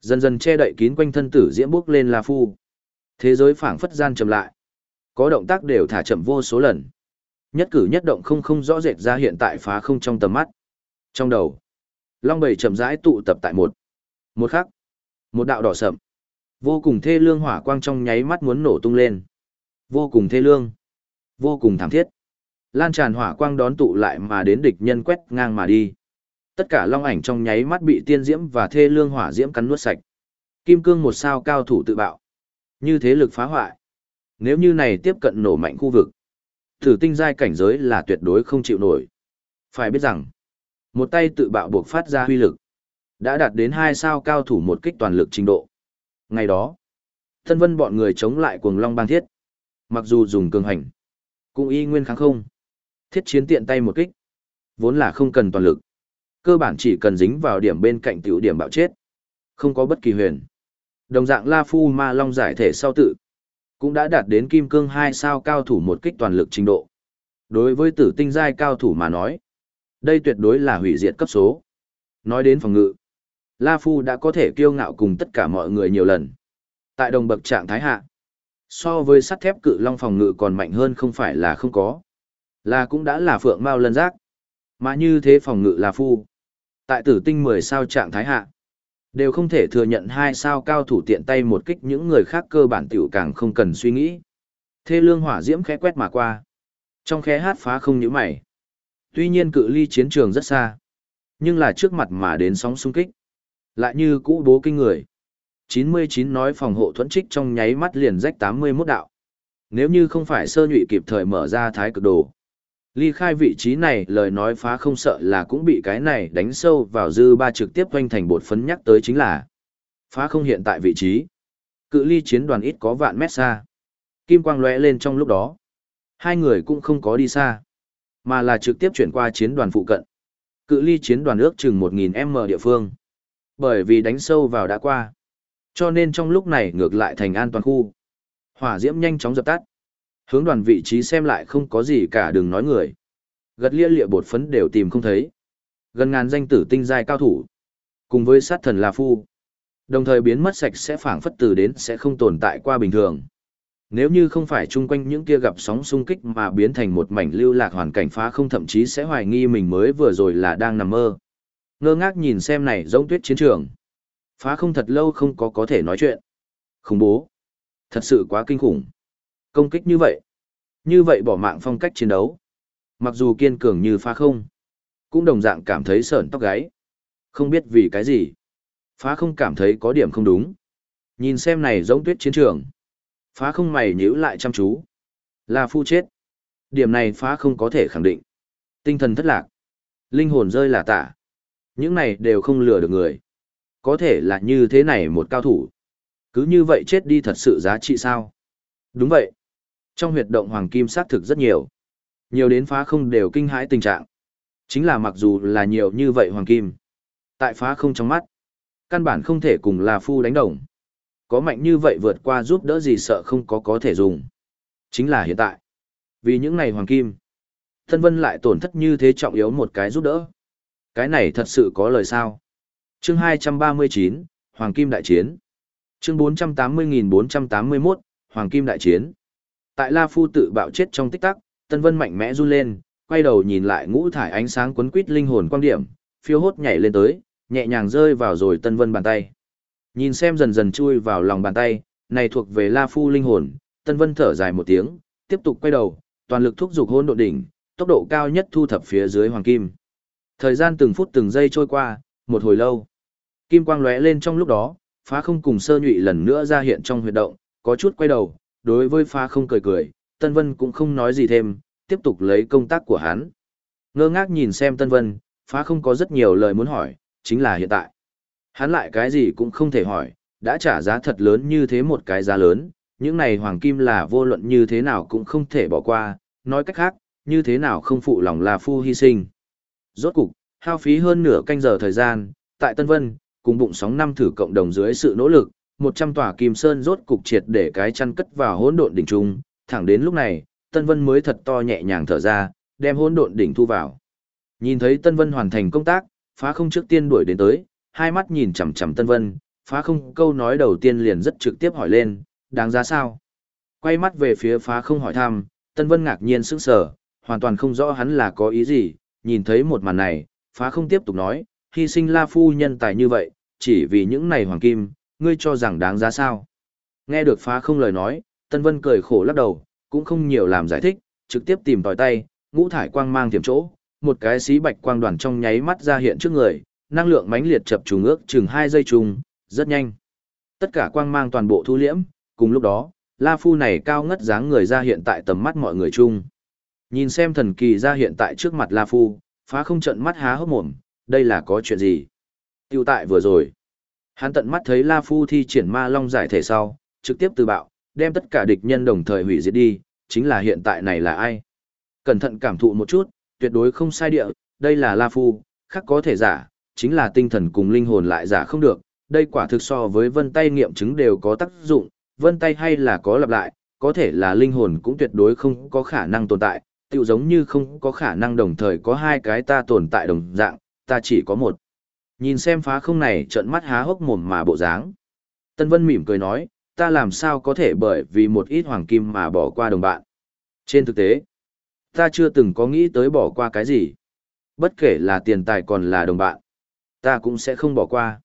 Dần dần che đậy kín quanh thân tử diễm bước lên La Phu. Thế giới phảng phất gian chậm lại. Có động tác đều thả chậm vô số lần. Nhất cử nhất động không không rõ rệt ra hiện tại phá không trong tầm mắt. Trong đầu, long bầy chậm rãi tụ tập tại một. Một khắc. Một đạo đỏ sậm. Vô cùng thê lương hỏa quang trong nháy mắt muốn nổ tung lên. Vô cùng thê lương. Vô cùng thảm thiết. Lan tràn hỏa quang đón tụ lại mà đến địch nhân quét ngang mà đi. Tất cả long ảnh trong nháy mắt bị tiên diễm và thê lương hỏa diễm cắn nuốt sạch. Kim cương một sao cao thủ tự bạo. Như thế lực phá hoại. Nếu như này tiếp cận nổ mạnh khu vực. Thử tinh giai cảnh giới là tuyệt đối không chịu nổi. Phải biết rằng, một tay tự bạo buộc phát ra huy lực. Đã đạt đến hai sao cao thủ một kích toàn lực trình độ. Ngày đó, thân vân bọn người chống lại cuồng long bang thiết. Mặc dù dùng cường hành, cũng y nguyên kháng không. Thiết chiến tiện tay một kích. Vốn là không cần toàn lực. Cơ bản chỉ cần dính vào điểm bên cạnh tiểu điểm bạo chết. Không có bất kỳ huyền. Đồng dạng La Phu Ma Long giải thể sau tự. Cũng đã đạt đến kim cương hai sao cao thủ một kích toàn lực trình độ. Đối với tử tinh giai cao thủ mà nói. Đây tuyệt đối là hủy diệt cấp số. Nói đến phòng ngự. La Phu đã có thể kiêu ngạo cùng tất cả mọi người nhiều lần. Tại đồng bậc trạng thái hạ, so với sắt thép cự long phòng ngự còn mạnh hơn không phải là không có. Là cũng đã là phượng mao lân giác. Mà như thế phòng ngự La Phu. Tại tử tinh 10 sao trạng thái hạ, đều không thể thừa nhận hai sao cao thủ tiện tay một kích những người khác cơ bản tiểu càng không cần suy nghĩ. Thê lương hỏa diễm khẽ quét mà qua. Trong khẽ hát phá không nhíu mày. Tuy nhiên cự ly chiến trường rất xa, nhưng là trước mặt mà đến sóng xung kích. Lại như cũ bố kinh người. 99 nói phòng hộ thuẫn trích trong nháy mắt liền rách 81 đạo. Nếu như không phải sơ nhụy kịp thời mở ra thái cực đồ. Ly khai vị trí này, lời nói phá không sợ là cũng bị cái này đánh sâu vào dư ba trực tiếp quanh thành bột phấn nhắc tới chính là. Phá không hiện tại vị trí. Cự ly chiến đoàn ít có vạn mét xa. Kim quang lóe lên trong lúc đó. Hai người cũng không có đi xa. Mà là trực tiếp chuyển qua chiến đoàn phụ cận. Cự ly chiến đoàn ước chừng 1.000m địa phương. Bởi vì đánh sâu vào đã qua. Cho nên trong lúc này ngược lại thành an toàn khu. Hỏa diễm nhanh chóng dập tắt. Hướng đoàn vị trí xem lại không có gì cả đừng nói người. Gật lia lịa bột phấn đều tìm không thấy. Gần ngàn danh tử tinh giai cao thủ. Cùng với sát thần La Phu. Đồng thời biến mất sạch sẽ phảng phất từ đến sẽ không tồn tại qua bình thường. Nếu như không phải chung quanh những kia gặp sóng xung kích mà biến thành một mảnh lưu lạc hoàn cảnh phá không thậm chí sẽ hoài nghi mình mới vừa rồi là đang nằm mơ. Ngơ ngác nhìn xem này giống tuyết chiến trường. Phá không thật lâu không có có thể nói chuyện. Khủng bố. Thật sự quá kinh khủng. Công kích như vậy. Như vậy bỏ mạng phong cách chiến đấu. Mặc dù kiên cường như phá không. Cũng đồng dạng cảm thấy sởn tóc gáy. Không biết vì cái gì. Phá không cảm thấy có điểm không đúng. Nhìn xem này giống tuyết chiến trường. Phá không mày nhíu lại chăm chú. Là phu chết. Điểm này phá không có thể khẳng định. Tinh thần thất lạc. Linh hồn rơi là tả. Những này đều không lừa được người. Có thể là như thế này một cao thủ. Cứ như vậy chết đi thật sự giá trị sao? Đúng vậy. Trong huyệt động hoàng kim xác thực rất nhiều. Nhiều đến phá không đều kinh hãi tình trạng. Chính là mặc dù là nhiều như vậy hoàng kim. Tại phá không trong mắt. Căn bản không thể cùng là phu đánh đồng. Có mạnh như vậy vượt qua giúp đỡ gì sợ không có có thể dùng. Chính là hiện tại. Vì những này hoàng kim. Thân vân lại tổn thất như thế trọng yếu một cái giúp đỡ. Cái này thật sự có lời sao. Chương 239, Hoàng Kim Đại Chiến. Chương 480.481, Hoàng Kim Đại Chiến. Tại La Phu tự bạo chết trong tích tắc, Tân Vân mạnh mẽ run lên, quay đầu nhìn lại ngũ thải ánh sáng quấn quít linh hồn quang điểm, phiêu hốt nhảy lên tới, nhẹ nhàng rơi vào rồi Tân Vân bàn tay. Nhìn xem dần dần chui vào lòng bàn tay, này thuộc về La Phu linh hồn, Tân Vân thở dài một tiếng, tiếp tục quay đầu, toàn lực thúc giục hôn độ đỉnh, tốc độ cao nhất thu thập phía dưới hoàng kim. Thời gian từng phút từng giây trôi qua, một hồi lâu. Kim quang lóe lên trong lúc đó, phá không cùng sơ nhụy lần nữa ra hiện trong huyệt động, có chút quay đầu, đối với Pha không cười cười, Tân Vân cũng không nói gì thêm, tiếp tục lấy công tác của hắn. Ngơ ngác nhìn xem Tân Vân, phá không có rất nhiều lời muốn hỏi, chính là hiện tại. Hắn lại cái gì cũng không thể hỏi, đã trả giá thật lớn như thế một cái giá lớn, những này hoàng kim là vô luận như thế nào cũng không thể bỏ qua, nói cách khác, như thế nào không phụ lòng là phu hy sinh. Rốt cục, hao phí hơn nửa canh giờ thời gian, tại Tân Vân, cùng bụng sóng năm thử cộng đồng dưới sự nỗ lực, 100 tòa kim sơn rốt cục triệt để cái chăn cất vào hỗn độn đỉnh trung, thẳng đến lúc này, Tân Vân mới thật to nhẹ nhàng thở ra, đem hỗn độn đỉnh thu vào. Nhìn thấy Tân Vân hoàn thành công tác, phá không trước tiên đuổi đến tới, hai mắt nhìn chằm chằm Tân Vân, phá không câu nói đầu tiên liền rất trực tiếp hỏi lên, đáng giá sao? Quay mắt về phía phá không hỏi thăm, Tân Vân ngạc nhiên sững sờ, hoàn toàn không rõ hắn là có ý gì, nhìn thấy một màn này, phá không tiếp tục nói, hy sinh La Phu nhân tài như vậy, chỉ vì những này hoàng kim, ngươi cho rằng đáng giá sao? Nghe được phá không lời nói, Tân Vân cười khổ lắc đầu, cũng không nhiều làm giải thích, trực tiếp tìm tòi tay, ngũ thải quang mang tiềm chỗ, một cái xí bạch quang đoàn trong nháy mắt ra hiện trước người, năng lượng mãnh liệt chập trùng ước chừng 2 giây trùng, rất nhanh. Tất cả quang mang toàn bộ thu liễm, cùng lúc đó, La Phu này cao ngất dáng người ra hiện tại tầm mắt mọi người chung. Nhìn xem thần kỳ ra hiện tại trước mặt La Phu, phá không trận mắt há hốc mồm, đây là có chuyện gì? Tiêu tại vừa rồi. Hắn tận mắt thấy La Phu thi triển ma long giải thể sau, trực tiếp từ bạo, đem tất cả địch nhân đồng thời hủy diệt đi, chính là hiện tại này là ai? Cẩn thận cảm thụ một chút, tuyệt đối không sai địa, đây là La Phu, khác có thể giả, chính là tinh thần cùng linh hồn lại giả không được, đây quả thực so với vân tay nghiệm chứng đều có tác dụng, vân tay hay là có lặp lại, có thể là linh hồn cũng tuyệt đối không có khả năng tồn tại, tự giống như không có khả năng đồng thời có hai cái ta tồn tại đồng dạng, ta chỉ có một. Nhìn xem phá không này trợn mắt há hốc mồm mà bộ dáng. Tân Vân mỉm cười nói, ta làm sao có thể bởi vì một ít hoàng kim mà bỏ qua đồng bạn. Trên thực tế, ta chưa từng có nghĩ tới bỏ qua cái gì. Bất kể là tiền tài còn là đồng bạn, ta cũng sẽ không bỏ qua.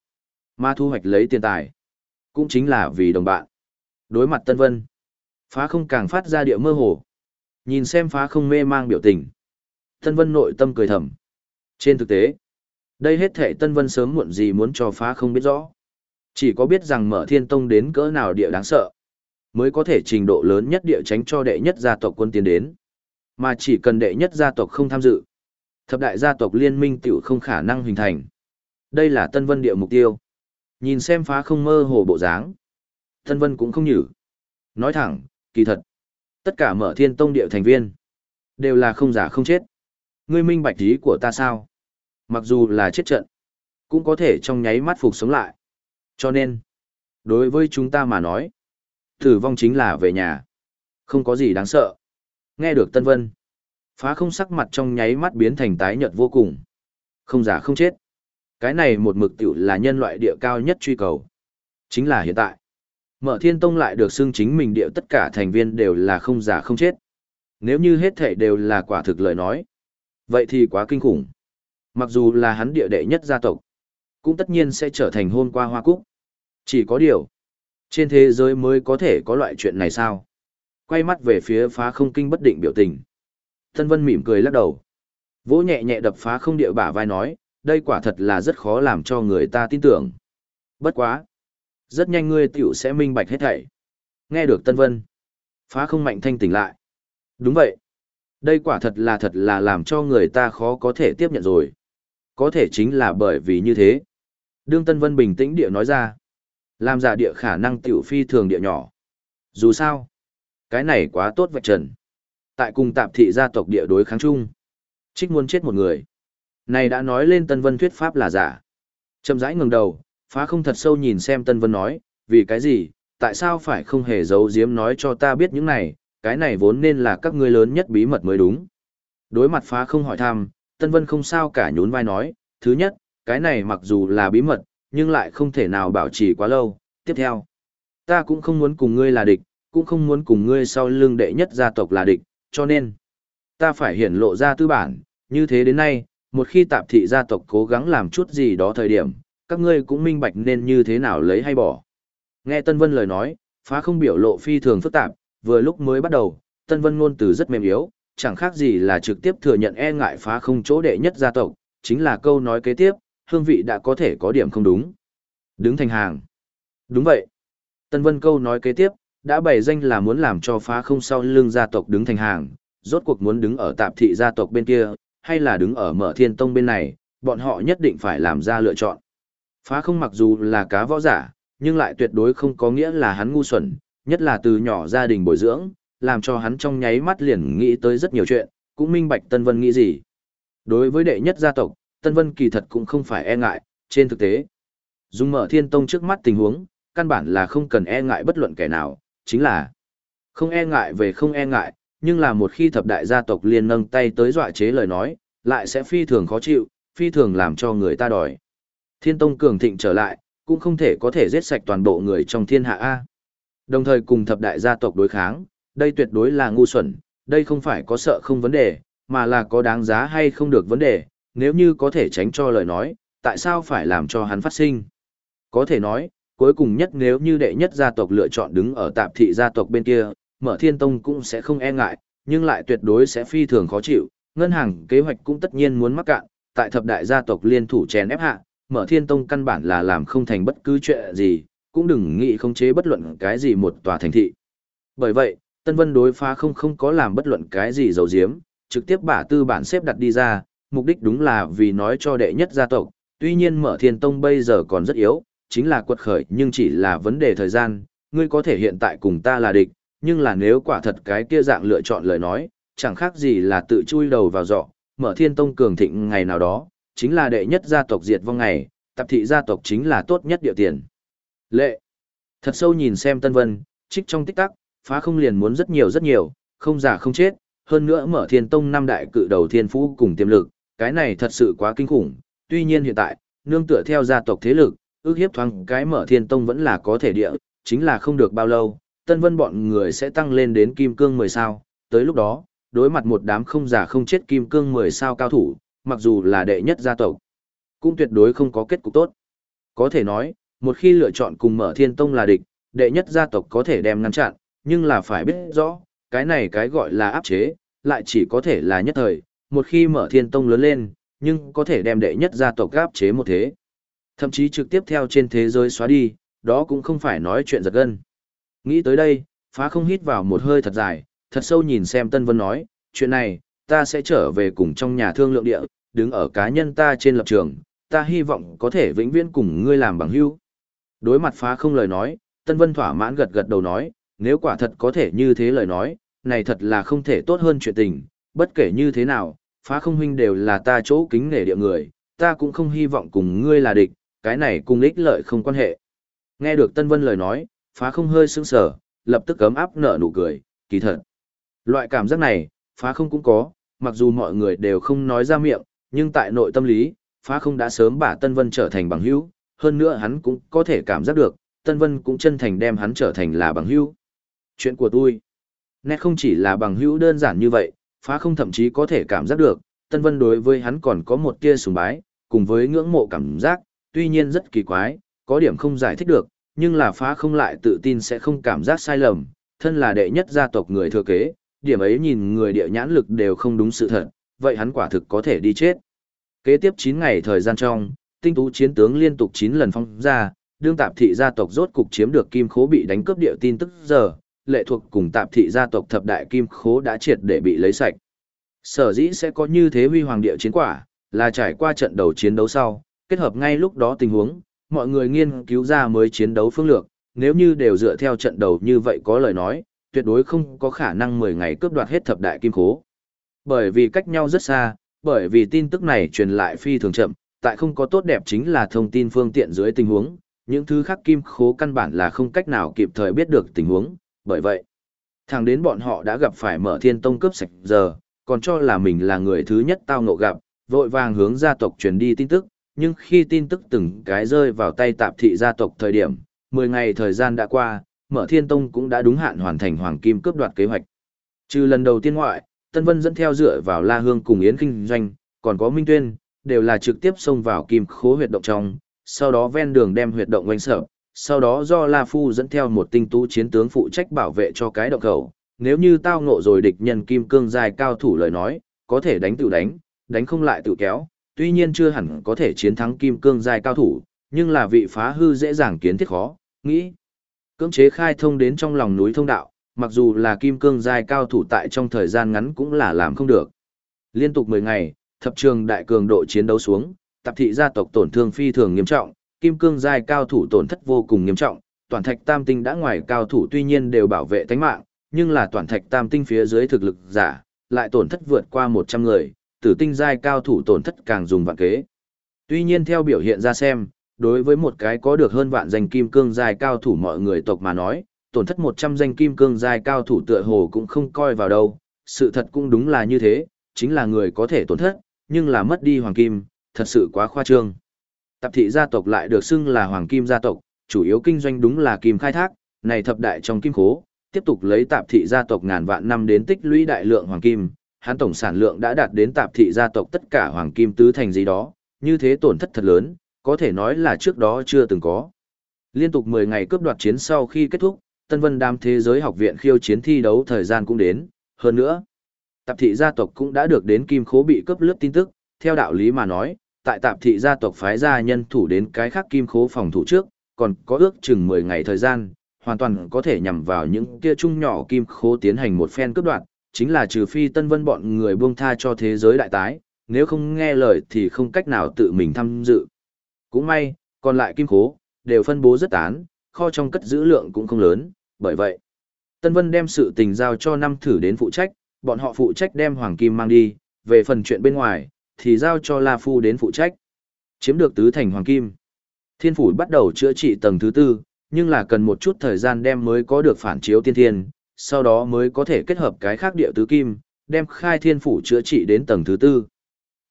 Mà thu hoạch lấy tiền tài, cũng chính là vì đồng bạn. Đối mặt Tân Vân, phá không càng phát ra địa mơ hồ. Nhìn xem phá không mê mang biểu tình. Tân Vân nội tâm cười thầm. Trên thực tế, đây hết thể Tân Vân sớm muộn gì muốn cho phá không biết rõ. Chỉ có biết rằng mở thiên tông đến cỡ nào địa đáng sợ, mới có thể trình độ lớn nhất địa tránh cho đệ nhất gia tộc quân tiến đến. Mà chỉ cần đệ nhất gia tộc không tham dự, thập đại gia tộc liên minh tiểu không khả năng hình thành. Đây là Tân Vân địa mục tiêu. Nhìn xem phá không mơ hồ bộ dáng. Tân Vân cũng không nhử. Nói thẳng, kỳ thật. Tất cả mở thiên tông địa thành viên. Đều là không giả không chết. Ngươi minh bạch ý của ta sao? Mặc dù là chết trận. Cũng có thể trong nháy mắt phục sống lại. Cho nên. Đối với chúng ta mà nói. Tử vong chính là về nhà. Không có gì đáng sợ. Nghe được Tân Vân. Phá không sắc mặt trong nháy mắt biến thành tái nhợt vô cùng. Không giả không chết. Cái này một mực tiểu là nhân loại địa cao nhất truy cầu. Chính là hiện tại. Mở thiên tông lại được xưng chính mình địa tất cả thành viên đều là không giả không chết. Nếu như hết thể đều là quả thực lời nói. Vậy thì quá kinh khủng. Mặc dù là hắn địa đệ nhất gia tộc. Cũng tất nhiên sẽ trở thành hôn qua hoa cúc. Chỉ có điều. Trên thế giới mới có thể có loại chuyện này sao? Quay mắt về phía phá không kinh bất định biểu tình. Thân vân mỉm cười lắc đầu. Vỗ nhẹ nhẹ đập phá không địa bả vai nói, đây quả thật là rất khó làm cho người ta tin tưởng. Bất quá. Rất nhanh ngươi tiểu sẽ minh bạch hết thảy. Nghe được Tân Vân. Phá không mạnh thanh tỉnh lại. Đúng vậy. Đây quả thật là thật là làm cho người ta khó có thể tiếp nhận rồi. Có thể chính là bởi vì như thế. Đương Tân Vân bình tĩnh địa nói ra. Làm giả địa khả năng tiểu phi thường địa nhỏ. Dù sao. Cái này quá tốt vạch trần. Tại cùng tạp thị gia tộc địa đối kháng chung. Trích muốn chết một người. Này đã nói lên Tân Vân thuyết pháp là giả. Chậm rãi ngừng đầu, phá không thật sâu nhìn xem Tân Vân nói, vì cái gì, tại sao phải không hề giấu giếm nói cho ta biết những này, cái này vốn nên là các ngươi lớn nhất bí mật mới đúng. Đối mặt phá không hỏi thăm, Tân Vân không sao cả nhún vai nói, thứ nhất, cái này mặc dù là bí mật, nhưng lại không thể nào bảo trì quá lâu. Tiếp theo, ta cũng không muốn cùng ngươi là địch, cũng không muốn cùng ngươi sau lưng đệ nhất gia tộc là địch, cho nên, ta phải hiển lộ ra tư bản, như thế đến nay, một khi tạp thị gia tộc cố gắng làm chút gì đó thời điểm, các ngươi cũng minh bạch nên như thế nào lấy hay bỏ. Nghe Tân Vân lời nói, phá không biểu lộ phi thường phức tạp, vừa lúc mới bắt đầu, Tân Vân ngôn từ rất mềm yếu, chẳng khác gì là trực tiếp thừa nhận e ngại phá không chỗ đệ nhất gia tộc, chính là câu nói kế tiếp, hương vị đã có thể có điểm không đúng. Đứng thành hàng. Đúng vậy. Tân Vân câu nói kế tiếp, đã bày danh là muốn làm cho phá không sau lưng gia tộc đứng thành hàng, rốt cuộc muốn đứng ở tạp thị gia tộc bên kia, hay là đứng ở mở thiên tông bên này, bọn họ nhất định phải làm ra lựa chọn. Phá không mặc dù là cá võ giả, nhưng lại tuyệt đối không có nghĩa là hắn ngu xuẩn, nhất là từ nhỏ gia đình bồi dưỡng, làm cho hắn trong nháy mắt liền nghĩ tới rất nhiều chuyện, cũng minh bạch Tân Vân nghĩ gì. Đối với đệ nhất gia tộc, Tân Vân kỳ thật cũng không phải e ngại, trên thực tế. Dùng mở thiên tông trước mắt tình huống, căn bản là không cần e ngại bất luận kẻ nào, chính là không e ngại về không e ngại, nhưng là một khi thập đại gia tộc liên nâng tay tới dọa chế lời nói, lại sẽ phi thường khó chịu, phi thường làm cho người ta đòi. Thiên tông cường thịnh trở lại, cũng không thể có thể giết sạch toàn bộ người trong thiên hạ A. Đồng thời cùng thập đại gia tộc đối kháng, đây tuyệt đối là ngu xuẩn, đây không phải có sợ không vấn đề, mà là có đáng giá hay không được vấn đề, nếu như có thể tránh cho lời nói, tại sao phải làm cho hắn phát sinh. Có thể nói, cuối cùng nhất nếu như đệ nhất gia tộc lựa chọn đứng ở tạp thị gia tộc bên kia, mở thiên tông cũng sẽ không e ngại, nhưng lại tuyệt đối sẽ phi thường khó chịu, ngân hàng kế hoạch cũng tất nhiên muốn mắc cạn, tại thập đại gia tộc liên thủ chèn ép hạ, mở thiên tông căn bản là làm không thành bất cứ chuyện gì, cũng đừng nghĩ khống chế bất luận cái gì một tòa thành thị. Bởi vậy, Tân Vân đối phá không không có làm bất luận cái gì dầu diếm, trực tiếp bả tư bản xếp đặt đi ra, mục đích đúng là vì nói cho đệ nhất gia tộc, tuy nhiên mở thiên tông bây giờ còn rất yếu, chính là quật khởi nhưng chỉ là vấn đề thời gian, ngươi có thể hiện tại cùng ta là địch, nhưng là nếu quả thật cái kia dạng lựa chọn lời nói, chẳng khác gì là tự chui đầu vào dọ, mở thiên tông cường thịnh ngày nào đó, chính là đệ nhất gia tộc diệt vong ngày, tập thị gia tộc chính là tốt nhất địa tiền. Lệ. Thật sâu nhìn xem Tân Vân, trích trong tích tắc, phá không liền muốn rất nhiều rất nhiều, không giả không chết, hơn nữa mở thiên tông năm đại cự đầu thiên phú cùng tiềm lực, cái này thật sự quá kinh khủng, tuy nhiên hiện tại, nương tựa theo gia tộc thế lực, ước hiếp thoáng cái mở thiên tông vẫn là có thể địa, chính là không được bao lâu, tân vân bọn người sẽ tăng lên đến kim cương 10 sao, tới lúc đó, đối mặt một đám không giả không chết kim cương 10 sao cao thủ, mặc dù là đệ nhất gia tộc, cũng tuyệt đối không có kết cục tốt. Có thể nói, một khi lựa chọn cùng mở thiên tông là địch, đệ nhất gia tộc có thể đem ngăn chặn, nhưng là phải biết rõ, cái này cái gọi là áp chế, lại chỉ có thể là nhất thời, một khi mở thiên tông lớn lên, nhưng có thể đem đệ nhất gia tộc áp chế một thế. Thậm chí trực tiếp theo trên thế giới xóa đi, đó cũng không phải nói chuyện giật gân. Nghĩ tới đây, phá không hít vào một hơi thật dài, thật sâu nhìn xem Tân Vân nói, chuyện này, ta sẽ trở về cùng trong nhà thương lượng địa, đứng ở cá nhân ta trên lập trường, ta hy vọng có thể vĩnh viễn cùng ngươi làm bằng hữu. Đối mặt phá không lời nói, Tân Vân thỏa mãn gật gật đầu nói, nếu quả thật có thể như thế lời nói, này thật là không thể tốt hơn chuyện tình, bất kể như thế nào, phá không huynh đều là ta chỗ kính nể địa người, ta cũng không hy vọng cùng ngươi là địch, cái này cùng ích lợi không quan hệ. Nghe được Tân Vân lời nói, phá không hơi sững sờ, lập tức cấm áp nở nụ cười, kỳ thật. Loại cảm giác này, phá không cũng có, mặc dù mọi người đều không nói ra miệng, nhưng tại nội tâm lý, phá không đã sớm bả Tân Vân trở thành bằng hữu, hơn nữa hắn cũng có thể cảm giác được, Tân Vân cũng chân thành đem hắn trở thành là bằng hữu. Chuyện của tôi, nét không chỉ là bằng hữu đơn giản như vậy, phá không thậm chí có thể cảm giác được, Tân Vân đối với hắn còn có một tia sùng bái, cùng với ngưỡng mộ cảm giác, tuy nhiên rất kỳ quái, có điểm không giải thích được, nhưng là phá không lại tự tin sẽ không cảm giác sai lầm, thân là đệ nhất gia tộc người thừa kế, điểm ấy nhìn người địa nhãn lực đều không đúng sự thật, vậy hắn quả thực có thể đi chết. Kế tiếp 9 ngày thời gian trong, tinh tú chiến tướng liên tục 9 lần phong ra, đương tạp thị gia tộc rốt cục chiếm được kim khố bị đánh cướp địa tin tức giờ, lệ thuộc cùng tạp thị gia tộc thập đại kim khố đã triệt để bị lấy sạch. Sở dĩ sẽ có như thế huy hoàng địa chiến quả, là trải qua trận đầu chiến đấu sau, kết hợp ngay lúc đó tình huống, mọi người nghiên cứu ra mới chiến đấu phương lược, nếu như đều dựa theo trận đầu như vậy có lời nói, tuyệt đối không có khả năng 10 ngày cướp đoạt hết thập đại kim khố. Bởi vì cách nhau rất xa, bởi vì tin tức này truyền lại phi thường chậm, tại không có tốt đẹp chính là thông tin phương tiện dưới tình huống, những thứ khác kim khố căn bản là không cách nào kịp thời biết được tình huống, bởi vậy, thằng đến bọn họ đã gặp phải mở thiên tông cướp sạch giờ, còn cho là mình là người thứ nhất tao ngộ gặp, vội vàng hướng gia tộc truyền đi tin tức, nhưng khi tin tức từng cái rơi vào tay tạp thị gia tộc thời điểm, 10 ngày thời gian đã qua, mở thiên tông cũng đã đúng hạn hoàn thành hoàng kim cướp đoạt kế hoạch. Trừ lần đầu tiên ngoại, Tân Vân dẫn theo dựa vào La Hương cùng Yến Kinh Doanh, còn có Minh Tuyên, đều là trực tiếp xông vào kim khố huyệt động trong, sau đó ven đường đem huyệt động quanh sở sau đó do La Phu dẫn theo một tinh tú chiến tướng phụ trách bảo vệ cho cái động khẩu. Nếu như tao ngộ rồi địch nhân kim cương dài cao thủ lời nói, có thể đánh tự đánh, đánh không lại tự kéo, tuy nhiên chưa hẳn có thể chiến thắng kim cương dài cao thủ, nhưng là vị phá hư dễ dàng kiến thiết khó, nghĩ. Cưỡng chế khai thông đến trong lòng núi thông đạo, mặc dù là kim cương dài cao thủ tại trong thời gian ngắn cũng là làm không được. Liên tục 10 ngày, thập trường đại cường độ chiến đấu xuống, tạp thị gia tộc tổn thương phi thường nghiêm trọng, kim cương giai cao thủ tổn thất vô cùng nghiêm trọng, toàn thạch tam tinh đã ngoài cao thủ tuy nhiên đều bảo vệ tính mạng, nhưng là toàn thạch tam tinh phía dưới thực lực giả, lại tổn thất vượt qua 100 người, tử tinh giai cao thủ tổn thất càng dùng vạn kế. Tuy nhiên theo biểu hiện ra xem, đối với một cái có được hơn vạn danh kim cương giai cao thủ mọi người tộc mà nói, tổn thất 100 danh kim cương giai cao thủ tựa hồ cũng không coi vào đâu, sự thật cũng đúng là như thế, chính là người có thể tổn thất, nhưng là mất đi hoàng kim, thật sự quá khoa trương. Tạp thị gia tộc lại được xưng là hoàng kim gia tộc, chủ yếu kinh doanh đúng là kim khai thác, này thập đại trong kim khố, tiếp tục lấy tạp thị gia tộc ngàn vạn năm đến tích lũy đại lượng hoàng kim, hắn tổng sản lượng đã đạt đến tạp thị gia tộc tất cả hoàng kim tứ thành gì đó, như thế tổn thất thật lớn, có thể nói là trước đó chưa từng có. Liên tục 10 ngày cướp đoạt chiến sau khi kết thúc, Tân Vân Đam Thế giới học viện khiêu chiến thi đấu thời gian cũng đến, hơn nữa, tạp thị gia tộc cũng đã được đến kim khố bị cướp lướt tin tức, theo đạo lý mà nói, tại tạp thị gia tộc phái gia nhân thủ đến cái khác kim khố phòng thủ trước, còn có ước chừng 10 ngày thời gian, hoàn toàn có thể nhằm vào những kia trung nhỏ kim khố tiến hành một phen cướp đoạt, chính là trừ phi Tân Vân bọn người buông tha cho thế giới đại tái, nếu không nghe lời thì không cách nào tự mình tham dự. Cũng may, còn lại kim khố, đều phân bố rất tán, kho trong cất giữ lượng cũng không lớn, bởi vậy, Tân Vân đem sự tình giao cho năm thử đến phụ trách, bọn họ phụ trách đem hoàng kim mang đi, về phần chuyện bên ngoài, thì giao cho La Phu đến phụ trách. Chiếm được tứ thành hoàng kim. Thiên phủ bắt đầu chữa trị tầng thứ tư, nhưng là cần một chút thời gian đem mới có được phản chiếu tiên thiên, sau đó mới có thể kết hợp cái khác địa tứ kim, đem khai thiên phủ chữa trị đến tầng thứ tư.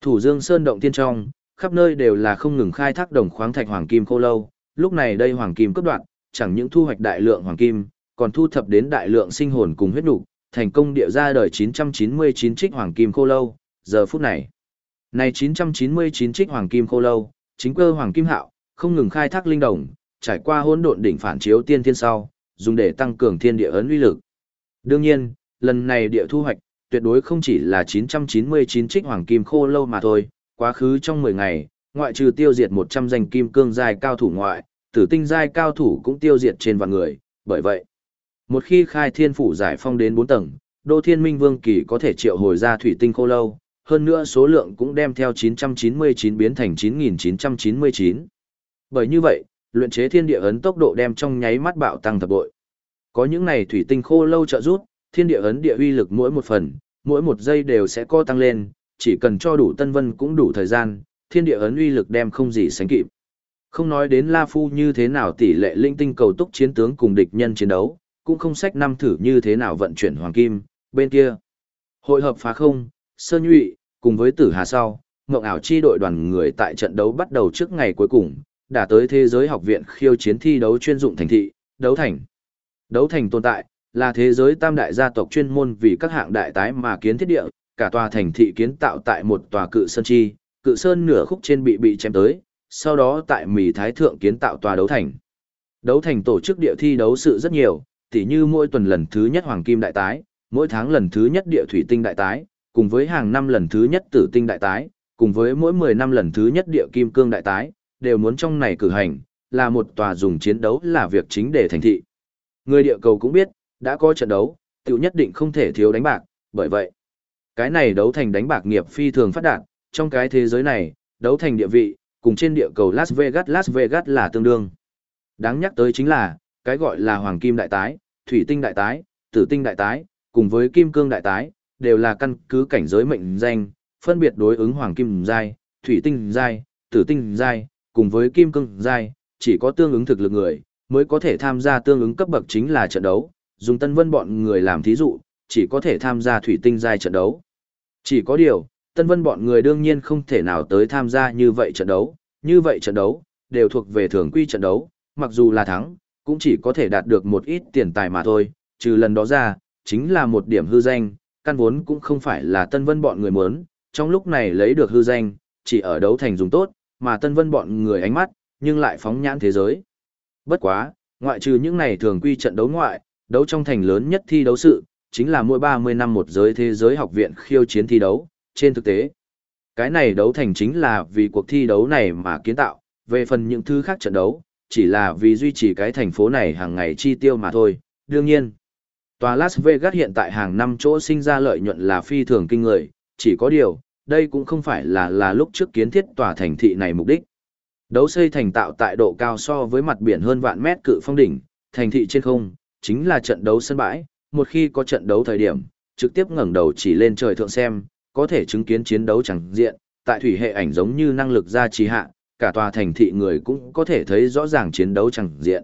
Thủ Dương Sơn động tiên trong, khắp nơi đều là không ngừng khai thác đồng khoáng thạch hoàng kim khô lâu, lúc này đây hoàng kim cấp đoạn, chẳng những thu hoạch đại lượng hoàng kim, còn thu thập đến đại lượng sinh hồn cùng huyết nục, thành công địa ra đời 999 trích hoàng kim khô lâu, giờ phút này. Này 999 trích hoàng kim khô lâu, chính cơ hoàng kim hạo, không ngừng khai thác linh đồng, trải qua hỗn độn đỉnh phản chiếu tiên thiên sau, dùng để tăng cường thiên địa ấn uy lực. Đương nhiên, lần này địa thu hoạch, tuyệt đối không chỉ là 999 trích hoàng kim khô lâu mà thôi, quá khứ trong 10 ngày, ngoại trừ tiêu diệt 100 danh kim cương giai cao thủ ngoại, tử tinh giai cao thủ cũng tiêu diệt trên vạn người, bởi vậy, một khi khai thiên phủ giải phong đến 4 tầng, Đô Thiên Minh Vương Kỳ có thể triệu hồi ra thủy tinh khô lâu, hơn nữa số lượng cũng đem theo 999 biến thành 9999. Bởi như vậy, luyện chế thiên địa ấn tốc độ đem trong nháy mắt bạo tăng thập bội. Có những này thủy tinh khô lâu trợ rút, thiên địa ấn địa uy lực mỗi một phần, mỗi một giây đều sẽ co tăng lên, chỉ cần cho đủ tân vân cũng đủ thời gian, thiên địa ấn uy lực đem không gì sánh kịp. Không nói đến La Phu như thế nào tỷ lệ linh tinh cầu túc chiến tướng cùng địch nhân chiến đấu, cũng không sách năm thử như thế nào vận chuyển hoàng kim, bên kia. Hội hợp phá không, sơ nhụy, cùng với tử hà sau, ngộng ảo chi đội đoàn người tại trận đấu bắt đầu trước ngày cuối cùng, đã tới thế giới học viện khiêu chiến thi đấu chuyên dụng thành thị, đấu thành. Đấu thành tồn tại, là thế giới tam đại gia tộc chuyên môn vì các hạng đại tái mà kiến thiết địa, cả tòa thành thị kiến tạo tại một tòa cự sơn chi, cự sơn nửa khúc trên bị bị chém tới, sau đó tại mì thái thượng kiến tạo tòa đấu thành. Đấu thành tổ chức địa thi đấu sự rất nhiều, tỉ như mỗi tuần lần thứ nhất hoàng kim đại tái, mỗi tháng lần thứ nhất địa thủy tinh đại tái, cùng với hàng năm lần thứ nhất tử tinh đại tái, cùng với mỗi 10 năm lần thứ nhất địa kim cương đại tái, đều muốn trong này cử hành, là một tòa dùng chiến đấu là việc chính để thành thị. Người địa cầu cũng biết, đã có trận đấu, tiểu nhất định không thể thiếu đánh bạc, bởi vậy, cái này đấu thành đánh bạc nghiệp phi thường phát đạt, trong cái thế giới này, đấu thành địa vị, cùng trên địa cầu Las Vegas Las Vegas là tương đương. Đáng nhắc tới chính là, cái gọi là hoàng kim đại tái, thủy tinh đại tái, tử tinh đại tái, cùng với kim cương đại tái, đều là căn cứ cảnh giới mệnh danh, phân biệt đối ứng hoàng kim giai, thủy tinh giai, tử tinh giai, cùng với kim cương giai, chỉ có tương ứng thực lực người mới có thể tham gia tương ứng cấp bậc chính là trận đấu, dùng Tân Vân bọn người làm thí dụ, chỉ có thể tham gia thủy tinh giai trận đấu. Chỉ có điều, Tân Vân bọn người đương nhiên không thể nào tới tham gia như vậy trận đấu, Như vậy trận đấu, đều thuộc về thường quy trận đấu, mặc dù là thắng, cũng chỉ có thể đạt được một ít tiền tài mà thôi, trừ lần đó ra, chính là một điểm hư danh, căn vốn cũng không phải là Tân Vân bọn người muốn, trong lúc này lấy được hư danh, chỉ ở đấu thành dùng tốt, mà Tân Vân bọn người ánh mắt, nhưng lại phóng nhãn thế giới. Bất quá, ngoại trừ những này thường quy trận đấu ngoại, đấu trong thành lớn nhất thi đấu sự, chính là mỗi 30 năm một giới thế giới học viện khiêu chiến thi đấu, trên thực tế. Cái này đấu thành chính là vì cuộc thi đấu này mà kiến tạo, về phần những thứ khác trận đấu, chỉ là vì duy trì cái thành phố này hàng ngày chi tiêu mà thôi, đương nhiên. Tòa Las Vegas hiện tại hàng năm chỗ sinh ra lợi nhuận là phi thường kinh người, chỉ có điều, đây cũng không phải là là lúc trước kiến thiết tòa thành thị này mục đích. Đấu xây thành tạo tại độ cao so với mặt biển hơn vạn mét cự phong đỉnh, thành thị trên không, chính là trận đấu sân bãi, một khi có trận đấu thời điểm, trực tiếp ngẩng đầu chỉ lên trời thượng xem, có thể chứng kiến chiến đấu chẳng diện, tại thủy hệ ảnh giống như năng lực ra trì hạ, cả tòa thành thị người cũng có thể thấy rõ ràng chiến đấu chẳng diện.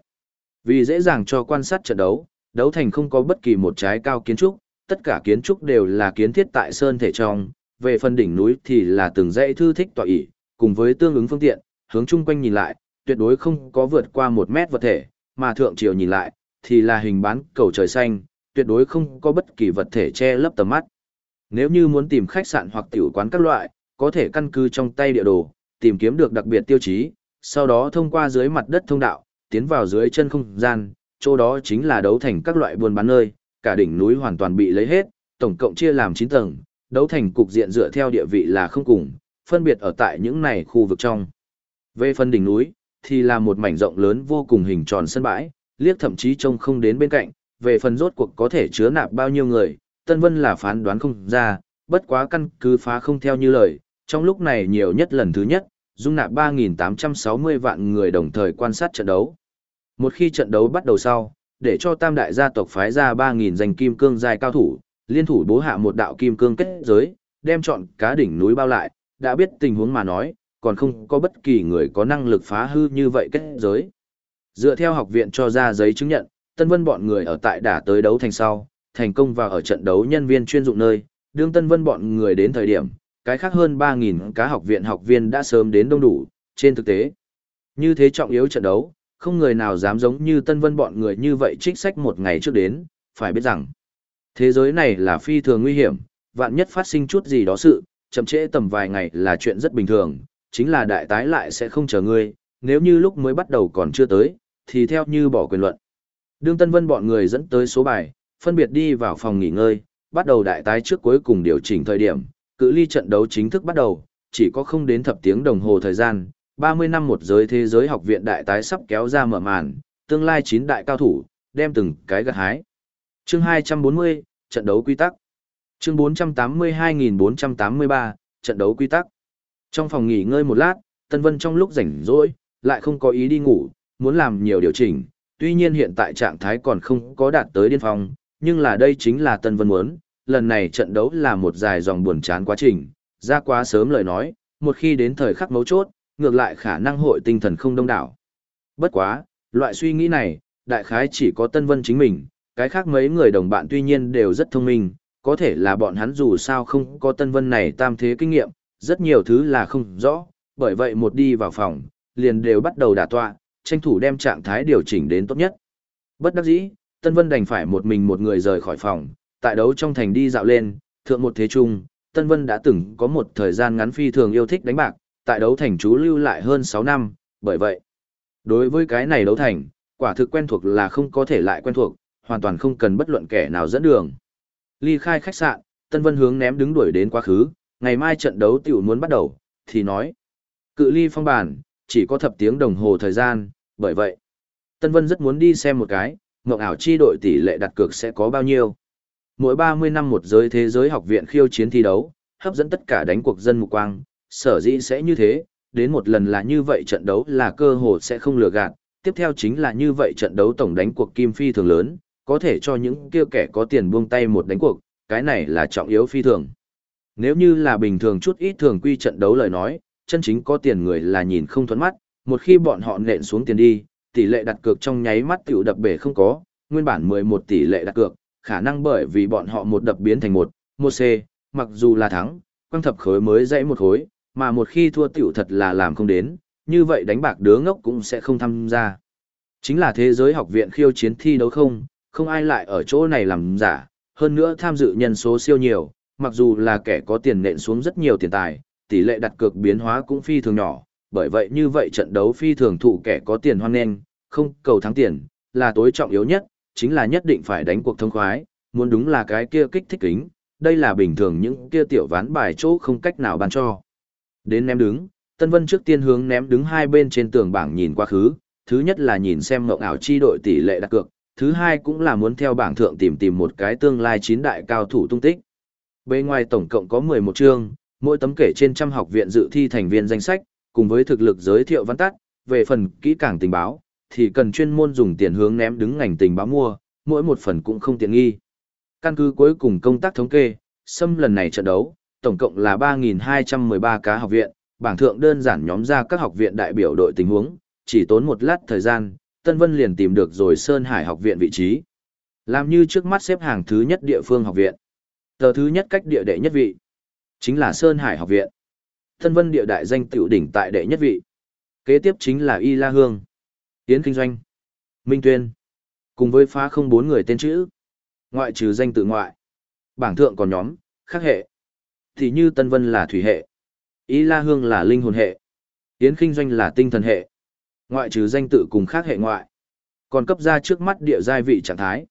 Vì dễ dàng cho quan sát trận đấu, đấu thành không có bất kỳ một trái cao kiến trúc, tất cả kiến trúc đều là kiến thiết tại sơn thể trong, về phần đỉnh núi thì là từng dãy thư thích tọa ỷ, cùng với tương ứng phương tiện, hướng chung quanh nhìn lại, tuyệt đối không có vượt qua một mét vật thể, mà thượng triều nhìn lại, thì là hình bán cầu trời xanh, tuyệt đối không có bất kỳ vật thể che lấp tầm mắt. Nếu như muốn tìm khách sạn hoặc tiểu quán các loại, có thể căn cứ trong tay địa đồ, tìm kiếm được đặc biệt tiêu chí, sau đó thông qua dưới mặt đất thông đạo, tiến vào dưới chân không gian, chỗ đó chính là đấu thành các loại buôn bán nơi, cả đỉnh núi hoàn toàn bị lấy hết, tổng cộng chia làm 9 tầng, đấu thành cục diện dựa theo địa vị là không cùng, phân biệt ở tại những này khu vực trong. Về phần đỉnh núi, thì là một mảnh rộng lớn vô cùng hình tròn sân bãi, liếc thậm chí trông không đến bên cạnh, về phần rốt cuộc có thể chứa nạp bao nhiêu người, Tân Vân là phán đoán không ra, bất quá căn cứ phá không theo như lời, trong lúc này nhiều nhất lần thứ nhất, dung nạp 3.860 vạn người đồng thời quan sát trận đấu. Một khi trận đấu bắt đầu sau, để cho tam đại gia tộc phái ra 3.000 danh kim cương dài cao thủ, liên thủ bố hạ một đạo kim cương kết giới, đem chọn cá đỉnh núi bao lại, đã biết tình huống mà nói, còn không có bất kỳ người có năng lực phá hư như vậy kết giới. Dựa theo học viện cho ra giấy chứng nhận, Tân Vân bọn người ở tại đả tới đấu thành sau, thành công vào ở trận đấu nhân viên chuyên dụng nơi, đương Tân Vân bọn người đến thời điểm, cái khác hơn 3.000 cá học viện học viên đã sớm đến đông đủ, trên thực tế. Như thế trọng yếu trận đấu, không người nào dám giống như Tân Vân bọn người như vậy trích sách một ngày trước đến, phải biết rằng, thế giới này là phi thường nguy hiểm, vạn nhất phát sinh chút gì đó sự, chậm trễ tầm vài ngày là chuyện rất bình thường, chính là đại tái lại sẽ không chờ ngươi, nếu như lúc mới bắt đầu còn chưa tới, thì theo như bỏ quyền luận. Đương Tân Vân bọn người dẫn tới số bài, phân biệt đi vào phòng nghỉ ngơi, bắt đầu đại tái trước cuối cùng điều chỉnh thời điểm, cự ly trận đấu chính thức bắt đầu, chỉ có không đến thập tiếng đồng hồ thời gian, 30 năm một giới thế giới học viện đại tái sắp kéo ra mở màn, tương lai chín đại cao thủ, đem từng cái gặt hái. Chương 240, trận đấu quy tắc. Chương 482.483, trận đấu quy tắc. Trong phòng nghỉ ngơi một lát, Tân Vân trong lúc rảnh rỗi, lại không có ý đi ngủ, muốn làm nhiều điều chỉnh, tuy nhiên hiện tại trạng thái còn không có đạt tới điên phong, nhưng là đây chính là Tân Vân muốn, lần này trận đấu là một dài dòng buồn chán quá trình, ra quá sớm lời nói, một khi đến thời khắc mấu chốt, ngược lại khả năng hội tinh thần không đông đảo. Bất quá, loại suy nghĩ này, đại khái chỉ có Tân Vân chính mình, cái khác mấy người đồng bạn tuy nhiên đều rất thông minh, có thể là bọn hắn dù sao không có Tân Vân này tam thế kinh nghiệm, rất nhiều thứ là không rõ, bởi vậy một đi vào phòng, liền đều bắt đầu đả tọa, tranh thủ đem trạng thái điều chỉnh đến tốt nhất. Bất đắc dĩ, Tân Vân đành phải một mình một người rời khỏi phòng, tại đấu trong thành đi dạo lên, thượng một thế trung, Tân Vân đã từng có một thời gian ngắn phi thường yêu thích đánh bạc, tại đấu thành chú lưu lại hơn 6 năm, bởi vậy, đối với cái này đấu thành, quả thực quen thuộc là không có thể lại quen thuộc, hoàn toàn không cần bất luận kẻ nào dẫn đường. Ly khai khách sạn, Tân Vân hướng ném đứng đuổi đến quá khứ, ngày mai trận đấu tiểu muốn bắt đầu, thì nói. Cự ly phong bản, chỉ có thập tiếng đồng hồ thời gian, bởi vậy, Tân Vân rất muốn đi xem một cái, mộng ảo chi đội tỷ lệ đặt cược sẽ có bao nhiêu. Mỗi 30 năm một giới thế giới học viện khiêu chiến thi đấu, hấp dẫn tất cả đánh cuộc dân mục quang, sở dĩ sẽ như thế, đến một lần là như vậy trận đấu là cơ hội sẽ không lừa gạt, tiếp theo chính là như vậy trận đấu tổng đánh cuộc kim phi thường lớn, có thể cho những kia kẻ có tiền buông tay một đánh cuộc, cái này là trọng yếu phi thường. Nếu như là bình thường chút ít thường quy trận đấu lời nói, chân chính có tiền người là nhìn không thuẫn mắt, một khi bọn họ nện xuống tiền đi, tỷ lệ đặt cược trong nháy mắt tiểu đập bể không có, nguyên bản 11 tỷ lệ đặt cược, khả năng bởi vì bọn họ một đập biến thành một, một C, mặc dù là thắng, quăng thập khối mới dãy một khối, mà một khi thua tiểu thật là làm không đến, như vậy đánh bạc đứa ngốc cũng sẽ không tham gia. Chính là thế giới học viện khiêu chiến thi đấu không, không ai lại ở chỗ này làm giả, hơn nữa tham dự nhân số siêu nhiều, mặc dù là kẻ có tiền nện xuống rất nhiều tiền tài, tỷ lệ đặt cược biến hóa cũng phi thường nhỏ, bởi vậy như vậy trận đấu phi thường thụ kẻ có tiền hoan nghênh, không cầu thắng tiền, là tối trọng yếu nhất, chính là nhất định phải đánh cuộc thông khoái, muốn đúng là cái kia kích thích kính, đây là bình thường những kia tiểu ván bài chỗ không cách nào ban cho. Đến ném đứng, Tân Vân trước tiên hướng ném đứng hai bên trên tường bảng nhìn qua khứ, thứ nhất là nhìn xem ngộng ảo chi đội tỷ lệ đặt cược, thứ hai cũng là muốn theo bảng thượng tìm tìm một cái tương lai chín đại cao thủ tung tích. Bên ngoài tổng cộng có 11 chương, mỗi tấm kể trên trăm học viện dự thi thành viên danh sách, cùng với thực lực giới thiệu văn tắt, về phần kỹ càng tình báo, thì cần chuyên môn dùng tiền hướng ném đứng ngành tình báo mua, mỗi một phần cũng không tiện nghi. Căn cứ cuối cùng công tác thống kê, xâm lần này trận đấu, tổng cộng là 3.213 cá học viện, bảng thượng đơn giản nhóm ra các học viện đại biểu đội tình huống, chỉ tốn một lát thời gian, Tân Vân liền tìm được rồi Sơn Hải học viện vị trí. Làm như trước mắt xếp hàng thứ nhất địa phương học viện. Tờ thứ nhất cách địa đệ nhất vị. Chính là Sơn Hải học viện. Tân Vân địa đại danh tiểu đỉnh tại đệ nhất vị. Kế tiếp chính là Y La Hương. Yến Kinh Doanh. Minh Tuyên. Cùng với phá không bốn người tên chữ. Ngoại trừ danh tự ngoại. Bảng thượng còn nhóm, khác hệ. Thì như Tân Vân là thủy hệ. ý La Hương là linh hồn hệ. Yến Kinh Doanh là tinh thần hệ. Ngoại trừ danh tự cùng khác hệ ngoại. Còn cấp ra trước mắt địa giai vị trạng thái.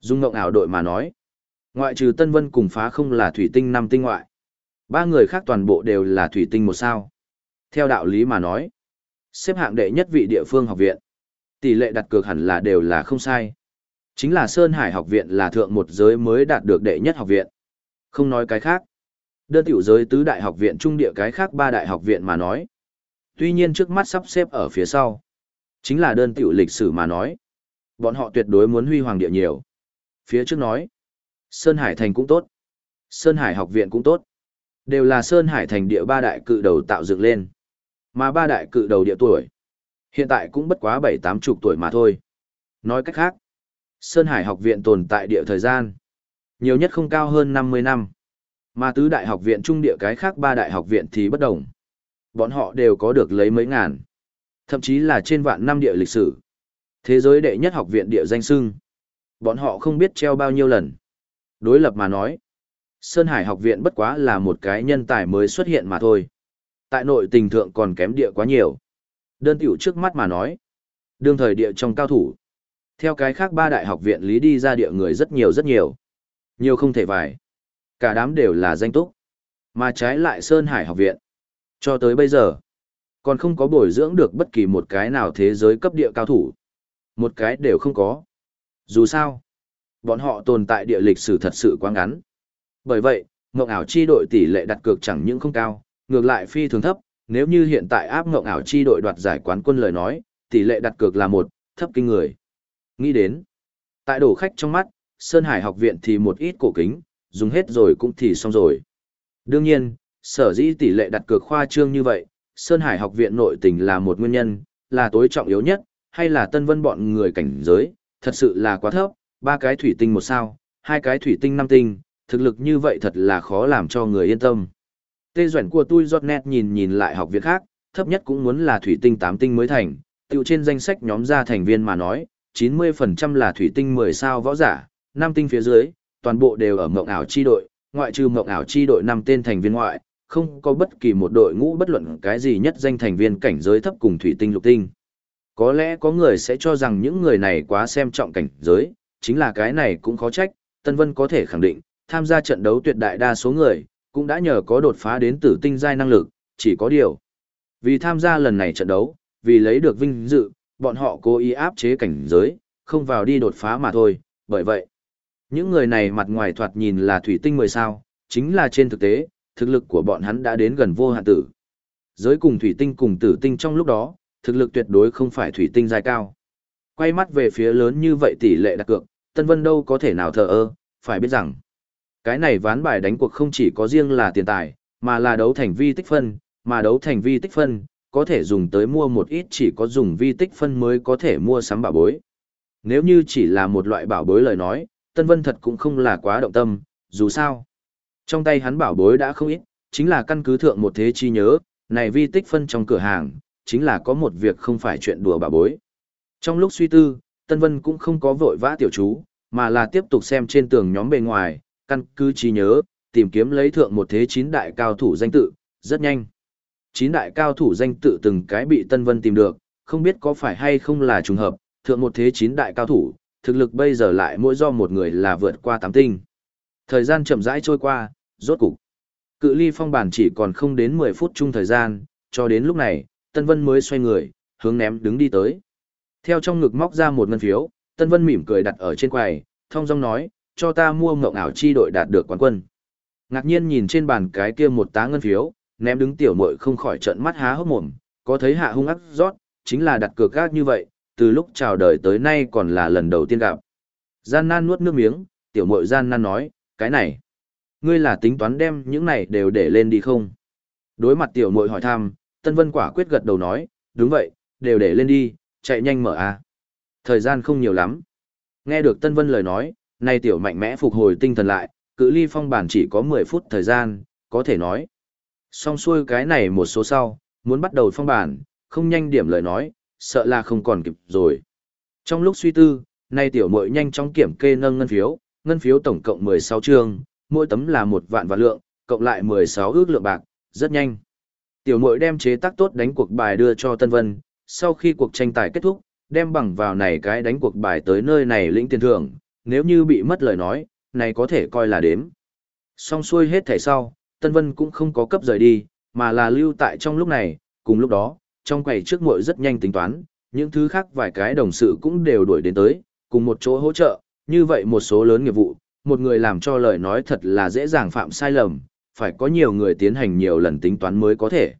Dung ngộng ảo đội mà nói. Ngoại trừ Tân Vân cùng phá không là thủy tinh năm tinh ngoại. Ba người khác toàn bộ đều là thủy tinh một sao. Theo đạo lý mà nói. Xếp hạng đệ nhất vị địa phương học viện. Tỷ lệ đặt cược hẳn là đều là không sai. Chính là Sơn Hải học viện là thượng một giới mới đạt được đệ nhất học viện. Không nói cái khác. Đơn tiểu giới tứ đại học viện trung địa cái khác ba đại học viện mà nói. Tuy nhiên trước mắt sắp xếp ở phía sau. Chính là đơn tiểu lịch sử mà nói. Bọn họ tuyệt đối muốn huy hoàng địa nhiều. Phía trước nói. Sơn Hải thành cũng tốt. Sơn Hải học viện cũng tốt. Đều là Sơn Hải thành địa ba đại cự đầu tạo dựng lên. Mà ba đại cự đầu địa tuổi. Hiện tại cũng bất quá bảy tám chục tuổi mà thôi. Nói cách khác. Sơn Hải học viện tồn tại địa thời gian. Nhiều nhất không cao hơn 50 năm. Mà tứ đại học viện trung địa cái khác ba đại học viện thì bất đồng. Bọn họ đều có được lấy mấy ngàn. Thậm chí là trên vạn năm địa lịch sử. Thế giới đệ nhất học viện địa danh sưng. Bọn họ không biết treo bao nhiêu lần. Đối lập mà nói. Sơn Hải học viện bất quá là một cái nhân tài mới xuất hiện mà thôi. Tại nội tình thượng còn kém địa quá nhiều. Đơn tiểu trước mắt mà nói. Đương thời địa trong cao thủ. Theo cái khác ba đại học viện lý đi ra địa người rất nhiều rất nhiều. Nhiều không thể vài. Cả đám đều là danh túc. Mà trái lại Sơn Hải học viện. Cho tới bây giờ, còn không có bồi dưỡng được bất kỳ một cái nào thế giới cấp địa cao thủ. Một cái đều không có. Dù sao, bọn họ tồn tại địa lịch sử thật sự quá ngắn. Bởi vậy, Ngộng ảo chi đội tỷ lệ đặt cược chẳng những không cao, ngược lại phi thường thấp, nếu như hiện tại áp Ngộng ảo chi đội đoạt giải quán quân lời nói, tỷ lệ đặt cược là một, thấp kinh người. Nghĩ đến, tại đổ khách trong mắt, Sơn Hải học viện thì một ít cổ kính, dùng hết rồi cũng thì xong rồi. Đương nhiên, sở dĩ tỷ lệ đặt cược khoa trương như vậy, Sơn Hải học viện nội tình là một nguyên nhân, là tối trọng yếu nhất, hay là tân vân bọn người cảnh giới, thật sự là quá thấp, ba cái thủy tinh một sao, hai cái thủy tinh năm tinh, thực lực như vậy thật là khó làm cho người yên tâm. Tê duẩn của tôi giọt nét nhìn nhìn lại học viện khác, thấp nhất cũng muốn là thủy tinh tám tinh mới thành, tiêu trên danh sách nhóm gia thành viên mà nói, 90% là thủy tinh 10 sao võ giả, năm tinh phía dưới, toàn bộ đều ở mộng ảo chi đội, ngoại trừ mộng ảo chi đội năm tên thành viên ngoại, không có bất kỳ một đội ngũ bất luận cái gì nhất danh thành viên cảnh giới thấp cùng thủy tinh lục tinh. Có lẽ có người sẽ cho rằng những người này quá xem trọng cảnh giới, chính là cái này cũng khó trách, Tân Vân có thể khẳng định, tham gia trận đấu tuyệt đại đa số người, cũng đã nhờ có đột phá đến tử tinh giai năng lực, chỉ có điều. Vì tham gia lần này trận đấu, vì lấy được vinh dự, bọn họ cố ý áp chế cảnh giới, không vào đi đột phá mà thôi, bởi vậy. Những người này mặt ngoài thoạt nhìn là thủy tinh mười sao, chính là trên thực tế, thực lực của bọn hắn đã đến gần vô hạn tử. Giới cùng thủy tinh cùng tử tinh trong lúc đó, thực lực tuyệt đối không phải thủy tinh dài cao. Quay mắt về phía lớn như vậy tỷ lệ đặt cược, Tân Vân đâu có thể nào thờ ơ, phải biết rằng, cái này ván bài đánh cuộc không chỉ có riêng là tiền tài, mà là đấu thành vi tích phân, mà đấu thành vi tích phân, có thể dùng tới mua một ít chỉ có dùng vi tích phân mới có thể mua sắm bảo bối. Nếu như chỉ là một loại bảo bối lời nói, Tân Vân thật cũng không là quá động tâm, dù sao. Trong tay hắn bảo bối đã không ít, chính là căn cứ thượng một thế chi nhớ, này vi tích phân trong cửa hàng, chính là có một việc không phải chuyện đùa bảo bối. Trong lúc suy tư, Tân Vân cũng không có vội vã tiểu chú, mà là tiếp tục xem trên tường nhóm bề ngoài, căn cứ trí nhớ, tìm kiếm lấy thượng một thế chín đại cao thủ danh tự, rất nhanh. Chín đại cao thủ danh tự từng cái bị Tân Vân tìm được, không biết có phải hay không là trùng hợp, thượng một thế chín đại cao thủ, thực lực bây giờ lại mỗi do một người là vượt qua tám tinh. Thời gian chậm rãi trôi qua, rốt cục. Cự ly phong bản chỉ còn không đến 10 phút chung thời gian, cho đến lúc này, Tân Vân mới xoay người, hướng ném đứng đi tới. Theo trong ngực móc ra một ngân phiếu, Tân Vân mỉm cười đặt ở trên quầy, thông dong nói, cho ta mua mộng ảo chi đội đạt được quán quân. Ngạc nhiên nhìn trên bàn cái kia một tá ngân phiếu, ném đứng tiểu muội không khỏi trợn mắt há hốc mồm, có thấy hạ hung ác rót, chính là đặt cược gác như vậy, từ lúc chào đời tới nay còn là lần đầu tiên gặp. Gian nan nuốt nước miếng, tiểu mội gian nan nói, cái này, ngươi là tính toán đem những này đều để lên đi không? Đối mặt tiểu mội hỏi thăm, Tân Vân quả quyết gật đầu nói, đúng vậy, đều để lên đi, chạy nhanh mở a. Thời gian không nhiều lắm. Nghe được Tân Vân lời nói, nay tiểu mạnh mẽ phục hồi tinh thần lại, cự ly phong bản chỉ có 10 phút thời gian, có thể nói. Xong xuôi cái này một số sau, muốn bắt đầu phong bản, không nhanh điểm lời nói, sợ là không còn kịp rồi. Trong lúc suy tư, nay tiểu muội nhanh chóng kiểm kê nâng ngân phiếu, ngân phiếu tổng cộng 16 chương, mỗi tấm là một vạn và lượng, cộng lại 16 ước lượng bạc, rất nhanh. Tiểu muội đem chế tác tốt đánh cuộc bài đưa cho Tân Vân, sau khi cuộc tranh tài kết thúc, đem bằng vào này cái đánh cuộc bài tới nơi này lĩnh tiền thưởng, nếu như bị mất lời nói, này có thể coi là đếm. Xong xuôi hết thẻ sau, Tân Vân cũng không có cấp rời đi, mà là lưu tại trong lúc này, cùng lúc đó, trong quầy trước muội rất nhanh tính toán, những thứ khác vài cái đồng sự cũng đều đuổi đến tới, cùng một chỗ hỗ trợ, như vậy một số lớn nghiệp vụ, một người làm cho lời nói thật là dễ dàng phạm sai lầm, phải có nhiều người tiến hành nhiều lần tính toán mới có thể.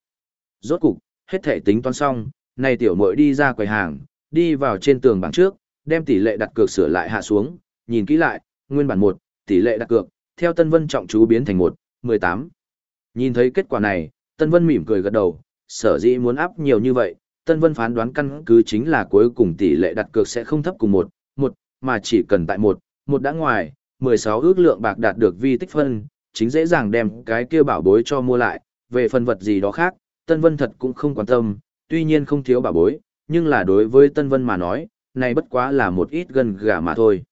Rốt cục, hết thể tính toán xong, này tiểu muội đi ra quầy hàng, đi vào trên tường bảng trước, đem tỷ lệ đặt cược sửa lại hạ xuống, nhìn kỹ lại, nguyên bản 1, tỷ lệ đặt cược, theo Tân Vân trọng chú biến thành 1, 18. Nhìn thấy kết quả này, Tân Vân mỉm cười gật đầu, sở dĩ muốn áp nhiều như vậy, Tân Vân phán đoán căn cứ chính là cuối cùng tỷ lệ đặt cược sẽ không thấp cùng 1, 1, mà chỉ cần tại 1, 1 đã ngoài, 16 ước lượng bạc đạt được vi tích phân, chính dễ dàng đem cái kia bảo bối cho mua lại, về phần vật gì đó khác, Tân Vân thật cũng không quan tâm, tuy nhiên không thiếu bảo bối, nhưng là đối với Tân Vân mà nói, này bất quá là một ít gần gà mà thôi.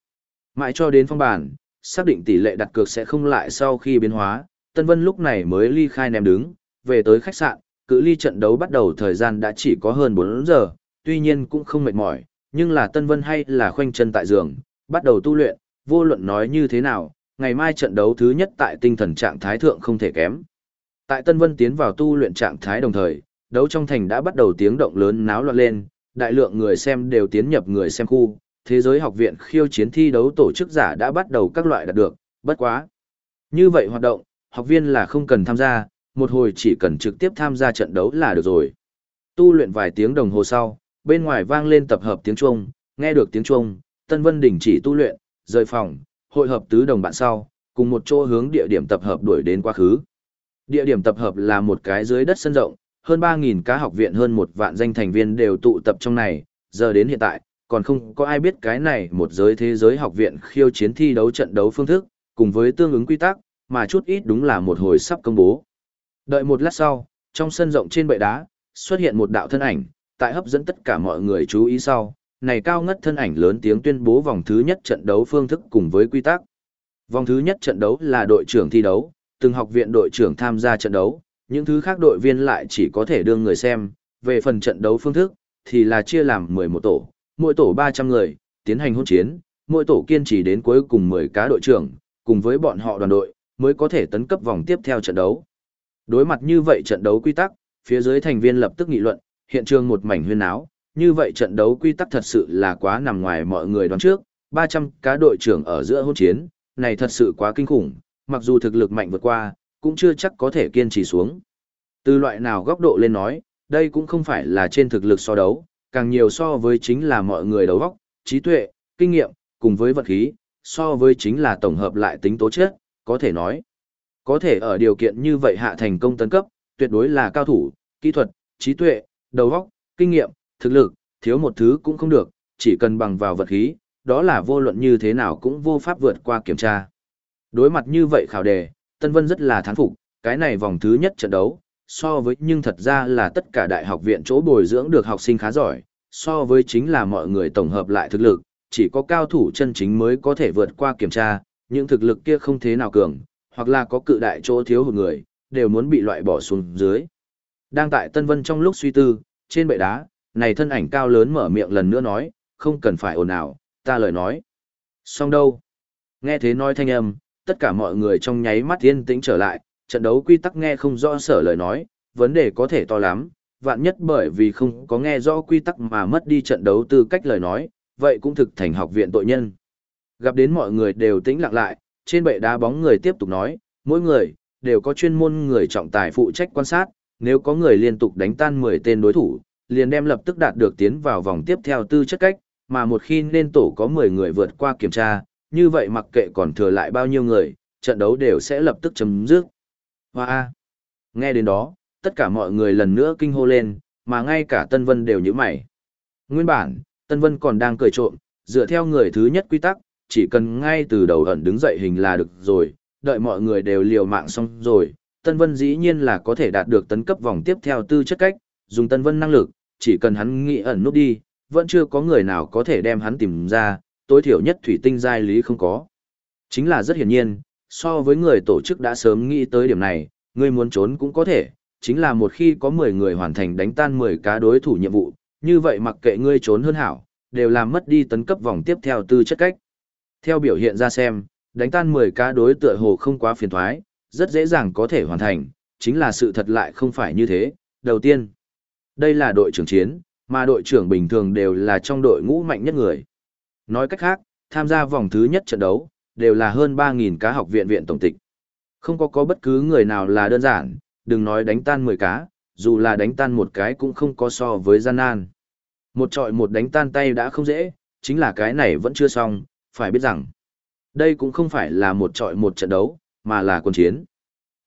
Mãi cho đến phong bản, xác định tỷ lệ đặt cược sẽ không lại sau khi biến hóa, Tân Vân lúc này mới ly khai ném đứng, về tới khách sạn, cự ly trận đấu bắt đầu thời gian đã chỉ có hơn 4 giờ, tuy nhiên cũng không mệt mỏi, nhưng là Tân Vân hay là khoanh chân tại giường, bắt đầu tu luyện, vô luận nói như thế nào, ngày mai trận đấu thứ nhất tại tinh thần trạng thái thượng không thể kém. Tại Tân Vân tiến vào tu luyện trạng thái đồng thời, đấu trong thành đã bắt đầu tiếng động lớn náo loạn lên, đại lượng người xem đều tiến nhập người xem khu, thế giới học viện khiêu chiến thi đấu tổ chức giả đã bắt đầu các loại đạt được, bất quá. Như vậy hoạt động, học viên là không cần tham gia, một hồi chỉ cần trực tiếp tham gia trận đấu là được rồi. Tu luyện vài tiếng đồng hồ sau, bên ngoài vang lên tập hợp tiếng Trung, nghe được tiếng Trung, Tân Vân đình chỉ tu luyện, rời phòng, hội hợp tứ đồng bạn sau, cùng một chỗ hướng địa điểm tập hợp đuổi đến quá khứ. Địa điểm tập hợp là một cái dưới đất sân rộng, hơn 3.000 cá học viện hơn một vạn danh thành viên đều tụ tập trong này, giờ đến hiện tại, còn không có ai biết cái này một giới thế giới học viện khiêu chiến thi đấu trận đấu phương thức, cùng với tương ứng quy tắc, mà chút ít đúng là một hồi sắp công bố. Đợi một lát sau, trong sân rộng trên bệ đá, xuất hiện một đạo thân ảnh, tại hấp dẫn tất cả mọi người chú ý sau, này cao ngất thân ảnh lớn tiếng tuyên bố vòng thứ nhất trận đấu phương thức cùng với quy tắc. Vòng thứ nhất trận đấu là đội trưởng thi đấu, từng học viện đội trưởng tham gia trận đấu, những thứ khác đội viên lại chỉ có thể đưa người xem, về phần trận đấu phương thức, thì là chia làm 11 tổ, mỗi tổ 300 người, tiến hành hôn chiến, mỗi tổ kiên trì đến cuối cùng 10 cá đội trưởng, cùng với bọn họ đoàn đội, mới có thể tấn cấp vòng tiếp theo trận đấu. Đối mặt như vậy trận đấu quy tắc, phía dưới thành viên lập tức nghị luận, hiện trường một mảnh huyên áo, như vậy trận đấu quy tắc thật sự là quá nằm ngoài mọi người đoán trước, 300 cá đội trưởng ở giữa hôn chiến, này thật sự quá kinh khủng, mặc dù thực lực mạnh vượt qua, cũng chưa chắc có thể kiên trì xuống. Từ loại nào góc độ lên nói, đây cũng không phải là trên thực lực so đấu, càng nhiều so với chính là mọi người đấu góc, trí tuệ, kinh nghiệm, cùng với vật khí, so với chính là tổng hợp lại tính tố chất, có thể nói. Có thể ở điều kiện như vậy hạ thành công tấn cấp, tuyệt đối là cao thủ, kỹ thuật, trí tuệ, đầu óc, kinh nghiệm, thực lực, thiếu một thứ cũng không được, chỉ cần bằng vào vật khí, đó là vô luận như thế nào cũng vô pháp vượt qua kiểm tra. Đối mặt như vậy khảo đề, Tân Vân rất là thán phục, cái này vòng thứ nhất trận đấu, so với nhưng thật ra là tất cả đại học viện chỗ bồi dưỡng được học sinh khá giỏi, so với chính là mọi người tổng hợp lại thực lực, chỉ có cao thủ chân chính mới có thể vượt qua kiểm tra, những thực lực kia không thế nào cường, hoặc là có cự đại chỗ thiếu hụt người, đều muốn bị loại bỏ xuống dưới. Đang tại Tân Vân trong lúc suy tư, trên bệ đá, này thân ảnh cao lớn mở miệng lần nữa nói, không cần phải ồn ào, ta lời nói. Xong đâu? Nghe thế nói thanh âm, tất cả mọi người trong nháy mắt yên tĩnh trở lại, trận đấu quy tắc nghe không rõ sở lời nói, vấn đề có thể to lắm, vạn nhất bởi vì không có nghe rõ quy tắc mà mất đi trận đấu tư cách lời nói, vậy cũng thực thành học viện tội nhân. Gặp đến mọi người đều tĩnh lặng lại, trên bệ đá bóng người tiếp tục nói, mỗi người, đều có chuyên môn người trọng tài phụ trách quan sát, nếu có người liên tục đánh tan 10 tên đối thủ, liền đem lập tức đạt được tiến vào vòng tiếp theo tư chất cách, mà một khi nên tổ có 10 người vượt qua kiểm tra, như vậy mặc kệ còn thừa lại bao nhiêu người, trận đấu đều sẽ lập tức chấm dứt. Hoa! Nghe đến đó, tất cả mọi người lần nữa kinh hô lên, mà ngay cả Tân Vân đều như mày. Nguyên bản, Tân Vân còn đang cười trộm, dựa theo người thứ nhất quy tắc, chỉ cần ngay từ đầu ẩn đứng dậy hình là được rồi, đợi mọi người đều liều mạng xong rồi, Tân Vân dĩ nhiên là có thể đạt được tấn cấp vòng tiếp theo tư chất cách, dùng Tân Vân năng lực, chỉ cần hắn nghĩ ẩn nút đi, vẫn chưa có người nào có thể đem hắn tìm ra, tối thiểu nhất thủy tinh giai lý không có. Chính là rất hiển nhiên, so với người tổ chức đã sớm nghĩ tới điểm này, người muốn trốn cũng có thể, chính là một khi có 10 người hoàn thành đánh tan 10 cá đối thủ nhiệm vụ, như vậy mặc kệ ngươi trốn hơn hảo, đều làm mất đi tấn cấp vòng tiếp theo tư chất cách. Theo biểu hiện ra xem, đánh tan 10 cá đối tựa hồ không quá phiền thoái, rất dễ dàng có thể hoàn thành, chính là sự thật lại không phải như thế. Đầu tiên, đây là đội trưởng chiến, mà đội trưởng bình thường đều là trong đội ngũ mạnh nhất người. Nói cách khác, tham gia vòng thứ nhất trận đấu, đều là hơn 3.000 cá học viện viện tổng tịch. Không có có bất cứ người nào là đơn giản, đừng nói đánh tan 10 cá, dù là đánh tan một cái cũng không có so với gian nan. Một trọi một đánh tan tay đã không dễ, chính là cái này vẫn chưa xong, phải biết rằng, đây cũng không phải là một trọi một trận đấu, mà là quân chiến.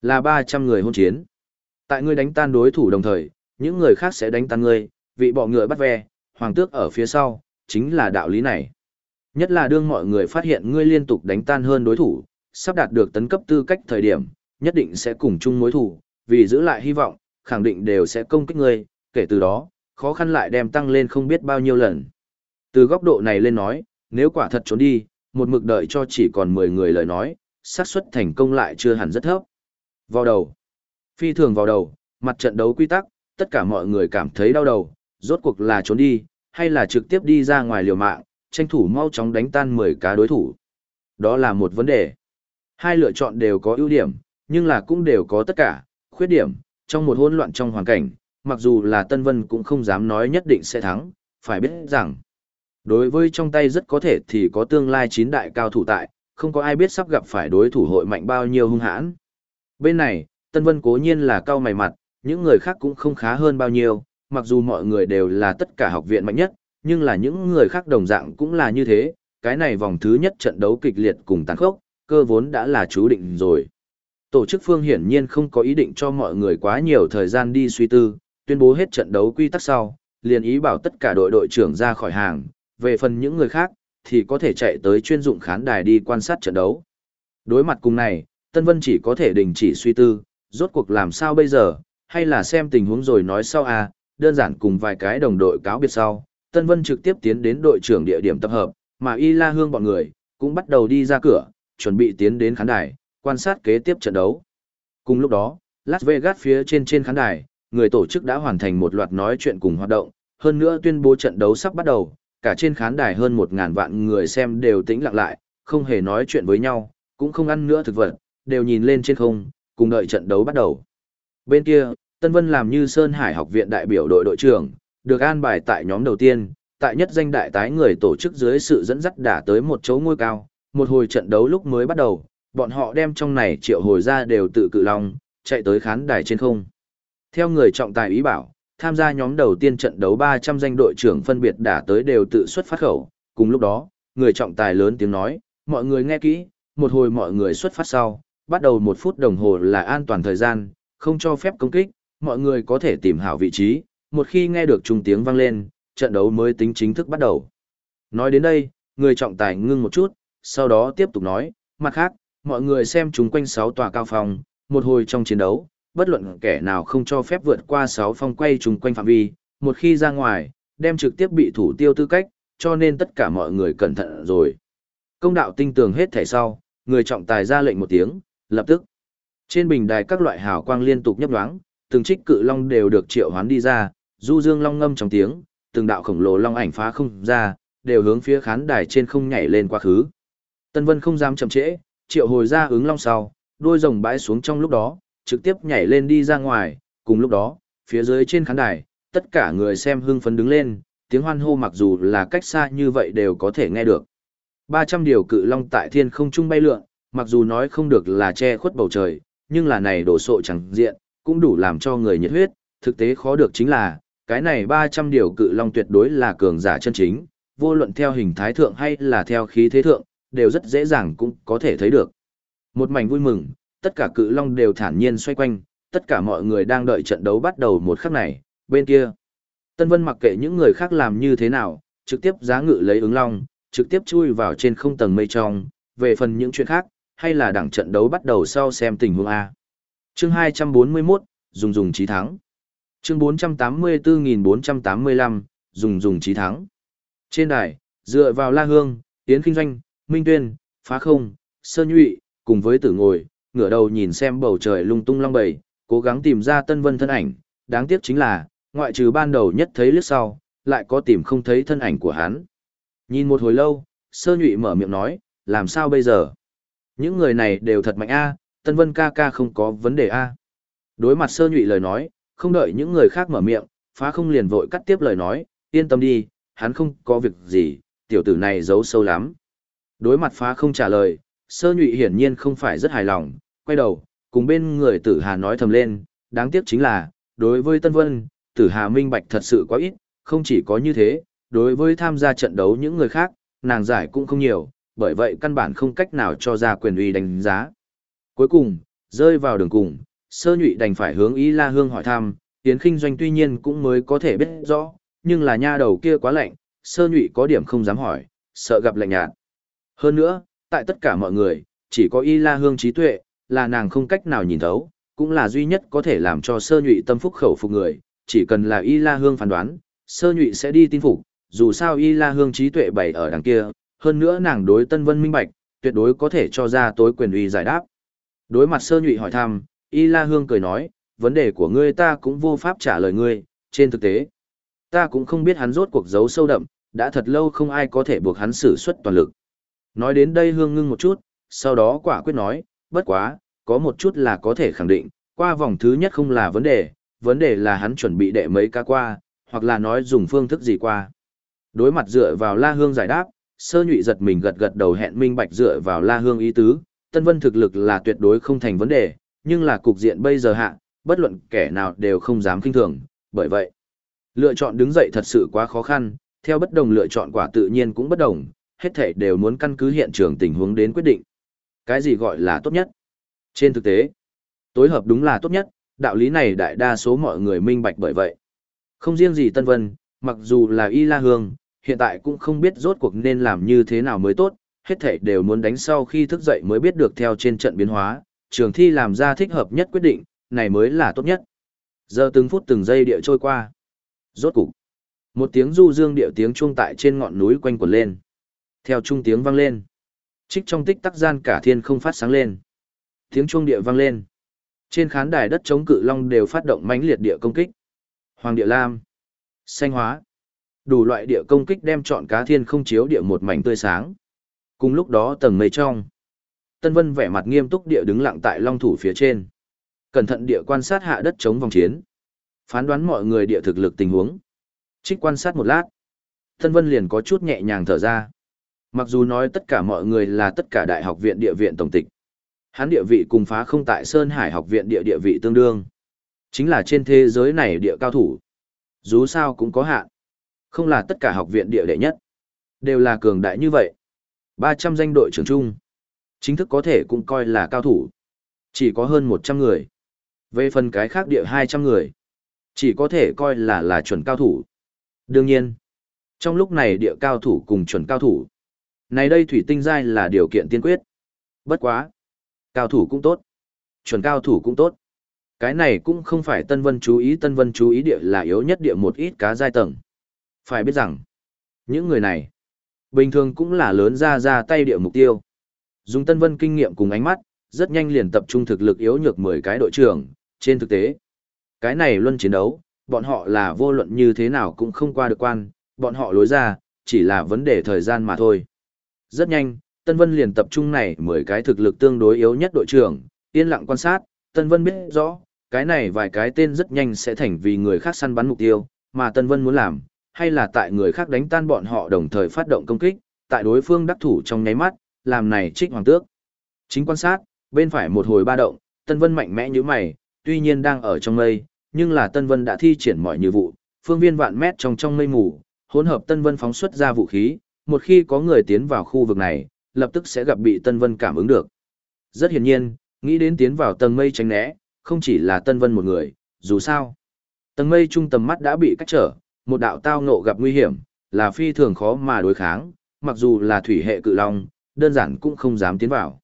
Là 300 người hôn chiến. Tại ngươi đánh tan đối thủ đồng thời, những người khác sẽ đánh tan ngươi, vị bọ ngựa bắt ve, hoàng tước ở phía sau, chính là đạo lý này. Nhất là đương mọi người phát hiện ngươi liên tục đánh tan hơn đối thủ, sắp đạt được tấn cấp tư cách thời điểm, nhất định sẽ cùng chung mối thủ, vì giữ lại hy vọng, khẳng định đều sẽ công kích ngươi, kể từ đó, khó khăn lại đem tăng lên không biết bao nhiêu lần. Từ góc độ này lên nói, nếu quả thật trốn đi, một mực đợi cho chỉ còn 10 người lời nói, xác suất thành công lại chưa hẳn rất thấp. Vào đầu. Phi thường vào đầu, mặt trận đấu quy tắc, tất cả mọi người cảm thấy đau đầu, rốt cuộc là trốn đi, hay là trực tiếp đi ra ngoài liều mạng, tranh thủ mau chóng đánh tan 10 cá đối thủ. Đó là một vấn đề. Hai lựa chọn đều có ưu điểm, nhưng là cũng đều có tất cả, khuyết điểm, trong một hỗn loạn trong hoàn cảnh, mặc dù là Tân Vân cũng không dám nói nhất định sẽ thắng, phải biết rằng, đối với trong tay rất có thể thì có tương lai chín đại cao thủ tại, không có ai biết sắp gặp phải đối thủ hội mạnh bao nhiêu hung hãn. Bên này, Tân Vân cố nhiên là cao mày mặt, những người khác cũng không khá hơn bao nhiêu, mặc dù mọi người đều là tất cả học viện mạnh nhất, nhưng là những người khác đồng dạng cũng là như thế, cái này vòng thứ nhất trận đấu kịch liệt cùng tàn khốc, cơ vốn đã là chú định rồi. Tổ chức phương hiển nhiên không có ý định cho mọi người quá nhiều thời gian đi suy tư, tuyên bố hết trận đấu quy tắc sau, liền ý bảo tất cả đội đội trưởng ra khỏi hàng, về phần những người khác, thì có thể chạy tới chuyên dụng khán đài đi quan sát trận đấu. Đối mặt cùng này, Tân Vân chỉ có thể đình chỉ suy tư, rốt cuộc làm sao bây giờ, hay là xem tình huống rồi nói sau à, đơn giản cùng vài cái đồng đội cáo biệt sau, Tân Vân trực tiếp tiến đến đội trưởng địa điểm tập hợp, mà Y La Hương bọn người, cũng bắt đầu đi ra cửa, chuẩn bị tiến đến khán đài, quan sát kế tiếp trận đấu. Cùng lúc đó, Las Vegas phía trên trên khán đài, người tổ chức đã hoàn thành một loạt nói chuyện cùng hoạt động, hơn nữa tuyên bố trận đấu sắp bắt đầu, cả trên khán đài hơn một ngàn vạn người xem đều tĩnh lặng lại, không hề nói chuyện với nhau, cũng không ăn nữa thực vật, đều nhìn lên trên không, cùng đợi trận đấu bắt đầu. Bên kia, Tân Vân làm như Sơn Hải học viện đại biểu đội đội trưởng, được an bài tại nhóm đầu tiên, tại nhất danh đại tái người tổ chức dưới sự dẫn dắt đã tới một chỗ ngôi cao, một hồi trận đấu lúc mới bắt đầu, bọn họ đem trong này triệu hồi ra đều tự cự lòng, chạy tới khán đài trên không. Theo người trọng tài ý bảo, tham gia nhóm đầu tiên trận đấu 300 danh đội trưởng phân biệt đã tới đều tự xuất phát khẩu, cùng lúc đó, người trọng tài lớn tiếng nói, mọi người nghe kỹ, một hồi mọi người xuất phát sau, bắt đầu một phút đồng hồ là an toàn thời gian, không cho phép công kích, mọi người có thể tìm hảo vị trí, một khi nghe được trung tiếng vang lên, trận đấu mới tính chính thức bắt đầu. Nói đến đây, người trọng tài ngưng một chút, sau đó tiếp tục nói, mặt khác, mọi người xem chúng quanh sáu tòa cao phòng, một hồi trong chiến đấu, bất luận kẻ nào không cho phép vượt qua 6 phong quay trùng quanh phạm vi, một khi ra ngoài, đem trực tiếp bị thủ tiêu tư cách, cho nên tất cả mọi người cẩn thận rồi. Công đạo tinh tường hết thảy sau, người trọng tài ra lệnh một tiếng, lập tức. Trên bình đài các loại hào quang liên tục nhấp nhoáng, từng trích cự long đều được triệu hoán đi ra, du dương long ngâm trong tiếng, từng đạo khổng lồ long ảnh phá không ra, đều hướng phía khán đài trên không nhảy lên quá khứ. Tân Vân không dám chậm trễ, triệu hồi ra ứng long sau, đôi rồng bãi xuống trong lúc đó, trực tiếp nhảy lên đi ra ngoài, cùng lúc đó, phía dưới trên khán đài, tất cả người xem hưng phấn đứng lên, tiếng hoan hô mặc dù là cách xa như vậy đều có thể nghe được. 300 điều cự long tại thiên không trung bay lượn, mặc dù nói không được là che khuất bầu trời, nhưng là này đổ sộ chẳng diện, cũng đủ làm cho người nhiệt huyết, thực tế khó được chính là, cái này 300 điều cự long tuyệt đối là cường giả chân chính, vô luận theo hình thái thượng hay là theo khí thế thượng, đều rất dễ dàng cũng có thể thấy được. Một mảnh vui mừng, tất cả cự long đều thản nhiên xoay quanh, tất cả mọi người đang đợi trận đấu bắt đầu một khắc này, bên kia. Tân Vân mặc kệ những người khác làm như thế nào, trực tiếp giá ngự lấy ứng long, trực tiếp chui vào trên không tầng mây trong, về phần những chuyện khác, hay là đẳng trận đấu bắt đầu sau xem tình huống A. Chương 241, dùng dùng trí thắng. Chương 484485, dùng dùng trí thắng. Trên đài, dựa vào La Hương, Tiến Kinh Doanh, Minh Tuyên, Phá Không, Sơn Nhụy, cùng với tử ngồi, ngửa đầu nhìn xem bầu trời lung tung long bầy, cố gắng tìm ra Tân Vân thân ảnh, đáng tiếc chính là, ngoại trừ ban đầu nhất thấy lướt sau, lại có tìm không thấy thân ảnh của hắn. Nhìn một hồi lâu, Sơ Nhụy mở miệng nói, làm sao bây giờ? Những người này đều thật mạnh a, Tân Vân ca ca không có vấn đề a. Đối mặt Sơ Nhụy lời nói, không đợi những người khác mở miệng, phá không liền vội cắt tiếp lời nói, yên tâm đi, hắn không có việc gì, tiểu tử này giấu sâu lắm. Đối mặt phá không trả lời, sơ nhụy hiển nhiên không phải rất hài lòng, quay đầu, cùng bên người tử hà nói thầm lên, đáng tiếc chính là, đối với Tân Vân, tử hà minh bạch thật sự quá ít, không chỉ có như thế, đối với tham gia trận đấu những người khác, nàng giải cũng không nhiều, bởi vậy căn bản không cách nào cho ra quyền uy đánh giá. Cuối cùng, rơi vào đường cùng, sơ nhụy đành phải hướng ý la hương hỏi thăm, tiến khinh doanh tuy nhiên cũng mới có thể biết rõ, nhưng là nha đầu kia quá lạnh, sơ nhụy có điểm không dám hỏi, sợ gặp lạnh nhạt. Hơn nữa, tại tất cả mọi người, chỉ có y la hương trí tuệ, là nàng không cách nào nhìn thấu, cũng là duy nhất có thể làm cho sơ nhụy tâm phúc khẩu phục người, chỉ cần là y la hương phán đoán, sơ nhụy sẽ đi tin phục, dù sao y la hương trí tuệ bày ở đằng kia, hơn nữa nàng đối tân vân minh bạch, tuyệt đối có thể cho ra tối quyền uy giải đáp. Đối mặt sơ nhụy hỏi thăm, y la hương cười nói, vấn đề của ngươi ta cũng vô pháp trả lời ngươi, trên thực tế. Ta cũng không biết hắn rốt cuộc giấu sâu đậm, đã thật lâu không ai có thể buộc hắn sử xuất toàn lực. Nói đến đây hương ngưng một chút, sau đó quả quyết nói, bất quá, có một chút là có thể khẳng định, qua vòng thứ nhất không là vấn đề, vấn đề là hắn chuẩn bị đệ mấy ca qua, hoặc là nói dùng phương thức gì qua. Đối mặt dựa vào la hương giải đáp, sơ nhụy giật mình gật gật đầu hẹn minh bạch dựa vào la hương ý tứ, tân vân thực lực là tuyệt đối không thành vấn đề, nhưng là cục diện bây giờ hạ, bất luận kẻ nào đều không dám kinh thường, bởi vậy, lựa chọn đứng dậy thật sự quá khó khăn, theo bất đồng lựa chọn quả tự nhiên cũng bất đồng, hết thảy đều muốn căn cứ hiện trường tình huống đến quyết định. Cái gì gọi là tốt nhất? Trên thực tế, tối hợp đúng là tốt nhất, đạo lý này đại đa số mọi người minh bạch bởi vậy. Không riêng gì Tân Vân, mặc dù là Y La Hương, hiện tại cũng không biết rốt cuộc nên làm như thế nào mới tốt, hết thảy đều muốn đánh sau khi thức dậy mới biết được theo trên trận biến hóa, trường thi làm ra thích hợp nhất quyết định, này mới là tốt nhất. Giờ từng phút từng giây địa trôi qua. Rốt cục, một tiếng du dương điệu tiếng chuông tại trên ngọn núi quanh quẩn lên. Theo trung tiếng vang lên. Trích trong tích tắc gian cả thiên không phát sáng lên. Tiếng chuông địa vang lên. Trên khán đài đất chống cự long đều phát động mãnh liệt địa công kích. Hoàng địa lam. Xanh hóa. Đủ loại địa công kích đem chọn cá thiên không chiếu địa một mảnh tươi sáng. Cùng lúc đó tầng mây trong. Tân Vân vẻ mặt nghiêm túc địa đứng lặng tại long thủ phía trên. Cẩn thận địa quan sát hạ đất chống vòng chiến. Phán đoán mọi người địa thực lực tình huống. Trích quan sát một lát. Tân Vân liền có chút nhẹ nhàng thở ra. Mặc dù nói tất cả mọi người là tất cả đại học viện địa viện tổng tịch. Hắn địa vị cùng phá không tại Sơn Hải học viện địa địa vị tương đương. Chính là trên thế giới này địa cao thủ. Dù sao cũng có hạn. Không là tất cả học viện địa đệ nhất. Đều là cường đại như vậy. 300 danh đội trưởng chung. Chính thức có thể cũng coi là cao thủ. Chỉ có hơn 100 người. Về phần cái khác địa 200 người. Chỉ có thể coi là là chuẩn cao thủ. Đương nhiên. Trong lúc này địa cao thủ cùng chuẩn cao thủ. Này đây thủy tinh giai là điều kiện tiên quyết. Bất quá. Cao thủ cũng tốt. Chuẩn cao thủ cũng tốt. Cái này cũng không phải Tân Vân chú ý Tân Vân chú ý địa là yếu nhất địa một ít cá giai tầng. Phải biết rằng, những người này, bình thường cũng là lớn ra ra tay địa mục tiêu. Dùng Tân Vân kinh nghiệm cùng ánh mắt, rất nhanh liền tập trung thực lực yếu nhược 10 cái đội trưởng, trên thực tế. Cái này luân chiến đấu, bọn họ là vô luận như thế nào cũng không qua được quan, bọn họ lối ra, chỉ là vấn đề thời gian mà thôi. Rất nhanh, Tân Vân liền tập trung này 10 cái thực lực tương đối yếu nhất đội trưởng, yên lặng quan sát, Tân Vân biết rõ, cái này vài cái tên rất nhanh sẽ thành vì người khác săn bắn mục tiêu, mà Tân Vân muốn làm, hay là tại người khác đánh tan bọn họ đồng thời phát động công kích, tại đối phương đắc thủ trong nháy mắt, làm này trích hoàng tước. Chính quan sát, bên phải một hồi ba động, Tân Vân mạnh mẽ như mày, tuy nhiên đang ở trong mây, nhưng là Tân Vân đã thi triển mọi nhiệm vụ, phương viên vạn mét trong trong mây mù, hỗn hợp Tân Vân phóng xuất ra vũ khí, một khi có người tiến vào khu vực này, lập tức sẽ gặp bị Tân Vân cảm ứng được. Rất hiển nhiên, nghĩ đến tiến vào tầng mây tránh né, không chỉ là Tân Vân một người, dù sao. Tầng mây trung tầm mắt đã bị cách trở, một đạo tao ngộ gặp nguy hiểm, là phi thường khó mà đối kháng, mặc dù là thủy hệ cự long, đơn giản cũng không dám tiến vào.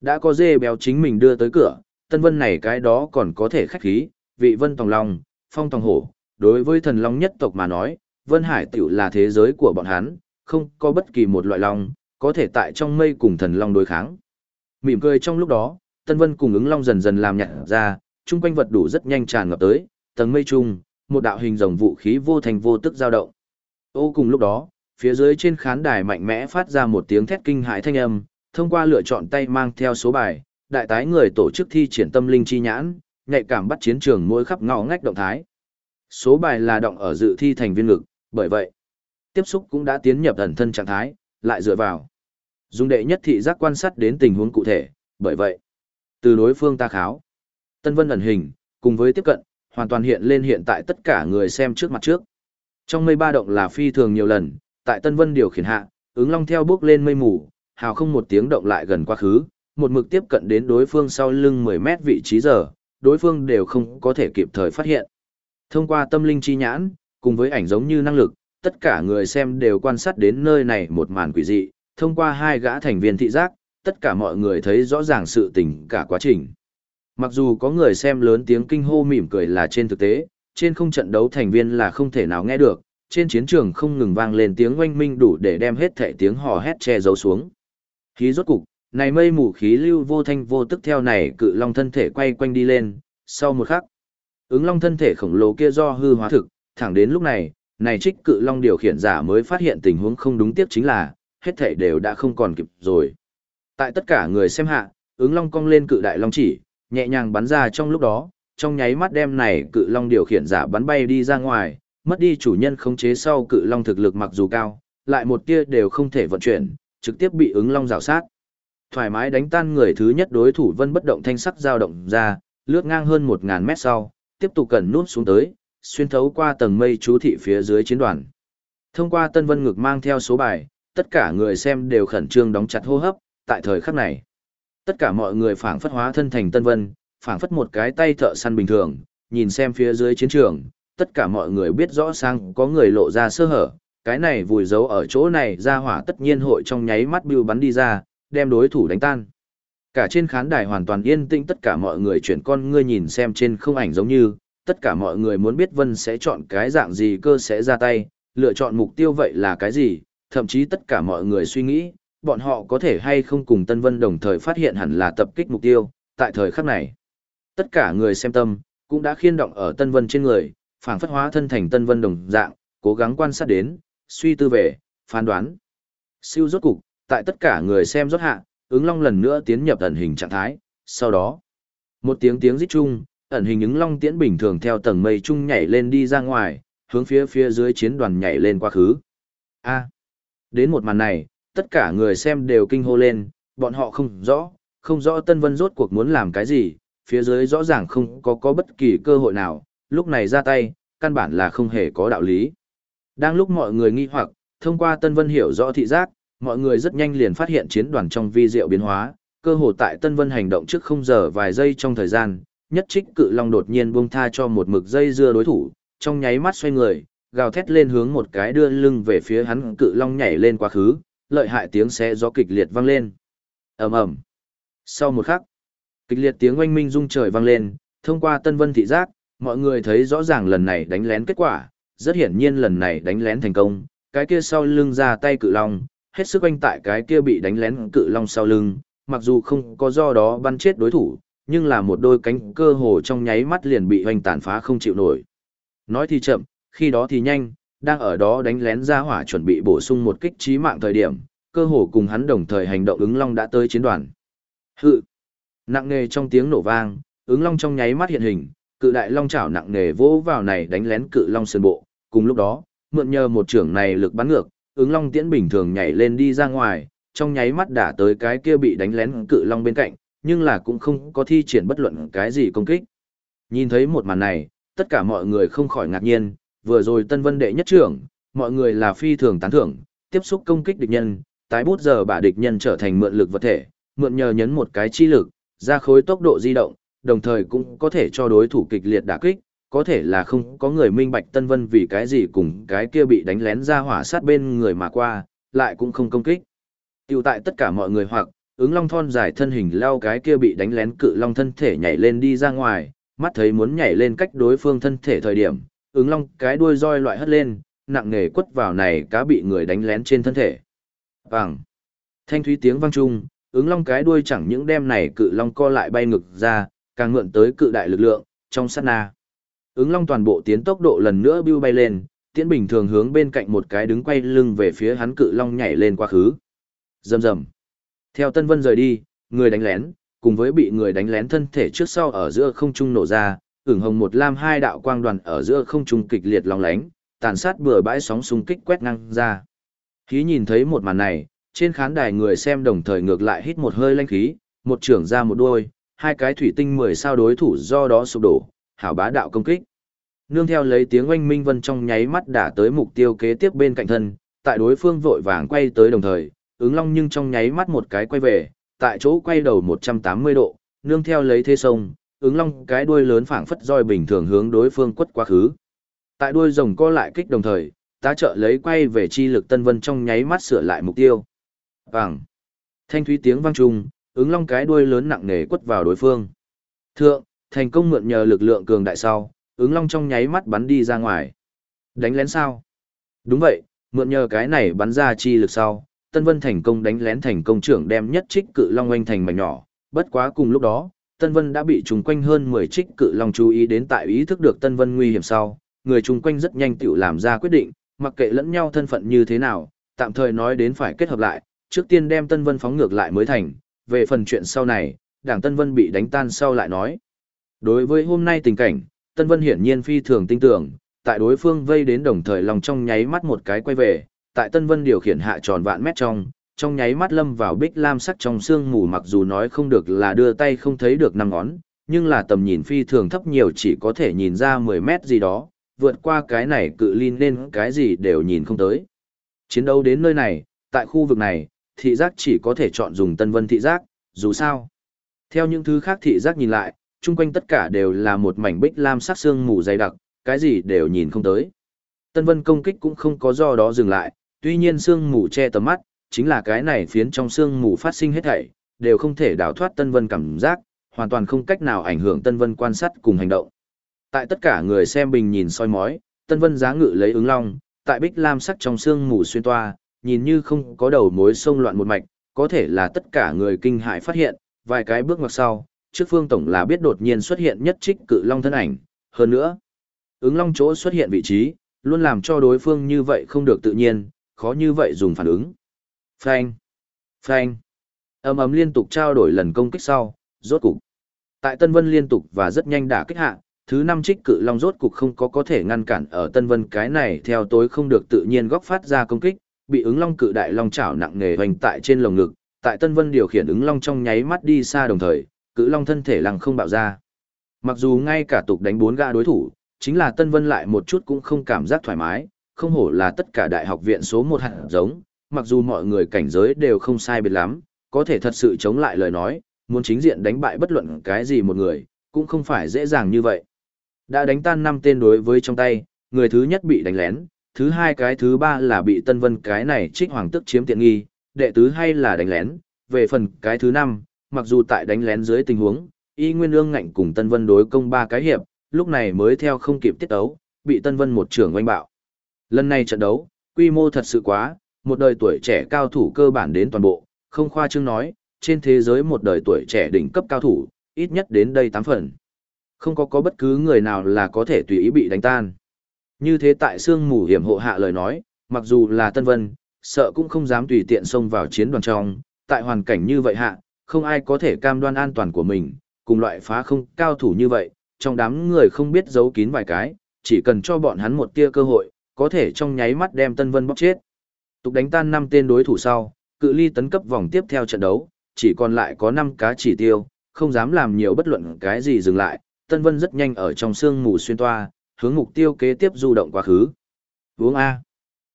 Đã có dê béo chính mình đưa tới cửa, Tân Vân này cái đó còn có thể khách khí, vị Vân Tòng Long, Phong Tòng Hổ, đối với thần long nhất tộc mà nói, Vân Hải tiểu là thế giới của bọn hắn, không có bất kỳ một loại long, có thể tại trong mây cùng thần long đối kháng. Mỉm cười trong lúc đó, Tân Vân cùng ứng long dần dần làm nhạt ra, chung quanh vật đủ rất nhanh tràn ngập tới, tầng mây chung, một đạo hình rồng vũ khí vô thành vô tức dao động. Ô cùng lúc đó, phía dưới trên khán đài mạnh mẽ phát ra một tiếng thét kinh hãi thanh âm, thông qua lựa chọn tay mang theo số bài, đại tái người tổ chức thi triển tâm linh chi nhãn, nhạy cảm bắt chiến trường mỗi khắp ngõ ngách động thái. Số bài là động ở dự thi thành viên lực, bởi vậy, tiếp xúc cũng đã tiến nhập ẩn thân trạng thái, lại dựa vào. Dùng đệ nhất thị giác quan sát đến tình huống cụ thể, bởi vậy, từ đối phương ta kháo, Tân Vân ẩn hình, cùng với tiếp cận, hoàn toàn hiện lên hiện tại tất cả người xem trước mặt trước. Trong mây ba động là phi thường nhiều lần, tại Tân Vân điều khiển hạ, ứng long theo bước lên mây mù, hào không một tiếng động lại gần quá khứ, một mực tiếp cận đến đối phương sau lưng 10 mét vị trí giờ, đối phương đều không có thể kịp thời phát hiện. Thông qua tâm linh chi nhãn, cùng với ảnh giống như năng lực, tất cả người xem đều quan sát đến nơi này một màn quỷ dị, thông qua hai gã thành viên thị giác, tất cả mọi người thấy rõ ràng sự tình cả quá trình. Mặc dù có người xem lớn tiếng kinh hô mỉm cười là trên thực tế, trên không trận đấu thành viên là không thể nào nghe được, trên chiến trường không ngừng vang lên tiếng oanh minh đủ để đem hết thể tiếng hò hét che giấu xuống. Khí rốt cục, này mây mù khí lưu vô thanh vô tức theo này cự long thân thể quay quanh đi lên, sau một khắc, ứng long thân thể khổng lồ kia do hư hóa thực, thẳng đến lúc này, này trích cự long điều khiển giả mới phát hiện tình huống không đúng tiếp chính là, hết thể đều đã không còn kịp rồi. Tại tất cả người xem hạ, ứng long cong lên cự đại long chỉ, nhẹ nhàng bắn ra trong lúc đó, trong nháy mắt đem này cự long điều khiển giả bắn bay đi ra ngoài, mất đi chủ nhân khống chế sau cự long thực lực mặc dù cao, lại một tia đều không thể vận chuyển, trực tiếp bị ứng long rào sát. Thoải mái đánh tan người thứ nhất đối thủ vân bất động thanh sắc dao động ra, lướt ngang hơn 1.000 mét sau, tiếp tục cần nút xuống tới, xuyên thấu qua tầng mây chú thị phía dưới chiến đoàn. Thông qua tân vân ngực mang theo số bài, tất cả người xem đều khẩn trương đóng chặt hô hấp, tại thời khắc này. Tất cả mọi người phảng phất hóa thân thành tân vân, phảng phất một cái tay thợ săn bình thường, nhìn xem phía dưới chiến trường, tất cả mọi người biết rõ sang có người lộ ra sơ hở, cái này vùi giấu ở chỗ này ra hỏa tất nhiên hội trong nháy mắt bưu bắn đi ra, đem đối thủ đánh tan. Cả trên khán đài hoàn toàn yên tĩnh tất cả mọi người chuyển con ngươi nhìn xem trên không ảnh giống như, tất cả mọi người muốn biết Vân sẽ chọn cái dạng gì cơ sẽ ra tay, lựa chọn mục tiêu vậy là cái gì, thậm chí tất cả mọi người suy nghĩ, bọn họ có thể hay không cùng Tân Vân đồng thời phát hiện hẳn là tập kích mục tiêu, tại thời khắc này. Tất cả người xem tâm, cũng đã khiên động ở Tân Vân trên người, phảng phất hóa thân thành Tân Vân đồng dạng, cố gắng quan sát đến, suy tư về, phán đoán. Siêu rốt cục, tại tất cả người xem rốt hạ, ứng long lần nữa tiến nhập ẩn hình trạng thái, sau đó, một tiếng tiếng rít chung, ẩn hình ứng long tiễn bình thường theo tầng mây chung nhảy lên đi ra ngoài, hướng phía phía dưới chiến đoàn nhảy lên quá khứ. A đến một màn này, tất cả người xem đều kinh hô lên, bọn họ không rõ, không rõ Tân Vân rốt cuộc muốn làm cái gì, phía dưới rõ ràng không có có bất kỳ cơ hội nào, lúc này ra tay, căn bản là không hề có đạo lý. Đang lúc mọi người nghi hoặc, thông qua Tân Vân hiểu rõ thị giác, mọi người rất nhanh liền phát hiện chiến đoàn trong vi diệu biến hóa, cơ hồ tại Tân Vân hành động trước không giờ vài giây trong thời gian, nhất trích cự long đột nhiên buông tha cho một mực dây dưa đối thủ, trong nháy mắt xoay người, gào thét lên hướng một cái đưa lưng về phía hắn cự long nhảy lên quá khứ, lợi hại tiếng xé gió kịch liệt vang lên. Ầm ầm. Sau một khắc, kịch liệt tiếng oanh minh rung trời vang lên, Thông qua Tân Vân thị giác, mọi người thấy rõ ràng lần này đánh lén kết quả, rất hiển nhiên lần này đánh lén thành công, cái kia sau lưng ra tay cự long, hết sức oanh tại cái kia bị đánh lén cự long sau lưng, mặc dù không có do đó bắn chết đối thủ, nhưng là một đôi cánh cơ hồ trong nháy mắt liền bị hoành tàn phá không chịu nổi. Nói thì chậm, khi đó thì nhanh, đang ở đó đánh lén ra hỏa chuẩn bị bổ sung một kích trí mạng thời điểm, cơ hồ cùng hắn đồng thời hành động ứng long đã tới chiến đoàn. Hự! Nặng nề trong tiếng nổ vang, ứng long trong nháy mắt hiện hình, cự đại long chảo nặng nề vỗ vào này đánh lén cự long sơn bộ, cùng lúc đó, mượn nhờ một trưởng này lực bắn ngược, ứng long tiễn bình thường nhảy lên đi ra ngoài, trong nháy mắt đả tới cái kia bị đánh lén cự long bên cạnh, nhưng là cũng không có thi triển bất luận cái gì công kích. Nhìn thấy một màn này, tất cả mọi người không khỏi ngạc nhiên, vừa rồi Tân Vân đệ nhất trưởng, mọi người là phi thường tán thưởng, tiếp xúc công kích địch nhân, tái bút giờ bả địch nhân trở thành mượn lực vật thể, mượn nhờ nhấn một cái chi lực, ra khối tốc độ di động, đồng thời cũng có thể cho đối thủ kịch liệt đả kích, có thể là không có người minh bạch Tân Vân vì cái gì cùng cái kia bị đánh lén ra hỏa sát bên người mà qua, lại cũng không công kích. Tiêu tại tất cả mọi người hoặc, ứng long thon dài thân hình lao cái kia bị đánh lén cự long thân thể nhảy lên đi ra ngoài, mắt thấy muốn nhảy lên cách đối phương thân thể thời điểm, ứng long cái đuôi roi loại hất lên, nặng nề quất vào này cá bị người đánh lén trên thân thể. Vàng. Thanh thúy tiếng vang trung, ứng long cái đuôi chẳng những đem này cự long co lại bay ngực ra, càng mượn tới cự đại lực lượng, trong sát na. Ứng long toàn bộ tiến tốc độ lần nữa bưu bay lên, tiễn bình thường hướng bên cạnh một cái đứng quay lưng về phía hắn cự long nhảy lên quá khứ. Rầm rầm. Theo Tân Vân rời đi, người đánh lén, cùng với bị người đánh lén thân thể trước sau ở giữa không trung nổ ra, ửng hồng một lam hai đạo quang đoàn ở giữa không trung kịch liệt long lánh, tàn sát bừa bãi sóng xung kích quét ngang ra. Khí nhìn thấy một màn này, trên khán đài người xem đồng thời ngược lại hít một hơi lanh khí, một trưởng ra một đuôi, hai cái thủy tinh mười sao đối thủ do đó sụp đổ, hảo bá đạo công kích. Nương theo lấy tiếng oanh minh vân trong nháy mắt đã tới mục tiêu kế tiếp bên cạnh thân, tại đối phương vội vàng quay tới đồng thời, ứng long nhưng trong nháy mắt một cái quay về, tại chỗ quay đầu 180 độ, nương theo lấy thế sông, ứng long cái đuôi lớn phảng phất roi bình thường hướng đối phương quất quá khứ. Tại đuôi rồng co lại kích đồng thời, tá trợ lấy quay về chi lực tân vân trong nháy mắt sửa lại mục tiêu. Vàng. Thanh thúy tiếng vang trung, ứng long cái đuôi lớn nặng nề quất vào đối phương. Thượng, thành công mượn nhờ lực lượng cường đại sau, ứng long trong nháy mắt bắn đi ra ngoài. Đánh lén sao? Đúng vậy, mượn nhờ cái này bắn ra chi lực sau, Tân Vân thành công đánh lén thành công trưởng đem nhất trích cự long oanh thành mảnh nhỏ, bất quá cùng lúc đó, Tân Vân đã bị trùng quanh hơn 10 trích cự long chú ý đến tại ý thức được Tân Vân nguy hiểm sau, người trùng quanh rất nhanh tự làm ra quyết định, mặc kệ lẫn nhau thân phận như thế nào, tạm thời nói đến phải kết hợp lại, trước tiên đem Tân Vân phóng ngược lại mới thành, về phần chuyện sau này, đảng Tân Vân bị đánh tan sau lại nói. Đối với hôm nay tình cảnh, Tân Vân hiển nhiên phi thường tin tưởng, tại đối phương vây đến đồng thời lòng trong nháy mắt một cái quay về, tại Tân Vân điều khiển hạ tròn vạn mét trong, trong nháy mắt lâm vào bích lam sắc trong xương mù mặc dù nói không được là đưa tay không thấy được năm ngón, nhưng là tầm nhìn phi thường thấp nhiều chỉ có thể nhìn ra 10 mét gì đó, vượt qua cái này cự ly nên cái gì đều nhìn không tới. Chiến đấu đến nơi này, tại khu vực này, thị giác chỉ có thể chọn dùng Tân Vân thị giác, dù sao. Theo những thứ khác thị giác nhìn lại, chung quanh tất cả đều là một mảnh bích lam sắc xương mù dày đặc, cái gì đều nhìn không tới. Tân Vân công kích cũng không có do đó dừng lại, tuy nhiên xương mù che tầm mắt, chính là cái này phiến trong xương mù phát sinh hết thảy, đều không thể đào thoát Tân Vân cảm giác, hoàn toàn không cách nào ảnh hưởng Tân Vân quan sát cùng hành động. Tại tất cả người xem bình nhìn soi mói, Tân Vân giá ngự lấy ứng long, tại bích lam sắc trong xương mù xuyên toa, nhìn như không có đầu mối sông loạn một mạch, có thể là tất cả người kinh hại phát hiện, vài cái bước ngoặt sau, trước phương tổng là biết đột nhiên xuất hiện nhất trích cự long thân ảnh, hơn nữa, ứng long chỗ xuất hiện vị trí, luôn làm cho đối phương như vậy không được tự nhiên, khó như vậy dùng phản ứng. Phanh, phanh, ầm ầm liên tục trao đổi lần công kích sau, rốt cục. Tại Tân Vân liên tục và rất nhanh đả kích hạ, thứ năm trích cự long rốt cục không có có thể ngăn cản ở Tân Vân cái này theo tối không được tự nhiên góc phát ra công kích, bị ứng long cự đại long chảo nặng nề hoành tại trên lồng ngực, tại Tân Vân điều khiển ứng long trong nháy mắt đi xa đồng thời, cự long thân thể lăng không bạo ra. Mặc dù ngay cả tục đánh bốn gã đối thủ, chính là Tân Vân lại một chút cũng không cảm giác thoải mái, không hổ là tất cả đại học viện số một hạt giống, mặc dù mọi người cảnh giới đều không sai biệt lắm, có thể thật sự chống lại lời nói, muốn chính diện đánh bại bất luận cái gì một người, cũng không phải dễ dàng như vậy. Đã đánh tan năm tên đối với trong tay, người thứ nhất bị đánh lén, thứ hai cái thứ ba là bị Tân Vân cái này trích hoàng tức chiếm tiện nghi, đệ tứ hay là đánh lén, về phần cái thứ năm, mặc dù tại đánh lén dưới tình huống, y nguyên ương ngạnh cùng Tân Vân đối công ba cái hiệp, lúc này mới theo không kịp tiết ấu, bị Tân Vân một trưởng oanh bạo. Lần này trận đấu, quy mô thật sự quá, một đời tuổi trẻ cao thủ cơ bản đến toàn bộ, không khoa trương nói, trên thế giới một đời tuổi trẻ đỉnh cấp cao thủ, ít nhất đến đây 8 phần. Không có có bất cứ người nào là có thể tùy ý bị đánh tan. Như thế tại xương mù hiểm hộ hạ lời nói, mặc dù là Tân Vân, sợ cũng không dám tùy tiện xông vào chiến đoàn trong, tại hoàn cảnh như vậy hạ, không ai có thể cam đoan an toàn của mình, cùng loại phá không cao thủ như vậy, trong đám người không biết giấu kín vài cái, chỉ cần cho bọn hắn một tia cơ hội, có thể trong nháy mắt đem Tân Vân bóc chết. Tục đánh tan 5 tên đối thủ sau, cự ly tấn cấp vòng tiếp theo trận đấu, chỉ còn lại có 5 cá chỉ tiêu, không dám làm nhiều bất luận cái gì dừng lại, Tân Vân rất nhanh ở trong sương mù xuyên toa, hướng mục tiêu kế tiếp du động quá khứ. Uống A.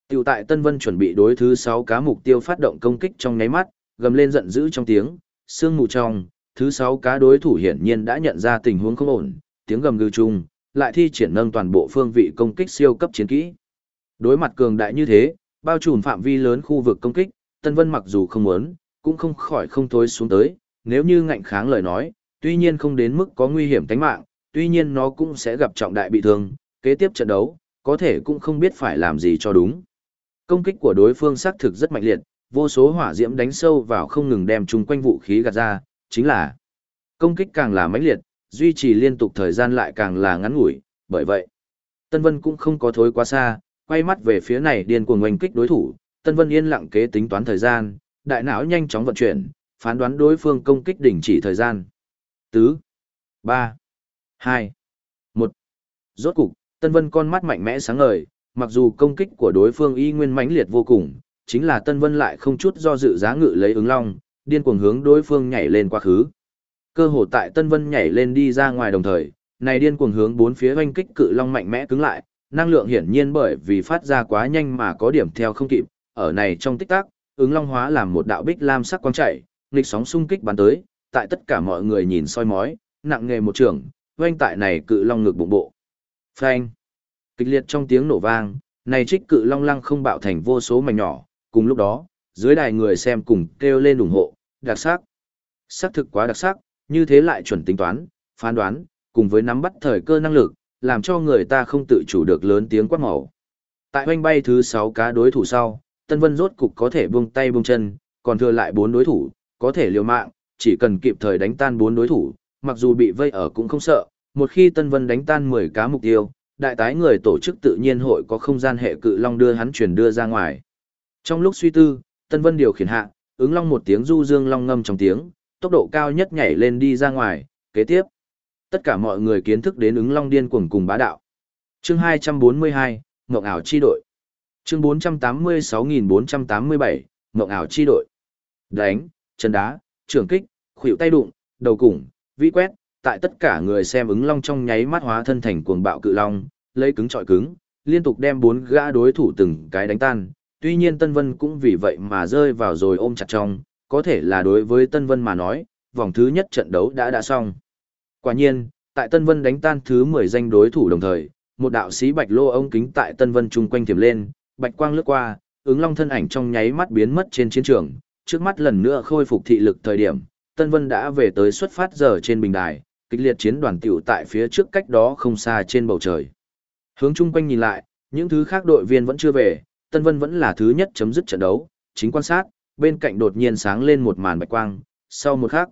Tiểu tại Tân Vân chuẩn bị đối thứ 6 cá mục tiêu phát động công kích trong nháy mắt, gầm lên giận dữ trong tiếng, sương mù trong, thứ 6 cá đối thủ hiển nhiên đã nhận ra tình huống không ổn, tiếng gầm gừ chung, lại thi triển nâng toàn bộ phương vị công kích siêu cấp chiến kỹ. Đối mặt cường đại như thế, bao trùm phạm vi lớn khu vực công kích, Tân Vân mặc dù không muốn, cũng không khỏi không thối xuống tới, nếu như ngạnh kháng lời nói, tuy nhiên không đến mức có nguy hiểm tính mạng, tuy nhiên nó cũng sẽ gặp trọng đại bị thương, kế tiếp trận đấu, có thể cũng không biết phải làm gì cho đúng. Công kích của đối phương xác thực rất mạnh liệt, vô số hỏa diễm đánh sâu vào không ngừng đem chung quanh vũ khí gạt ra, chính là công kích càng là mãnh liệt, duy trì liên tục thời gian lại càng là ngắn ngủi, bởi vậy, Tân Vân cũng không có thối quá xa, quay mắt về phía này điên cuồng oanh kích đối thủ, Tân Vân yên lặng kế tính toán thời gian, đại não nhanh chóng vận chuyển, phán đoán đối phương công kích đỉnh chỉ thời gian. Tứ, ba, hai, một. Rốt cục, Tân Vân con mắt mạnh mẽ sáng ngời, mặc dù công kích của đối phương y nguyên mãnh liệt vô cùng, chính là Tân Vân lại không chút do dự giá ngự lấy ứng long, điên cuồng hướng đối phương nhảy lên quá khứ. Cơ hồ tại Tân Vân nhảy lên đi ra ngoài đồng thời, này điên cuồng hướng bốn phía oanh kích cự long mạnh mẽ cứng lại, năng lượng hiển nhiên bởi vì phát ra quá nhanh mà có điểm theo không kịp, ở này trong tích tắc, ứng long hóa làm một đạo bích lam sắc quang chạy, nghịch sóng xung kích bắn tới, tại tất cả mọi người nhìn soi mói, nặng nghề một trường, oanh tại này cự long ngực bụng bộ. Phanh! Kịch liệt trong tiếng nổ vang, này trích cự long lăng không bạo thành vô số mảnh nhỏ, cùng lúc đó, dưới đài người xem cùng kêu lên ủng hộ, đặc sắc. Sắc thực quá đặc sắc, như thế lại chuẩn tính toán, phán đoán, cùng với nắm bắt thời cơ năng lực, làm cho người ta không tự chủ được lớn tiếng quát màu. Tại hoanh bay thứ 6 cá đối thủ sau, Tân Vân rốt cục có thể buông tay buông chân, còn thừa lại 4 đối thủ, có thể liều mạng, chỉ cần kịp thời đánh tan 4 đối thủ, mặc dù bị vây ở cũng không sợ, một khi Tân Vân đánh tan 10 cá mục tiêu, đại tái người tổ chức tự nhiên hội có không gian hệ cự long đưa hắn chuyển đưa ra ngoài. Trong lúc suy tư, Tân Vân điều khiển hạ, ứng long một tiếng du dương long ngâm trong tiếng, tốc độ cao nhất nhảy lên đi ra ngoài, kế tiếp. Tất cả mọi người kiến thức đến ứng long điên cuồng cùng bá đạo. Chương 242, Ngộng ảo chi đội. Chương 486487, Ngộng ảo chi đội. Đánh, chân đá, trường kích, khuỷu tay đụng, đầu củng, vĩ quét, tại tất cả người xem ứng long trong nháy mắt hóa thân thành cuồng bạo cự long, lấy cứng trọi cứng, liên tục đem bốn gã đối thủ từng cái đánh tan. Tuy nhiên Tân Vân cũng vì vậy mà rơi vào rồi ôm chặt trong, có thể là đối với Tân Vân mà nói, vòng thứ nhất trận đấu đã đã xong. Quả nhiên, tại Tân Vân đánh tan thứ 10 danh đối thủ đồng thời, một đạo sĩ bạch lô ông kính tại Tân Vân chung quanh tiềm lên, bạch quang lướt qua, ứng long thân ảnh trong nháy mắt biến mất trên chiến trường, trước mắt lần nữa khôi phục thị lực thời điểm, Tân Vân đã về tới xuất phát giờ trên bình đài, kịch liệt chiến đoàn tiểu tại phía trước cách đó không xa trên bầu trời. Hướng chung quanh nhìn lại, những thứ khác đội viên vẫn chưa về, Tân Vân vẫn là thứ nhất chấm dứt trận đấu, chính quan sát, bên cạnh đột nhiên sáng lên một màn bạch quang, sau một khắc,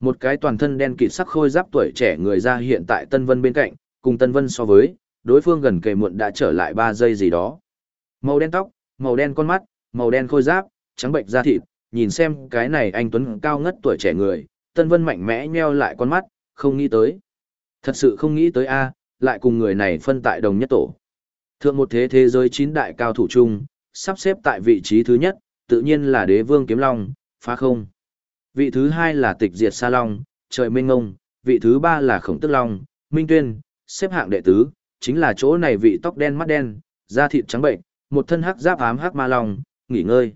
một cái toàn thân đen kịt sắc khôi giáp tuổi trẻ người ra hiện tại Tân Vân bên cạnh, cùng Tân Vân so với, đối phương gần kề muộn đã trở lại 3 giây gì đó. Màu đen tóc, màu đen con mắt, màu đen khôi giáp, trắng bệnh da thịt, nhìn xem cái này anh Tuấn cao ngất tuổi trẻ người, Tân Vân mạnh mẽ nheo lại con mắt, không nghĩ tới. Thật sự không nghĩ tới a, lại cùng người này phân tại đồng nhất tổ. Thượng một thế thế giới chín đại cao thủ chung, sắp xếp tại vị trí thứ nhất, tự nhiên là đế vương kiếm long, phá không. Vị thứ hai là tịch diệt sa long, trời minh ngông, vị thứ ba là khổng tức long, minh tuyên, xếp hạng đệ tứ, chính là chỗ này vị tóc đen mắt đen, da thịt trắng bệnh, một thân hắc giáp ám hắc ma long, nghỉ ngơi.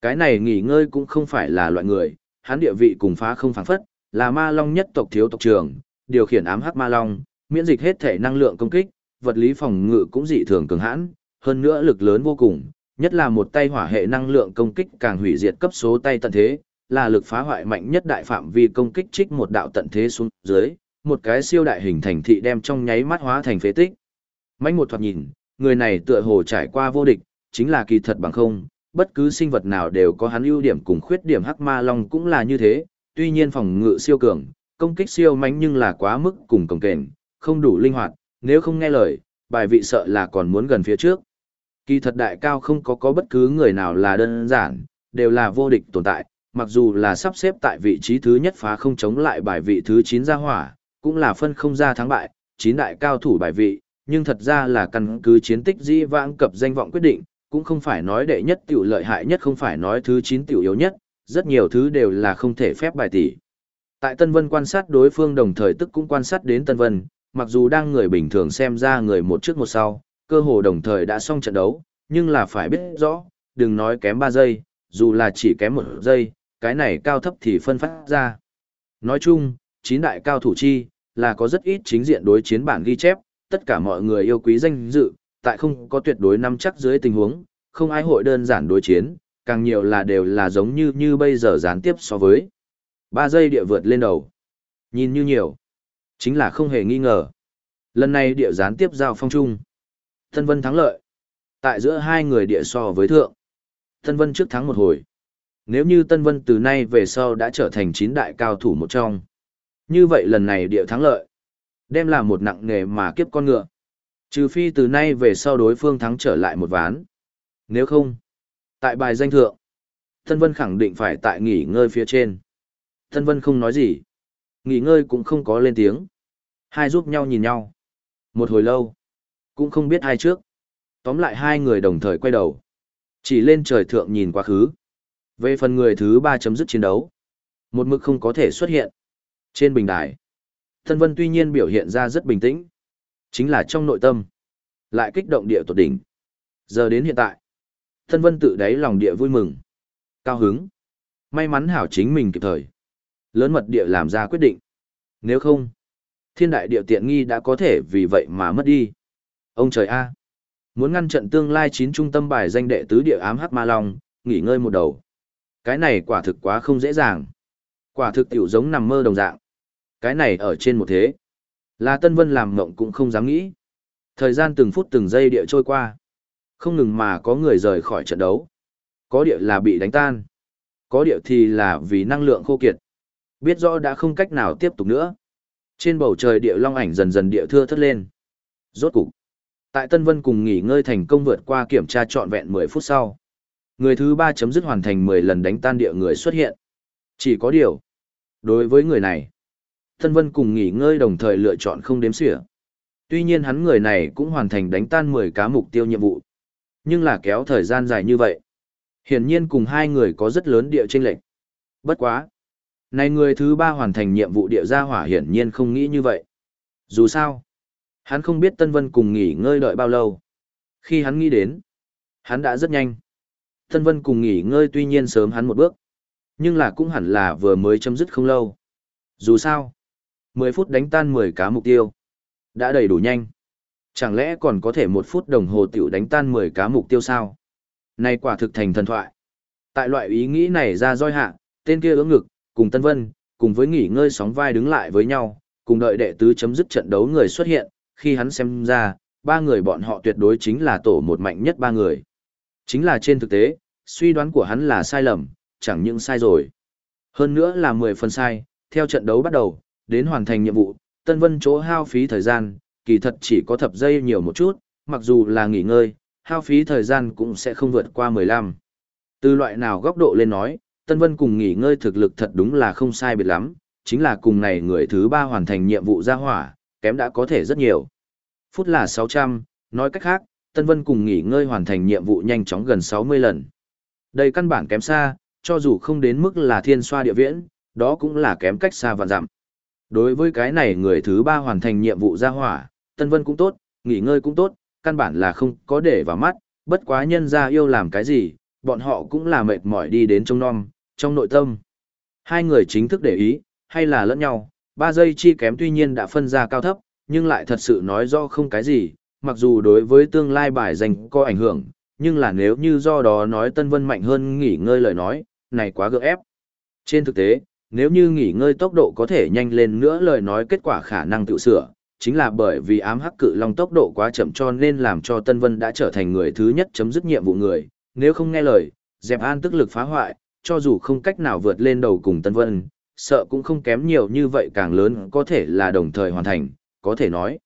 Cái này nghỉ ngơi cũng không phải là loại người, hắn địa vị cùng phá không phản phất, là ma long nhất tộc thiếu tộc trưởng, điều khiển ám hắc ma long, miễn dịch hết thể năng lượng công kích, vật lý phòng ngự cũng dị thường cường hãn, hơn nữa lực lớn vô cùng, nhất là một tay hỏa hệ năng lượng công kích càng hủy diệt cấp số tay tận thế, là lực phá hoại mạnh nhất đại phạm vi công kích trích một đạo tận thế xuống dưới, một cái siêu đại hình thành thị đem trong nháy mắt hóa thành phế tích. Mạnh một thoạt nhìn, người này tựa hồ trải qua vô địch, chính là kỳ thật bằng không, bất cứ sinh vật nào đều có hắn ưu điểm cùng khuyết điểm hắc ma long cũng là như thế, tuy nhiên phòng ngự siêu cường, công kích siêu mạnh nhưng là quá mức cùng cồng kềnh, không đủ linh hoạt, nếu không nghe lời, bài vị sợ là còn muốn gần phía trước. Kỳ thật đại cao không có có bất cứ người nào là đơn giản, đều là vô địch tồn tại, mặc dù là sắp xếp tại vị trí thứ nhất phá không chống lại bài vị thứ 9 ra hỏa, cũng là phân không ra thắng bại, chín đại cao thủ bài vị, nhưng thật ra là căn cứ chiến tích di vãng cập danh vọng quyết định, cũng không phải nói đệ nhất tiểu lợi hại nhất không phải nói thứ 9 tiểu yếu nhất, rất nhiều thứ đều là không thể phép bài tỷ. Tại Tân Vân quan sát đối phương đồng thời tức cũng quan sát đến Tân Vân, mặc dù đang người bình thường xem ra người một trước một sau, cơ hồ đồng thời đã xong trận đấu, nhưng là phải biết rõ, đừng nói kém 3 giây, dù là chỉ kém 1 giây, cái này cao thấp thì phân phát ra. Nói chung, chín đại cao thủ chi, là có rất ít chính diện đối chiến bản ghi chép, tất cả mọi người yêu quý danh dự, tại không có tuyệt đối nắm chắc dưới tình huống, không ai hội đơn giản đối chiến, càng nhiều là đều là giống như như bây giờ gián tiếp so với. 3 giây địa vượt lên đầu. Nhìn như nhiều, chính là không hề nghi ngờ. Lần này địa gián tiếp giao phong trung thân Vân thắng lợi. Tại giữa hai người địa so với thượng. thân Vân trước thắng một hồi. Nếu như Tân Vân từ nay về sau đã trở thành chín đại cao thủ một trong. Như vậy lần này địa thắng lợi. Đem là một nặng nghề mà kiếp con ngựa. Trừ phi từ nay về sau đối phương thắng trở lại một ván. Nếu không, tại bài danh thượng, Tân Vân khẳng định phải tại nghỉ ngơi phía trên. Tân Vân không nói gì. Nghỉ ngơi cũng không có lên tiếng. Hai giúp nhau nhìn nhau. Một hồi lâu, cũng không biết hai trước. Tóm lại hai người đồng thời quay đầu. Chỉ lên trời thượng nhìn quá khứ. Về phần người thứ ba chấm dứt chiến đấu. Một mực không có thể xuất hiện. Trên bình đài. Tân Vân tuy nhiên biểu hiện ra rất bình tĩnh. Chính là trong nội tâm. Lại kích động địa tột đỉnh. Giờ đến hiện tại. Tân Vân tự đáy lòng địa vui mừng. Cao hứng. May mắn hảo chính mình kịp thời. Lớn mật địa làm ra quyết định. Nếu không, thiên đại địa tiện nghi đã có thể vì vậy mà mất đi. Ông trời A. Muốn ngăn trận tương lai chín trung tâm bài danh đệ tứ địa ám hắc ma long, nghỉ ngơi một đầu. Cái này quả thực quá không dễ dàng. Quả thực tiểu giống nằm mơ đồng dạng. Cái này ở trên một thế. Là Tân Vân làm mộng cũng không dám nghĩ. Thời gian từng phút từng giây địa trôi qua. Không ngừng mà có người rời khỏi trận đấu. Có địa là bị đánh tan. Có địa thì là vì năng lượng khô kiệt. Biết rõ đã không cách nào tiếp tục nữa. Trên bầu trời địa long ảnh dần dần địa thưa thất lên. Rốt cục. Tại Tân Vân cùng nghỉ ngơi thành công vượt qua kiểm tra trọn vẹn 10 phút sau. Người thứ ba chấm dứt hoàn thành 10 lần đánh tan địa người xuất hiện. Chỉ có điều. Đối với người này, Tân Vân cùng nghỉ ngơi đồng thời lựa chọn không đếm xỉa. Tuy nhiên hắn người này cũng hoàn thành đánh tan 10 cá mục tiêu nhiệm vụ. Nhưng là kéo thời gian dài như vậy. Hiển nhiên cùng hai người có rất lớn địa chênh lệch. Bất quá. Này người thứ ba hoàn thành nhiệm vụ địa gia hỏa hiển nhiên không nghĩ như vậy. Dù sao, hắn không biết Tân Vân cùng nghỉ ngơi đợi bao lâu. Khi hắn nghĩ đến, hắn đã rất nhanh. Tân Vân cùng nghỉ ngơi tuy nhiên sớm hắn một bước, nhưng là cũng hẳn là vừa mới chấm dứt không lâu. Dù sao, 10 phút đánh tan 10 cá mục tiêu, đã đầy đủ nhanh. Chẳng lẽ còn có thể một phút đồng hồ tiểu đánh tan 10 cá mục tiêu sao? Này quả thực thành thần thoại. Tại loại ý nghĩ này ra roi hạ, tên kia ưỡng ngực, cùng Tân Vân, cùng với nghỉ ngơi sóng vai đứng lại với nhau, cùng đợi đệ tứ chấm dứt trận đấu người xuất hiện, khi hắn xem ra, ba người bọn họ tuyệt đối chính là tổ một mạnh nhất ba người. Chính là trên thực tế, suy đoán của hắn là sai lầm, chẳng những sai rồi. Hơn nữa là 10 phần sai, theo trận đấu bắt đầu, đến hoàn thành nhiệm vụ, Tân Vân chỗ hao phí thời gian, kỳ thật chỉ có thập giây nhiều một chút, mặc dù là nghỉ ngơi, hao phí thời gian cũng sẽ không vượt qua 15. Từ loại nào góc độ lên nói, Tân Vân cùng nghỉ ngơi thực lực thật đúng là không sai biệt lắm, chính là cùng này người thứ ba hoàn thành nhiệm vụ ra hỏa, kém đã có thể rất nhiều. Phút là 600, nói cách khác, Tân Vân cùng nghỉ ngơi hoàn thành nhiệm vụ nhanh chóng gần 60 lần. Đây căn bản kém xa, cho dù không đến mức là thiên xoa địa viễn, đó cũng là kém cách xa và dặm. Đối với cái này người thứ ba hoàn thành nhiệm vụ ra hỏa, Tân Vân cũng tốt, nghỉ ngơi cũng tốt, căn bản là không có để vào mắt, bất quá nhân ra yêu làm cái gì, bọn họ cũng là mệt mỏi đi đến trong non, trong nội tâm. Hai người chính thức để ý, hay là lẫn nhau, ba giây chi kém tuy nhiên đã phân ra cao thấp, nhưng lại thật sự nói do không cái gì, mặc dù đối với tương lai bài dành có ảnh hưởng, nhưng là nếu như do đó nói Tân Vân mạnh hơn nghỉ ngơi lời nói, này quá gượng ép. Trên thực tế, nếu như nghỉ ngơi tốc độ có thể nhanh lên nữa lời nói kết quả khả năng tự sửa, chính là bởi vì ám hắc cự long tốc độ quá chậm cho nên làm cho Tân Vân đã trở thành người thứ nhất chấm dứt nhiệm vụ người, nếu không nghe lời, dẹp an tức lực phá hoại, cho dù không cách nào vượt lên đầu cùng Tân Vân, sợ cũng không kém nhiều như vậy càng lớn có thể là đồng thời hoàn thành, có thể nói.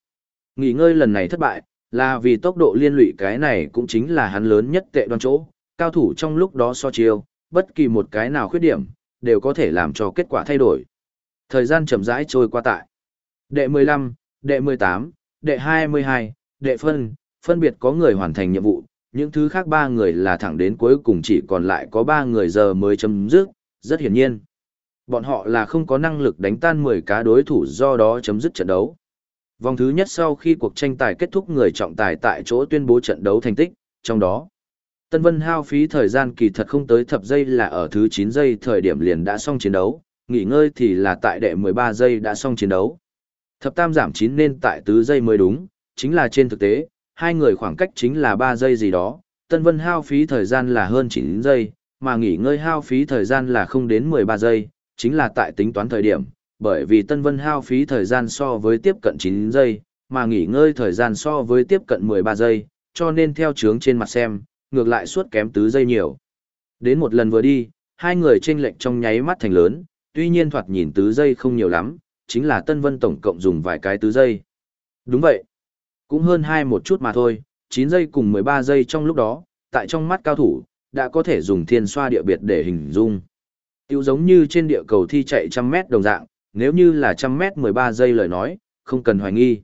Nghỉ ngơi lần này thất bại, là vì tốc độ liên lụy cái này cũng chính là hắn lớn nhất tệ đoan chỗ, cao thủ trong lúc đó so chiêu, bất kỳ một cái nào khuyết điểm, đều có thể làm cho kết quả thay đổi. Thời gian chậm rãi trôi qua tại. Đệ 15, đệ 18, đệ 22, đệ phân, phân biệt có người hoàn thành nhiệm vụ, những thứ khác ba người là thẳng đến cuối cùng chỉ còn lại có ba người giờ mới chấm dứt, rất hiển nhiên. Bọn họ là không có năng lực đánh tan 10 cá đối thủ do đó chấm dứt trận đấu. Vòng thứ nhất sau khi cuộc tranh tài kết thúc người trọng tài tại chỗ tuyên bố trận đấu thành tích, trong đó, Tân Vân hao phí thời gian kỳ thật không tới thập giây là ở thứ 9 giây thời điểm liền đã xong chiến đấu, nghỉ ngơi thì là tại đệ 13 giây đã xong chiến đấu. Thập tam giảm 9 nên tại tứ giây mới đúng, chính là trên thực tế, hai người khoảng cách chính là 3 giây gì đó, Tân Vân hao phí thời gian là hơn 9 giây, mà nghỉ ngơi hao phí thời gian là không đến 13 giây, chính là tại tính toán thời điểm, bởi vì Tân Vân hao phí thời gian so với tiếp cận 9 giây, mà nghỉ ngơi thời gian so với tiếp cận 13 giây, cho nên theo chướng trên mặt xem, ngược lại suốt kém tứ giây nhiều. Đến một lần vừa đi, hai người chênh lệch trong nháy mắt thành lớn, tuy nhiên thoạt nhìn tứ giây không nhiều lắm, chính là Tân Vân tổng cộng dùng vài cái tứ giây. Đúng vậy. Cũng hơn hai một chút mà thôi, 9 giây cùng 13 giây trong lúc đó, tại trong mắt cao thủ, đã có thể dùng thiên xoa địa biệt để hình dung. Tiêu giống như trên địa cầu thi chạy trăm mét đồng dạng, nếu như là trăm mét 13 giây lời nói, không cần hoài nghi.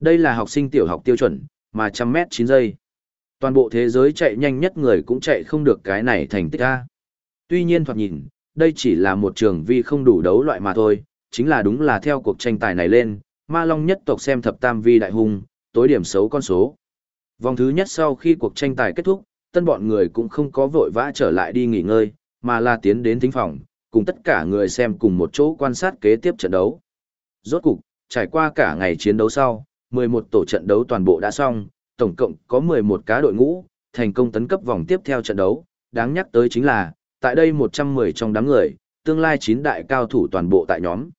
Đây là học sinh tiểu học tiêu chuẩn, mà trăm mét 9 giây. Toàn bộ thế giới chạy nhanh nhất người cũng chạy không được cái này thành tích A. Tuy nhiên thoạt nhìn, đây chỉ là một trường vi không đủ đấu loại mà thôi, chính là đúng là theo cuộc tranh tài này lên, ma long nhất tộc xem thập tam vi đại hung, tối điểm xấu con số. Vòng thứ nhất sau khi cuộc tranh tài kết thúc, tân bọn người cũng không có vội vã trở lại đi nghỉ ngơi, mà là tiến đến thính phòng, cùng tất cả người xem cùng một chỗ quan sát kế tiếp trận đấu. Rốt cục, trải qua cả ngày chiến đấu sau, 11 tổ trận đấu toàn bộ đã xong, tổng cộng có 11 cá đội ngũ, thành công tấn cấp vòng tiếp theo trận đấu, đáng nhắc tới chính là, tại đây 110 trong đám người, tương lai 9 đại cao thủ toàn bộ tại nhóm.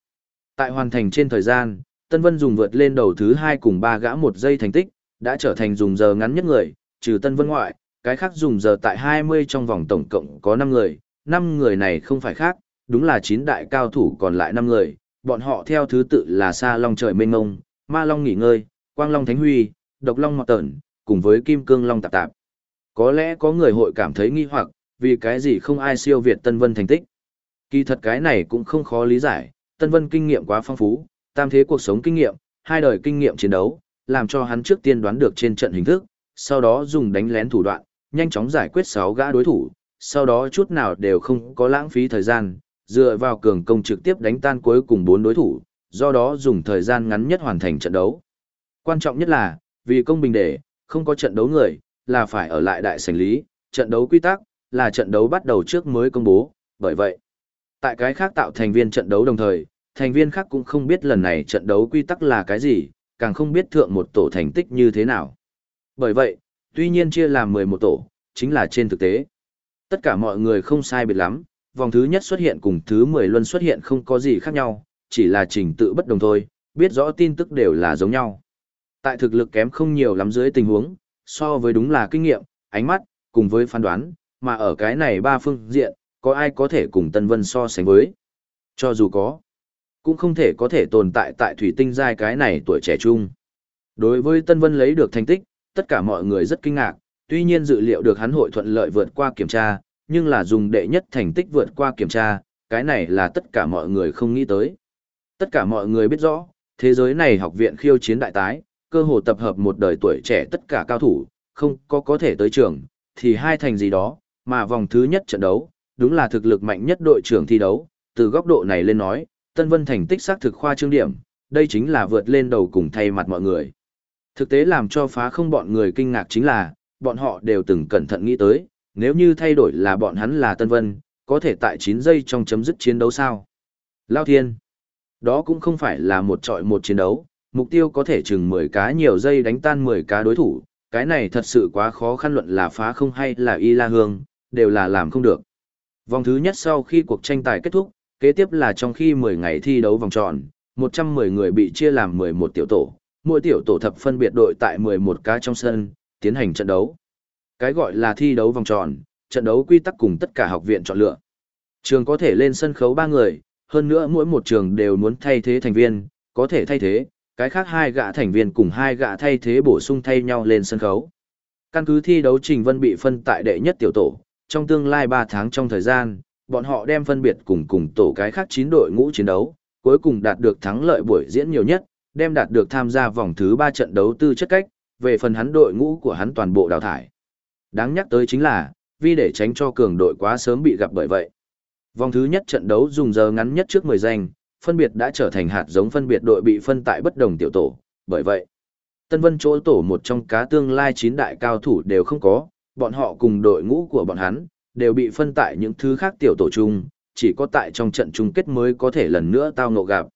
Tại hoàn thành trên thời gian, Tân Vân dùng vượt lên đầu thứ 2 cùng 3 gã một giây thành tích, đã trở thành dùng giờ ngắn nhất người, trừ Tân Vân ngoại, cái khác dùng giờ tại 20 trong vòng tổng cộng có 5 người, 5 người này không phải khác, đúng là chín đại cao thủ còn lại năm người, bọn họ theo thứ tự là Sa Long trời mênh ngông, Ma Long nghỉ ngơi, Quang Long Thánh Huy, Độc Long Mọt Tẩn, cùng với Kim Cương Long Tạp Tạp. Có lẽ có người hội cảm thấy nghi hoặc, vì cái gì không ai siêu việt Tân Vân thành tích. Kỳ thật cái này cũng không khó lý giải, Tân Vân kinh nghiệm quá phong phú, tam thế cuộc sống kinh nghiệm, hai đời kinh nghiệm chiến đấu, làm cho hắn trước tiên đoán được trên trận hình thức, sau đó dùng đánh lén thủ đoạn, nhanh chóng giải quyết 6 gã đối thủ, sau đó chút nào đều không có lãng phí thời gian, dựa vào cường công trực tiếp đánh tan cuối cùng 4 đối thủ, do đó dùng thời gian ngắn nhất hoàn thành trận đấu. Quan trọng nhất là, vì công bình để, không có trận đấu người, là phải ở lại đại sảnh lý, trận đấu quy tắc, là trận đấu bắt đầu trước mới công bố, bởi vậy, tại cái khác tạo thành viên trận đấu đồng thời, thành viên khác cũng không biết lần này trận đấu quy tắc là cái gì, càng không biết thượng một tổ thành tích như thế nào. Bởi vậy, tuy nhiên chia làm 11 tổ, chính là trên thực tế. Tất cả mọi người không sai biệt lắm, vòng thứ nhất xuất hiện cùng thứ 10 luân xuất hiện không có gì khác nhau, chỉ là trình tự bất đồng thôi, biết rõ tin tức đều là giống nhau. Tại thực lực kém không nhiều lắm dưới tình huống, so với đúng là kinh nghiệm, ánh mắt, cùng với phán đoán, mà ở cái này ba phương diện, có ai có thể cùng Tân Vân so sánh với. Cho dù có, cũng không thể có thể tồn tại tại thủy tinh giai cái này tuổi trẻ trung. Đối với Tân Vân lấy được thành tích, tất cả mọi người rất kinh ngạc, tuy nhiên dự liệu được hắn hội thuận lợi vượt qua kiểm tra, nhưng là dùng đệ nhất thành tích vượt qua kiểm tra, cái này là tất cả mọi người không nghĩ tới. Tất cả mọi người biết rõ, thế giới này học viện khiêu chiến đại tái, cơ hồ tập hợp một đời tuổi trẻ tất cả cao thủ, không có có thể tới trường, thì hai thành gì đó, mà vòng thứ nhất trận đấu, đúng là thực lực mạnh nhất đội trưởng thi đấu, từ góc độ này lên nói, Tân Vân thành tích xác thực khoa trương điểm, đây chính là vượt lên đầu cùng thay mặt mọi người. Thực tế làm cho phá không bọn người kinh ngạc chính là, bọn họ đều từng cẩn thận nghĩ tới, nếu như thay đổi là bọn hắn là Tân Vân, có thể tại 9 giây trong chấm dứt chiến đấu sao? Lao Thiên. Đó cũng không phải là một trọi một chiến đấu, mục tiêu có thể chừng 10 cá nhiều giây đánh tan 10 cá đối thủ, cái này thật sự quá khó khăn luận là phá không hay là y la hương, đều là làm không được. Vòng thứ nhất sau khi cuộc tranh tài kết thúc, kế tiếp là trong khi 10 ngày thi đấu vòng tròn, 110 người bị chia làm 11 tiểu tổ, mỗi tiểu tổ thập phân biệt đội tại 11 cá trong sân, tiến hành trận đấu. Cái gọi là thi đấu vòng tròn, trận đấu quy tắc cùng tất cả học viện chọn lựa. Trường có thể lên sân khấu 3 người, hơn nữa mỗi một trường đều muốn thay thế thành viên, có thể thay thế, cái khác hai gã thành viên cùng hai gã thay thế bổ sung thay nhau lên sân khấu. Căn cứ thi đấu Trình Vân bị phân tại đệ nhất tiểu tổ, trong tương lai 3 tháng trong thời gian, bọn họ đem phân biệt cùng cùng tổ cái khác 9 đội ngũ chiến đấu, cuối cùng đạt được thắng lợi buổi diễn nhiều nhất, đem đạt được tham gia vòng thứ 3 trận đấu tư chất cách, về phần hắn đội ngũ của hắn toàn bộ đào thải. Đáng nhắc tới chính là, vì để tránh cho cường đội quá sớm bị gặp bởi vậy. Vòng thứ nhất trận đấu dùng giờ ngắn nhất trước 10 danh, phân biệt đã trở thành hạt giống phân biệt đội bị phân tại bất đồng tiểu tổ, bởi vậy, Tân Vân chỗ tổ một trong cá tương lai chín đại cao thủ đều không có, bọn họ cùng đội ngũ của bọn hắn, đều bị phân tại những thứ khác tiểu tổ chung, chỉ có tại trong trận chung kết mới có thể lần nữa tao ngộ gặp.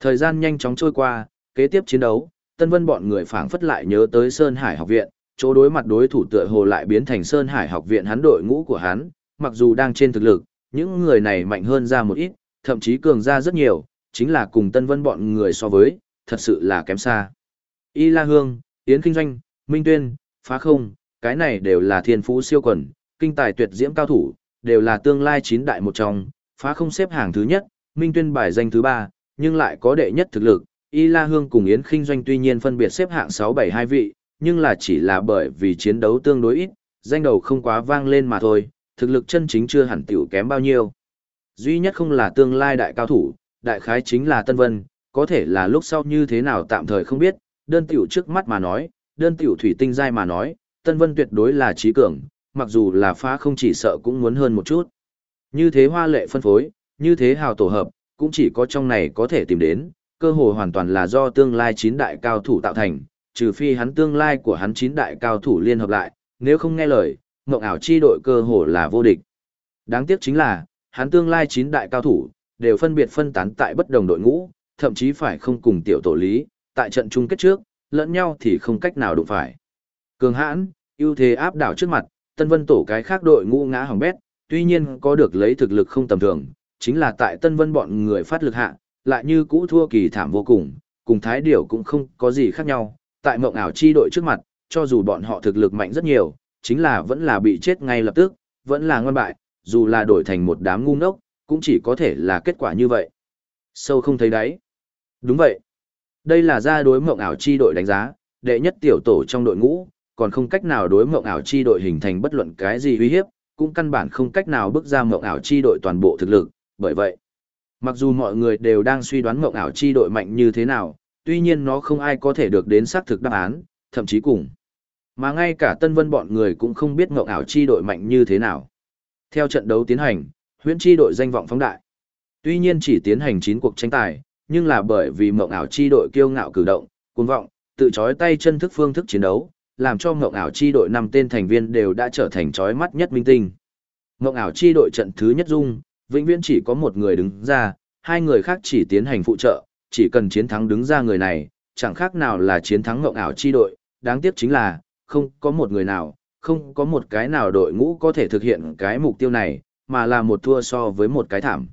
Thời gian nhanh chóng trôi qua, kế tiếp chiến đấu, Tân Vân bọn người phảng phất lại nhớ tới Sơn Hải học viện, chỗ đối mặt đối thủ tựa hồ lại biến thành Sơn Hải học viện hắn đội ngũ của hắn, mặc dù đang trên thực lực, những người này mạnh hơn ra một ít, thậm chí cường ra rất nhiều, chính là cùng Tân Vân bọn người so với, thật sự là kém xa. Y La Hương, Yến Kinh Doanh, Minh Tuyên, Phá Không, cái này đều là thiên phú siêu quần, kinh tài tuyệt diễm cao thủ, đều là tương lai chín đại một trong, Phá Không xếp hàng thứ nhất, Minh Tuyên bài danh thứ ba, nhưng lại có đệ nhất thực lực. Y La Hương cùng Yến Kinh Doanh tuy nhiên phân biệt xếp hạng 6-7 vị, nhưng là chỉ là bởi vì chiến đấu tương đối ít, danh đầu không quá vang lên mà thôi, thực lực chân chính chưa hẳn tiểu kém bao nhiêu. Duy nhất không là tương lai đại cao thủ, đại khái chính là Tân Vân, có thể là lúc sau như thế nào tạm thời không biết, đơn tiểu trước mắt mà nói, đơn tiểu thủy tinh giai mà nói, Tân Vân tuyệt đối là trí cường, mặc dù là phá không chỉ sợ cũng muốn hơn một chút. Như thế hoa lệ phân phối, như thế hào tổ hợp, cũng chỉ có trong này có thể tìm đến, cơ hội hoàn toàn là do tương lai chín đại cao thủ tạo thành, trừ phi hắn tương lai của hắn chín đại cao thủ liên hợp lại, nếu không nghe lời, mộng ảo chi đội cơ hồ là vô địch. Đáng tiếc chính là, hắn tương lai chín đại cao thủ, đều phân biệt phân tán tại bất đồng đội ngũ, thậm chí phải không cùng tiểu tổ lý, tại trận chung kết trước, lẫn nhau thì không cách nào đụng phải. Cường hãn, ưu thế áp đảo trước mặt, Tân Vân tổ cái khác đội ngũ ngã hỏng bét, tuy nhiên có được lấy thực lực không tầm thường, chính là tại Tân Vân bọn người phát lực hạ, lại như cũ thua kỳ thảm vô cùng, cùng thái điểu cũng không có gì khác nhau, tại mộng ảo chi đội trước mặt, cho dù bọn họ thực lực mạnh rất nhiều, chính là vẫn là bị chết ngay lập tức, vẫn là ngoan bại, dù là đổi thành một đám ngu ngốc, cũng chỉ có thể là kết quả như vậy. Sâu không thấy đáy. Đúng vậy. Đây là ra đối mộng ảo chi đội đánh giá, đệ nhất tiểu tổ trong đội ngũ, còn không cách nào đối mộng ảo chi đội hình thành bất luận cái gì uy hiếp, cũng căn bản không cách nào bước ra mộng ảo chi đội toàn bộ thực lực, bởi vậy, mặc dù mọi người đều đang suy đoán mộng ảo chi đội mạnh như thế nào, tuy nhiên nó không ai có thể được đến xác thực đáp án, thậm chí cùng. Mà ngay cả Tân Vân bọn người cũng không biết ngộng ảo chi đội mạnh như thế nào. Theo trận đấu tiến hành, huyễn chi đội danh vọng phóng đại. Tuy nhiên chỉ tiến hành 9 cuộc tranh tài, nhưng là bởi vì mộng ảo chi đội kiêu ngạo cử động, cuồng vọng, tự chói tay chân thức phương thức chiến đấu, làm cho mộng ảo chi đội năm tên thành viên đều đã trở thành chói mắt nhất minh tinh. Mộng ảo chi đội trận thứ nhất dung, vĩnh viễn chỉ có một người đứng ra, hai người khác chỉ tiến hành phụ trợ, chỉ cần chiến thắng đứng ra người này, chẳng khác nào là chiến thắng ngộng ảo chi đội, đáng tiếc chính là, không có một người nào, không có một cái nào đội ngũ có thể thực hiện cái mục tiêu này, mà là một thua so với một cái thảm.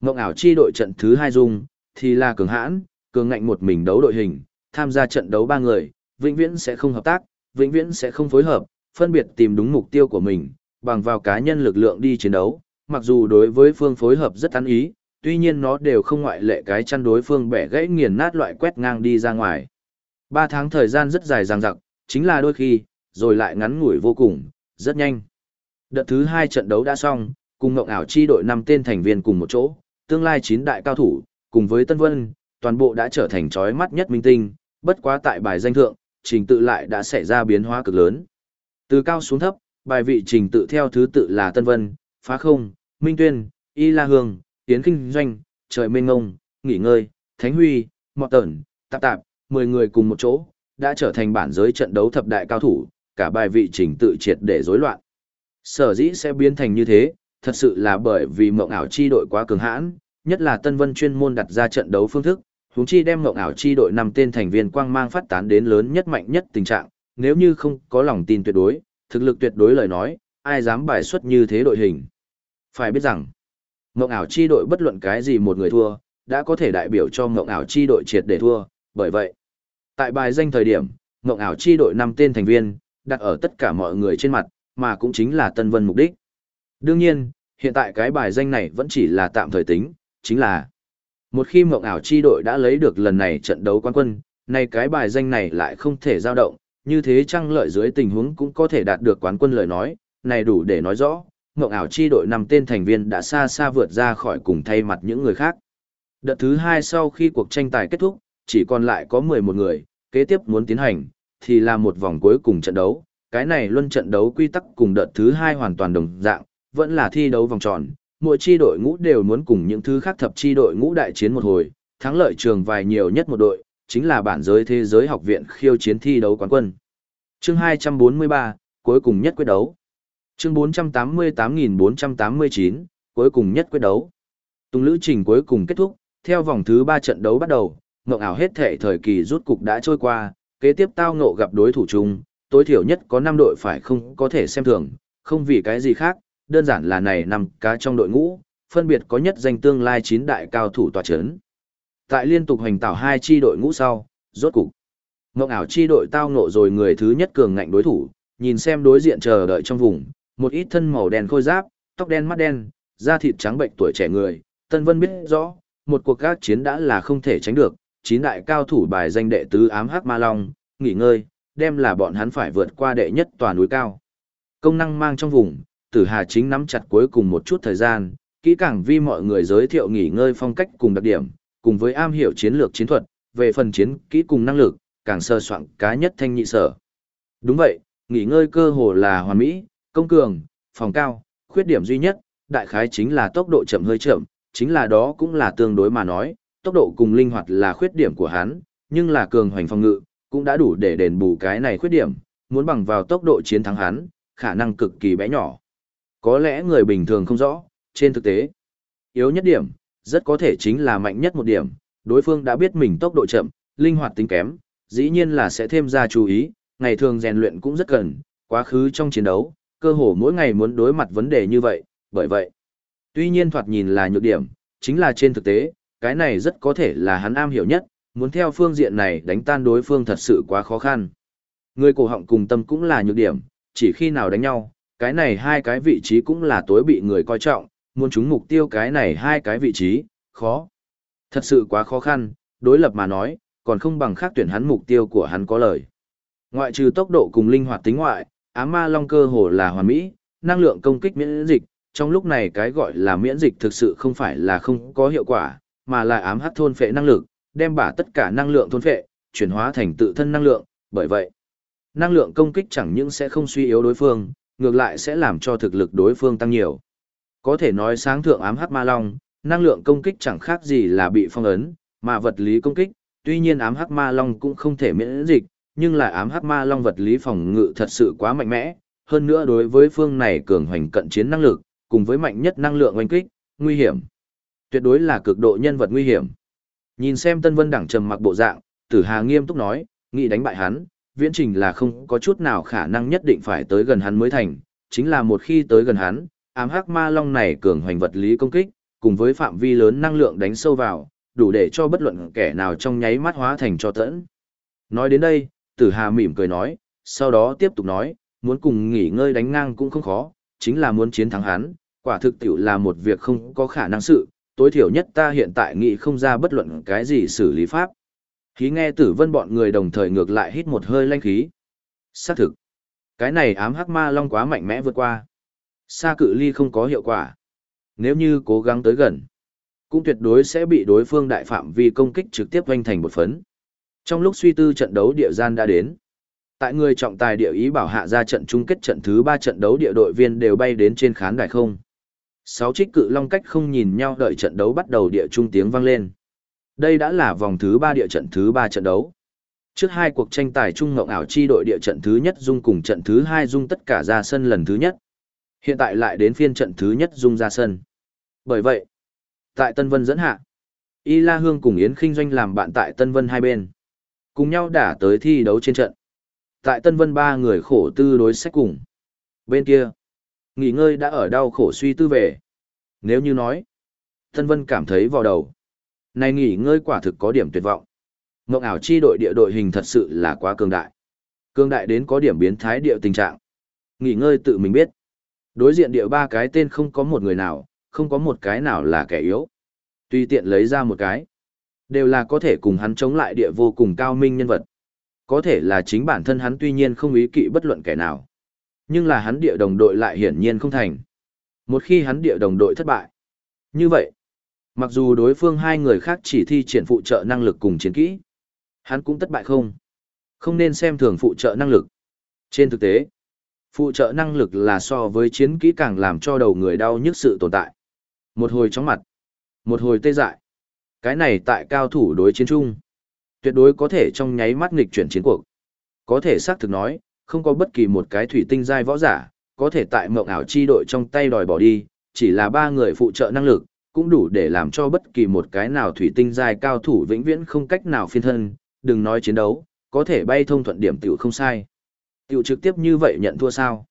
Ngộng ảo chi đội trận thứ hai dung, thì là cường hãn, cường ngạnh một mình đấu đội hình, tham gia trận đấu ba người, vĩnh viễn sẽ không hợp tác, vĩnh viễn sẽ không phối hợp, phân biệt tìm đúng mục tiêu của mình, bằng vào cá nhân lực lượng đi chiến đấu, mặc dù đối với phương phối hợp rất tán ý, tuy nhiên nó đều không ngoại lệ cái chăn đối phương bẻ gãy nghiền nát loại quét ngang đi ra ngoài. Ba tháng thời gian rất dài dằng dặc, chính là đôi khi, rồi lại ngắn ngủi vô cùng, rất nhanh. Đợt thứ hai trận đấu đã xong, cùng Ngộng ảo chi đội năm tên thành viên cùng một chỗ, tương lai chín đại cao thủ, cùng với Tân Vân, toàn bộ đã trở thành chói mắt nhất minh tinh, bất quá tại bài danh thượng, trình tự lại đã xảy ra biến hóa cực lớn. Từ cao xuống thấp, bài vị trình tự theo thứ tự là Tân Vân, Phá Không, Minh Tuyên, Y La Hương, Yến Kinh Doanh, Trời Mênh Ngông, Nghỉ Ngơi, Thánh Huy, Mọt Tẩn, Tạp Tạp, 10 người cùng một chỗ, đã trở thành bản giới trận đấu thập đại cao thủ, cả bài vị trình tự triệt để rối loạn. Sở dĩ sẽ biến thành như thế, thật sự là bởi vì mộng ảo chi đội quá cường hãn, nhất là Tân Vân chuyên môn đặt ra trận đấu phương thức, huống chi đem mộng ảo chi đội năm tên thành viên quang mang phát tán đến lớn nhất mạnh nhất tình trạng, nếu như không có lòng tin tuyệt đối, thực lực tuyệt đối lời nói, ai dám bài xuất như thế đội hình. Phải biết rằng, mộng ảo chi đội bất luận cái gì một người thua, đã có thể đại biểu cho mộng ảo chi đội triệt để thua, bởi vậy, tại bài danh thời điểm, mộng ảo chi đội năm tên thành viên, đặt ở tất cả mọi người trên mặt, mà cũng chính là Tân Vân mục đích. Đương nhiên, hiện tại cái bài danh này vẫn chỉ là tạm thời tính, chính là một khi mộng ảo chi đội đã lấy được lần này trận đấu quan quân, nay cái bài danh này lại không thể dao động, như thế trăng lợi dưới tình huống cũng có thể đạt được quán quân lời nói, này đủ để nói rõ, mộng ảo chi đội năm tên thành viên đã xa xa vượt ra khỏi cùng thay mặt những người khác. Đợt thứ hai sau khi cuộc tranh tài kết thúc, chỉ còn lại có 11 người, kế tiếp muốn tiến hành, thì là một vòng cuối cùng trận đấu. Cái này luân trận đấu quy tắc cùng đợt thứ hai hoàn toàn đồng dạng, vẫn là thi đấu vòng tròn. Mỗi chi đội ngũ đều muốn cùng những thứ khác thập chi đội ngũ đại chiến một hồi, thắng lợi trường vài nhiều nhất một đội, chính là bản giới thế giới học viện khiêu chiến thi đấu quán quân. Chương 243, cuối cùng nhất quyết đấu. Chương 488.489, cuối cùng nhất quyết đấu. Tùng lữ trình cuối cùng kết thúc, theo vòng thứ 3 trận đấu bắt đầu, mộng ảo hết thể thời kỳ rút cục đã trôi qua, kế tiếp tao ngộ gặp đối thủ chung, tối thiểu nhất có 5 đội phải không có thể xem thường, không vì cái gì khác, đơn giản là này nằm cá trong đội ngũ, phân biệt có nhất danh tương lai 9 đại cao thủ tòa chấn. Tại liên tục hành tảo hai chi đội ngũ sau, rốt cục. Mộng ảo chi đội tao ngộ rồi người thứ nhất cường ngạnh đối thủ, nhìn xem đối diện chờ đợi trong vùng, một ít thân màu đen khôi giáp, tóc đen mắt đen, da thịt trắng bệnh tuổi trẻ người, Tân Vân biết rõ, một cuộc các chiến đã là không thể tránh được, chín đại cao thủ bài danh đệ tứ ám hắc ma long, nghỉ ngơi, đem là bọn hắn phải vượt qua đệ nhất tòa núi cao. Công năng mang trong vùng, Tử Hà chính nắm chặt cuối cùng một chút thời gian, kỹ càng vi mọi người giới thiệu nghỉ ngơi phong cách cùng đặc điểm, cùng với am hiểu chiến lược chiến thuật, về phần chiến kỹ cùng năng lực, càng sơ soạn cá nhất thanh nhị sở. Đúng vậy, nghỉ ngơi cơ hồ là hoàn mỹ, công cường, phòng cao, khuyết điểm duy nhất, đại khái chính là tốc độ chậm hơi chậm, chính là đó cũng là tương đối mà nói, tốc độ cùng linh hoạt là khuyết điểm của hắn, nhưng là cường hoành phòng ngự, cũng đã đủ để đền bù cái này khuyết điểm, muốn bằng vào tốc độ chiến thắng hắn, khả năng cực kỳ bé nhỏ. Có lẽ người bình thường không rõ, trên thực tế, yếu nhất điểm, rất có thể chính là mạnh nhất một điểm, đối phương đã biết mình tốc độ chậm, linh hoạt tính kém, dĩ nhiên là sẽ thêm ra chú ý, ngày thường rèn luyện cũng rất cần, quá khứ trong chiến đấu, cơ hồ mỗi ngày muốn đối mặt vấn đề như vậy, bởi vậy, tuy nhiên thoạt nhìn là nhược điểm, chính là trên thực tế, cái này rất có thể là hắn am hiểu nhất, muốn theo phương diện này đánh tan đối phương thật sự quá khó khăn. Người cổ họng cùng tâm cũng là nhược điểm, chỉ khi nào đánh nhau, cái này hai cái vị trí cũng là tối bị người coi trọng, muốn chúng mục tiêu cái này hai cái vị trí, khó. Thật sự quá khó khăn, đối lập mà nói, còn không bằng khác tuyển hắn mục tiêu của hắn có lời. Ngoại trừ tốc độ cùng linh hoạt tính ngoại, á ma long cơ hồ là hoàn mỹ, năng lượng công kích miễn dịch, trong lúc này cái gọi là miễn dịch thực sự không phải là không có hiệu quả, mà là ám hắc thôn phệ năng lực, đem bả tất cả năng lượng thôn phệ, chuyển hóa thành tự thân năng lượng, bởi vậy, năng lượng công kích chẳng những sẽ không suy yếu đối phương, ngược lại sẽ làm cho thực lực đối phương tăng nhiều. Có thể nói sáng thượng ám hắc ma long, năng lượng công kích chẳng khác gì là bị phong ấn, mà vật lý công kích, tuy nhiên ám hắc ma long cũng không thể miễn dịch, nhưng là ám hắc ma long vật lý phòng ngự thật sự quá mạnh mẽ, hơn nữa đối với phương này cường hoành cận chiến năng lực, cùng với mạnh nhất năng lượng oanh kích, nguy hiểm. Tuyệt đối là cực độ nhân vật nguy hiểm. Nhìn xem Tân Vân đẳng trầm mặc bộ dạng, Tử Hà nghiêm túc nói, nghĩ đánh bại hắn, viễn trình là không có chút nào khả năng nhất định phải tới gần hắn mới thành, chính là một khi tới gần hắn, ám hắc ma long này cường hoành vật lý công kích, cùng với phạm vi lớn năng lượng đánh sâu vào, đủ để cho bất luận kẻ nào trong nháy mắt hóa thành cho tẫn. Nói đến đây, Tử Hà mỉm cười nói, sau đó tiếp tục nói, muốn cùng nghỉ ngơi đánh ngang cũng không khó, chính là muốn chiến thắng hắn, quả thực tiểu là một việc không có khả năng sự, tối thiểu nhất ta hiện tại nghĩ không ra bất luận cái gì xử lý pháp. Khí nghe tử vân bọn người đồng thời ngược lại hít một hơi lanh khí. Xác thực, cái này ám hắc ma long quá mạnh mẽ vượt qua. Xa cự ly không có hiệu quả. Nếu như cố gắng tới gần, cũng tuyệt đối sẽ bị đối phương đại phạm vi công kích trực tiếp hoành thành một phấn. Trong lúc suy tư trận đấu địa gian đã đến. Tại người trọng tài địa ý bảo hạ ra trận chung kết trận thứ 3 trận đấu địa đội viên đều bay đến trên khán đài không. Sáu trích cự long cách không nhìn nhau đợi trận đấu bắt đầu địa trung tiếng vang lên. Đây đã là vòng thứ 3 địa trận thứ 3 trận đấu. Trước hai cuộc tranh tài trung ngộng ảo chi đội địa trận thứ nhất dung cùng trận thứ hai dung tất cả ra sân lần thứ nhất. Hiện tại lại đến phiên trận thứ nhất dung ra sân. Bởi vậy, tại Tân Vân dẫn hạ, Y La Hương cùng Yến Kinh Doanh làm bạn tại Tân Vân hai bên. Cùng nhau đả tới thi đấu trên trận. Tại Tân Vân ba người khổ tư đối sách cùng. Bên kia, nghỉ ngơi đã ở đau khổ suy tư về. Nếu như nói, Tân Vân cảm thấy vào đầu. Này nghỉ ngơi quả thực có điểm tuyệt vọng. Mộng ảo chi đội địa đội hình thật sự là quá cường đại. Cường đại đến có điểm biến thái địa tình trạng. Nghỉ ngơi tự mình biết. Đối diện địa ba cái tên không có một người nào, không có một cái nào là kẻ yếu. Tùy tiện lấy ra một cái. Đều là có thể cùng hắn chống lại địa vô cùng cao minh nhân vật. Có thể là chính bản thân hắn tuy nhiên không ý kỵ bất luận kẻ nào. Nhưng là hắn địa đồng đội lại hiển nhiên không thành. Một khi hắn địa đồng đội thất bại. Như vậy, mặc dù đối phương hai người khác chỉ thi triển phụ trợ năng lực cùng chiến kỹ, hắn cũng thất bại không. Không nên xem thường phụ trợ năng lực. Trên thực tế, phụ trợ năng lực là so với chiến kỹ càng làm cho đầu người đau nhức sự tồn tại. Một hồi chóng mặt, một hồi tê dại. Cái này tại cao thủ đối chiến chung, tuyệt đối có thể trong nháy mắt nghịch chuyển chiến cuộc. Có thể xác thực nói, không có bất kỳ một cái thủy tinh giai võ giả, có thể tại mộng ảo chi đội trong tay đòi bỏ đi, chỉ là ba người phụ trợ năng lực, cũng đủ để làm cho bất kỳ một cái nào thủy tinh giai cao thủ vĩnh viễn không cách nào phiên thân, đừng nói chiến đấu, có thể bay thông thuận điểm tiểu không sai. Tiểu trực tiếp như vậy nhận thua sao?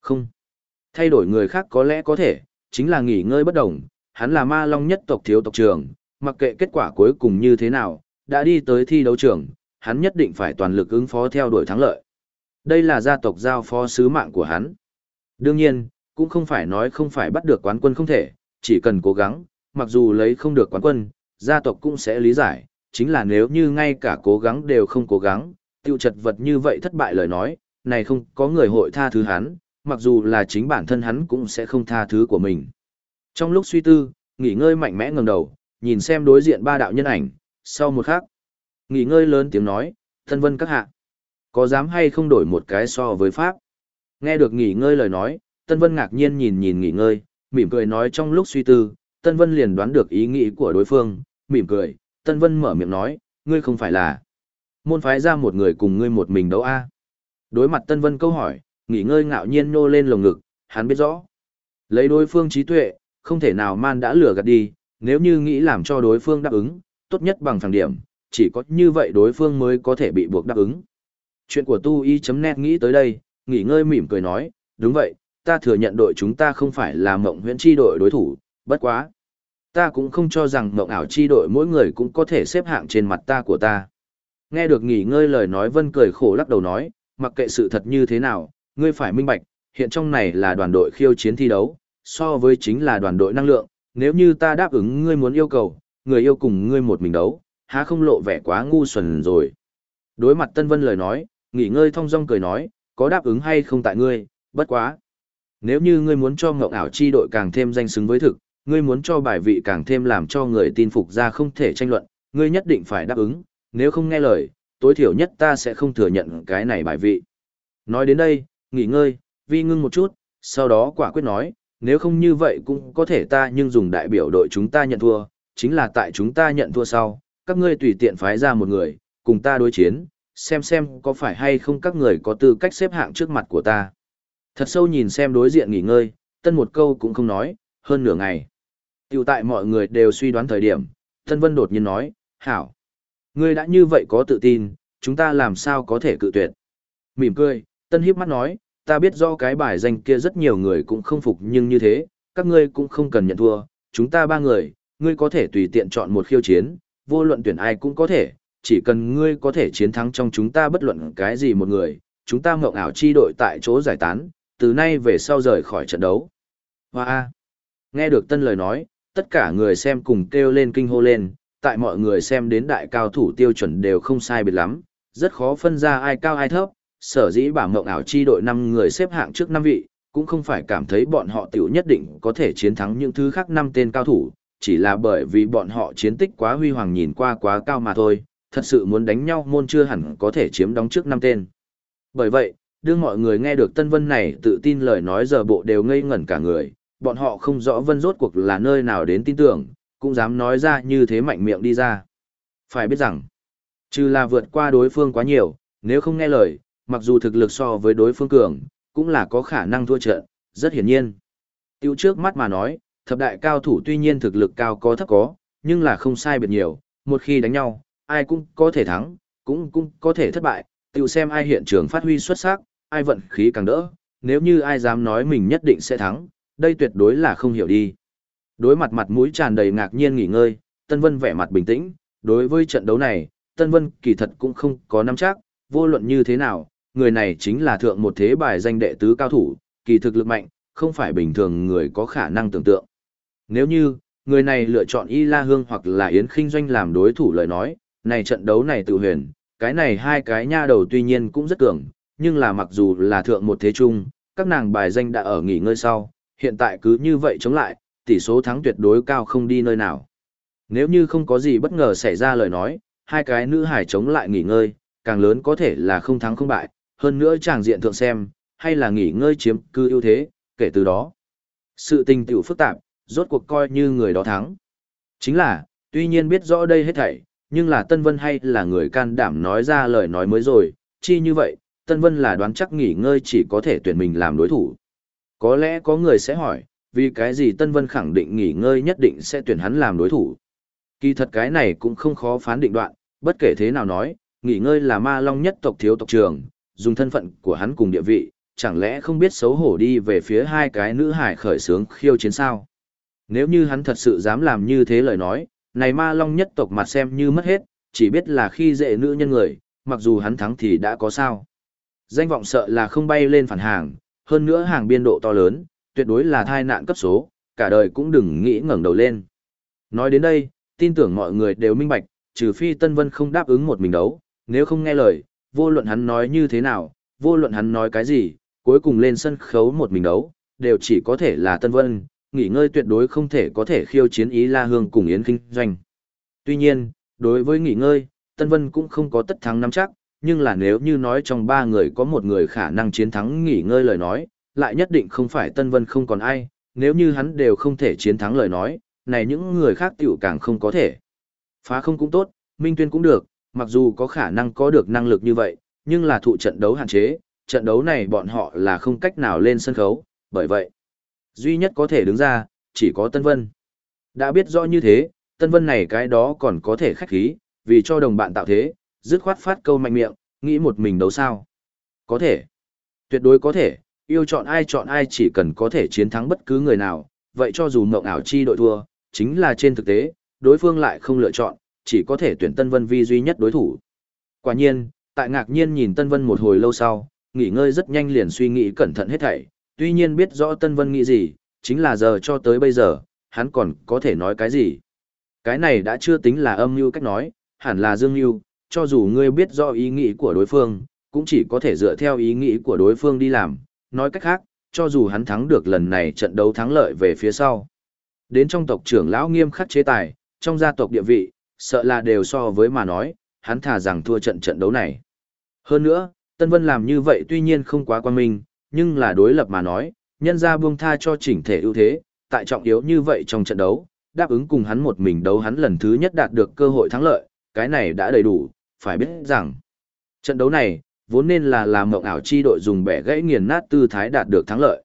Không. Thay đổi người khác có lẽ có thể, chính là nghỉ ngơi bất đồng, hắn là ma long nhất tộc thiếu tộc trưởng, mặc kệ kết quả cuối cùng như thế nào, đã đi tới thi đấu trường, hắn nhất định phải toàn lực ứng phó theo đuổi thắng lợi. Đây là gia tộc giao phó sứ mạng của hắn. Đương nhiên, cũng không phải nói không phải bắt được quán quân không thể, chỉ cần cố gắng, mặc dù lấy không được quán quân, gia tộc cũng sẽ lý giải, chính là nếu như ngay cả cố gắng đều không cố gắng, tiêu chật vật như vậy thất bại lời nói, này không có người hội tha thứ hắn, mặc dù là chính bản thân hắn cũng sẽ không tha thứ của mình. Trong lúc suy tư, nghỉ ngơi mạnh mẽ ngẩng đầu, nhìn xem đối diện ba đạo nhân ảnh, sau một khắc, nghỉ ngơi lớn tiếng nói, thân vân các hạ, có dám hay không đổi một cái so với Pháp? Nghe được nghỉ ngơi lời nói, Tân Vân ngạc nhiên nhìn nhìn nghỉ ngơi, mỉm cười nói trong lúc suy tư, Tân Vân liền đoán được ý nghĩ của đối phương, mỉm cười, Tân Vân mở miệng nói, ngươi không phải là môn phái ra một người cùng ngươi một mình đấu a Đối mặt Tân Vân câu hỏi, nghỉ ngơi ngạo nhiên nô lên lồng ngực, hắn biết rõ. Lấy đối phương trí tuệ, không thể nào man đã lừa gạt đi, nếu như nghĩ làm cho đối phương đáp ứng, tốt nhất bằng phẳng điểm, chỉ có như vậy đối phương mới có thể bị buộc đáp ứng. Chuyện của tu y.net nghĩ tới đây, nghỉ ngơi mỉm cười nói, đúng vậy, ta thừa nhận đội chúng ta không phải là mộng huyễn chi đội đối thủ, bất quá. Ta cũng không cho rằng mộng ảo chi đội mỗi người cũng có thể xếp hạng trên mặt ta của ta. Nghe được nghỉ ngơi lời nói vân cười khổ lắc đầu nói, mặc kệ sự thật như thế nào, ngươi phải minh bạch, hiện trong này là đoàn đội khiêu chiến thi đấu, so với chính là đoàn đội năng lượng, nếu như ta đáp ứng ngươi muốn yêu cầu, người yêu cùng ngươi một mình đấu, há không lộ vẻ quá ngu xuẩn rồi. Đối mặt Tân Vân lời nói, nghỉ ngơi thong dong cười nói, có đáp ứng hay không tại ngươi, bất quá. Nếu như ngươi muốn cho ngộng ảo chi đội càng thêm danh xứng với thực, ngươi muốn cho bài vị càng thêm làm cho người tin phục ra không thể tranh luận, ngươi nhất định phải đáp ứng, nếu không nghe lời, tối thiểu nhất ta sẽ không thừa nhận cái này bài vị. Nói đến đây, nghỉ ngơi, vi ngưng một chút, sau đó quả quyết nói, nếu không như vậy cũng có thể ta nhưng dùng đại biểu đội chúng ta nhận thua, chính là tại chúng ta nhận thua sau, các ngươi tùy tiện phái ra một người, cùng ta đối chiến, xem xem có phải hay không các người có tư cách xếp hạng trước mặt của ta. Thật sâu nhìn xem đối diện nghỉ ngơi, tân một câu cũng không nói, hơn nửa ngày. Tiểu tại mọi người đều suy đoán thời điểm, tân vân đột nhiên nói, hảo. Ngươi đã như vậy có tự tin, chúng ta làm sao có thể cự tuyệt. Mỉm cười, tân hiếp mắt nói, ta biết do cái bài danh kia rất nhiều người cũng không phục nhưng như thế, các ngươi cũng không cần nhận thua, chúng ta ba người, ngươi có thể tùy tiện chọn một khiêu chiến, vô luận tuyển ai cũng có thể, chỉ cần ngươi có thể chiến thắng trong chúng ta bất luận cái gì một người, chúng ta mộng ảo chi đội tại chỗ giải tán, từ nay về sau rời khỏi trận đấu. Hoa! Wow. Nghe được tân lời nói, tất cả người xem cùng kêu lên kinh hô lên, tại mọi người xem đến đại cao thủ tiêu chuẩn đều không sai biệt lắm, rất khó phân ra ai cao ai thấp, sở dĩ bà mộng ảo chi đội 5 người xếp hạng trước 5 vị, cũng không phải cảm thấy bọn họ tiểu nhất định có thể chiến thắng những thứ khác 5 tên cao thủ, chỉ là bởi vì bọn họ chiến tích quá huy hoàng nhìn qua quá cao mà thôi, thật sự muốn đánh nhau môn chưa hẳn có thể chiếm đóng trước 5 tên. Bởi vậy, đương mọi người nghe được Tân Vân này tự tin lời nói giờ bộ đều ngây ngẩn cả người, bọn họ không rõ Vân rốt cuộc là nơi nào đến tin tưởng, cũng dám nói ra như thế mạnh miệng đi ra. Phải biết rằng, trừ là vượt qua đối phương quá nhiều, nếu không nghe lời, mặc dù thực lực so với đối phương cường, cũng là có khả năng thua trận, rất hiển nhiên. Tiêu trước mắt mà nói, thập đại cao thủ tuy nhiên thực lực cao có thấp có, nhưng là không sai biệt nhiều, một khi đánh nhau, ai cũng có thể thắng, cũng cũng có thể thất bại, tiêu xem ai hiện trường phát huy xuất sắc, ai vận khí càng đỡ, nếu như ai dám nói mình nhất định sẽ thắng, đây tuyệt đối là không hiểu đi. Đối mặt mặt mũi tràn đầy ngạc nhiên nghỉ ngơi, Tân Vân vẻ mặt bình tĩnh, đối với trận đấu này, Tân Vân kỳ thật cũng không có nắm chắc, vô luận như thế nào, người này chính là thượng một thế bài danh đệ tứ cao thủ, kỳ thực lực mạnh, không phải bình thường người có khả năng tưởng tượng. Nếu như, người này lựa chọn Y La Hương hoặc là Yến Kinh Doanh làm đối thủ lời nói, này trận đấu này tự huyền, cái này hai cái nha đầu tuy nhiên cũng rất cường, nhưng là mặc dù là thượng một thế chung, các nàng bài danh đã ở nghỉ ngơi sau, hiện tại cứ như vậy chống lại, tỷ số thắng tuyệt đối cao không đi nơi nào. Nếu như không có gì bất ngờ xảy ra lời nói, hai cái nữ hải chống lại nghỉ ngơi, càng lớn có thể là không thắng không bại, hơn nữa chàng diện thượng xem, hay là nghỉ ngơi chiếm cư ưu thế, kể từ đó. Sự tình tiểu phức tạp, rốt cuộc coi như người đó thắng. Chính là, tuy nhiên biết rõ đây hết thảy, nhưng là Tân Vân hay là người can đảm nói ra lời nói mới rồi, chi như vậy, Tân Vân là đoán chắc nghỉ ngơi chỉ có thể tuyển mình làm đối thủ. Có lẽ có người sẽ hỏi, vì cái gì Tân Vân khẳng định nghỉ ngơi nhất định sẽ tuyển hắn làm đối thủ. Kỳ thật cái này cũng không khó phán định đoạn, bất kể thế nào nói, nghỉ ngơi là ma long nhất tộc thiếu tộc trường, dùng thân phận của hắn cùng địa vị, chẳng lẽ không biết xấu hổ đi về phía hai cái nữ hải khởi sướng khiêu chiến sao? Nếu như hắn thật sự dám làm như thế lời nói, này ma long nhất tộc mặt xem như mất hết, chỉ biết là khi dễ nữ nhân người, mặc dù hắn thắng thì đã có sao. Danh vọng sợ là không bay lên phản hàng, hơn nữa hàng biên độ to lớn, tuyệt đối là thai nạn cấp số, cả đời cũng đừng nghĩ ngẩng đầu lên. Nói đến đây, tin tưởng mọi người đều minh bạch, trừ phi Tân Vân không đáp ứng một mình đấu, nếu không nghe lời, vô luận hắn nói như thế nào, vô luận hắn nói cái gì, cuối cùng lên sân khấu một mình đấu, đều chỉ có thể là Tân Vân, nghỉ ngơi tuyệt đối không thể có thể khiêu chiến ý La Hương cùng Yến Kinh Doanh. Tuy nhiên, đối với nghỉ ngơi, Tân Vân cũng không có tất thắng nắm chắc, nhưng là nếu như nói trong ba người có một người khả năng chiến thắng nghỉ ngơi lời nói, lại nhất định không phải Tân Vân không còn ai, nếu như hắn đều không thể chiến thắng lời nói, này những người khác tiểu càng không có thể. Phá không cũng tốt, Minh Tuyên cũng được, mặc dù có khả năng có được năng lực như vậy, nhưng là thụ trận đấu hạn chế, trận đấu này bọn họ là không cách nào lên sân khấu, bởi vậy, duy nhất có thể đứng ra, chỉ có Tân Vân. Đã biết rõ như thế, Tân Vân này cái đó còn có thể khách khí, vì cho đồng bạn tạo thế, dứt khoát phát câu mạnh miệng, nghĩ một mình đấu sao. Có thể, tuyệt đối có thể, yêu chọn ai chọn ai chỉ cần có thể chiến thắng bất cứ người nào, vậy cho dù mộng ảo chi đội thua, chính là trên thực tế, đối phương lại không lựa chọn, chỉ có thể tuyển Tân Vân vi duy nhất đối thủ. Quả nhiên, tại ngạc nhiên nhìn Tân Vân một hồi lâu sau, nghỉ ngơi rất nhanh liền suy nghĩ cẩn thận hết thảy, tuy nhiên biết rõ Tân Vân nghĩ gì, chính là giờ cho tới bây giờ, hắn còn có thể nói cái gì. Cái này đã chưa tính là âm mưu cách nói, hẳn là dương mưu, cho dù ngươi biết rõ ý nghĩ của đối phương, cũng chỉ có thể dựa theo ý nghĩ của đối phương đi làm, nói cách khác, cho dù hắn thắng được lần này trận đấu thắng lợi về phía sau. Đến trong tộc trưởng lão nghiêm khắc chế tài, trong gia tộc địa vị, sợ là đều so với mà nói, hắn thà rằng thua trận trận đấu này. Hơn nữa, Tân Vân làm như vậy tuy nhiên không quá quan minh, nhưng là đối lập mà nói, nhân ra buông tha cho chỉnh thể ưu thế, tại trọng yếu như vậy trong trận đấu, đáp ứng cùng hắn một mình đấu hắn lần thứ nhất đạt được cơ hội thắng lợi, cái này đã đầy đủ, phải biết rằng, trận đấu này, vốn nên là làm mộng ảo chi đội dùng bẻ gãy nghiền nát tư thái đạt được thắng lợi.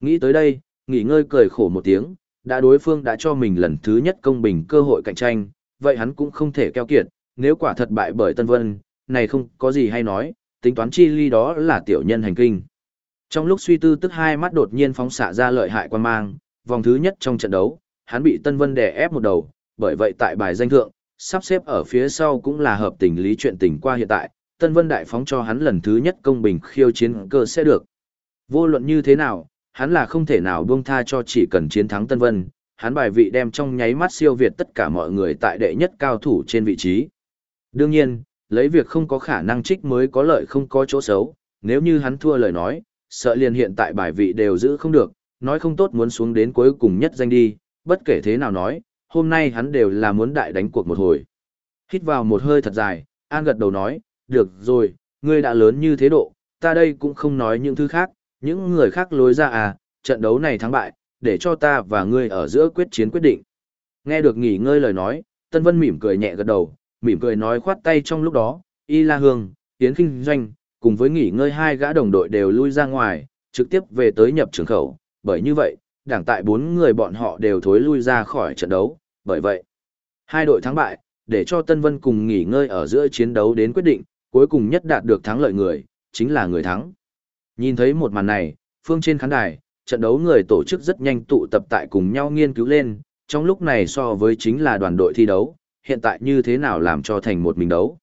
Nghĩ tới đây, nghỉ ngơi cười khổ một tiếng, đã đối phương đã cho mình lần thứ nhất công bình cơ hội cạnh tranh, vậy hắn cũng không thể keo kiệt, nếu quả thật bại bởi Tân Vân, này không có gì hay nói, tính toán chi ly đó là tiểu nhân hành kinh. Trong lúc suy tư tức hai mắt đột nhiên phóng xạ ra lợi hại quan mang, vòng thứ nhất trong trận đấu, hắn bị Tân Vân đè ép một đầu, bởi vậy tại bài danh thượng, sắp xếp ở phía sau cũng là hợp tình lý chuyện tình qua hiện tại, Tân Vân đại phóng cho hắn lần thứ nhất công bình khiêu chiến cơ sẽ được. Vô luận như thế nào, hắn là không thể nào buông tha cho chỉ cần chiến thắng Tân Vân, hắn bài vị đem trong nháy mắt siêu việt tất cả mọi người tại đệ nhất cao thủ trên vị trí. Đương nhiên, lấy việc không có khả năng trích mới có lợi không có chỗ xấu, nếu như hắn thua lời nói, sợ liền hiện tại bài vị đều giữ không được, nói không tốt muốn xuống đến cuối cùng nhất danh đi, bất kể thế nào nói, hôm nay hắn đều là muốn đại đánh cuộc một hồi. Hít vào một hơi thật dài, An gật đầu nói, được rồi, ngươi đã lớn như thế độ, ta đây cũng không nói những thứ khác, những người khác lối ra à, trận đấu này thắng bại, để cho ta và ngươi ở giữa quyết chiến quyết định. Nghe được nghỉ ngơi lời nói, Tân Vân mỉm cười nhẹ gật đầu, mỉm cười nói khoát tay trong lúc đó, Y La Hương, Tiến Kinh Doanh, cùng với nghỉ ngơi hai gã đồng đội đều lui ra ngoài, trực tiếp về tới nhập trường khẩu, bởi như vậy, đảng tại bốn người bọn họ đều thối lui ra khỏi trận đấu, bởi vậy, hai đội thắng bại, để cho Tân Vân cùng nghỉ ngơi ở giữa chiến đấu đến quyết định, cuối cùng nhất đạt được thắng lợi người, chính là người thắng. Nhìn thấy một màn này, phương trên khán đài, trận đấu người tổ chức rất nhanh tụ tập tại cùng nhau nghiên cứu lên, trong lúc này so với chính là đoàn đội thi đấu, hiện tại như thế nào làm cho thành một mình đấu.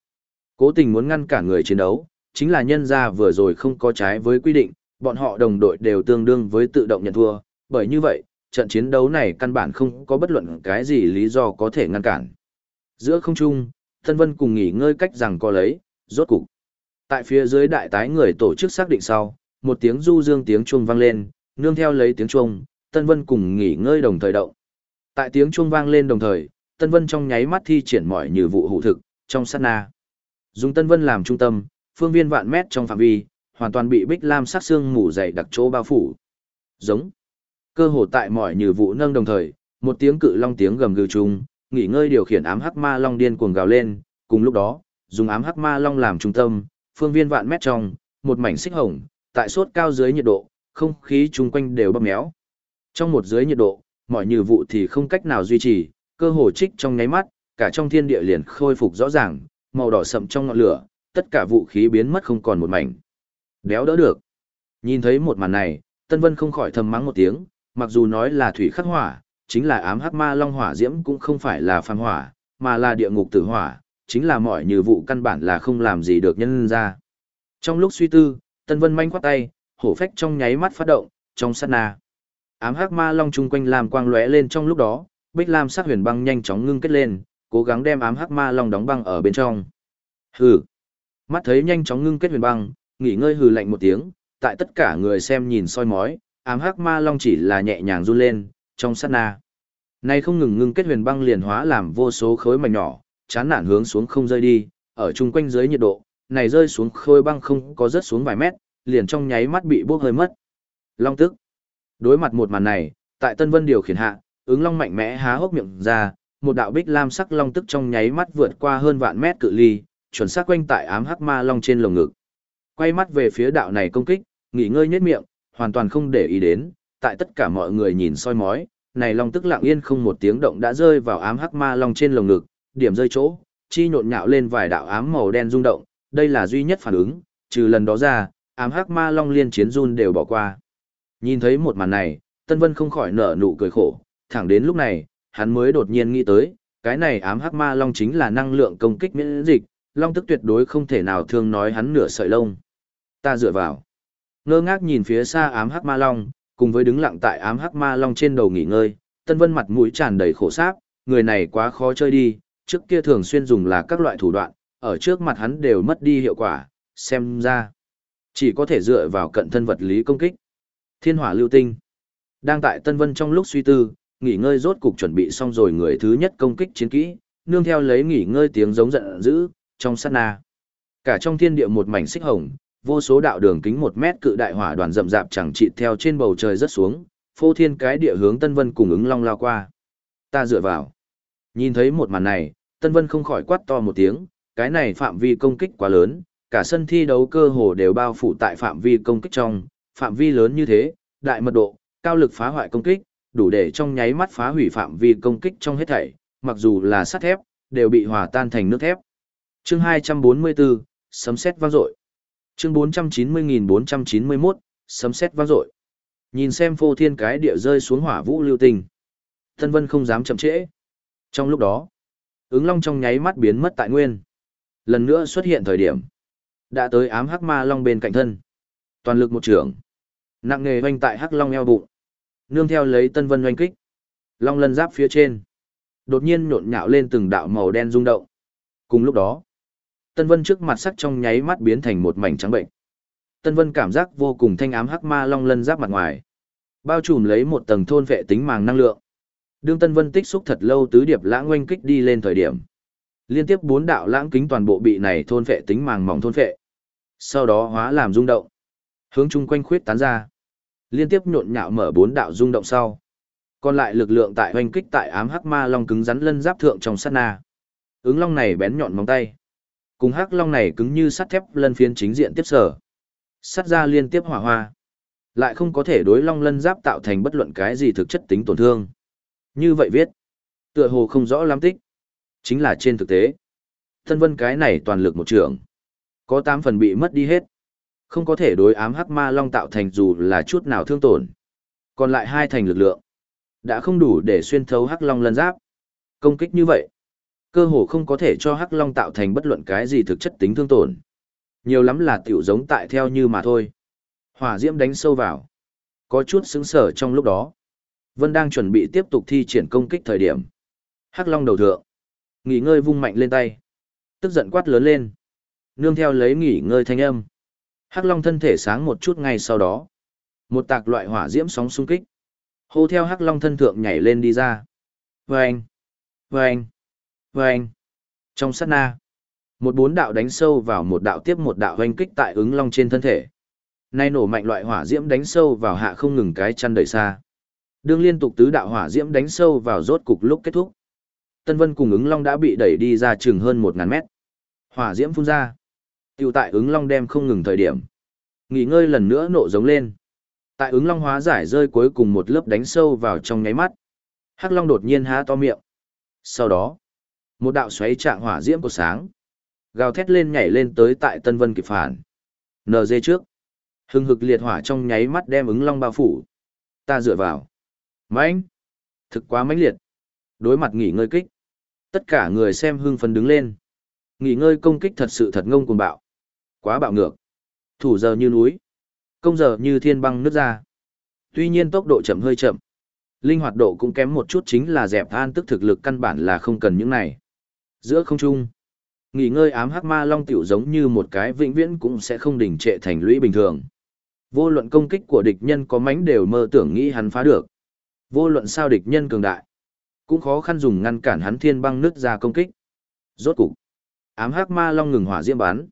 Cố tình muốn ngăn cản người chiến đấu, chính là nhân ra vừa rồi không có trái với quy định, bọn họ đồng đội đều tương đương với tự động nhận thua, bởi như vậy, trận chiến đấu này căn bản không có bất luận cái gì lý do có thể ngăn cản. Giữa không trung, thân Vân cùng nghỉ ngơi cách rằng có lấy, rốt cục. Tại phía dưới đại tái người tổ chức xác định sau, một tiếng du dương tiếng chuông vang lên, nương theo lấy tiếng chuông, Tân Vân cùng nghỉ ngơi đồng thời động. Tại tiếng chuông vang lên đồng thời, Tân Vân trong nháy mắt thi triển mọi như vụ hữu thực, trong sát na. Dùng Tân Vân làm trung tâm, phương viên vạn mét trong phạm vi, hoàn toàn bị bích lam sắc xương mù dày đặc chỗ bao phủ. Giống. Cơ hồ tại mọi như vụ nâng đồng thời, một tiếng cự long tiếng gầm gừ chung, nghỉ ngơi điều khiển ám hắc ma long điên cuồng gào lên, cùng lúc đó, dùng ám hắc ma long làm trung tâm, phương viên vạn mét trong, một mảnh xích hồng, tại sốt cao dưới nhiệt độ, không khí chung quanh đều bóp méo. Trong một dưới nhiệt độ, mọi như vụ thì không cách nào duy trì, cơ hồ trích trong nháy mắt, cả trong thiên địa liền khôi phục rõ ràng, màu đỏ sậm trong ngọn lửa, tất cả vũ khí biến mất không còn một mảnh. Đéo đỡ được. Nhìn thấy một màn này, Tân Vân không khỏi thầm mắng một tiếng, mặc dù nói là thủy khắc hỏa, chính là ám hắc ma long hỏa diễm cũng không phải là phàm hỏa, mà là địa ngục tử hỏa, chính là mọi như vụ căn bản là không làm gì được nhân ra. Trong lúc suy tư, Tân Vân manh khoát tay, hổ phách trong nháy mắt phát động, trong sát na. Ám hắc ma long chung quanh làm quang lóe lên trong lúc đó, bích lam sắc huyền băng nhanh chóng ngưng kết lên, cố gắng đem ám hắc ma long đóng băng ở bên trong. Hừ. Mắt thấy nhanh chóng ngưng kết huyền băng, nghỉ ngơi hừ lạnh một tiếng, tại tất cả người xem nhìn soi mói, ám hắc ma long chỉ là nhẹ nhàng run lên, trong sát na. nay không ngừng ngưng kết huyền băng liền hóa làm vô số khối mảnh nhỏ, chán nản hướng xuống không rơi đi, ở chung quanh dưới nhiệt độ, này rơi xuống khối băng không có rớt xuống vài mét, liền trong nháy mắt bị bốc hơi mất. Long tức. Đối mặt một màn này, tại Tân Vân điều khiển hạ, ứng long mạnh mẽ há hốc miệng ra, một đạo bích lam sắc long tức trong nháy mắt vượt qua hơn vạn mét cự ly, chuẩn xác quanh tại ám hắc ma long trên lồng ngực. Quay mắt về phía đạo này công kích, nghỉ ngơi nhếch miệng, hoàn toàn không để ý đến, tại tất cả mọi người nhìn soi mói, này long tức lặng yên không một tiếng động đã rơi vào ám hắc ma long trên lồng ngực, điểm rơi chỗ, chi nhộn nhạo lên vài đạo ám màu đen rung động, đây là duy nhất phản ứng, trừ lần đó ra, ám hắc ma long liên chiến run đều bỏ qua. Nhìn thấy một màn này, Tân Vân không khỏi nở nụ cười khổ, thẳng đến lúc này, hắn mới đột nhiên nghĩ tới, cái này ám hắc ma long chính là năng lượng công kích miễn dịch, long tức tuyệt đối không thể nào thương nói hắn nửa sợi lông. Ta dựa vào. Ngơ ngác nhìn phía xa ám hắc ma long, cùng với đứng lặng tại ám hắc ma long trên đầu nghỉ ngơi, Tân Vân mặt mũi tràn đầy khổ sáp, người này quá khó chơi đi, trước kia thường xuyên dùng là các loại thủ đoạn, ở trước mặt hắn đều mất đi hiệu quả, xem ra. Chỉ có thể dựa vào cận thân vật lý công kích. Thiên hỏa lưu tinh. Đang tại Tân Vân trong lúc suy tư, nghỉ ngơi rốt cục chuẩn bị xong rồi người thứ nhất công kích chiến kỹ, nương theo lấy nghỉ ngơi tiếng giống giận dữ, trong sát na. Cả trong thiên địa một mảnh xích hồng, vô số đạo đường kính một mét cự đại hỏa đoàn rậm rạp chẳng trị theo trên bầu trời rất xuống, phô thiên cái địa hướng Tân Vân cùng ứng long lao qua. Ta dựa vào. Nhìn thấy một màn này, Tân Vân không khỏi quát to một tiếng, cái này phạm vi công kích quá lớn, cả sân thi đấu cơ hồ đều bao phủ tại phạm vi công kích trong, phạm vi lớn như thế, đại mật độ, cao lực phá hoại công kích, đủ để trong nháy mắt phá hủy phạm vi công kích trong hết thảy, mặc dù là sắt thép, đều bị hòa tan thành nước thép. Chương 244, sấm sét vang dội. Chương 490491, sấm sét vang dội. Nhìn xem phô thiên cái địa rơi xuống hỏa vũ lưu tình. Tân Vân không dám chậm trễ. Trong lúc đó, ứng long trong nháy mắt biến mất tại nguyên. Lần nữa xuất hiện thời điểm. Đã tới ám hắc ma long bên cạnh thân. Toàn lực một trưởng. Nặng nghề oanh tại hắc long eo bụng. Nương theo lấy tân vân oanh kích. Long lân giáp phía trên. Đột nhiên nhộn nhạo lên từng đạo màu đen rung động. Cùng lúc đó, Tân Vân trước mặt sắc trong nháy mắt biến thành một mảnh trắng bệnh. Tân Vân cảm giác vô cùng thanh ám hắc ma long lân giáp mặt ngoài, bao trùm lấy một tầng thôn vệ tính màng năng lượng. Đương Tân Vân tích xúc thật lâu tứ điệp lãng oanh kích đi lên thời điểm, liên tiếp bốn đạo lãng kính toàn bộ bị này thôn phệ tính màng mỏng thôn phệ, Sau đó hóa làm rung động, hướng chung quanh khuyết tán ra. Liên tiếp nhộn nhạo mở bốn đạo rung động sau. Còn lại lực lượng tại hoành kích tại ám hắc ma long cứng rắn lân giáp thượng trong sát na. Ứng long này bén nhọn móng tay Cùng hắc long này cứng như sắt thép lân phiến chính diện tiếp sở. Sắt ra liên tiếp hỏa hoa. Lại không có thể đối long lân giáp tạo thành bất luận cái gì thực chất tính tổn thương. Như vậy viết. Tựa hồ không rõ lắm tích. Chính là trên thực tế. Thân vân cái này toàn lực một trường. Có 8 phần bị mất đi hết. Không có thể đối ám hắc ma long tạo thành dù là chút nào thương tổn. Còn lại hai thành lực lượng. đã không đủ để xuyên thấu hắc long lân giáp. Công kích như vậy, cơ hồ không có thể cho hắc long tạo thành bất luận cái gì thực chất tính thương tổn. Nhiều lắm là tiểu giống tại theo như mà thôi. Hỏa diễm đánh sâu vào. Có chút xứng sở trong lúc đó. Vân đang chuẩn bị tiếp tục thi triển công kích thời điểm. Hắc long đầu thượng. Nghỉ ngơi vung mạnh lên tay. Tức giận quát lớn lên. Nương theo lấy nghỉ ngơi thanh âm. Hắc long thân thể sáng một chút ngay sau đó. Một tạc loại hỏa diễm sóng xung kích. Hô theo hắc long thân thượng nhảy lên đi ra. Vâng! Vâng! Vâng! Trong sát na. Một bốn đạo đánh sâu vào một đạo tiếp một đạo hoành kích tại ứng long trên thân thể. Nay nổ mạnh loại hỏa diễm đánh sâu vào hạ không ngừng cái chăn đầy xa. Đương liên tục tứ đạo hỏa diễm đánh sâu vào rốt cục lúc kết thúc. Tân Vân cùng ứng long đã bị đẩy đi ra chừng hơn một ngàn mét. Hỏa diễm phun ra. Tiêu tại ứng long đem không ngừng thời điểm. Nghỉ ngơi lần nữa nộ giống lên. Tại ứng long hóa giải rơi cuối cùng một lớp đánh sâu vào trong nháy mắt. Hắc long đột nhiên há to miệng. Sau đó, một đạo xoáy trạng hỏa diễm của sáng. Gào thét lên nhảy lên tới tại Tân Vân kịp phản. NG trước. Hưng hực liệt hỏa trong nháy mắt đem ứng long bao phủ. Ta dựa vào. Mãnh. Thực quá mãnh liệt. Đối mặt nghỉ ngơi kích. Tất cả người xem hưng phấn đứng lên. Nghỉ ngơi công kích thật sự thật ngông cuồng bạo. Quá bạo ngược. Thủ giờ như núi. Công giờ như thiên băng nứt ra. Tuy nhiên tốc độ chậm hơi chậm. Linh hoạt độ cũng kém một chút chính là dẹp an tức thực lực căn bản là không cần những này. Giữa không trung. Nghỉ ngơi ám hắc ma long tiểu giống như một cái vĩnh viễn cũng sẽ không đỉnh trệ thành lũy bình thường. Vô luận công kích của địch nhân có mánh đều mơ tưởng nghĩ hắn phá được. Vô luận sao địch nhân cường đại, cũng khó khăn dùng ngăn cản hắn thiên băng nứt ra công kích. Rốt cục, ám hắc ma long ngừng hỏa diễm bắn.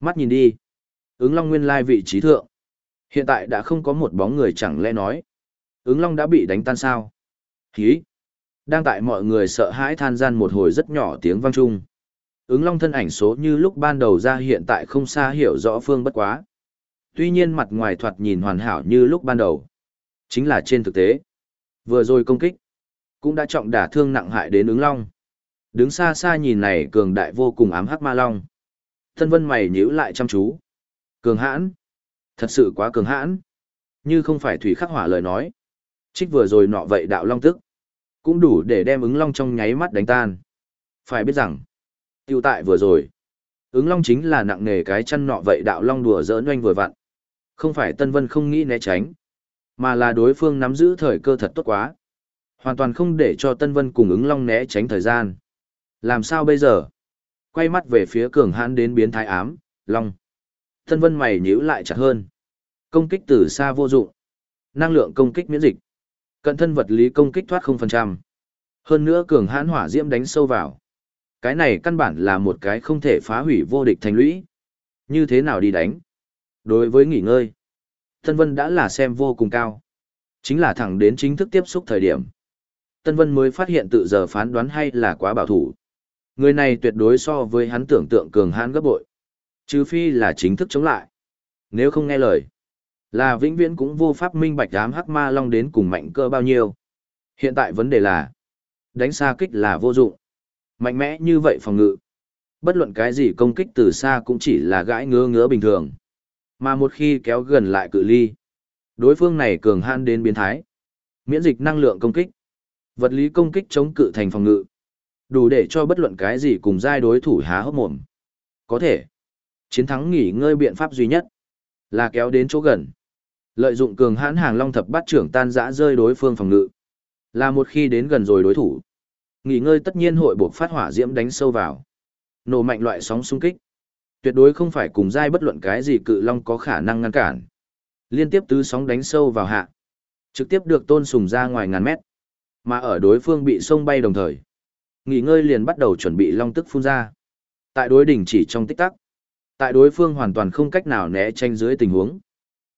Mắt nhìn đi, ứng long nguyên lai vị trí thượng. Hiện tại đã không có một bóng người chẳng lẽ nói. Ứng long đã bị đánh tan sao? Hí! Đang tại mọi người sợ hãi than gian một hồi rất nhỏ tiếng vang chung. Ứng long thân ảnh số như lúc ban đầu ra hiện tại không xa hiểu rõ phương bất quá. Tuy nhiên mặt ngoài thoạt nhìn hoàn hảo như lúc ban đầu. Chính là trên thực tế. Vừa rồi công kích, cũng đã trọng đả thương nặng hại đến ứng long. Đứng xa xa nhìn này cường đại vô cùng ám hắc ma long. Thân vân mày nhíu lại chăm chú. Cường hãn. Thật sự quá cường hãn. Như không phải thủy khắc hỏa lời nói. Trích vừa rồi nọ vậy đạo long tức. Cũng đủ để đem ứng long trong nháy mắt đánh tan. Phải biết rằng. Tiêu tại vừa rồi. Ứng long chính là nặng nề cái chân nọ vậy đạo long đùa dỡn oanh vừa vặn. Không phải Tân Vân không nghĩ né tránh. Mà là đối phương nắm giữ thời cơ thật tốt quá. Hoàn toàn không để cho Tân Vân cùng ứng long né tránh thời gian. Làm sao bây giờ? Quay mắt về phía cường hãn đến biến thái ám, long. Tân Vân mày nhíu lại chặt hơn. Công kích từ xa vô dụng. Năng lượng công kích miễn dịch. Cận thân vật lý công kích thoát 0%. Hơn nữa cường hãn hỏa diễm đánh sâu vào. Cái này căn bản là một cái không thể phá hủy vô địch thành lũy. Như thế nào đi đánh? Đối với nghỉ ngơi, Tân Vân đã là xem vô cùng cao. Chính là thẳng đến chính thức tiếp xúc thời điểm. Tân Vân mới phát hiện tự giờ phán đoán hay là quá bảo thủ. Người này tuyệt đối so với hắn tưởng tượng cường hãn gấp bội. Trừ phi là chính thức chống lại. Nếu không nghe lời, là vĩnh viễn cũng vô pháp minh bạch ám hắc ma long đến cùng mạnh cơ bao nhiêu. Hiện tại vấn đề là, đánh xa kích là vô dụng. Mạnh mẽ như vậy phòng ngự. Bất luận cái gì công kích từ xa cũng chỉ là gãi ngứa ngứa bình thường. Mà một khi kéo gần lại cự ly, đối phương này cường hãn đến biến thái. Miễn dịch năng lượng công kích. Vật lý công kích chống cự thành phòng ngự. Đủ để cho bất luận cái gì cùng giai đối thủ há hốc mồm. Có thể. Chiến thắng nghỉ ngơi biện pháp duy nhất là kéo đến chỗ gần. Lợi dụng cường hãn hàng long thập bát trưởng tan rã rơi đối phương phòng ngự. Là một khi đến gần rồi đối thủ. Nghỉ ngơi tất nhiên hội buộc phát hỏa diễm đánh sâu vào. Nổ mạnh loại sóng xung kích tuyệt đối không phải cùng giai bất luận cái gì cự long có khả năng ngăn cản. Liên tiếp tứ sóng đánh sâu vào hạ, trực tiếp được tôn sùng ra ngoài ngàn mét. Mà ở đối phương bị sông bay đồng thời, nghỉ ngơi liền bắt đầu chuẩn bị long tức phun ra. Tại đối đỉnh chỉ trong tích tắc, tại đối phương hoàn toàn không cách nào né tránh dưới tình huống.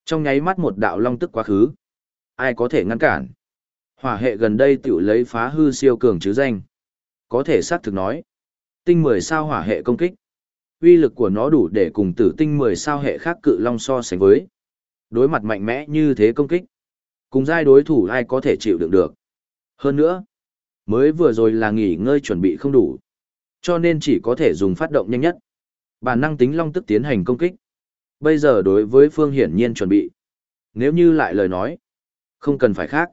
Trong nháy mắt một đạo long tức quá khứ, ai có thể ngăn cản? Hỏa hệ gần đây tiểu lấy phá hư siêu cường chứ danh. Có thể xác thực nói, tinh 10 sao hỏa hệ công kích uy lực của nó đủ để cùng tử tinh 10 sao hệ khác cự long so sánh với. Đối mặt mạnh mẽ như thế công kích. Cùng giai đối thủ ai có thể chịu đựng được. Hơn nữa, mới vừa rồi là nghỉ ngơi chuẩn bị không đủ. Cho nên chỉ có thể dùng phát động nhanh nhất. Bản năng tính long tức tiến hành công kích. Bây giờ đối với phương hiển nhiên chuẩn bị. Nếu như lại lời nói, không cần phải khác.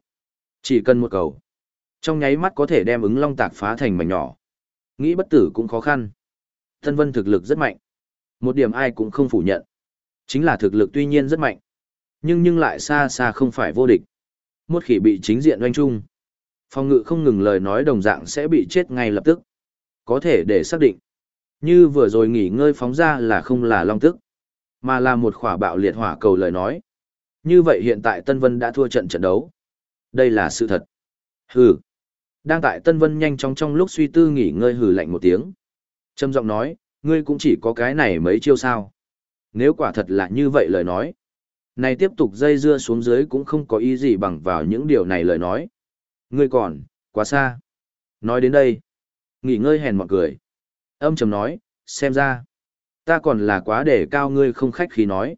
Chỉ cần một cầu. Trong nháy mắt có thể đem ứng long tạc phá thành mảnh nhỏ. Nghĩ bất tử cũng khó khăn. thân Vân thực lực rất mạnh. Một điểm ai cũng không phủ nhận. Chính là thực lực tuy nhiên rất mạnh. Nhưng nhưng lại xa xa không phải vô địch. Một khỉ bị chính diện doanh trung. Phòng ngự không ngừng lời nói đồng dạng sẽ bị chết ngay lập tức. Có thể để xác định. Như vừa rồi nghỉ ngơi phóng ra là không là long tức. Mà là một khỏa bạo liệt hỏa cầu lời nói. Như vậy hiện tại Tân Vân đã thua trận trận đấu. Đây là sự thật. Hừ. Đang tại Tân Vân nhanh chóng trong lúc suy tư nghỉ ngơi hừ lạnh một tiếng. Trâm giọng nói, ngươi cũng chỉ có cái này mấy chiêu sao. Nếu quả thật là như vậy lời nói. Này tiếp tục dây dưa xuống dưới cũng không có ý gì bằng vào những điều này lời nói. Ngươi còn, quá xa. Nói đến đây. Nghỉ ngơi hèn mọi cười. Âm trầm nói, xem ra. Ta còn là quá để cao ngươi không khách khí nói.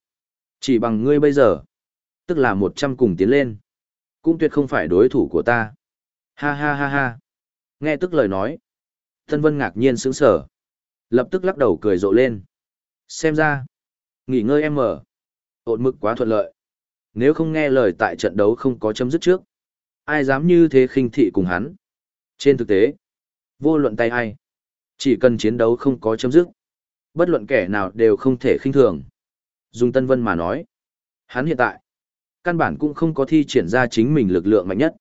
Chỉ bằng ngươi bây giờ. Tức là một trăm cùng tiến lên. Cũng tuyệt không phải đối thủ của ta. Ha ha ha ha. Nghe tức lời nói. Tân Vân ngạc nhiên sững sở. Lập tức lắc đầu cười rộ lên. Xem ra. Nghỉ ngơi em mở. Ổn mực quá thuận lợi. Nếu không nghe lời tại trận đấu không có chấm dứt trước. Ai dám như thế khinh thị cùng hắn. Trên thực tế. Vô luận tay ai. Chỉ cần chiến đấu không có chấm dứt. Bất luận kẻ nào đều không thể khinh thường. Dùng Tân Vân mà nói. Hắn hiện tại. Căn bản cũng không có thi triển ra chính mình lực lượng mạnh nhất.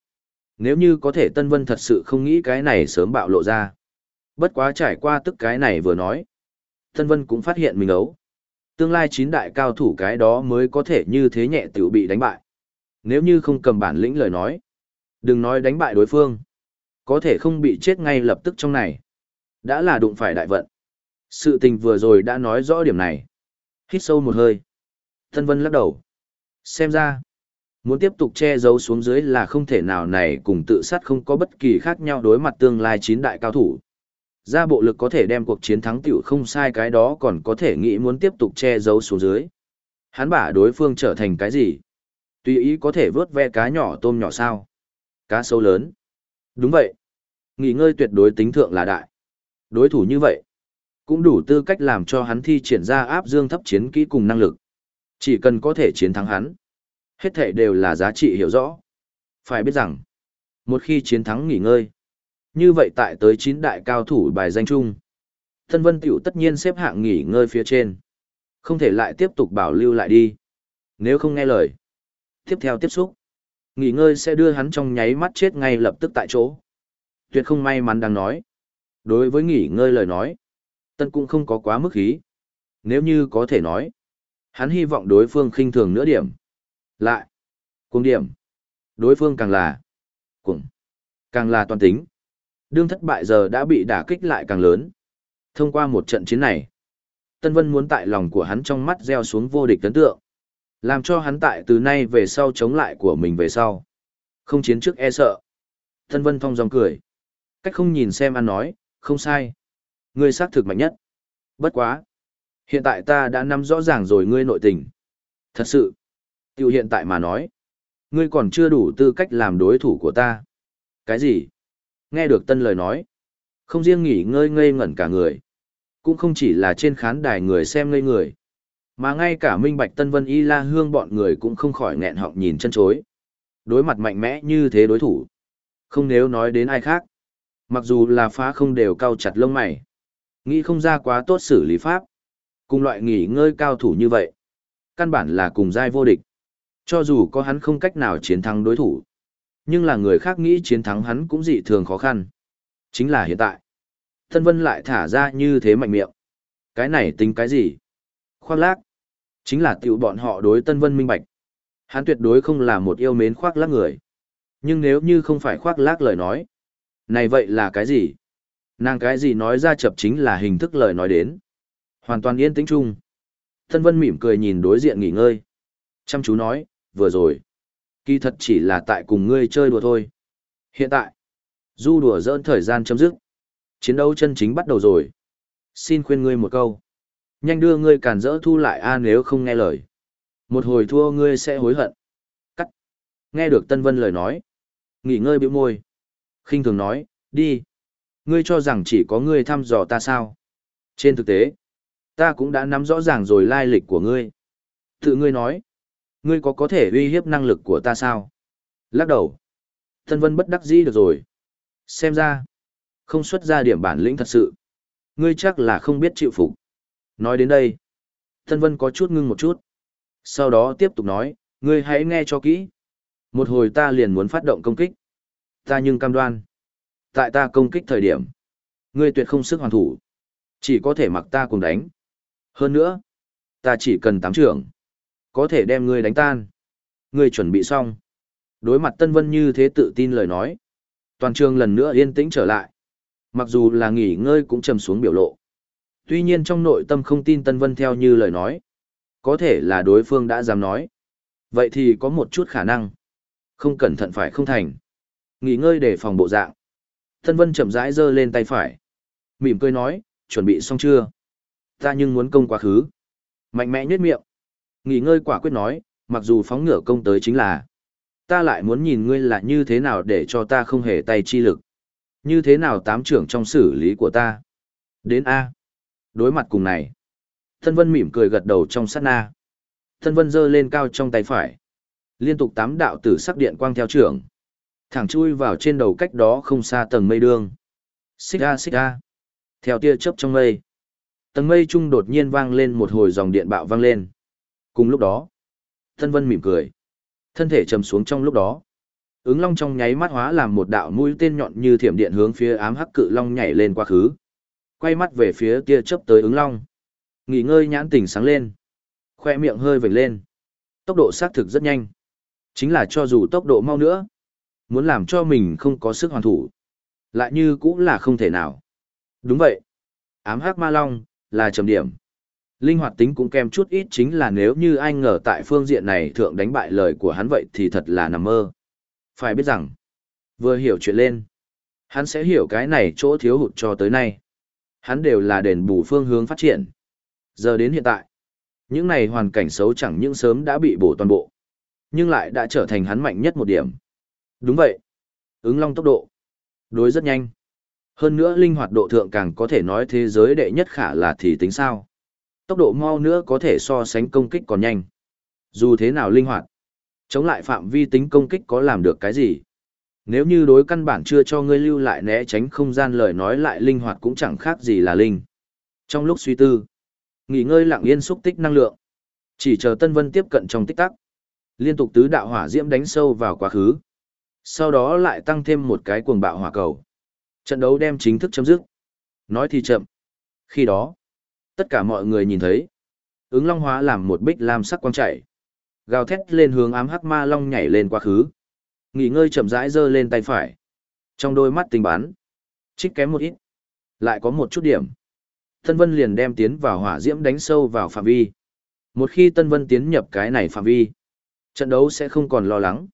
Nếu như có thể Tân Vân thật sự không nghĩ cái này sớm bạo lộ ra. Bất quá trải qua tức cái này vừa nói. Tân Vân cũng phát hiện mình ấu. Tương lai chín đại cao thủ cái đó mới có thể như thế nhẹ tiểu bị đánh bại. Nếu như không cầm bản lĩnh lời nói. Đừng nói đánh bại đối phương. Có thể không bị chết ngay lập tức trong này. Đã là đụng phải đại vận. Sự tình vừa rồi đã nói rõ điểm này. Hít sâu một hơi. Tân Vân lắc đầu. Xem ra, muốn tiếp tục che giấu xuống dưới là không thể nào này cùng tự sát không có bất kỳ khác nhau đối mặt tương lai chín đại cao thủ. Ra bộ lực có thể đem cuộc chiến thắng tiểu không sai cái đó còn có thể nghĩ muốn tiếp tục che giấu xuống dưới. Hắn bả đối phương trở thành cái gì? Tùy ý có thể vớt ve cá nhỏ tôm nhỏ sao? Cá sâu lớn. Đúng vậy. Nghỉ ngơi tuyệt đối tính thượng là đại. Đối thủ như vậy, cũng đủ tư cách làm cho hắn thi triển ra áp dương thấp chiến kỹ cùng năng lực. Chỉ cần có thể chiến thắng hắn, hết thể đều là giá trị hiểu rõ. Phải biết rằng, một khi chiến thắng nghỉ ngơi, như vậy tại tới 9 đại cao thủ bài danh chung, Thân Vân Tiểu tất nhiên xếp hạng nghỉ ngơi phía trên. Không thể lại tiếp tục bảo lưu lại đi. Nếu không nghe lời. Tiếp theo tiếp xúc. Nghỉ ngơi sẽ đưa hắn trong nháy mắt chết ngay lập tức tại chỗ. Tuyệt không may mắn đang nói. Đối với nghỉ ngơi lời nói, Tân cũng không có quá mức khí. Nếu như có thể nói, hắn hy vọng đối phương khinh thường nửa điểm. Lại, cuồng điểm. Đối phương càng là cuồng, càng là toàn tính. Đương thất bại giờ đã bị đả kích lại càng lớn. Thông qua một trận chiến này, Tân Vân muốn tại lòng của hắn trong mắt gieo xuống vô địch tấn tượng. Làm cho hắn tại từ nay về sau chống lại của mình về sau. Không chiến trước e sợ. Tân Vân thong dòng cười. Cách không nhìn xem ăn nói, không sai. Ngươi xác thực mạnh nhất. Bất quá. Hiện tại ta đã nắm rõ ràng rồi ngươi nội tình. Thật sự. Tiểu hiện tại mà nói. Ngươi còn chưa đủ tư cách làm đối thủ của ta. Cái gì? Nghe được tân lời nói. Không riêng nghỉ ngơi ngây ngẩn cả người. Cũng không chỉ là trên khán đài người xem ngây người. Mà ngay cả Minh Bạch Tân Vân Y La Hương bọn người cũng không khỏi nghẹn họng nhìn chân chối. Đối mặt mạnh mẽ như thế đối thủ. Không nếu nói đến ai khác. Mặc dù là phá không đều cao chặt lông mày. Nghĩ không ra quá tốt xử lý pháp. Cùng loại nghỉ ngơi cao thủ như vậy. Căn bản là cùng giai vô địch. Cho dù có hắn không cách nào chiến thắng đối thủ. Nhưng là người khác nghĩ chiến thắng hắn cũng dị thường khó khăn. Chính là hiện tại. Tân Vân lại thả ra như thế mạnh miệng. Cái này tính cái gì? Khoác lác. Chính là tiểu bọn họ đối Tân Vân minh bạch. Hắn tuyệt đối không là một yêu mến khoác lác người. Nhưng nếu như không phải khoác lác lời nói. Này vậy là cái gì? Nàng cái gì nói ra chập chính là hình thức lời nói đến. Hoàn toàn yên tĩnh chung. Tân Vân mỉm cười nhìn đối diện nghỉ ngơi. Chăm chú nói, vừa rồi. Kỳ thật chỉ là tại cùng ngươi chơi đùa thôi. Hiện tại, du đùa dỡn thời gian chấm dứt. Chiến đấu chân chính bắt đầu rồi. Xin khuyên ngươi một câu. Nhanh đưa ngươi cản rỡ thu lại a à, nếu không nghe lời. Một hồi thua ngươi sẽ hối hận. Cắt. Nghe được Tân Vân lời nói. Nghỉ ngơi biểu môi khinh thường nói, đi. Ngươi cho rằng chỉ có ngươi thăm dò ta sao? Trên thực tế, ta cũng đã nắm rõ ràng rồi lai lịch của ngươi. Tự ngươi nói, ngươi có có thể uy hiếp năng lực của ta sao? Lắc đầu. Tân Vân bất đắc dĩ được rồi. Xem ra, không xuất ra điểm bản lĩnh thật sự. Ngươi chắc là không biết chịu phục. Nói đến đây, Tân Vân có chút ngưng một chút. Sau đó tiếp tục nói, ngươi hãy nghe cho kỹ. Một hồi ta liền muốn phát động công kích. Ta nhưng cam đoan. Tại ta công kích thời điểm, ngươi tuyệt không sức hoàn thủ. Chỉ có thể mặc ta cùng đánh. Hơn nữa, ta chỉ cần tám trưởng. Có thể đem ngươi đánh tan. Ngươi chuẩn bị xong. Đối mặt Tân Vân như thế tự tin lời nói. Toàn trường lần nữa yên tĩnh trở lại. Mặc dù là nghỉ ngơi cũng trầm xuống biểu lộ. Tuy nhiên trong nội tâm không tin Tân Vân theo như lời nói. Có thể là đối phương đã dám nói. Vậy thì có một chút khả năng. Không cẩn thận phải không thành. Nghỉ ngơi để phòng bộ dạng. Tân Vân chậm rãi giơ lên tay phải. Mỉm cười nói, chuẩn bị xong chưa? Ta nhưng muốn công quá khứ. Mạnh mẽ nhếch miệng. Nghỉ ngơi quả quyết nói, mặc dù phóng ngựa công tới chính là. Ta lại muốn nhìn ngươi là như thế nào để cho ta không hề tay chi lực. Như thế nào tám trưởng trong xử lý của ta. Đến A. Đối mặt cùng này. Thân Vân mỉm cười gật đầu trong sát na. Thân Vân giơ lên cao trong tay phải. Liên tục tám đạo tử sắc điện quang theo trưởng. Thẳng chui vào trên đầu cách đó không xa tầng mây đương. Xích a xích a. Theo tia chớp trong mây. Tầng mây trung đột nhiên vang lên một hồi dòng điện bạo vang lên. Cùng lúc đó. Thân Vân mỉm cười. Thân thể trầm xuống trong lúc đó. Ứng long trong nháy mắt hóa làm một đạo mũi tên nhọn như thiểm điện hướng phía ám hắc cự long nhảy lên quá khứ. Quay mắt về phía tia chớp tới ứng long. Nghỉ ngơi nhãn tỉnh sáng lên. Khoe miệng hơi vểnh lên. Tốc độ xác thực rất nhanh. Chính là cho dù tốc độ mau nữa. Muốn làm cho mình không có sức hoàn thủ. Lại như cũng là không thể nào. Đúng vậy. Ám hắc ma long, là trầm điểm. Linh hoạt tính cũng kèm chút ít chính là nếu như anh ngờ tại phương diện này thượng đánh bại lời của hắn vậy thì thật là nằm mơ. Phải biết rằng, vừa hiểu chuyện lên, hắn sẽ hiểu cái này chỗ thiếu hụt cho tới nay. Hắn đều là đền bù phương hướng phát triển. Giờ đến hiện tại, những này hoàn cảnh xấu chẳng những sớm đã bị bổ toàn bộ, nhưng lại đã trở thành hắn mạnh nhất một điểm. Đúng vậy. Ứng long tốc độ. Đối rất nhanh. Hơn nữa linh hoạt độ thượng càng có thể nói thế giới đệ nhất khả là thì tính sao. Tốc độ mau nữa có thể so sánh công kích còn nhanh. Dù thế nào linh hoạt, chống lại phạm vi tính công kích có làm được cái gì. Nếu như đối căn bản chưa cho ngươi lưu lại né tránh không gian lời nói lại linh hoạt cũng chẳng khác gì là linh. Trong lúc suy tư, nghỉ ngơi lặng yên xúc tích năng lượng. Chỉ chờ Tân Vân tiếp cận trong tích tắc. Liên tục tứ đạo hỏa diễm đánh sâu vào quá khứ. Sau đó lại tăng thêm một cái cuồng bạo hỏa cầu. Trận đấu đem chính thức chấm dứt. Nói thì chậm. Khi đó, Tất cả mọi người nhìn thấy. Ứng long hóa làm một bích lam sắc quang chảy Gào thét lên hướng ám hắc ma long nhảy lên quá khứ. Nghỉ ngơi chậm rãi giơ lên tay phải. Trong đôi mắt tình bán. Trích kém một ít. Lại có một chút điểm. Tân Vân liền đem tiến vào hỏa diễm đánh sâu vào phạm vi. Một khi Tân Vân tiến nhập cái này phạm vi, trận đấu sẽ không còn lo lắng.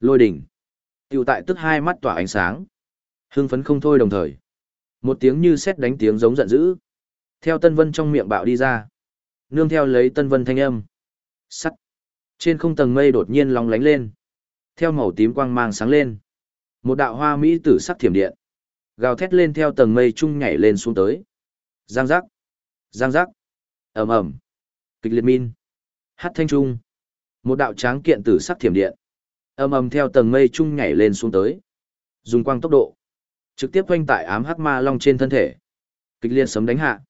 Lôi đỉnh. Tiểu tại tức hai mắt tỏa ánh sáng. Hưng phấn không thôi đồng thời. Một tiếng như sét đánh tiếng giống giận dữ. Theo Tân Vân trong miệng bạo đi ra. Nương theo lấy Tân Vân thanh âm. Sắt. Trên không tầng mây đột nhiên long lánh lên. Theo màu tím quang mang sáng lên. Một đạo hoa mỹ tử sắc thiểm điện. Gào thét lên theo tầng mây trung nhảy lên xuống tới. Giang giác. Giang giác. ầm ầm Kịch liệt min. Hát thanh trung. Một đạo tráng kiện tử sắc thiểm điện. ầm ầm theo tầng mây trung nhảy lên xuống tới. Dùng quang tốc độ. Trực tiếp quanh tại ám hắc ma long trên thân thể. Kịch liệt sấm đánh hạ.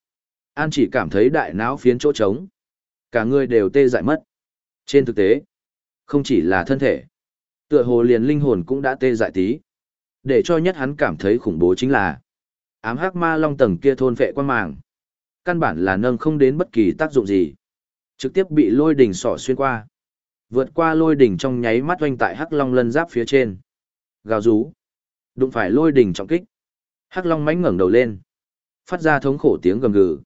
An chỉ cảm thấy đại não phiến chỗ trống. Cả người đều tê dại mất. Trên thực tế, không chỉ là thân thể. Tựa hồ liền linh hồn cũng đã tê dại tí. Để cho nhất hắn cảm thấy khủng bố chính là ám hắc ma long tầng kia thôn vệ quan màng. Căn bản là nâng không đến bất kỳ tác dụng gì. Trực tiếp bị lôi đỉnh sỏ xuyên qua. Vượt qua lôi đỉnh trong nháy mắt oanh tại hắc long lân giáp phía trên. Gào rú. Đụng phải lôi đỉnh trọng kích. Hắc long mánh ngẩng đầu lên. Phát ra thống khổ tiếng gầm gừ.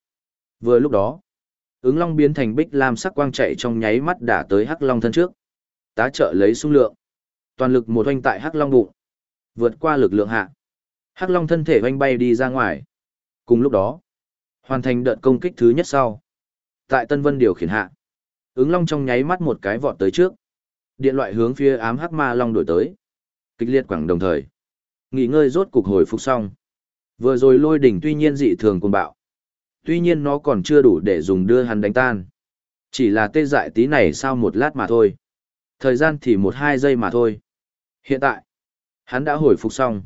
Vừa lúc đó, ứng long biến thành bích lam sắc quang chạy trong nháy mắt đả tới hắc long thân trước. Tá trợ lấy xung lượng. Toàn lực một oanh tại hắc long bụng. Vượt qua lực lượng hạ. Hắc long thân thể oanh bay đi ra ngoài. Cùng lúc đó, hoàn thành đợt công kích thứ nhất sau. Tại Tân Vân điều khiển hạ. Ứng long trong nháy mắt một cái vọt tới trước. Điện loại hướng phía ám hắc ma long đổi tới. Kịch liệt quẳng đồng thời. Nghỉ ngơi rốt cục hồi phục xong. Vừa rồi lôi đỉnh tuy nhiên dị thường cuồng bạo, tuy nhiên nó còn chưa đủ để dùng đưa hắn đánh tan. Chỉ là tê dại tí này sau một lát mà thôi. Thời gian thì một hai giây mà thôi. Hiện tại, Hắn đã hồi phục xong,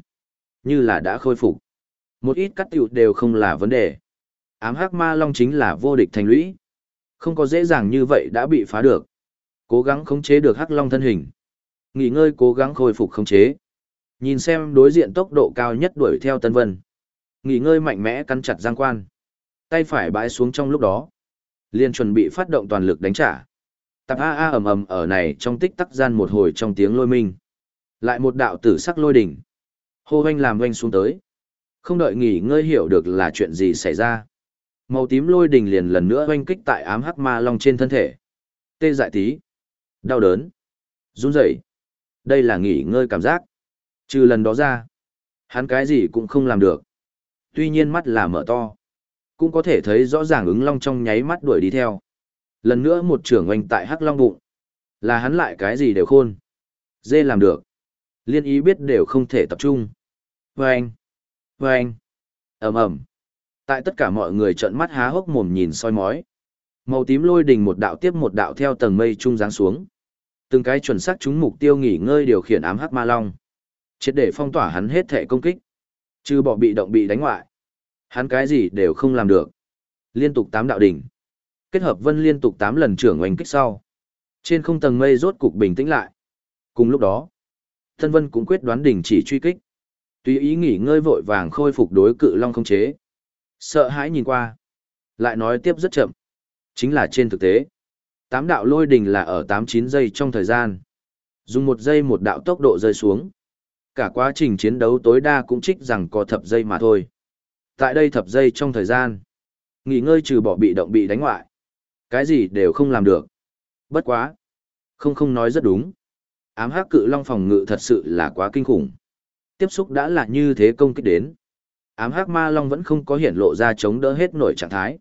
như là đã khôi phục. Một ít cắt tiểu đều không là vấn đề. Ám hắc ma long chính là vô địch thành lũy. Không có dễ dàng như vậy đã bị phá được. Cố gắng khống chế được hắc long thân hình. Nghỉ ngơi cố gắng khôi phục khống chế. Nhìn xem đối diện tốc độ cao nhất đuổi theo Tân Vân. Nghỉ ngơi mạnh mẽ cắn chặt giang quan. Tay phải bãi xuống trong lúc đó. liền chuẩn bị phát động toàn lực đánh trả. Tập A A ầm ầm ở này trong tích tắc gian một hồi trong tiếng lôi minh. Lại một đạo tử sắc lôi đỉnh. Hô hoanh làm hoanh xuống tới. Không đợi nghỉ ngơi hiểu được là chuyện gì xảy ra. Màu tím lôi đỉnh liền lần nữa hoanh kích tại ám hắc ma long trên thân thể. Tê dại tí. Đau đớn. run rẩy. Đây là nghỉ ngơi cảm giác. Trừ lần đó ra. Hắn cái gì cũng không làm được. Tuy nhiên mắt là mở to. Cũng có thể thấy rõ ràng ứng long trong nháy mắt đuổi đi theo. Lần nữa một trưởng oanh tại hắc long bụng. Là hắn lại cái gì đều khôn. Dê làm được. Liên ý biết đều không thể tập trung. Vâng! Vâng! ầm ầm Tại tất cả mọi người trợn mắt há hốc mồm nhìn soi mói. Màu tím lôi đình một đạo tiếp một đạo theo tầng mây trung giáng xuống. Từng cái chuẩn xác chúng mục tiêu nghỉ ngơi điều khiển ám hắc ma long. Triệt để phong tỏa hắn hết thể công kích. Trừ bỏ bị động bị đánh ngoại. Hắn cái gì đều không làm được. Liên tục tám đạo đỉnh. Kết hợp vân liên tục tám lần trưởng oanh kích sau. Trên không tầng mây rốt cục bình tĩnh lại. Cùng lúc đó, Thân Vân cũng quyết đoán đình chỉ truy kích. Tùy ý nghỉ ngơi vội vàng khôi phục đối cự long không chế. Sợ hãi nhìn qua. Lại nói tiếp rất chậm. Chính là trên thực tế. Tám đạo lôi đình là ở tám chín giây trong thời gian. Dùng một giây một đạo tốc độ rơi xuống. Cả quá trình chiến đấu tối đa cũng trích rằng có thập giây mà thôi. Tại đây thập giây trong thời gian. Nghỉ ngơi trừ bỏ bị động bị đánh ngoại. Cái gì đều không làm được. Bất quá. Không không nói rất đúng. Ám hắc cự long phòng ngự thật sự là quá kinh khủng. Tiếp xúc đã là như thế công kích đến. Ám hắc ma long vẫn không có hiện lộ ra chống đỡ hết nổi trạng thái.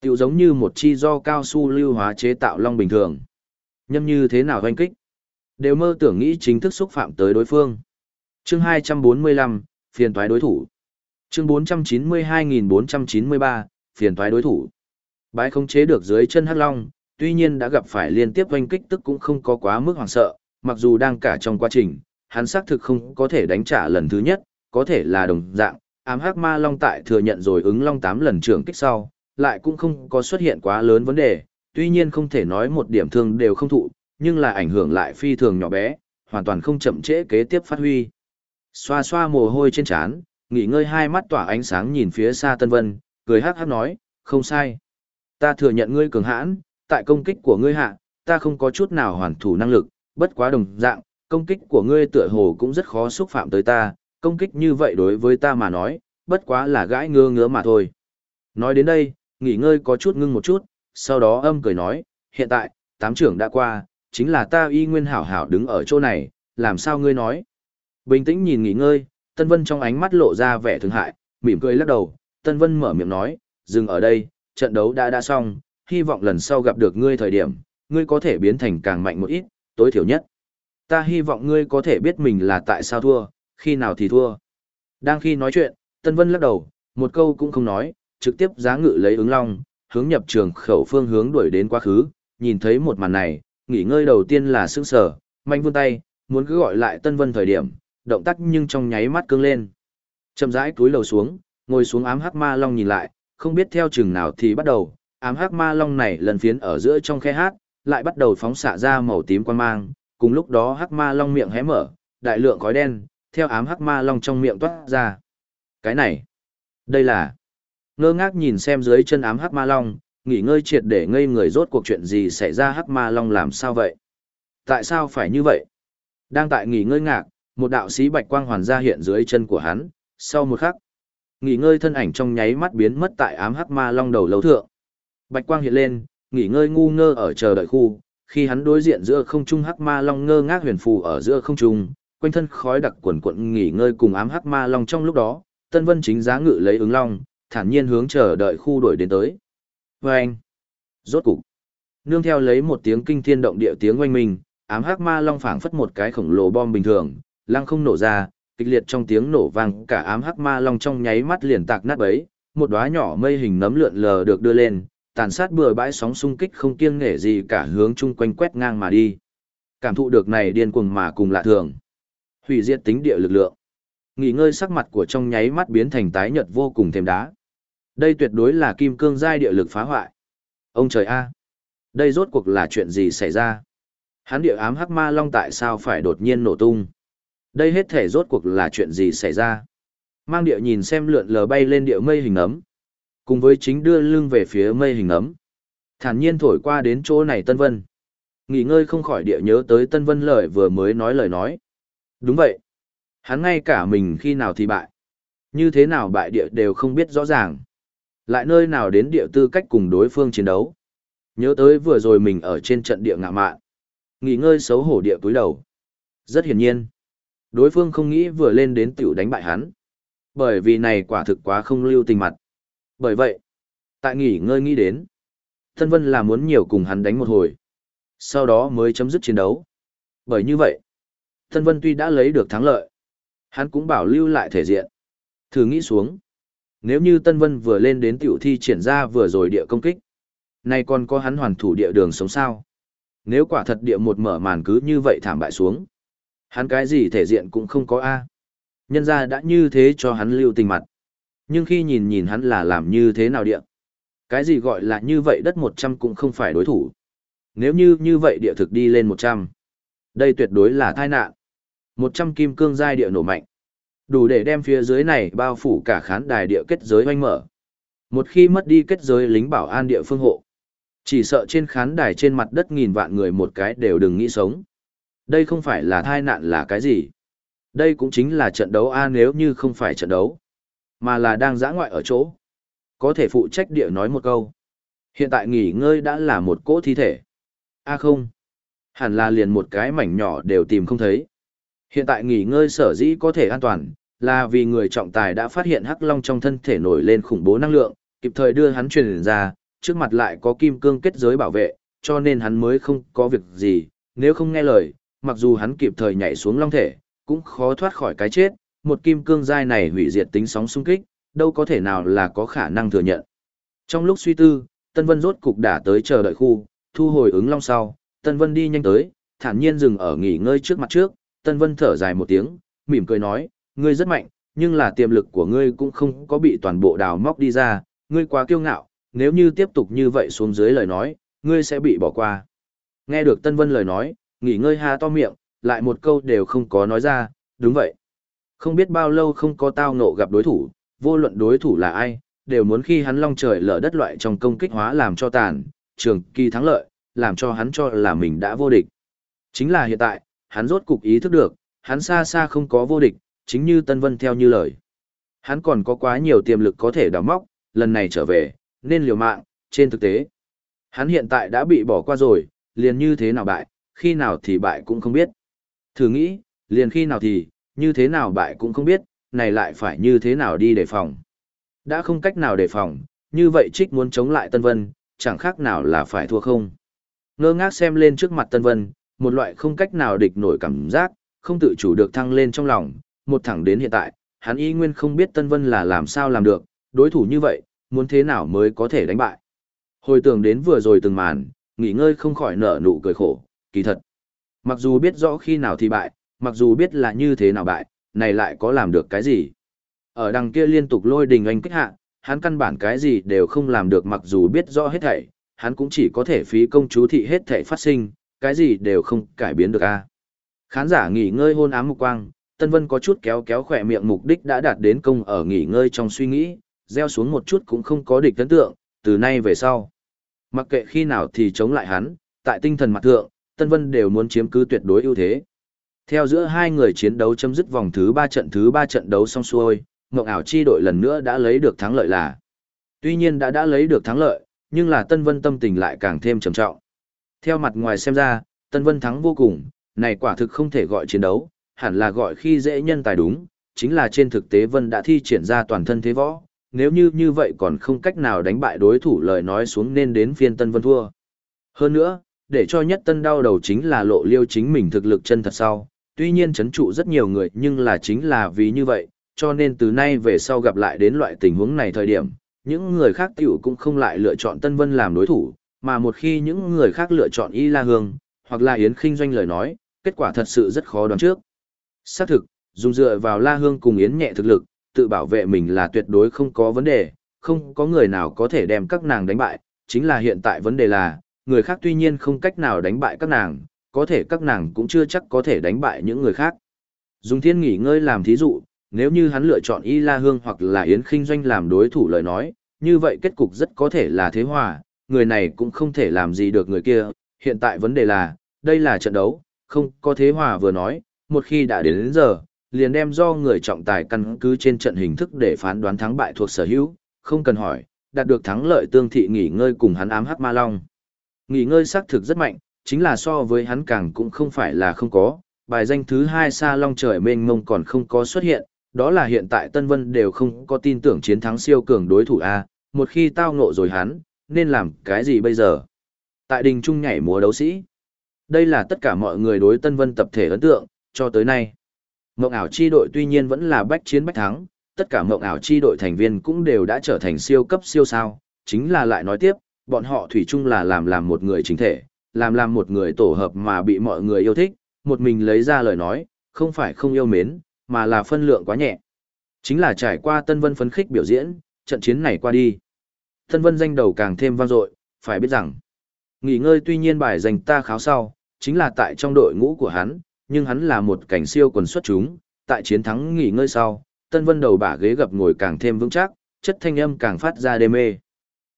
Tiểu giống như một chi do cao su lưu hóa chế tạo long bình thường. Nhâm như thế nào hoanh kích. Đều mơ tưởng nghĩ chính thức xúc phạm tới đối phương. Chương 245, phiền toái đối thủ. Chương 492.493, phiền toái đối thủ. Bái không chế được dưới chân hắc long, tuy nhiên đã gặp phải liên tiếp hoanh kích tức cũng không có quá mức hoảng sợ, mặc dù đang cả trong quá trình, hắn xác thực không có thể đánh trả lần thứ nhất, có thể là đồng dạng, ám hắc ma long tại thừa nhận rồi ứng long 8 lần trưởng kích sau, lại cũng không có xuất hiện quá lớn vấn đề, tuy nhiên không thể nói một điểm thương đều không thụ, nhưng là ảnh hưởng lại phi thường nhỏ bé, hoàn toàn không chậm trễ kế tiếp phát huy. Xoa xoa mồ hôi trên trán, nghỉ ngơi hai mắt tỏa ánh sáng nhìn phía xa Tân Vân, cười hắc hắc nói, không sai. Ta thừa nhận ngươi cường hãn, tại công kích của ngươi hạ, ta không có chút nào hoàn thủ năng lực, bất quá đồng dạng, công kích của ngươi tựa hồ cũng rất khó xúc phạm tới ta, công kích như vậy đối với ta mà nói, bất quá là gãi ngơ ngứa mà thôi. Nói đến đây, nghỉ ngơi có chút ngưng một chút, sau đó âm cười nói, hiện tại, tám trưởng đã qua, chính là ta y nguyên hảo hảo đứng ở chỗ này, làm sao ngươi nói. Bình tĩnh nhìn nghỉ ngơi, Tân Vân trong ánh mắt lộ ra vẻ thương hại, mỉm cười lắc đầu, Tân Vân mở miệng nói, dừng ở đây, trận đấu đã đã xong, hy vọng lần sau gặp được ngươi thời điểm, ngươi có thể biến thành càng mạnh một ít, tối thiểu nhất. Ta hy vọng ngươi có thể biết mình là tại sao thua, khi nào thì thua. Đang khi nói chuyện, Tân Vân lắc đầu, một câu cũng không nói, trực tiếp giá ngự lấy ứng long, hướng nhập trường khẩu phương hướng đuổi đến quá khứ, nhìn thấy một màn này, nghỉ ngơi đầu tiên là sững sờ, manh vươn tay, muốn cứ gọi lại Tân Vân thời điểm, động tác nhưng trong nháy mắt cứng lên. Chậm rãi túi lầu xuống, ngồi xuống ám hắc ma long nhìn lại, không biết theo chừng nào thì bắt đầu, ám hắc ma long này lần phiến ở giữa trong khe hát, lại bắt đầu phóng xạ ra màu tím quan mang, cùng lúc đó hắc ma long miệng hé mở, đại lượng khói đen, theo ám hắc ma long trong miệng toát ra. Cái này, đây là... Ngơ ngác nhìn xem dưới chân ám hắc ma long, nghỉ ngơi triệt để ngây người rốt cuộc chuyện gì xảy ra hắc ma long làm sao vậy? Tại sao phải như vậy? Đang tại nghỉ ngơi ngạc, một đạo sĩ bạch quang hoàn ra hiện dưới chân của hắn, sau một khắc, nghỉ ngơi thân ảnh trong nháy mắt biến mất tại ám hắc ma long đầu lâu thượng. Bạch quang hiện lên, nghỉ ngơi ngu ngơ ở chờ đợi khu, khi hắn đối diện giữa không trung hắc ma long ngơ ngác huyền phù ở giữa không trung, quanh thân khói đặc quần quận nghỉ ngơi cùng ám hắc ma long trong lúc đó, Tân Vân chính giá ngự lấy ứng long, thản nhiên hướng chờ đợi khu đuổi đến tới. Và anh, rốt cục, nương theo lấy một tiếng kinh thiên động địa tiếng oanh minh, ám hắc ma long phảng phất một cái khổng lồ bom bình thường, lăng không nổ ra, kịch liệt trong tiếng nổ vang, cả ám hắc ma long trong nháy mắt liền tạc nát bấy, một đóa nhỏ mây hình nấm lượn lờ được đưa lên, tàn sát bừa bãi sóng xung kích không kiêng nể gì cả hướng chung quanh quét ngang mà đi. Cảm thụ được này điên cuồng mà cùng lạ thường. Hủy diệt tính địa lực lượng. Nghỉ ngơi sắc mặt của trong nháy mắt biến thành tái nhợt vô cùng thêm đá. Đây tuyệt đối là kim cương giai địa lực phá hoại. Ông trời a, đây rốt cuộc là chuyện gì xảy ra? Hắn địa ám hắc ma long tại sao phải đột nhiên nổ tung? Đây hết thể rốt cuộc là chuyện gì xảy ra? Mang địa nhìn xem lượn lờ bay lên địa mây hình ấm. Cùng với chính đưa lưng về phía mây hình ấm. Thản nhiên thổi qua đến chỗ này Tân Vân. Nghỉ ngơi không khỏi địa nhớ tới Tân Vân lời vừa mới nói lời nói. Đúng vậy. Hắn ngay cả mình khi nào thì bại. Như thế nào bại địa đều không biết rõ ràng. Lại nơi nào đến địa tư cách cùng đối phương chiến đấu. Nhớ tới vừa rồi mình ở trên trận địa ngạ mạn. Nghỉ ngơi xấu hổ địa túi đầu. Rất hiển nhiên. Đối phương không nghĩ vừa lên đến tiểu đánh bại hắn. Bởi vì này quả thực quá không lưu tình mặt. Bởi vậy, tại nghỉ ngơi nghĩ đến, Tân Vân là muốn nhiều cùng hắn đánh một hồi. Sau đó mới chấm dứt chiến đấu. Bởi như vậy, Tân Vân tuy đã lấy được thắng lợi, hắn cũng bảo lưu lại thể diện. Thử nghĩ xuống, nếu như Tân Vân vừa lên đến tiểu thi triển ra vừa rồi địa công kích, nay còn có hắn hoàn thủ địa đường sống sao? Nếu quả thật địa một mở màn cứ như vậy thảm bại xuống, hắn cái gì thể diện cũng không có a. Nhân ra đã như thế cho hắn lưu tình mặt. Nhưng khi nhìn nhìn hắn là làm như thế nào địa? Cái gì gọi là như vậy đất 100 cũng không phải đối thủ. Nếu như như vậy địa thực đi lên 100, đây tuyệt đối là tai nạn. 100 kim cương giai địa nổ mạnh. Đủ để đem phía dưới này bao phủ cả khán đài địa kết giới hoanh mở. Một khi mất đi kết giới lính bảo an địa phương hộ, chỉ sợ trên khán đài trên mặt đất nghìn vạn người một cái đều đừng nghĩ sống. Đây không phải là tai nạn là cái gì. Đây cũng chính là trận đấu A nếu như không phải trận đấu, mà là đang giã ngoại ở chỗ. Có thể phụ trách địa nói một câu. Hiện tại nghỉ ngơi đã là một cỗ thi thể. A không. Hẳn là liền một cái mảnh nhỏ đều tìm không thấy. Hiện tại nghỉ ngơi sở dĩ có thể an toàn, là vì người trọng tài đã phát hiện hắc long trong thân thể nổi lên khủng bố năng lượng, kịp thời đưa hắn truyền ra, trước mặt lại có kim cương kết giới bảo vệ, cho nên hắn mới không có việc gì, nếu không nghe lời, mặc dù hắn kịp thời nhảy xuống long thể, cũng khó thoát khỏi cái chết, một kim cương giai này hủy diệt tính sóng xung kích, đâu có thể nào là có khả năng thừa nhận. Trong lúc suy tư, Tân Vân rốt cục đã tới chờ đợi khu, thu hồi ứng long sau, Tân Vân đi nhanh tới, thản nhiên dừng ở nghỉ ngơi trước mặt trước, Tân Vân thở dài một tiếng, mỉm cười nói, ngươi rất mạnh, nhưng là tiềm lực của ngươi cũng không có bị toàn bộ đào móc đi ra, ngươi quá kiêu ngạo, nếu như tiếp tục như vậy xuống dưới lời nói, ngươi sẽ bị bỏ qua. Nghe được Tân Vân lời nói, nghỉ ngơi ha to miệng, lại một câu đều không có nói ra, đúng vậy. Không biết bao lâu không có tao ngộ gặp đối thủ, vô luận đối thủ là ai, đều muốn khi hắn long trời lở đất loại trong công kích hóa làm cho tàn, trường kỳ thắng lợi, làm cho hắn cho là mình đã vô địch. Chính là hiện tại, hắn rốt cục ý thức được, hắn xa xa không có vô địch, chính như Tân Vân theo như lời. Hắn còn có quá nhiều tiềm lực có thể đào móc, lần này trở về, nên liều mạng, trên thực tế. Hắn hiện tại đã bị bỏ qua rồi, liền như thế nào bại, khi nào thì bại cũng không biết. Thử nghĩ, liền khi nào thì, như thế nào bại cũng không biết, này lại phải như thế nào đi đề phòng. Đã không cách nào đề phòng, như vậy trích muốn chống lại Tân Vân, chẳng khác nào là phải thua không. Ngơ ngác xem lên trước mặt Tân Vân, một loại không cách nào địch nổi cảm giác, không tự chủ được thăng lên trong lòng, một thẳng đến hiện tại, hắn y nguyên không biết Tân Vân là làm sao làm được, đối thủ như vậy, muốn thế nào mới có thể đánh bại. Hồi tưởng đến vừa rồi từng màn, nghỉ ngơi không khỏi nở nụ cười khổ, kỳ thật. Mặc dù biết rõ khi nào thì bại, mặc dù biết là như thế nào bại, này lại có làm được cái gì. Ở đằng kia liên tục lôi đình anh kích hạ, hắn căn bản cái gì đều không làm được mặc dù biết rõ hết thảy, hắn cũng chỉ có thể phí công chú thị hết thảy phát sinh, cái gì đều không cải biến được a. Khán giả nghỉ ngơi hôn ám mục quang, Tân Vân có chút kéo kéo khỏe miệng mục đích đã đạt đến công ở nghỉ ngơi trong suy nghĩ, gieo xuống một chút cũng không có địch tấn tượng, từ nay về sau. Mặc kệ khi nào thì chống lại hắn, tại tinh thần mặt thượng, Tân Vân đều muốn chiếm cứ tuyệt đối ưu thế. Theo giữa hai người chiến đấu chấm dứt vòng thứ ba trận thứ ba trận đấu xong xuôi, Ngọc ảo chi đội lần nữa đã lấy được thắng lợi là. Tuy nhiên đã đã lấy được thắng lợi, nhưng là Tân Vân tâm tình lại càng thêm trầm trọng. Theo mặt ngoài xem ra, Tân Vân thắng vô cùng, này quả thực không thể gọi chiến đấu, hẳn là gọi khi dễ nhân tài đúng, chính là trên thực tế Vân đã thi triển ra toàn thân thế võ, nếu như như vậy còn không cách nào đánh bại đối thủ lời nói xuống nên đến phiên Tân Vân thua. Hơn nữa, để cho nhất Tân đau đầu chính là lộ liêu chính mình thực lực chân thật sau, tuy nhiên chấn trụ rất nhiều người nhưng là chính là vì như vậy, cho nên từ nay về sau gặp lại đến loại tình huống này thời điểm, những người khác tiểu cũng không lại lựa chọn Tân Vân làm đối thủ, mà một khi những người khác lựa chọn Y La Hương, hoặc là Yến Kinh Doanh lời nói, kết quả thật sự rất khó đoán trước. Xác thực, dùng dựa vào La Hương cùng Yến nhẹ thực lực, tự bảo vệ mình là tuyệt đối không có vấn đề, không có người nào có thể đem các nàng đánh bại, chính là hiện tại vấn đề là, người khác tuy nhiên không cách nào đánh bại các nàng, có thể các nàng cũng chưa chắc có thể đánh bại những người khác. Dùng thiên nghỉ ngơi làm thí dụ, nếu như hắn lựa chọn Y La Hương hoặc là Yến Kinh Doanh làm đối thủ lời nói, như vậy kết cục rất có thể là thế hòa, người này cũng không thể làm gì được người kia. Hiện tại vấn đề là, đây là trận đấu, không có thế hòa vừa nói, một khi đã đến, đến giờ, liền đem do người trọng tài căn cứ trên trận hình thức để phán đoán thắng bại thuộc sở hữu, không cần hỏi, đạt được thắng lợi tương thị nghỉ ngơi cùng hắn ám hắc ma long. Nghỉ ngơi xác thực rất mạnh, chính là so với hắn càng cũng không phải là không có, bài danh thứ hai xa long trời mênh mông còn không có xuất hiện, đó là hiện tại Tân Vân đều không có tin tưởng chiến thắng siêu cường đối thủ A, một khi tao ngộ rồi hắn, nên làm cái gì bây giờ? Tại đình trung nhảy múa đấu sĩ. Đây là tất cả mọi người đối Tân Vân tập thể ấn tượng, cho tới nay. Mộng ảo chi đội tuy nhiên vẫn là bách chiến bách thắng, tất cả mộng ảo chi đội thành viên cũng đều đã trở thành siêu cấp siêu sao, chính là lại nói tiếp, bọn họ thủy chung là làm làm một người chính thể, làm làm một người tổ hợp mà bị mọi người yêu thích, một mình lấy ra lời nói, không phải không yêu mến, mà là phân lượng quá nhẹ. Chính là trải qua Tân Vân phấn khích biểu diễn, trận chiến này qua đi. Tân Vân danh đầu càng thêm vang dội, phải biết rằng, nghỉ ngơi tuy nhiên bài dành ta kháo sau, chính là tại trong đội ngũ của hắn, nhưng hắn là một cảnh siêu quần xuất chúng, tại chiến thắng nghỉ ngơi sau, Tân Vân đầu bả ghế gập ngồi càng thêm vững chắc, chất thanh âm càng phát ra đê mê.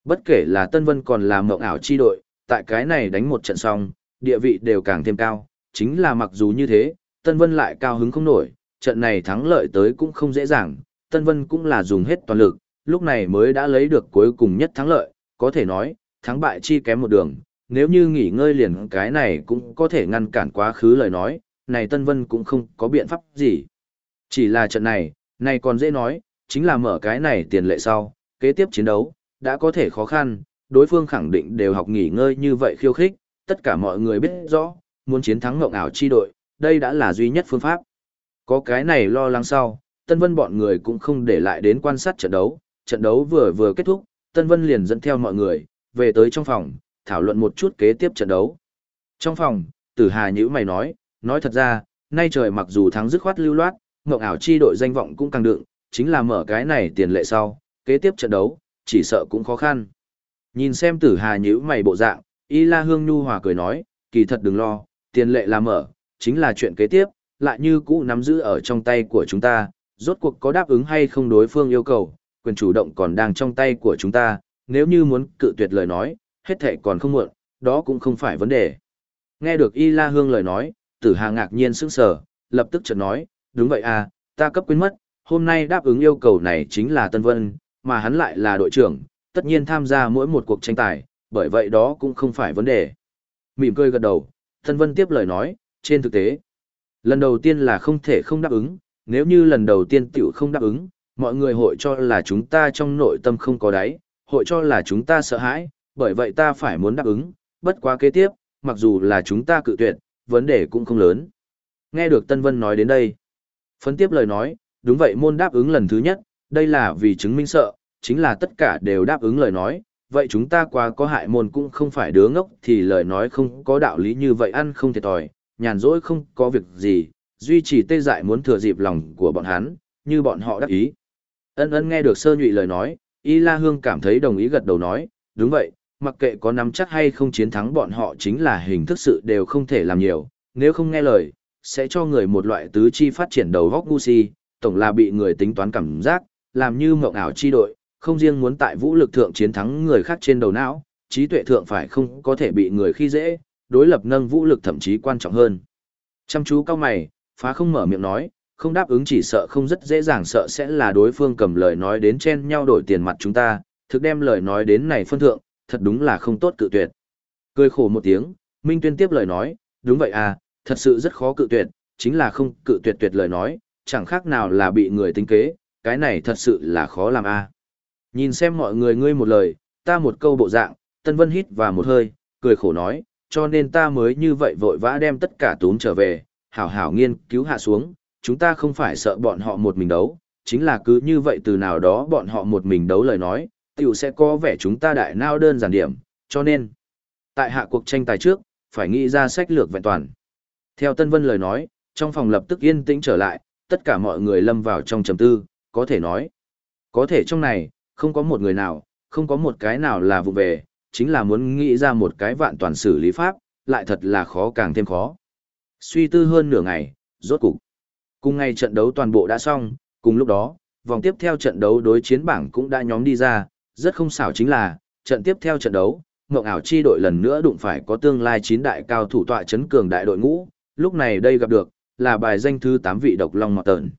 Bất kể là Tân Vân còn là mộng ảo chi đội, tại cái này đánh một trận xong, địa vị đều càng thêm cao, chính là mặc dù như thế, Tân Vân lại cao hứng không nổi, trận này thắng lợi tới cũng không dễ dàng, Tân Vân cũng là dùng hết toàn lực, lúc này mới đã lấy được cuối cùng nhất thắng lợi, có thể nói, thắng bại chi kém một đường, nếu như nghỉ ngơi liền cái này cũng có thể ngăn cản quá khứ lời nói, này Tân Vân cũng không có biện pháp gì. Chỉ là trận này, này còn dễ nói, chính là mở cái này tiền lệ sau, kế tiếp chiến đấu, đã có thể khó khăn, đối phương khẳng định đều học nghỉ ngơi như vậy khiêu khích, tất cả mọi người biết rõ, muốn chiến thắng ngộng ảo chi đội, đây đã là duy nhất phương pháp. Có cái này lo lắng sau, Tân Vân bọn người cũng không để lại đến quan sát trận đấu, trận đấu vừa vừa kết thúc, Tân Vân liền dẫn theo mọi người, về tới trong phòng, thảo luận một chút kế tiếp trận đấu. Trong phòng, Tử Hà nhữ mày nói, nói thật ra, nay trời mặc dù thắng dứt khoát lưu loát, ngộng ảo chi đội danh vọng cũng càng đựng, chính là mở cái này tiền lệ sau, kế tiếp trận đấu, chỉ sợ cũng khó khăn. Nhìn xem tử hà nhữ mày bộ dạng, Y La Hương Nhu Hòa cười nói, kỳ thật đừng lo, tiền lệ là mở, chính là chuyện kế tiếp, lại như cũ nắm giữ ở trong tay của chúng ta, rốt cuộc có đáp ứng hay không đối phương yêu cầu, quyền chủ động còn đang trong tay của chúng ta, nếu như muốn cự tuyệt lời nói, hết thể còn không muộn, đó cũng không phải vấn đề. Nghe được Y La Hương lời nói, tử hà ngạc nhiên sững sờ, lập tức chợt nói, đúng vậy à, ta cấp quên mất, hôm nay đáp ứng yêu cầu này chính là Tân Vân, mà hắn lại là đội trưởng, tất nhiên tham gia mỗi một cuộc tranh tài, bởi vậy đó cũng không phải vấn đề. Mỉm cười gật đầu, Tân Vân tiếp lời nói, trên thực tế, lần đầu tiên là không thể không đáp ứng, nếu như lần đầu tiên tiểu không đáp ứng, mọi người hội cho là chúng ta trong nội tâm không có đáy, hội cho là chúng ta sợ hãi, bởi vậy ta phải muốn đáp ứng, bất quá kế tiếp, mặc dù là chúng ta cự tuyệt, vấn đề cũng không lớn. Nghe được Tân Vân nói đến đây, Phấn tiếp lời nói, đúng vậy môn đáp ứng lần thứ nhất, đây là vì chứng minh sợ, chính là tất cả đều đáp ứng lời nói, vậy chúng ta quá có hại môn cũng không phải đứa ngốc thì lời nói không có đạo lý như vậy ăn không thiệt thòi, nhàn rỗi không có việc gì, duy trì tê dại muốn thừa dịp lòng của bọn hắn, như bọn họ đáp ý. Ân ân nghe được sơ nhụy lời nói, Y La Hương cảm thấy đồng ý gật đầu nói, đúng vậy, mặc kệ có nắm chắc hay không chiến thắng bọn họ chính là hình thức sự đều không thể làm nhiều, nếu không nghe lời, sẽ cho người một loại tứ chi phát triển đầu góc ngu si, tổng là bị người tính toán cảm giác, làm như mộng ảo chi đội, không riêng muốn tại vũ lực thượng chiến thắng người khác trên đầu não, trí tuệ thượng phải không có thể bị người khi dễ, đối lập nâng vũ lực thậm chí quan trọng hơn. Chăm chú cao mày, phá không mở miệng nói, không đáp ứng chỉ sợ không rất dễ dàng sợ sẽ là đối phương cầm lời nói đến chen nhau đổi tiền mặt chúng ta, thực đem lời nói đến này phân thượng, thật đúng là không tốt cự tuyệt. Cười khổ một tiếng, Minh Tuyên tiếp lời nói, đúng vậy à, thật sự rất khó cự tuyệt, chính là không cự tuyệt tuyệt lời nói, chẳng khác nào là bị người tính kế, cái này thật sự là khó làm a. Nhìn xem mọi người ngươi một lời, ta một câu bộ dạng, Tân Vân hít và một hơi, cười khổ nói, cho nên ta mới như vậy vội vã đem tất cả túm trở về, hảo hảo nghiên cứu hạ xuống, chúng ta không phải sợ bọn họ một mình đấu, chính là cứ như vậy từ nào đó bọn họ một mình đấu lời nói, tiểu sẽ có vẻ chúng ta đại nao đơn giản điểm, cho nên, tại hạ cuộc tranh tài trước, phải nghĩ ra sách lược vẹn toàn. Theo Tân Vân lời nói, trong phòng lập tức yên tĩnh trở lại, tất cả mọi người lâm vào trong trầm tư, có thể nói. Có thể trong này, không có một người nào, không có một cái nào là vụ về, chính là muốn nghĩ ra một cái vạn toàn xử lý pháp, lại thật là khó càng thêm khó. Suy tư hơn nửa ngày, rốt cục. Cùng ngày trận đấu toàn bộ đã xong, cùng lúc đó, vòng tiếp theo trận đấu đối chiến bảng cũng đã nhóm đi ra, rất không xảo chính là, trận tiếp theo trận đấu, Ngộng ảo chi đội lần nữa đụng phải có tương lai chín đại cao thủ tọa chấn cường đại đội ngũ, lúc này đây gặp được, là bài danh thứ 8 vị độc long mọt tợn.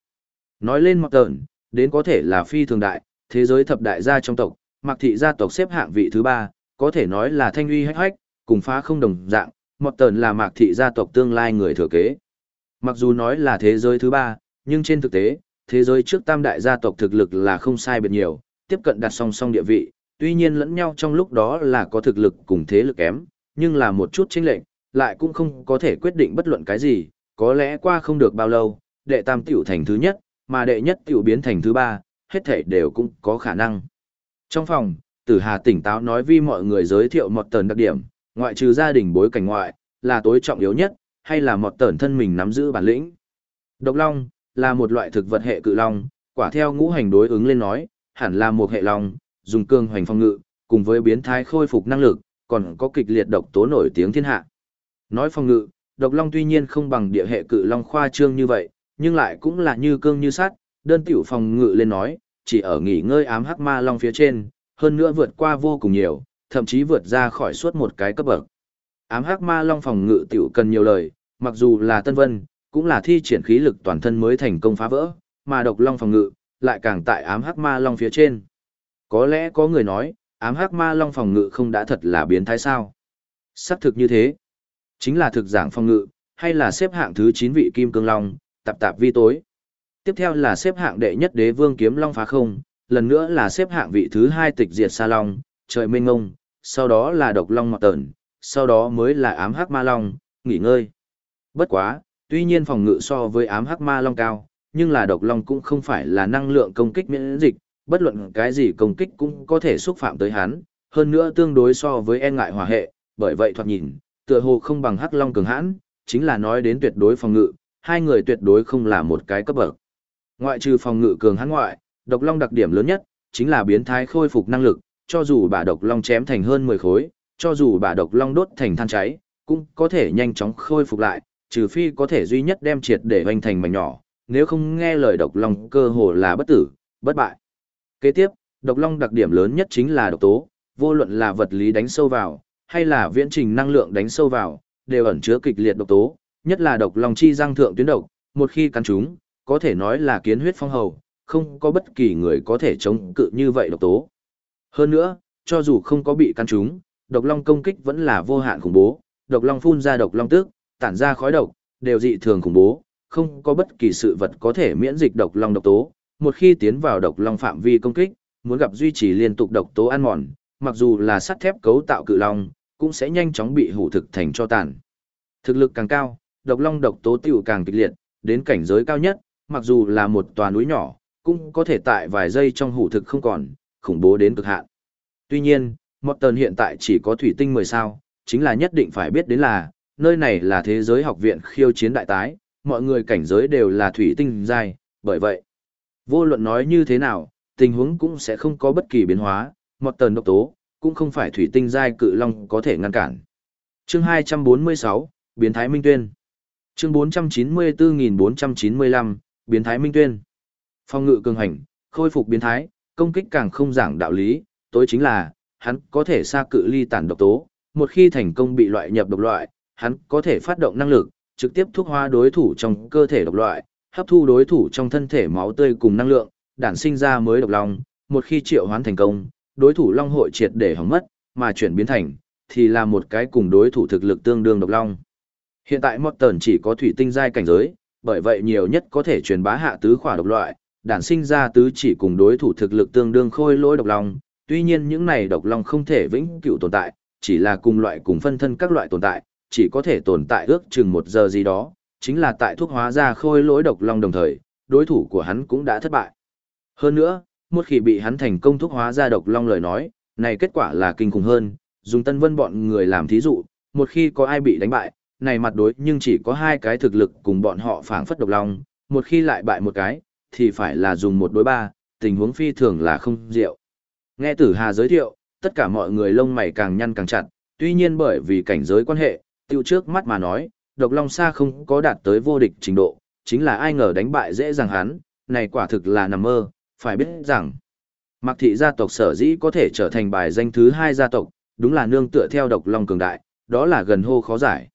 Nói lên mọt tợn, đến có thể là phi thường đại, thế giới thập đại gia trong tộc, mặc thị gia tộc xếp hạng vị thứ 3, có thể nói là thanh uy hách hách, cùng phá không đồng dạng, mọt tần là mạc thị gia tộc tương lai người thừa kế. Mặc dù nói là thế giới thứ 3, nhưng trên thực tế, thế giới trước tam đại gia tộc thực lực là không sai biệt nhiều, tiếp cận đặt song song địa vị, tuy nhiên lẫn nhau trong lúc đó là có thực lực cùng thế lực kém, nhưng là một chút chênh lệch, lại cũng không có thể quyết định bất luận cái gì, có lẽ qua không được bao lâu, đệ tam tiểu thành thứ nhất, mà đệ nhất tiểu biến thành thứ ba, hết thể đều cũng có khả năng. Trong phòng, Tử Hà tỉnh táo nói vi mọi người giới thiệu một tần đặc điểm, ngoại trừ gia đình bối cảnh ngoại, là tối trọng yếu nhất, hay là một tần thân mình nắm giữ bản lĩnh. Độc long, là một loại thực vật hệ cự long, quả theo ngũ hành đối ứng lên nói, hẳn là một hệ long, dùng cương hoành phong ngự, cùng với biến thái khôi phục năng lực, còn có kịch liệt độc tố nổi tiếng thiên hạ. Nói phong ngự, độc long tuy nhiên không bằng địa hệ cự long khoa trương như vậy, nhưng lại cũng là như cương như sắt, đơn tiểu phòng ngự lên nói, chỉ ở nghỉ ngơi ám hắc ma long phía trên, hơn nữa vượt qua vô cùng nhiều, thậm chí vượt ra khỏi suốt một cái cấp bậc. Ám hắc ma long phòng ngự tiểu cần nhiều lời, mặc dù là Tân Vân, cũng là thi triển khí lực toàn thân mới thành công phá vỡ, mà độc long phòng ngự, lại càng tại ám hắc ma long phía trên. Có lẽ có người nói, ám hắc ma long phòng ngự không đã thật là biến thái sao. sắp thực như thế. Chính là thực giảng phòng ngự, hay là xếp hạng thứ 9 vị kim cương long, tạp tạp vi tối. Tiếp theo là xếp hạng đệ nhất đế vương kiếm long phá không, lần nữa là xếp hạng vị thứ hai tịch diệt sa long, trời mênh ngông, sau đó là độc long mọt tờn, sau đó mới là ám hắc ma long, nghỉ ngơi. Bất quá, tuy nhiên phòng ngự so với ám hắc ma long cao, nhưng là độc long cũng không phải là năng lượng công kích miễn dịch, bất luận cái gì công kích cũng có thể xúc phạm tới hắn, hơn nữa tương đối so với e ngại hòa hệ, bởi vậy thoạt nhìn, tựa hồ không bằng hắc long cường hãn, chính là nói đến tuyệt đối phòng ngự, hai người tuyệt đối không là một cái cấp bậc. Ngoại trừ phòng ngự cường hãn ngoại, độc long đặc điểm lớn nhất chính là biến thái khôi phục năng lực, cho dù bà độc long chém thành hơn 10 khối, cho dù bà độc long đốt thành than cháy, cũng có thể nhanh chóng khôi phục lại, trừ phi có thể duy nhất đem triệt để hoành thành mảnh nhỏ, nếu không nghe lời độc long cơ hồ là bất tử, bất bại. Kế tiếp, độc long đặc điểm lớn nhất chính là độc tố, vô luận là vật lý đánh sâu vào, hay là viễn trình năng lượng đánh sâu vào, đều ẩn chứa kịch liệt độc tố, nhất là độc long chi răng thượng tuyến độc, một khi cắn chúng, có thể nói là kiến huyết phong hầu, không có bất kỳ người có thể chống cự như vậy độc tố. Hơn nữa, cho dù không có bị căn chúng, độc long công kích vẫn là vô hạn khủng bố, độc long phun ra độc long tức, tản ra khói độc, đều dị thường khủng bố, không có bất kỳ sự vật có thể miễn dịch độc long độc tố, một khi tiến vào độc long phạm vi công kích, muốn gặp duy trì liên tục độc tố ăn mòn, mặc dù là sắt thép cấu tạo cự long, cũng sẽ nhanh chóng bị hủ thực thành cho tàn. Thực lực càng cao, độc long độc tố tiểu càng kịch liệt, đến cảnh giới cao nhất, mặc dù là một tòa núi nhỏ, cũng có thể tại vài giây trong hủ thực không còn, khủng bố đến cực hạn. Tuy nhiên, Morton hiện tại chỉ có thủy tinh 10 sao, chính là nhất định phải biết đến là, nơi này là thế giới học viện khiêu chiến đại tái, mọi người cảnh giới đều là thủy tinh giai, bởi vậy, vô luận nói như thế nào, tình huống cũng sẽ không có bất kỳ biến hóa, một tần độc tố, cũng không phải thủy tinh giai cự long có thể ngăn cản. Chương 246, Biến Thái Minh Tuyên Chương 494495, Biến Thái Minh Tuyên Phong ngự cường hành, khôi phục biến thái, công kích càng không giảng đạo lý, tối chính là, hắn có thể xa cự ly tản độc tố, một khi thành công bị loại nhập độc loại, hắn có thể phát động năng lực, trực tiếp thuốc hóa đối thủ trong cơ thể độc loại, hấp thu đối thủ trong thân thể máu tươi cùng năng lượng, đản sinh ra mới độc long, một khi triệu hoán thành công, đối thủ long hội triệt để hỏng mất, mà chuyển biến thành thì là một cái cùng đối thủ thực lực tương đương độc long. Hiện tại Morton chỉ có thủy tinh giai cảnh giới, bởi vậy nhiều nhất có thể truyền bá hạ tứ khỏa độc loại, đản sinh ra tứ chỉ cùng đối thủ thực lực tương đương khôi lỗi độc long, tuy nhiên những này độc long không thể vĩnh cửu tồn tại, chỉ là cùng loại cùng phân thân các loại tồn tại, chỉ có thể tồn tại ước chừng một giờ gì đó, chính là tại thuốc hóa ra khôi lỗi độc long đồng thời, đối thủ của hắn cũng đã thất bại. Hơn nữa, một khi bị hắn thành công thuốc hóa ra độc long lời nói, này kết quả là kinh khủng hơn, dùng tân vân bọn người làm thí dụ, một khi có ai bị đánh bại, này mặt đối nhưng chỉ có hai cái thực lực cùng bọn họ phảng phất độc long, một khi lại bại một cái, thì phải là dùng một đối ba, tình huống phi thường là không diệu. Nghe tử hà giới thiệu, tất cả mọi người lông mày càng nhăn càng chặt, tuy nhiên bởi vì cảnh giới quan hệ, tiêu trước mắt mà nói, độc long xa không có đạt tới vô địch trình độ, chính là ai ngờ đánh bại dễ dàng hắn, này quả thực là nằm mơ, phải biết rằng, Mạc thị gia tộc sở dĩ có thể trở thành bài danh thứ hai gia tộc, đúng là nương tựa theo độc long cường đại, đó là gần hô khó giải.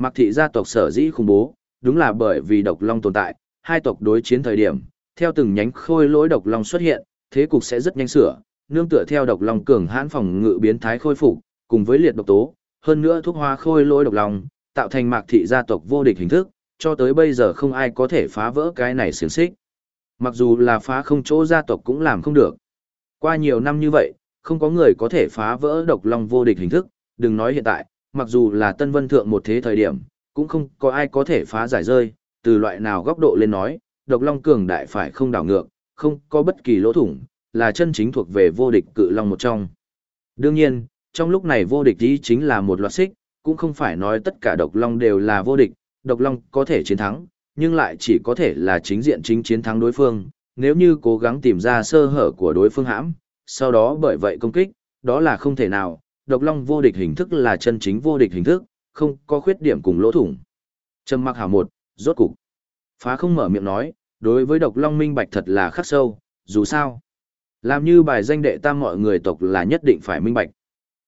Mạc thị gia tộc sở dĩ khủng bố, đúng là bởi vì độc long tồn tại, hai tộc đối chiến thời điểm, theo từng nhánh khôi lỗi độc long xuất hiện, thế cục sẽ rất nhanh sửa, nương tựa theo độc long cường hãn phòng ngự biến thái khôi phục, cùng với liệt độc tố, hơn nữa thuốc hoa khôi lỗi độc long, tạo thành Mạc thị gia tộc vô địch hình thức, cho tới bây giờ không ai có thể phá vỡ cái này xiềng xích. Mặc dù là phá không chỗ gia tộc cũng làm không được. Qua nhiều năm như vậy, không có người có thể phá vỡ độc long vô địch hình thức, đừng nói hiện tại, mặc dù là Tân Vân Thượng một thế thời điểm, cũng không có ai có thể phá giải rơi, từ loại nào góc độ lên nói, độc long cường đại phải không đảo ngược, không có bất kỳ lỗ thủng, là chân chính thuộc về vô địch cự long một trong. Đương nhiên, trong lúc này vô địch ý chính là một loạt xích, cũng không phải nói tất cả độc long đều là vô địch, độc long có thể chiến thắng, nhưng lại chỉ có thể là chính diện chính chiến thắng đối phương, nếu như cố gắng tìm ra sơ hở của đối phương hãm, sau đó bởi vậy công kích, đó là không thể nào, độc long vô địch hình thức là chân chính vô địch hình thức, không có khuyết điểm cùng lỗ thủng. Trầm mặc hảo một, rốt cục. Phá không mở miệng nói, đối với độc long minh bạch thật là khắc sâu, dù sao. Làm như bài danh đệ tam mọi người tộc là nhất định phải minh bạch.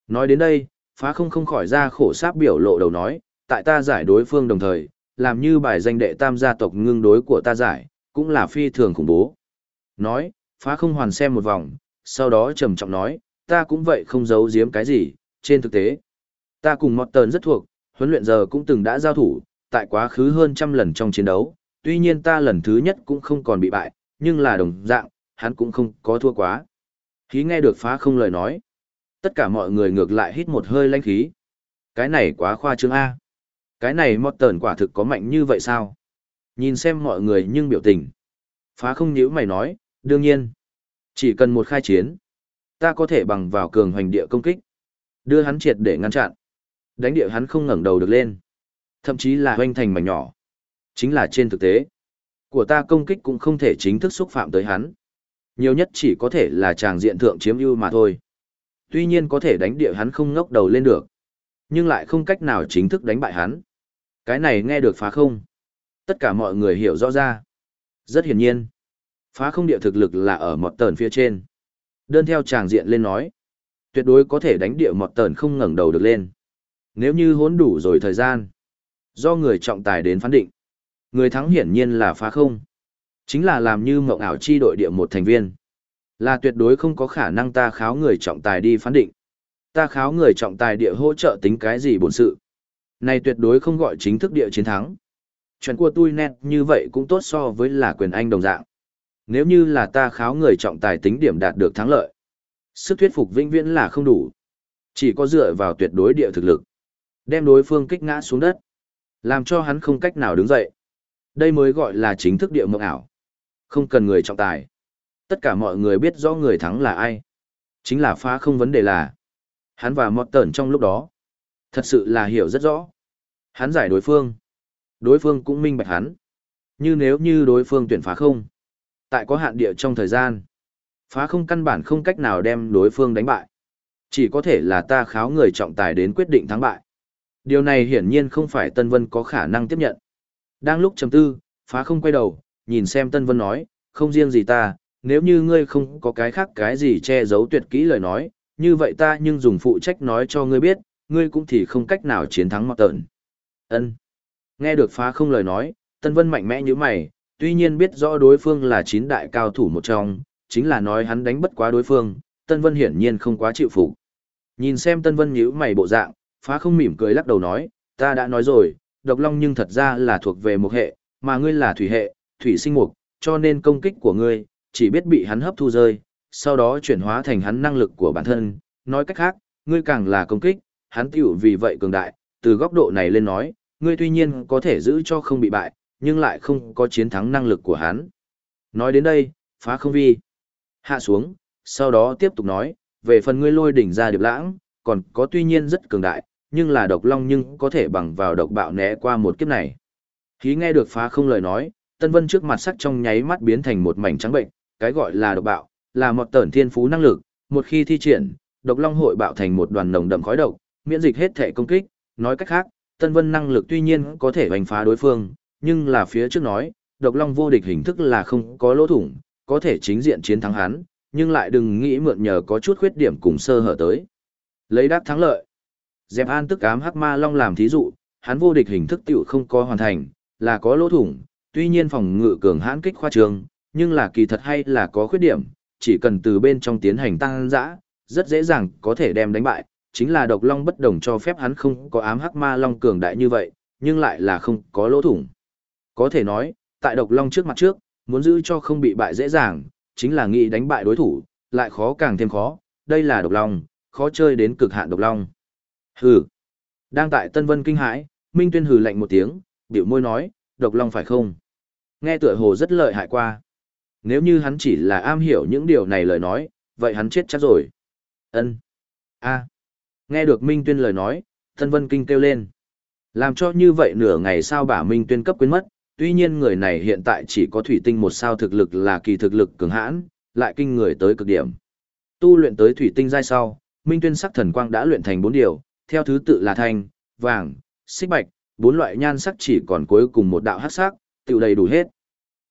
Nói đến đây, phá không không khỏi ra khổ sáp biểu lộ đầu nói, tại ta giải đối phương đồng thời, làm như bài danh đệ tam gia tộc ngưng đối của ta giải, cũng là phi thường khủng bố. Nói, phá không hoàn xem một vòng, sau đó trầm trọng nói, ta cũng vậy không giấu giếm cái gì, trên thực tế. Ta cùng Mọt Tờn rất thuộc, huấn luyện giờ cũng từng đã giao thủ, tại quá khứ hơn trăm lần trong chiến đấu, tuy nhiên ta lần thứ nhất cũng không còn bị bại, nhưng là đồng dạng, hắn cũng không có thua quá. Khí nghe được phá không lời nói. Tất cả mọi người ngược lại hít một hơi lanh khí. Cái này quá khoa trương A. Cái này Mọt Tờn quả thực có mạnh như vậy sao? Nhìn xem mọi người nhưng biểu tình. Phá không nhíu mày nói, đương nhiên. Chỉ cần một khai chiến, ta có thể bằng vào cường hoành địa công kích. Đưa hắn triệt để ngăn chặn. Đánh địa hắn không ngẩng đầu được lên. Thậm chí là hoanh thành mảnh nhỏ. Chính là trên thực tế. Của ta công kích cũng không thể chính thức xúc phạm tới hắn. Nhiều nhất chỉ có thể là tràng diện thượng chiếm ưu mà thôi. Tuy nhiên có thể đánh địa hắn không ngóc đầu lên được. Nhưng lại không cách nào chính thức đánh bại hắn. Cái này nghe được phá không? Tất cả mọi người hiểu rõ ra. Rất hiển nhiên. Phá không địa thực lực là ở một tờn phía trên. Đơn theo tràng diện lên nói. Tuyệt đối có thể đánh địa một tờn không ngẩng đầu được lên. Nếu như hốn đủ rồi thời gian. Do người trọng tài đến phán định. Người thắng hiển nhiên là phá không. Chính là làm như mộng ảo chi đội địa một thành viên. Là tuyệt đối không có khả năng ta kháo người trọng tài đi phán định. Ta kháo người trọng tài địa hỗ trợ tính cái gì bổn sự. Này tuyệt đối không gọi chính thức địa chiến thắng. Chuyện của tôi nét như vậy cũng tốt so với là quyền anh đồng dạng. Nếu như là ta kháo người trọng tài tính điểm đạt được thắng lợi. Sức thuyết phục vĩnh viễn là không đủ. Chỉ có dựa vào tuyệt đối địa thực lực. Đem đối phương kích ngã xuống đất. Làm cho hắn không cách nào đứng dậy. Đây mới gọi là chính thức địa mộng ảo. Không cần người trọng tài. Tất cả mọi người biết rõ người thắng là ai. Chính là phá không vấn đề là. Hắn và Mọt Tẩn trong lúc đó. Thật sự là hiểu rất rõ. Hắn giải đối phương. Đối phương cũng minh bạch hắn. Như nếu như đối phương tuyển phá không. Tại có hạn địa trong thời gian. Phá không căn bản không cách nào đem đối phương đánh bại. Chỉ có thể là ta kháo người trọng tài đến quyết định thắng bại. Điều này hiển nhiên không phải Tân Vân có khả năng tiếp nhận. Đang lúc chầm tư, phá không quay đầu, nhìn xem Tân Vân nói, không riêng gì ta, nếu như ngươi không có cái khác cái gì che giấu tuyệt kỹ lời nói, như vậy ta nhưng dùng phụ trách nói cho ngươi biết, ngươi cũng thì không cách nào chiến thắng mặc Tợn. Ân. Nghe được phá không lời nói, Tân Vân mạnh mẽ như mày, tuy nhiên biết rõ đối phương là chín đại cao thủ một trong, chính là nói hắn đánh bất quá đối phương, Tân Vân hiển nhiên không quá chịu phục. Nhìn xem Tân Vân nhíu mày bộ dạng, phá không mỉm cười lắc đầu nói, ta đã nói rồi, độc long nhưng thật ra là thuộc về một hệ, mà ngươi là thủy hệ, thủy sinh mục, cho nên công kích của ngươi, chỉ biết bị hắn hấp thu rơi, sau đó chuyển hóa thành hắn năng lực của bản thân, nói cách khác, ngươi càng là công kích, hắn tiểu vì vậy cường đại, từ góc độ này lên nói, ngươi tuy nhiên có thể giữ cho không bị bại, nhưng lại không có chiến thắng năng lực của hắn. Nói đến đây, phá không vi. Hạ xuống, sau đó tiếp tục nói, về phần ngươi lôi đỉnh ra điệp lãng, còn có tuy nhiên rất cường đại, nhưng là độc long nhưng có thể bằng vào độc bạo né qua một kiếp này. Khí nghe được phá không lời nói, Tân Vân trước mặt sắc trong nháy mắt biến thành một mảnh trắng bệnh, cái gọi là độc bạo, là một tẩn thiên phú năng lực, một khi thi triển, độc long hội bạo thành một đoàn nồng đậm khói độc, miễn dịch hết thể công kích, nói cách khác, Tân Vân năng lực tuy nhiên có thể đánh phá đối phương, nhưng là phía trước nói, độc long vô địch hình thức là không có lỗ thủng, có thể chính diện chiến thắng hắn, nhưng lại đừng nghĩ mượn nhờ có chút khuyết điểm cùng sơ hở tới. Lấy đáp thắng lợi. Dẹp an tức ám hắc ma long làm thí dụ, hắn vô địch hình thức tiểu không có hoàn thành, là có lỗ thủng, tuy nhiên phòng ngự cường hãn kích khoa trường, nhưng là kỳ thật hay là có khuyết điểm, chỉ cần từ bên trong tiến hành tăng dã, rất dễ dàng có thể đem đánh bại, chính là độc long bất đồng cho phép hắn không có ám hắc ma long cường đại như vậy, nhưng lại là không có lỗ thủng. Có thể nói, tại độc long trước mặt trước, muốn giữ cho không bị bại dễ dàng, chính là nghĩ đánh bại đối thủ, lại khó càng thêm khó, đây là độc long, khó chơi đến cực hạn độc long. Hừ. Đang tại Tân Vân kinh hãi, Minh Tuyên hừ lạnh một tiếng, biểu môi nói, độc long phải không? Nghe tựa hồ rất lợi hại qua. Nếu như hắn chỉ là am hiểu những điều này lời nói, vậy hắn chết chắc rồi. Ân. A. Nghe được Minh Tuyên lời nói, Tân Vân kinh kêu lên. Làm cho như vậy nửa ngày sao bà Minh Tuyên cấp quên mất, tuy nhiên người này hiện tại chỉ có thủy tinh một sao thực lực là kỳ thực lực cường hãn, lại kinh người tới cực điểm. Tu luyện tới thủy tinh giai sau, Minh Tuyên sắc thần quang đã luyện thành bốn điều, theo thứ tự là thanh, vàng, xích bạch, bốn loại nhan sắc chỉ còn cuối cùng một đạo hắc sắc, tiêu đầy đủ hết.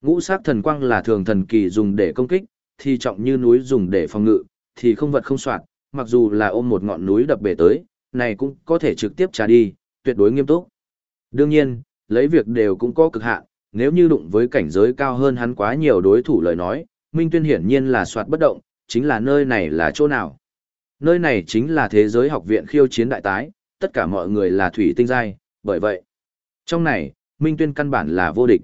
Ngũ sắc thần quang là thường thần kỳ dùng để công kích, thì trọng như núi dùng để phòng ngự, thì không vật không soạt, mặc dù là ôm một ngọn núi đập bể tới, này cũng có thể trực tiếp trả đi, tuyệt đối nghiêm túc. Đương nhiên, lấy việc đều cũng có cực hạn, nếu như đụng với cảnh giới cao hơn hắn quá nhiều đối thủ lời nói, Minh Tuyên hiển nhiên là soạt bất động, chính là nơi này là chỗ nào. Nơi này chính là thế giới học viện khiêu chiến đại tái, tất cả mọi người là thủy tinh giai, bởi vậy. Trong này, Minh Tuyên căn bản là vô địch.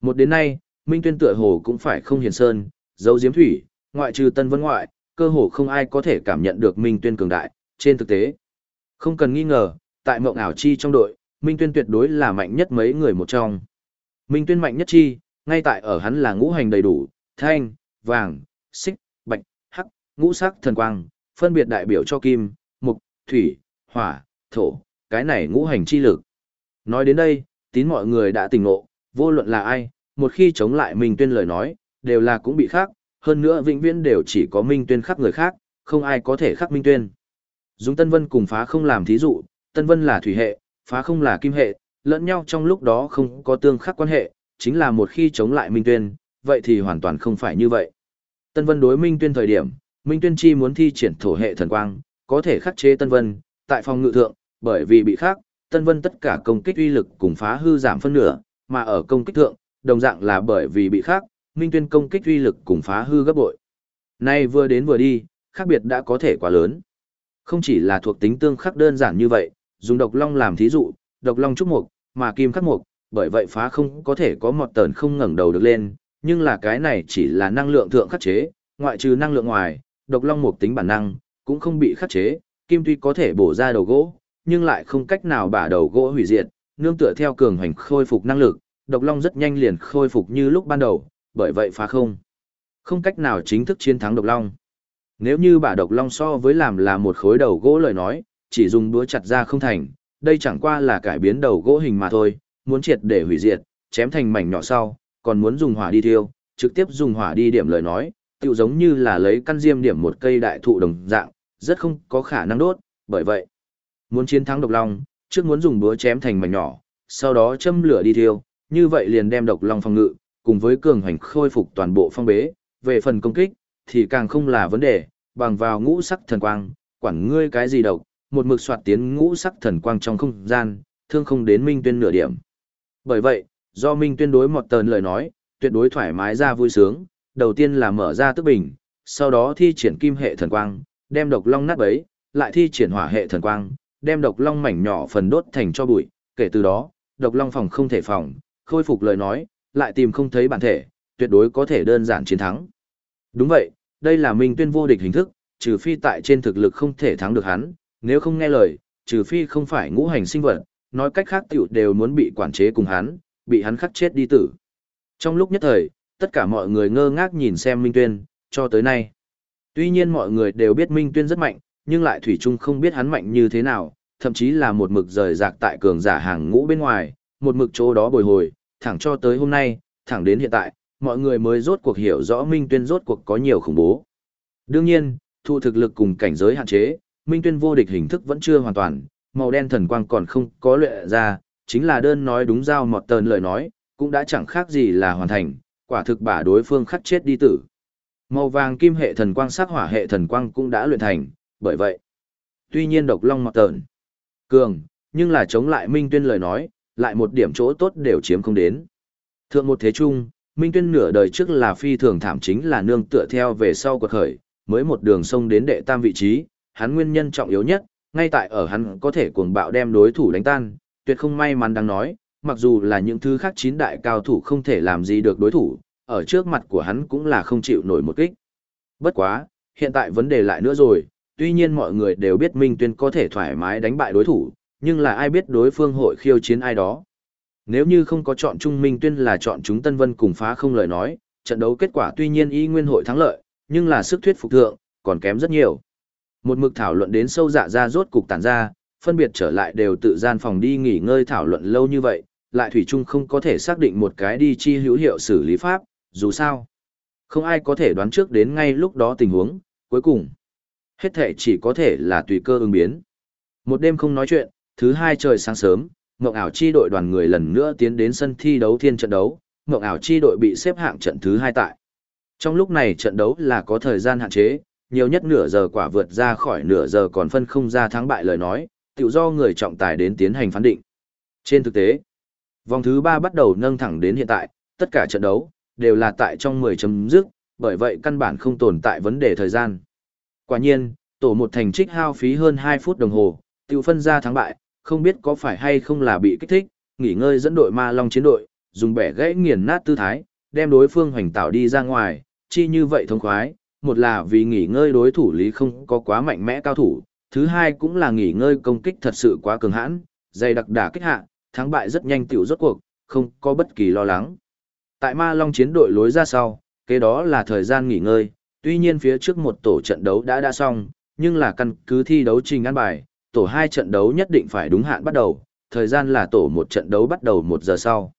Một đến nay, Minh Tuyên tựa hồ cũng phải không hiền sơn, dấu diếm thủy, ngoại trừ tân vân ngoại, cơ hồ không ai có thể cảm nhận được Minh Tuyên cường đại, trên thực tế. Không cần nghi ngờ, tại mộng ảo chi trong đội, Minh Tuyên tuyệt đối là mạnh nhất mấy người một trong. Minh Tuyên mạnh nhất chi, ngay tại ở hắn là ngũ hành đầy đủ, thanh, vàng, xích, bạch, hắc, ngũ sắc thần quang, phân biệt đại biểu cho kim, mục, thủy, hỏa, thổ, cái này ngũ hành chi lực. Nói đến đây, tín mọi người đã tỉnh ngộ, vô luận là ai, một khi chống lại Minh Tuyên lời nói, đều là cũng bị khác, hơn nữa vĩnh viễn đều chỉ có Minh Tuyên khắc người khác, không ai có thể khắc Minh Tuyên. Dùng Tân Vân cùng phá không làm thí dụ, Tân Vân là thủy hệ, phá không là kim hệ, lẫn nhau trong lúc đó không có tương khắc quan hệ, chính là một khi chống lại Minh Tuyên, vậy thì hoàn toàn không phải như vậy. Tân Vân đối Minh Tuyên thời điểm, Minh Tuyên chi muốn thi triển thổ hệ thần quang, có thể khắc chế Tân Vân, tại phòng ngự thượng, bởi vì bị khắc, Tân Vân tất cả công kích uy lực cùng phá hư giảm phân nửa, mà ở công kích thượng, đồng dạng là bởi vì bị khắc, Minh Tuyên công kích uy lực cùng phá hư gấp bội. Nay vừa đến vừa đi, khác biệt đã có thể quá lớn. Không chỉ là thuộc tính tương khắc đơn giản như vậy, dùng độc long làm thí dụ, độc long trúc mục, mà kim khắc mục, bởi vậy phá không có thể có một tờn không ngẩng đầu được lên, nhưng là cái này chỉ là năng lượng thượng khắc chế, ngoại trừ năng lượng ngoài, độc long mục tính bản năng, cũng không bị khắc chế, kim tuy có thể bổ ra đầu gỗ, nhưng lại không cách nào bả đầu gỗ hủy diệt, nương tựa theo cường hành khôi phục năng lực, độc long rất nhanh liền khôi phục như lúc ban đầu, bởi vậy phá không. Không cách nào chính thức chiến thắng độc long. Nếu như bả độc long so với làm là một khối đầu gỗ lời nói, chỉ dùng đũa chặt ra không thành, đây chẳng qua là cải biến đầu gỗ hình mà thôi, muốn triệt để hủy diệt, chém thành mảnh nhỏ sau, còn muốn dùng hỏa đi thiêu, trực tiếp dùng hỏa đi điểm lời nói, tựu giống như là lấy căn diêm điểm một cây đại thụ đồng dạng, rất không có khả năng đốt, bởi vậy, muốn chiến thắng độc long, trước muốn dùng búa chém thành mảnh nhỏ, sau đó châm lửa đi thiêu, như vậy liền đem độc long phòng ngự, cùng với cường hành khôi phục toàn bộ phong bế, về phần công kích, thì càng không là vấn đề, bằng vào ngũ sắc thần quang, quản ngươi cái gì độc, một mực soạt tiến ngũ sắc thần quang trong không gian, thương không đến Minh Tuyên nửa điểm. Bởi vậy, do Minh Tuyên đối một tờn lời nói, tuyệt đối thoải mái ra vui sướng, đầu tiên là mở ra tức bình, sau đó thi triển kim hệ thần quang, đem độc long nát bấy, lại thi triển hỏa hệ thần quang, đem độc long mảnh nhỏ phần đốt thành cho bụi, kể từ đó, độc long phòng không thể phòng, khôi phục lời nói, lại tìm không thấy bản thể, tuyệt đối có thể đơn giản chiến thắng. Đúng vậy, đây là Minh Tuyên vô địch hình thức, trừ phi tại trên thực lực không thể thắng được hắn, nếu không nghe lời, trừ phi không phải ngũ hành sinh vật, nói cách khác tiểu đều muốn bị quản chế cùng hắn, bị hắn khắc chết đi tử. Trong lúc nhất thời, tất cả mọi người ngơ ngác nhìn xem Minh Tuyên, cho tới nay. Tuy nhiên mọi người đều biết Minh Tuyên rất mạnh, nhưng lại Thủy chung không biết hắn mạnh như thế nào, thậm chí là một mực rời rạc tại cường giả hàng ngũ bên ngoài, một mực chỗ đó bồi hồi, thẳng cho tới hôm nay, thẳng đến hiện tại, mọi người mới rốt cuộc hiểu rõ Minh Tuyên rốt cuộc có nhiều khủng bố. Đương nhiên, thu thực lực cùng cảnh giới hạn chế, Minh Tuyên vô địch hình thức vẫn chưa hoàn toàn, màu đen thần quang còn không có luyện ra, chính là đơn nói đúng giao một tờn lời nói, cũng đã chẳng khác gì là hoàn thành, quả thực bả đối phương khắc chết đi tử. Màu vàng kim hệ thần quang sắc hỏa hệ thần quang cũng đã luyện thành, bởi vậy. Tuy nhiên độc long một tờn, cường, nhưng là chống lại Minh Tuyên lời nói, lại một điểm chỗ tốt đều chiếm không đến. Thượng một thế trung, Minh Tuyên nửa đời trước là phi thường thảm chính là nương tựa theo về sau cuộc khởi, mới một đường sông đến đệ tam vị trí, hắn nguyên nhân trọng yếu nhất, ngay tại ở hắn có thể cuồng bạo đem đối thủ đánh tan, tuyệt không may mắn đang nói, mặc dù là những thứ khác chín đại cao thủ không thể làm gì được đối thủ, ở trước mặt của hắn cũng là không chịu nổi một kích. Bất quá, hiện tại vấn đề lại nữa rồi, tuy nhiên mọi người đều biết Minh Tuyên có thể thoải mái đánh bại đối thủ, nhưng là ai biết đối phương hội khiêu chiến ai đó. Nếu như không có chọn Trung Minh Tuyên là chọn chúng Tân Vân cùng phá không lời nói, trận đấu kết quả tuy nhiên y nguyên hội thắng lợi, nhưng là sức thuyết phục thượng, còn kém rất nhiều. Một mực thảo luận đến sâu dạ ra rốt cục tản ra, phân biệt trở lại đều tự gian phòng đi nghỉ ngơi thảo luận lâu như vậy, lại Thủy Trung không có thể xác định một cái đi chi hữu hiệu xử lý pháp, dù sao. Không ai có thể đoán trước đến ngay lúc đó tình huống, cuối cùng. Hết thể chỉ có thể là tùy cơ ứng biến. Một đêm không nói chuyện, thứ hai trời sáng sớm, Ngộng ảo chi đội đoàn người lần nữa tiến đến sân thi đấu thiên trận đấu, Ngộng ảo chi đội bị xếp hạng trận thứ hai tại. Trong lúc này trận đấu là có thời gian hạn chế, nhiều nhất nửa giờ quả vượt ra khỏi nửa giờ còn phân không ra thắng bại lời nói, tự do người trọng tài đến tiến hành phán định. Trên thực tế, vòng thứ ba bắt đầu nâng thẳng đến hiện tại, tất cả trận đấu đều là tại trong 10 chấm dứt, bởi vậy căn bản không tồn tại vấn đề thời gian. Quả nhiên, tổ một thành trích hao phí hơn 2 phút đồng hồ, tiêu phân ra thắng bại, không biết có phải hay không là bị kích thích, nghỉ ngơi dẫn đội ma long chiến đội, dùng bẻ gãy nghiền nát tư thái, đem đối phương hoành tạo đi ra ngoài, chi như vậy thông khoái, một là vì nghỉ ngơi đối thủ lý không có quá mạnh mẽ cao thủ, thứ hai cũng là nghỉ ngơi công kích thật sự quá cường hãn, dày đặc đả kích hạ, thắng bại rất nhanh tiểu rốt cuộc, không có bất kỳ lo lắng. Tại Ma Long chiến đội lối ra sau, kế đó là thời gian nghỉ ngơi, tuy nhiên phía trước một tổ trận đấu đã đã xong, nhưng là căn cứ thi đấu trình ăn bài, tổ hai trận đấu nhất định phải đúng hạn bắt đầu, thời gian là tổ một trận đấu bắt đầu một giờ sau.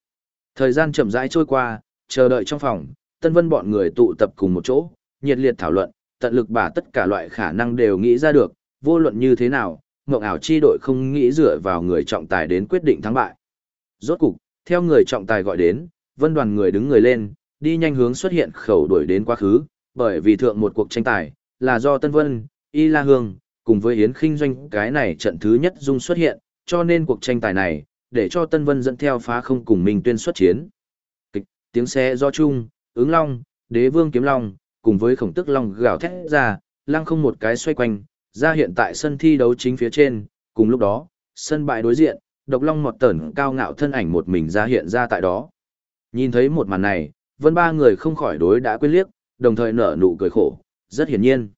Thời gian chậm rãi trôi qua, chờ đợi trong phòng, Tân Vân bọn người tụ tập cùng một chỗ, nhiệt liệt thảo luận, tận lực bả tất cả loại khả năng đều nghĩ ra được, vô luận như thế nào, mộng ảo chi đội không nghĩ dựa vào người trọng tài đến quyết định thắng bại. Rốt cục, theo người trọng tài gọi đến, Vân đoàn người đứng người lên, đi nhanh hướng xuất hiện khẩu đuổi đến quá khứ, bởi vì thượng một cuộc tranh tài là do Tân Vân, Y La Hương, cùng với Yến Kinh Doanh cái này trận thứ nhất dung xuất hiện, cho nên cuộc tranh tài này, để cho Tân Vân dẫn theo phá không cùng mình Tuyên xuất chiến. Kịch, tiếng xe do chung, ứng long, đế vương kiếm long, cùng với khổng tức long gào thét ra, lăng không một cái xoay quanh, ra hiện tại sân thi đấu chính phía trên, cùng lúc đó, sân bãi đối diện, độc long một tẩn cao ngạo thân ảnh một mình ra hiện ra tại đó. Nhìn thấy một màn này, vân ba người không khỏi đối đã quên liếc, đồng thời nở nụ cười khổ, rất hiển nhiên.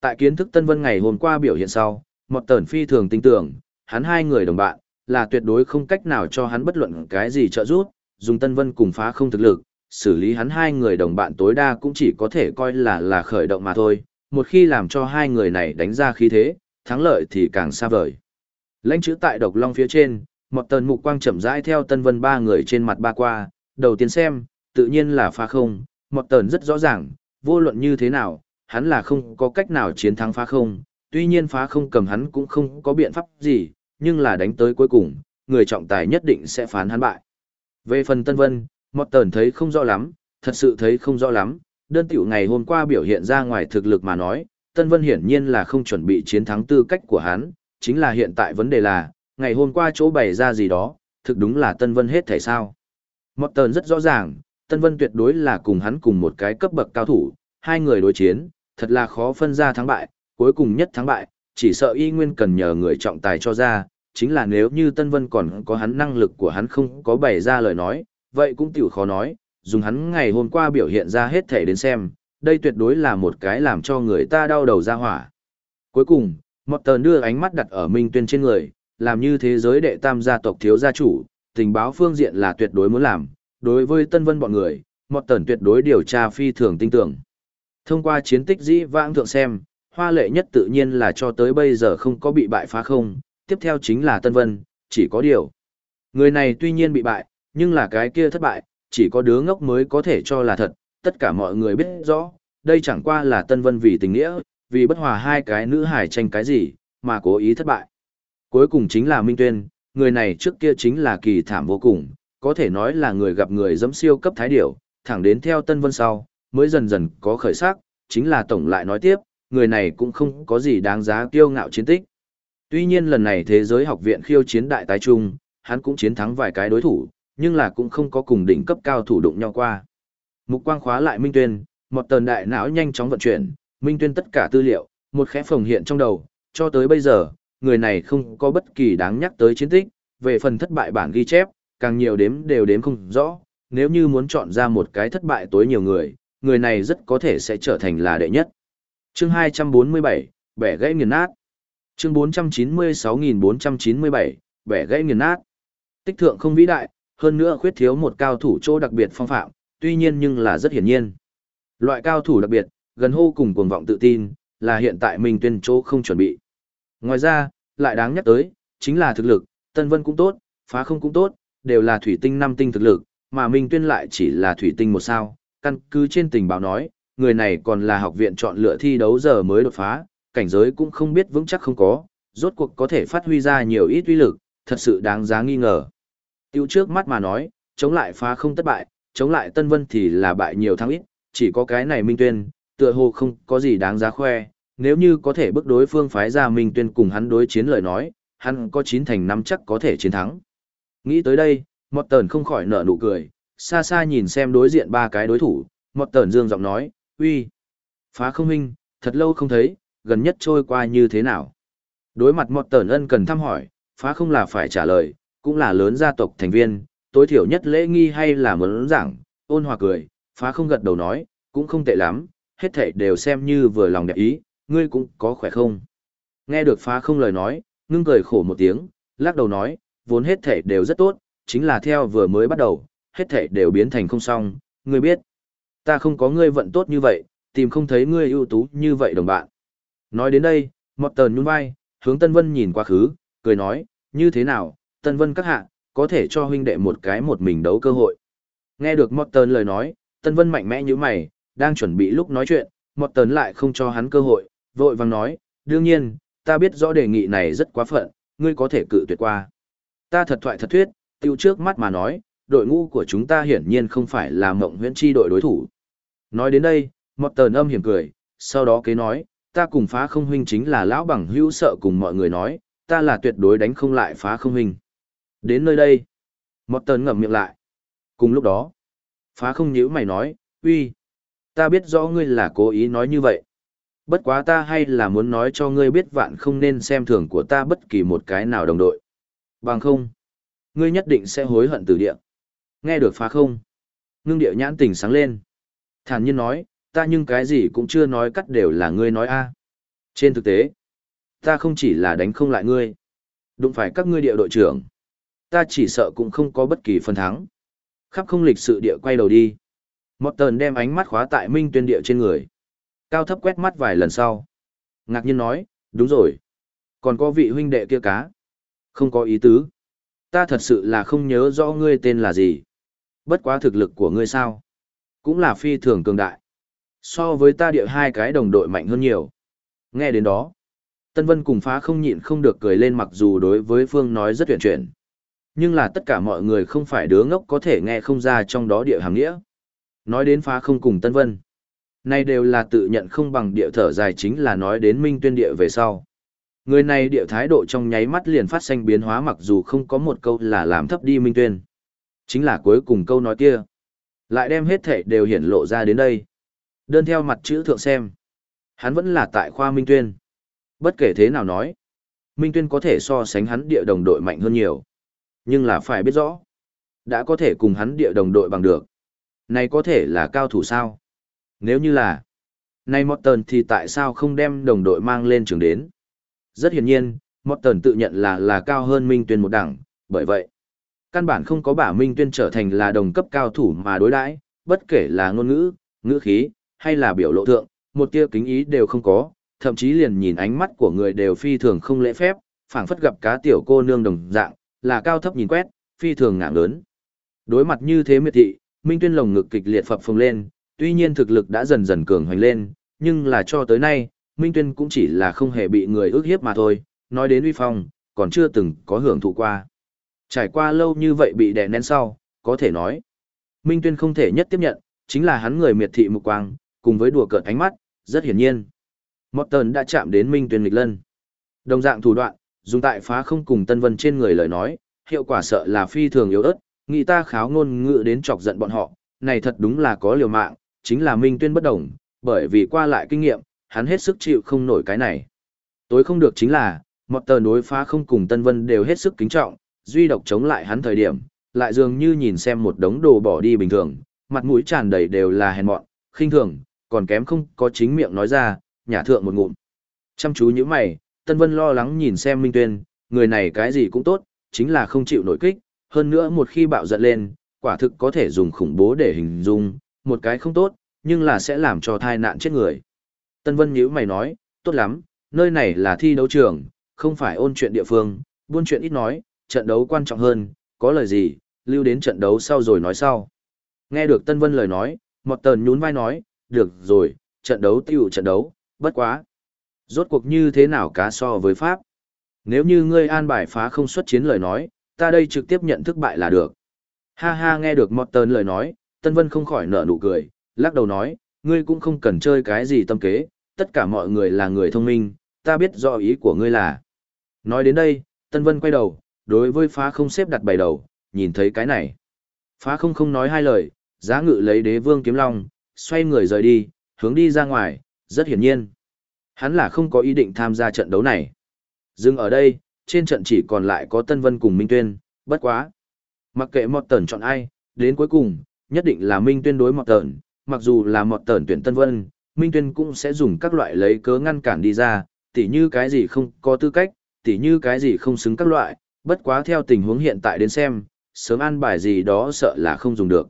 Tại kiến thức Tân Vân ngày hôm qua biểu hiện sau, một tẩn phi thường tin tưởng, hắn hai người đồng bạn, là tuyệt đối không cách nào cho hắn bất luận cái gì trợ giúp, dùng Tân Vân cùng phá không thực lực, xử lý hắn hai người đồng bạn tối đa cũng chỉ có thể coi là là khởi động mà thôi, một khi làm cho hai người này đánh ra khí thế, thắng lợi thì càng xa vời. Lãnh chữ tại độc long phía trên, một tần mục quang chậm rãi theo Tân Vân ba người trên mặt ba qua, đầu tiên xem, tự nhiên là phá không, một tần rất rõ ràng, vô luận như thế nào, hắn là không có cách nào chiến thắng phá không, tuy nhiên phá không cầm hắn cũng không có biện pháp gì, nhưng là đánh tới cuối cùng, người trọng tài nhất định sẽ phán hắn bại. Về phần Tân Vân, một tần thấy không rõ lắm, thật sự thấy không rõ lắm, đơn tiểu ngày hôm qua biểu hiện ra ngoài thực lực mà nói, Tân Vân hiển nhiên là không chuẩn bị chiến thắng tư cách của hắn, chính là hiện tại vấn đề là, ngày hôm qua chỗ bày ra gì đó, thực đúng là Tân Vân hết thể sao. Một tần rất rõ ràng, Tân Vân tuyệt đối là cùng hắn cùng một cái cấp bậc cao thủ, hai người đối chiến, thật là khó phân ra thắng bại, cuối cùng nhất thắng bại, chỉ sợ y nguyên cần nhờ người trọng tài cho ra, chính là nếu như Tân Vân còn có hắn năng lực của hắn không có bày ra lời nói, vậy cũng tiểu khó nói, dùng hắn ngày hôm qua biểu hiện ra hết thể đến xem, đây tuyệt đối là một cái làm cho người ta đau đầu ra hỏa. Cuối cùng, một tờn đưa ánh mắt đặt ở Minh Tuyên trên người, làm như thế giới đệ tam gia tộc thiếu gia chủ, tình báo phương diện là tuyệt đối muốn làm, đối với Tân Vân bọn người, một tần tuyệt đối điều tra phi thường tinh tưởng. Thông qua chiến tích dĩ vãng thượng xem, hoa lệ nhất tự nhiên là cho tới bây giờ không có bị bại phá không, tiếp theo chính là Tân Vân, chỉ có điều. Người này tuy nhiên bị bại, nhưng là cái kia thất bại, chỉ có đứa ngốc mới có thể cho là thật, tất cả mọi người biết rõ, đây chẳng qua là Tân Vân vì tình nghĩa, vì bất hòa hai cái nữ hải tranh cái gì, mà cố ý thất bại. Cuối cùng chính là Minh Tuyên, người này trước kia chính là kỳ thảm vô cùng, có thể nói là người gặp người dẫm siêu cấp thái điểu, thẳng đến theo Tân Vân sau, mới dần dần có khởi sắc, chính là tổng lại nói tiếp, người này cũng không có gì đáng giá kiêu ngạo chiến tích. Tuy nhiên lần này thế giới học viện khiêu chiến đại tái trung, hắn cũng chiến thắng vài cái đối thủ, nhưng là cũng không có cùng đỉnh cấp cao thủ đụng nhau qua. Mục quang khóa lại Minh Tuyên, một tần đại não nhanh chóng vận chuyển, Minh Tuyên tất cả tư liệu, một khẽ phồng hiện trong đầu, cho tới bây giờ, người này không có bất kỳ đáng nhắc tới chiến tích, về phần thất bại bản ghi chép, càng nhiều đếm đều đếm không rõ, nếu như muốn chọn ra một cái thất bại tối nhiều người, người này rất có thể sẽ trở thành là đệ nhất. Chương 247, bẻ gãy nghiền nát. Chương 496497, bẻ gãy nghiền nát. Tích thượng không vĩ đại, hơn nữa khuyết thiếu một cao thủ chỗ đặc biệt phong phạm, tuy nhiên nhưng là rất hiển nhiên. Loại cao thủ đặc biệt, gần hô cùng cuồng vọng tự tin, là hiện tại mình tuyên chỗ không chuẩn bị. Ngoài ra, lại đáng nhắc tới, chính là thực lực, Tân Vân cũng tốt, phá không cũng tốt, đều là thủy tinh năm tinh thực lực, mà Minh Tuyên lại chỉ là thủy tinh một sao, căn cứ trên tình báo nói, người này còn là học viện chọn lựa thi đấu giờ mới đột phá, cảnh giới cũng không biết vững chắc không có, rốt cuộc có thể phát huy ra nhiều ít uy lực, thật sự đáng giá nghi ngờ. Tiêu trước mắt mà nói, chống lại phá không thất bại, chống lại Tân Vân thì là bại nhiều thắng ít, chỉ có cái này Minh Tuyên, tựa hồ không có gì đáng giá khoe, nếu như có thể bước đối phương phái ra Minh Tuyên cùng hắn đối chiến lời nói, hắn có chín thành năm chắc có thể chiến thắng. Nghĩ tới đây, Mọt Tờn không khỏi nở nụ cười, xa xa nhìn xem đối diện ba cái đối thủ, Mọt Tờn dương giọng nói, uy, phá không huynh, thật lâu không thấy, gần nhất trôi qua như thế nào. Đối mặt Mọt Tờn ân cần thăm hỏi, phá không là phải trả lời, cũng là lớn gia tộc thành viên, tối thiểu nhất lễ nghi hay là muốn giảng, ôn hòa cười, phá không gật đầu nói, cũng không tệ lắm, hết thảy đều xem như vừa lòng đẹp ý, ngươi cũng có khỏe không. Nghe được phá không lời nói, ngưng cười khổ một tiếng, lắc đầu nói, vốn hết thảy đều rất tốt, chính là theo vừa mới bắt đầu, hết thảy đều biến thành không xong, ngươi biết. Ta không có ngươi vận tốt như vậy, tìm không thấy ngươi ưu tú như vậy đồng bạn. Nói đến đây, một tờn nhún vai, hướng Tân Vân nhìn quá khứ, cười nói, như thế nào, Tân Vân các hạ, có thể cho huynh đệ một cái một mình đấu cơ hội. Nghe được Morton lời nói, Tân Vân mạnh mẽ như mày, đang chuẩn bị lúc nói chuyện, Morton lại không cho hắn cơ hội, vội vàng nói, đương nhiên, ta biết rõ đề nghị này rất quá phận, ngươi có thể cự tuyệt qua. Ta thật thoại thật thuyết, tiêu trước mắt mà nói, đội ngũ của chúng ta hiển nhiên không phải là mộng huyễn chi đội đối thủ. Nói đến đây, mọt tờn âm hiểm cười, sau đó kế nói, ta cùng phá không huynh chính là lão bằng hữu sợ cùng mọi người nói, ta là tuyệt đối đánh không lại phá không huynh. Đến nơi đây, Morton ngậm miệng lại. Cùng lúc đó, phá không nhíu mày nói, uy, ta biết rõ ngươi là cố ý nói như vậy. Bất quá ta hay là muốn nói cho ngươi biết vạn không nên xem thường của ta bất kỳ một cái nào đồng đội. Bằng không, ngươi nhất định sẽ hối hận từ địa. Nghe được phá không? Ngưng địa nhãn tình sáng lên. Thản nhiên nói, ta nhưng cái gì cũng chưa nói cắt đều là ngươi nói a. Trên thực tế, ta không chỉ là đánh không lại ngươi, đụng phải các ngươi địa đội trưởng. Ta chỉ sợ cũng không có bất kỳ phần thắng. Khắp không lịch sự địa quay đầu đi. Một tờn đem ánh mắt khóa tại minh tuyên địa trên người. Cao thấp quét mắt vài lần sau. Ngạc nhiên nói, đúng rồi. Còn có vị huynh đệ kia cá. Không có ý tứ. Ta thật sự là không nhớ rõ ngươi tên là gì. Bất quá thực lực của ngươi sao. Cũng là phi thường cường đại. So với ta địa hai cái đồng đội mạnh hơn nhiều. Nghe đến đó. Tân Vân cùng phá không nhịn không được cười lên mặc dù đối với Phương nói rất tuyển chuyển. Nhưng là tất cả mọi người không phải đứa ngốc có thể nghe không ra trong đó địa hàng nghĩa. Nói đến phá không cùng Tân Vân. nay đều là tự nhận không bằng địa thở dài chính là nói đến minh tuyên địa về sau. Người này địa thái độ trong nháy mắt liền phát sinh biến hóa mặc dù không có một câu là làm thấp đi minh tuyên. Chính là cuối cùng câu nói kia. Lại đem hết thể đều hiển lộ ra đến đây. Đơn theo mặt chữ thượng xem. Hắn vẫn là tại khoa minh tuyên. Bất kể thế nào nói. Minh tuyên có thể so sánh hắn địa đồng đội mạnh hơn nhiều. Nhưng là phải biết rõ. Đã có thể cùng hắn địa đồng đội bằng được. Này có thể là cao thủ sao? Nếu như là, nay Morton thì tại sao không đem đồng đội mang lên trường đến? Rất hiển nhiên, Morton tự nhận là là cao hơn Minh Tuyên một đẳng, bởi vậy, căn bản không có bả Minh Tuyên trở thành là đồng cấp cao thủ mà đối đãi, bất kể là ngôn ngữ, ngữ khí, hay là biểu lộ thượng, một tia kính ý đều không có, thậm chí liền nhìn ánh mắt của người đều phi thường không lễ phép, phảng phất gặp cá tiểu cô nương đồng dạng, là cao thấp nhìn quét, phi thường ngạng lớn. Đối mặt như thế miệt thị, Minh Tuyên lồng ngực kịch liệt phập phồng lên, tuy nhiên thực lực đã dần dần cường hoành lên, nhưng là cho tới nay, Minh Tuyên cũng chỉ là không hề bị người ước hiếp mà thôi, nói đến uy phong, còn chưa từng có hưởng thụ qua. Trải qua lâu như vậy bị đè nén sau, có thể nói, Minh Tuyên không thể nhất tiếp nhận, chính là hắn người miệt thị mục quang, cùng với đùa cợt ánh mắt, rất hiển nhiên. Morton đã chạm đến Minh Tuyên nghịch lân. Đồng dạng thủ đoạn, dùng tại phá không cùng Tân Vân trên người lời nói, hiệu quả sợ là phi thường yếu ớt, nghĩ ta kháo ngôn ngữ đến chọc giận bọn họ, này thật đúng là có liều mạng, chính là Minh Tuyên bất đồng, bởi vì qua lại kinh nghiệm, hắn hết sức chịu không nổi cái này. Tối không được chính là, một tờ đối phá không cùng Tân Vân đều hết sức kính trọng, duy độc chống lại hắn thời điểm, lại dường như nhìn xem một đống đồ bỏ đi bình thường, mặt mũi tràn đầy đều là hèn mọn, khinh thường, còn kém không có chính miệng nói ra, nhả thượng một ngụm. Chăm chú như mày, Tân Vân lo lắng nhìn xem Minh Tuyên, người này cái gì cũng tốt, chính là không chịu nổi kích, hơn nữa một khi bạo giận lên, quả thực có thể dùng khủng bố để hình dung, một cái không tốt, nhưng là sẽ làm cho thai nạn chết người. Tân Vân nhíu mày nói, tốt lắm, nơi này là thi đấu trường, không phải ôn chuyện địa phương, buôn chuyện ít nói, trận đấu quan trọng hơn, có lời gì, lưu đến trận đấu sau rồi nói sau. Nghe được Tân Vân lời nói, một tờn nhún vai nói, được rồi, trận đấu tiêu trận đấu, bất quá. Rốt cuộc như thế nào cá so với Pháp? Nếu như ngươi an bài phá không xuất chiến lời nói, ta đây trực tiếp nhận thức bại là được. Ha ha nghe được một tờn lời nói, Tân Vân không khỏi nở nụ cười, lắc đầu nói, ngươi cũng không cần chơi cái gì tâm kế, tất cả mọi người là người thông minh, ta biết rõ ý của ngươi là. Nói đến đây, Tân Vân quay đầu, đối với phá không xếp đặt bày đầu, nhìn thấy cái này. Phá không không nói hai lời, giá ngự lấy đế vương kiếm long, xoay người rời đi, hướng đi ra ngoài, rất hiển nhiên. Hắn là không có ý định tham gia trận đấu này. Dừng ở đây, trên trận chỉ còn lại có Tân Vân cùng Minh Tuyên, bất quá. Mặc kệ Mọt Tẩn chọn ai, đến cuối cùng, nhất định là Minh Tuyên đối Mọt Tẩn, mặc dù là Mọt Tẩn tuyển Tân Vân, Minh Tuyên cũng sẽ dùng các loại lấy cớ ngăn cản đi ra, tỉ như cái gì không có tư cách, tỉ như cái gì không xứng các loại, bất quá theo tình huống hiện tại đến xem, sớm an bài gì đó sợ là không dùng được.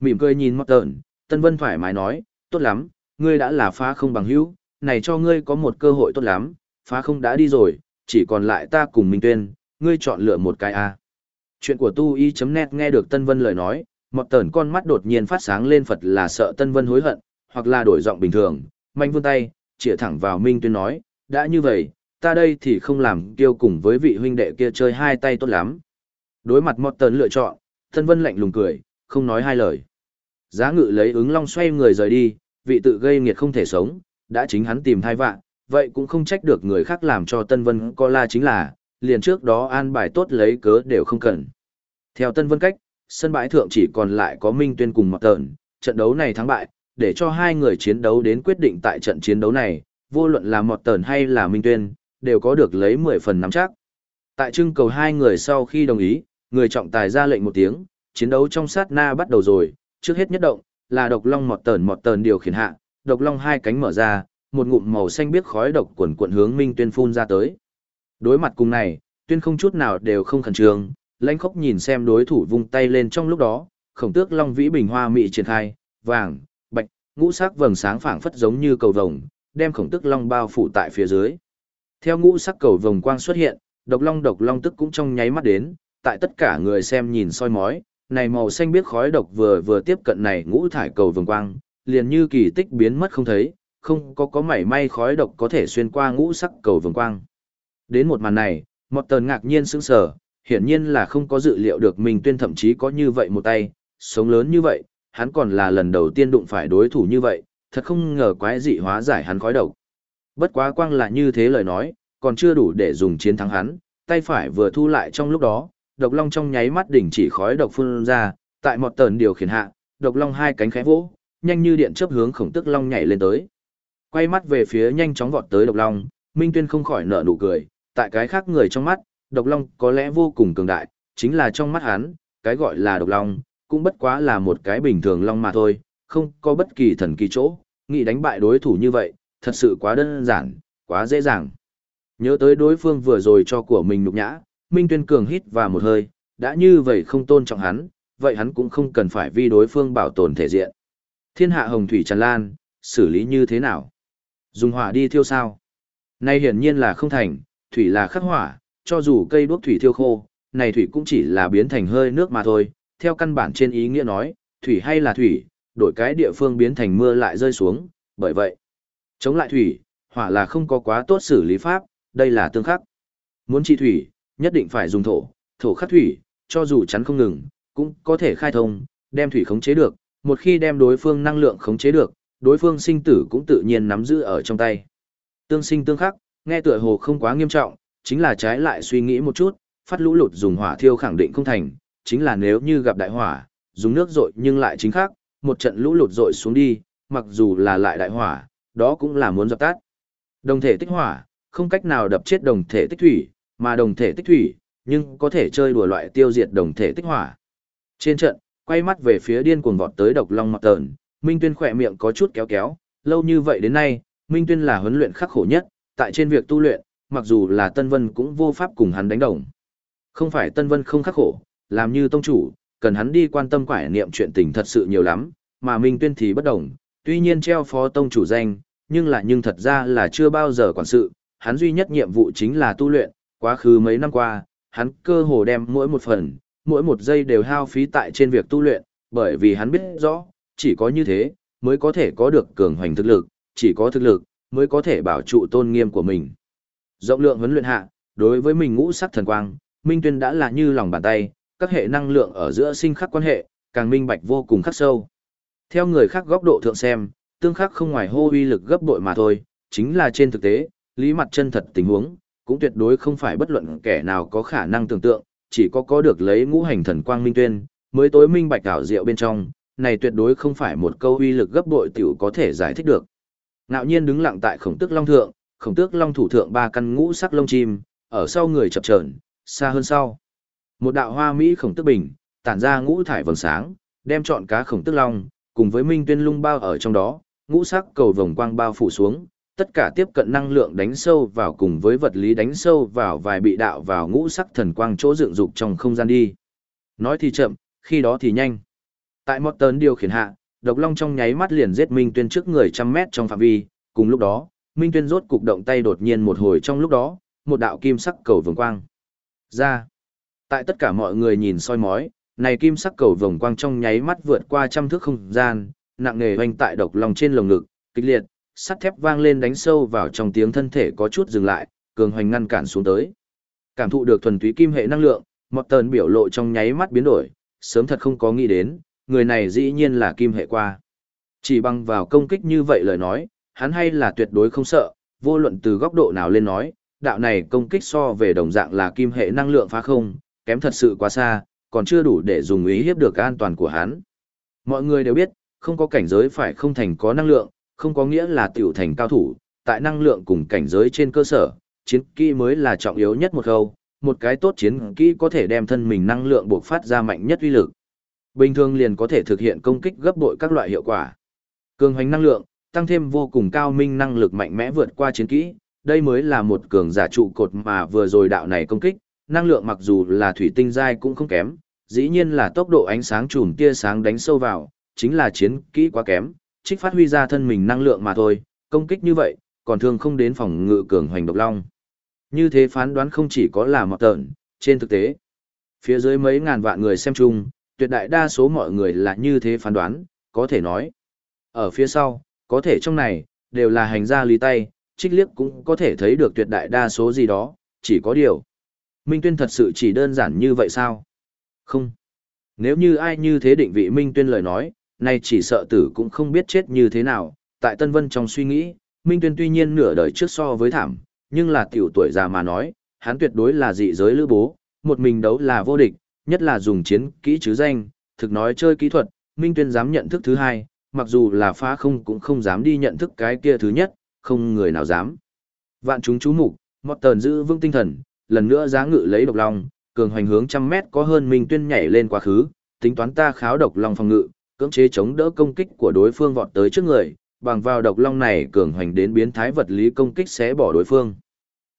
Mỉm cười nhìn Mọt Tẩn, Tân Vân thoải mái nói, tốt lắm, ngươi đã là phá không bằng hữu, này cho ngươi có một cơ hội tốt lắm, phá không đã đi rồi, chỉ còn lại ta cùng Minh Tuyên, ngươi chọn lựa một cái a. Chuyện của tu y.net nghe được Tân Vân lời nói, Mọt tờn con mắt đột nhiên phát sáng lên Phật là sợ Tân Vân hối hận, hoặc là đổi giọng bình thường, manh vươn tay, chĩa thẳng vào Minh Tuyên nói, đã như vậy, ta đây thì không làm kiêu cùng với vị huynh đệ kia chơi hai tay tốt lắm. Đối mặt Mọt tờn lựa chọn, Tân Vân lạnh lùng cười, không nói hai lời. Giá ngự lấy ứng long xoay người rời đi, vị tự gây nghiệt không thể sống, đã chính hắn tìm thai vạn, vậy cũng không trách được người khác làm cho Tân Vân co la chính là, liền trước đó an bài tốt lấy cớ đều không cần. Theo Tân Vân cách, sân bãi thượng chỉ còn lại có Minh Tuyên cùng Mạc Tờn, trận đấu này thắng bại, để cho hai người chiến đấu đến quyết định tại trận chiến đấu này, vô luận là Mọt Tờn hay là Minh Tuyên, đều có được lấy 10 phần nắm chắc. Tại trưng cầu hai người sau khi đồng ý, người trọng tài ra lệnh một tiếng, chiến đấu trong sát na bắt đầu rồi, trước hết nhất động, là độc long Mọt Tờn Mọt Tờn điều khiển hạ, độc long hai cánh mở ra, một ngụm màu xanh biếc khói độc quần quần hướng Minh Tuyên phun ra tới. Đối mặt cùng này, Tuyên không chút nào đều không khẩn trương, lãnh khốc nhìn xem đối thủ vung tay lên trong lúc đó, khổng tước long vĩ bình hoa mị triển khai, vàng, bạch, ngũ sắc vầng sáng phảng phất giống như cầu vồng, đem khổng tước long bao phủ tại phía dưới. Theo ngũ sắc cầu vồng quang xuất hiện, độc long độc long tức cũng trong nháy mắt đến, tại tất cả người xem nhìn soi mói, này màu xanh biếc khói độc vừa vừa tiếp cận này ngũ thải cầu vồng quang, liền như kỳ tích biến mất không thấy, không có có mảy may khói độc có thể xuyên qua ngũ sắc cầu vồng quang. Đến một màn này, một tần ngạc nhiên sững sờ, hiển nhiên là không có dự liệu được mình tuyên thậm chí có như vậy một tay, sống lớn như vậy, hắn còn là lần đầu tiên đụng phải đối thủ như vậy, thật không ngờ quái dị hóa giải hắn khói độc. Bất quá quang là như thế lời nói, còn chưa đủ để dùng chiến thắng hắn, tay phải vừa thu lại trong lúc đó, độc long trong nháy mắt đỉnh chỉ khói độc phun ra, tại một tần điều khiển hạ, độc long hai cánh khẽ vỗ, nhanh như điện chớp hướng khổng tức long nhảy lên tới. Quay mắt về phía nhanh chóng vọt tới độc long, Minh Tuyên không khỏi nở nụ cười, tại cái khác người trong mắt, độc long có lẽ vô cùng cường đại, chính là trong mắt hắn, cái gọi là độc long, cũng bất quá là một cái bình thường long mà thôi, không có bất kỳ thần kỳ chỗ, nghĩ đánh bại đối thủ như vậy, thật sự quá đơn giản, quá dễ dàng. Nhớ tới đối phương vừa rồi cho của mình nhục nhã, Minh Tuyên cường hít vào một hơi, đã như vậy không tôn trọng hắn, vậy hắn cũng không cần phải vì đối phương bảo tồn thể diện. Thiên hạ hồng thủy tràn lan, xử lý như thế nào? Dùng hỏa đi thiêu sao? Nay hiển nhiên là không thành, thủy là khắc hỏa, cho dù cây đuốc thủy thiêu khô, này thủy cũng chỉ là biến thành hơi nước mà thôi, theo căn bản trên ý nghĩa nói, thủy hay là thủy, đổi cái địa phương biến thành mưa lại rơi xuống, bởi vậy, chống lại thủy, hỏa là không có quá tốt xử lý pháp, đây là tương khắc. Muốn trị thủy, nhất định phải dùng thổ, thổ khắc thủy, cho dù chắn không ngừng, cũng có thể khai thông, đem thủy khống chế được, một khi đem đối phương năng lượng khống chế được, đối phương sinh tử cũng tự nhiên nắm giữ ở trong tay. Tương sinh tương khắc, nghe tựa hồ không quá nghiêm trọng, chính là trái lại suy nghĩ một chút, phát lũ lụt dùng hỏa thiêu khẳng định không thành, chính là nếu như gặp đại hỏa, dùng nước rội nhưng lại chính khác, một trận lũ lụt rội xuống đi, mặc dù là lại đại hỏa, đó cũng là muốn dập tắt. Đồng thể tích hỏa, không cách nào đập chết đồng thể tích thủy, mà đồng thể tích thủy, nhưng có thể chơi đùa loại tiêu diệt đồng thể tích hỏa. Trên trận, quay mắt về phía điên cuồng vọt tới độc long mặt tờn, Minh Tuyên khỏe miệng có chút kéo kéo, lâu như vậy đến nay, Minh Tuyên là huấn luyện khắc khổ nhất, tại trên việc tu luyện, mặc dù là Tân Vân cũng vô pháp cùng hắn đánh đồng. Không phải Tân Vân không khắc khổ, làm như tông chủ, cần hắn đi quan tâm quải niệm chuyện tình thật sự nhiều lắm, mà Minh Tuyên thì bất đồng, tuy nhiên treo phó tông chủ danh, nhưng là nhưng thật ra là chưa bao giờ quản sự, hắn duy nhất nhiệm vụ chính là tu luyện, quá khứ mấy năm qua, hắn cơ hồ đem mỗi một phần, mỗi một giây đều hao phí tại trên việc tu luyện, bởi vì hắn biết rõ, chỉ có như thế, mới có thể có được cường hoành thực lực, chỉ có thực lực, mới có thể bảo trụ tôn nghiêm của mình. Rộng lượng huấn luyện hạ, đối với mình ngũ sắc thần quang, Minh Tuyên đã là như lòng bàn tay, các hệ năng lượng ở giữa sinh khắc quan hệ, càng minh bạch vô cùng khắc sâu. Theo người khác góc độ thượng xem, tương khắc không ngoài hô uy lực gấp bội mà thôi, chính là trên thực tế, lý mặt chân thật tình huống, cũng tuyệt đối không phải bất luận kẻ nào có khả năng tưởng tượng, chỉ có có được lấy ngũ hành thần quang minh tuyên, mới tối minh bạch ảo diệu bên trong, này tuyệt đối không phải một câu uy lực gấp bội tiểu có thể giải thích được. Ngạo nhiên đứng lặng tại khổng tước long thượng, khổng tước long thủ thượng ba căn ngũ sắc lông chim, ở sau người chập chờn, xa hơn sau. Một đạo hoa mỹ khổng tước bình, tản ra ngũ thải vầng sáng, đem chọn cá khổng tước long, cùng với minh tuyên lung bao ở trong đó, ngũ sắc cầu vồng quang bao phủ xuống, tất cả tiếp cận năng lượng đánh sâu vào cùng với vật lý đánh sâu vào vài bị đạo vào ngũ sắc thần quang chỗ dựng dục trong không gian đi. Nói thì chậm, khi đó thì nhanh. Tại một tấn điều khiển hạ, độc long trong nháy mắt liền giết Minh Tuyên trước người trăm mét trong phạm vi, cùng lúc đó, Minh Tuyên rốt cục động tay đột nhiên một hồi trong lúc đó, một đạo kim sắc cầu vồng quang. Ra. Tại tất cả mọi người nhìn soi mói, này kim sắc cầu vồng quang trong nháy mắt vượt qua trăm thước không gian, nặng nề hoành tại độc long trên lồng ngực, kịch liệt, sắt thép vang lên đánh sâu vào trong tiếng thân thể có chút dừng lại, cường hoành ngăn cản xuống tới. Cảm thụ được thuần túy kim hệ năng lượng, một tần biểu lộ trong nháy mắt biến đổi, sớm thật không có nghĩ đến, người này dĩ nhiên là kim hệ qua. Chỉ bằng vào công kích như vậy lời nói, hắn hay là tuyệt đối không sợ, vô luận từ góc độ nào lên nói, đạo này công kích so về đồng dạng là kim hệ năng lượng phá không, kém thật sự quá xa, còn chưa đủ để dùng ý hiếp được an toàn của hắn. Mọi người đều biết, không có cảnh giới phải không thành có năng lượng, không có nghĩa là tiểu thành cao thủ, tại năng lượng cùng cảnh giới trên cơ sở, chiến kỹ mới là trọng yếu nhất một khâu, một cái tốt chiến kỹ có thể đem thân mình năng lượng buộc phát ra mạnh nhất uy lực. Bình thường liền có thể thực hiện công kích gấp bội các loại hiệu quả. Cường hoành năng lượng, tăng thêm vô cùng cao minh năng lực mạnh mẽ vượt qua chiến kỹ, đây mới là một cường giả trụ cột mà vừa rồi đạo này công kích, năng lượng mặc dù là thủy tinh dai cũng không kém, dĩ nhiên là tốc độ ánh sáng chùm tia sáng đánh sâu vào, chính là chiến kỹ quá kém, trích phát huy ra thân mình năng lượng mà thôi, công kích như vậy, còn thường không đến phòng ngự cường hoành độc long. Như thế phán đoán không chỉ có là mọt tợn, trên thực tế, phía dưới mấy ngàn vạn người xem chung, tuyệt đại đa số mọi người là như thế phán đoán, có thể nói. Ở phía sau, có thể trong này, đều là hành gia lý tay, trích liếc cũng có thể thấy được tuyệt đại đa số gì đó, chỉ có điều. Minh Tuyên thật sự chỉ đơn giản như vậy sao? Không. Nếu như ai như thế định vị Minh Tuyên lời nói, nay chỉ sợ tử cũng không biết chết như thế nào. Tại Tân Vân trong suy nghĩ, Minh Tuyên tuy nhiên nửa đời trước so với thảm, nhưng là tiểu tuổi già mà nói, hắn tuyệt đối là dị giới lữ bố, một mình đấu là vô địch, nhất là dùng chiến kỹ chứ danh, thực nói chơi kỹ thuật, Minh Tuyên dám nhận thức thứ hai, mặc dù là phá không cũng không dám đi nhận thức cái kia thứ nhất, không người nào dám. Vạn chúng chú mục, một tờn giữ vững tinh thần, lần nữa giá ngự lấy độc long, cường hoành hướng trăm mét có hơn Minh Tuyên nhảy lên quá khứ, tính toán ta kháo độc long phòng ngự, cưỡng chế chống đỡ công kích của đối phương vọt tới trước người, bằng vào độc long này cường hoành đến biến thái vật lý công kích sẽ bỏ đối phương.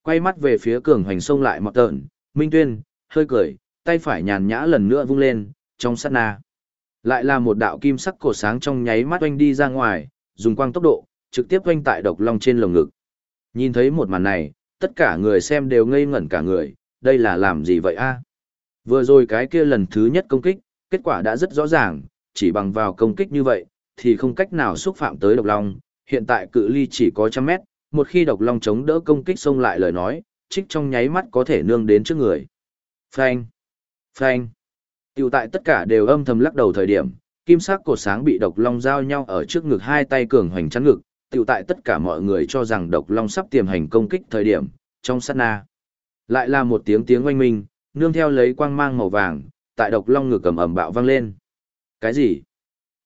Quay mắt về phía cường hoành xông lại một tợn, Minh Tuyên, hơi cười, tay phải nhàn nhã lần nữa vung lên, trong sát na. Lại là một đạo kim sắc cổ sáng trong nháy mắt oanh đi ra ngoài, dùng quang tốc độ, trực tiếp oanh tại độc long trên lồng ngực. Nhìn thấy một màn này, tất cả người xem đều ngây ngẩn cả người, đây là làm gì vậy a? Vừa rồi cái kia lần thứ nhất công kích, kết quả đã rất rõ ràng, chỉ bằng vào công kích như vậy, thì không cách nào xúc phạm tới độc long, hiện tại cự ly chỉ có trăm mét, một khi độc long chống đỡ công kích xông lại lời nói, trích trong nháy mắt có thể nương đến trước người. Phanh! Phanh! Tiểu tại tất cả đều âm thầm lắc đầu thời điểm, kim sắc cột sáng bị độc long giao nhau ở trước ngực hai tay cường hoành chắn ngực, tiểu tại tất cả mọi người cho rằng độc long sắp tiềm hành công kích thời điểm, trong sát na. Lại là một tiếng tiếng oanh minh, nương theo lấy quang mang màu vàng, tại độc long ngực cầm ẩm bạo vang lên. Cái gì?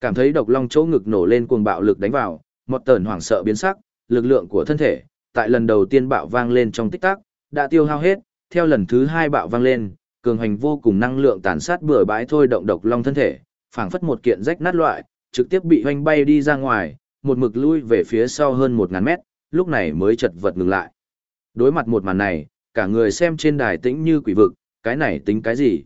Cảm thấy độc long chỗ ngực nổ lên cuồng bạo lực đánh vào, một tờn hoảng sợ biến sắc, lực lượng của thân thể, tại lần đầu tiên bạo vang lên trong tích tắc, đã tiêu hao hết, theo lần thứ hai bạo vang lên, cường hành vô cùng năng lượng tàn sát bừa bãi thôi động độc long thân thể, phảng phất một kiện rách nát loại, trực tiếp bị hoanh bay đi ra ngoài, một mực lui về phía sau hơn 1000 mét, lúc này mới chật vật ngừng lại. Đối mặt một màn này, cả người xem trên đài tĩnh như quỷ vực, cái này tính cái gì?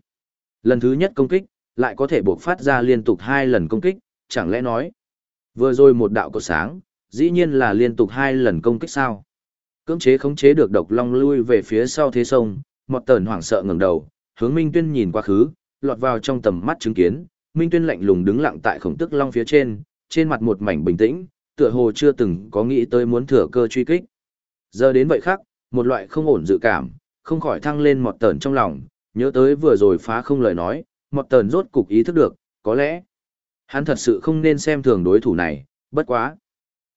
Lần thứ nhất công kích, lại có thể buộc phát ra liên tục hai lần công kích, chẳng lẽ nói, vừa rồi một đạo cột sáng, dĩ nhiên là liên tục hai lần công kích sao? Cưỡng chế khống chế được độc long lui về phía sau thế sông, một tờn hoảng sợ ngẩng đầu, hướng Minh Tuyên nhìn qua khứ, lọt vào trong tầm mắt chứng kiến, Minh Tuyên lạnh lùng đứng lặng tại khổng tức long phía trên, trên mặt một mảnh bình tĩnh, tựa hồ chưa từng có nghĩ tới muốn thừa cơ truy kích. Giờ đến vậy khác, một loại không ổn dự cảm, không khỏi thăng lên một tờn trong lòng, nhớ tới vừa rồi phá không lời nói, Mọt tờn rốt cục ý thức được, có lẽ, hắn thật sự không nên xem thường đối thủ này, bất quá.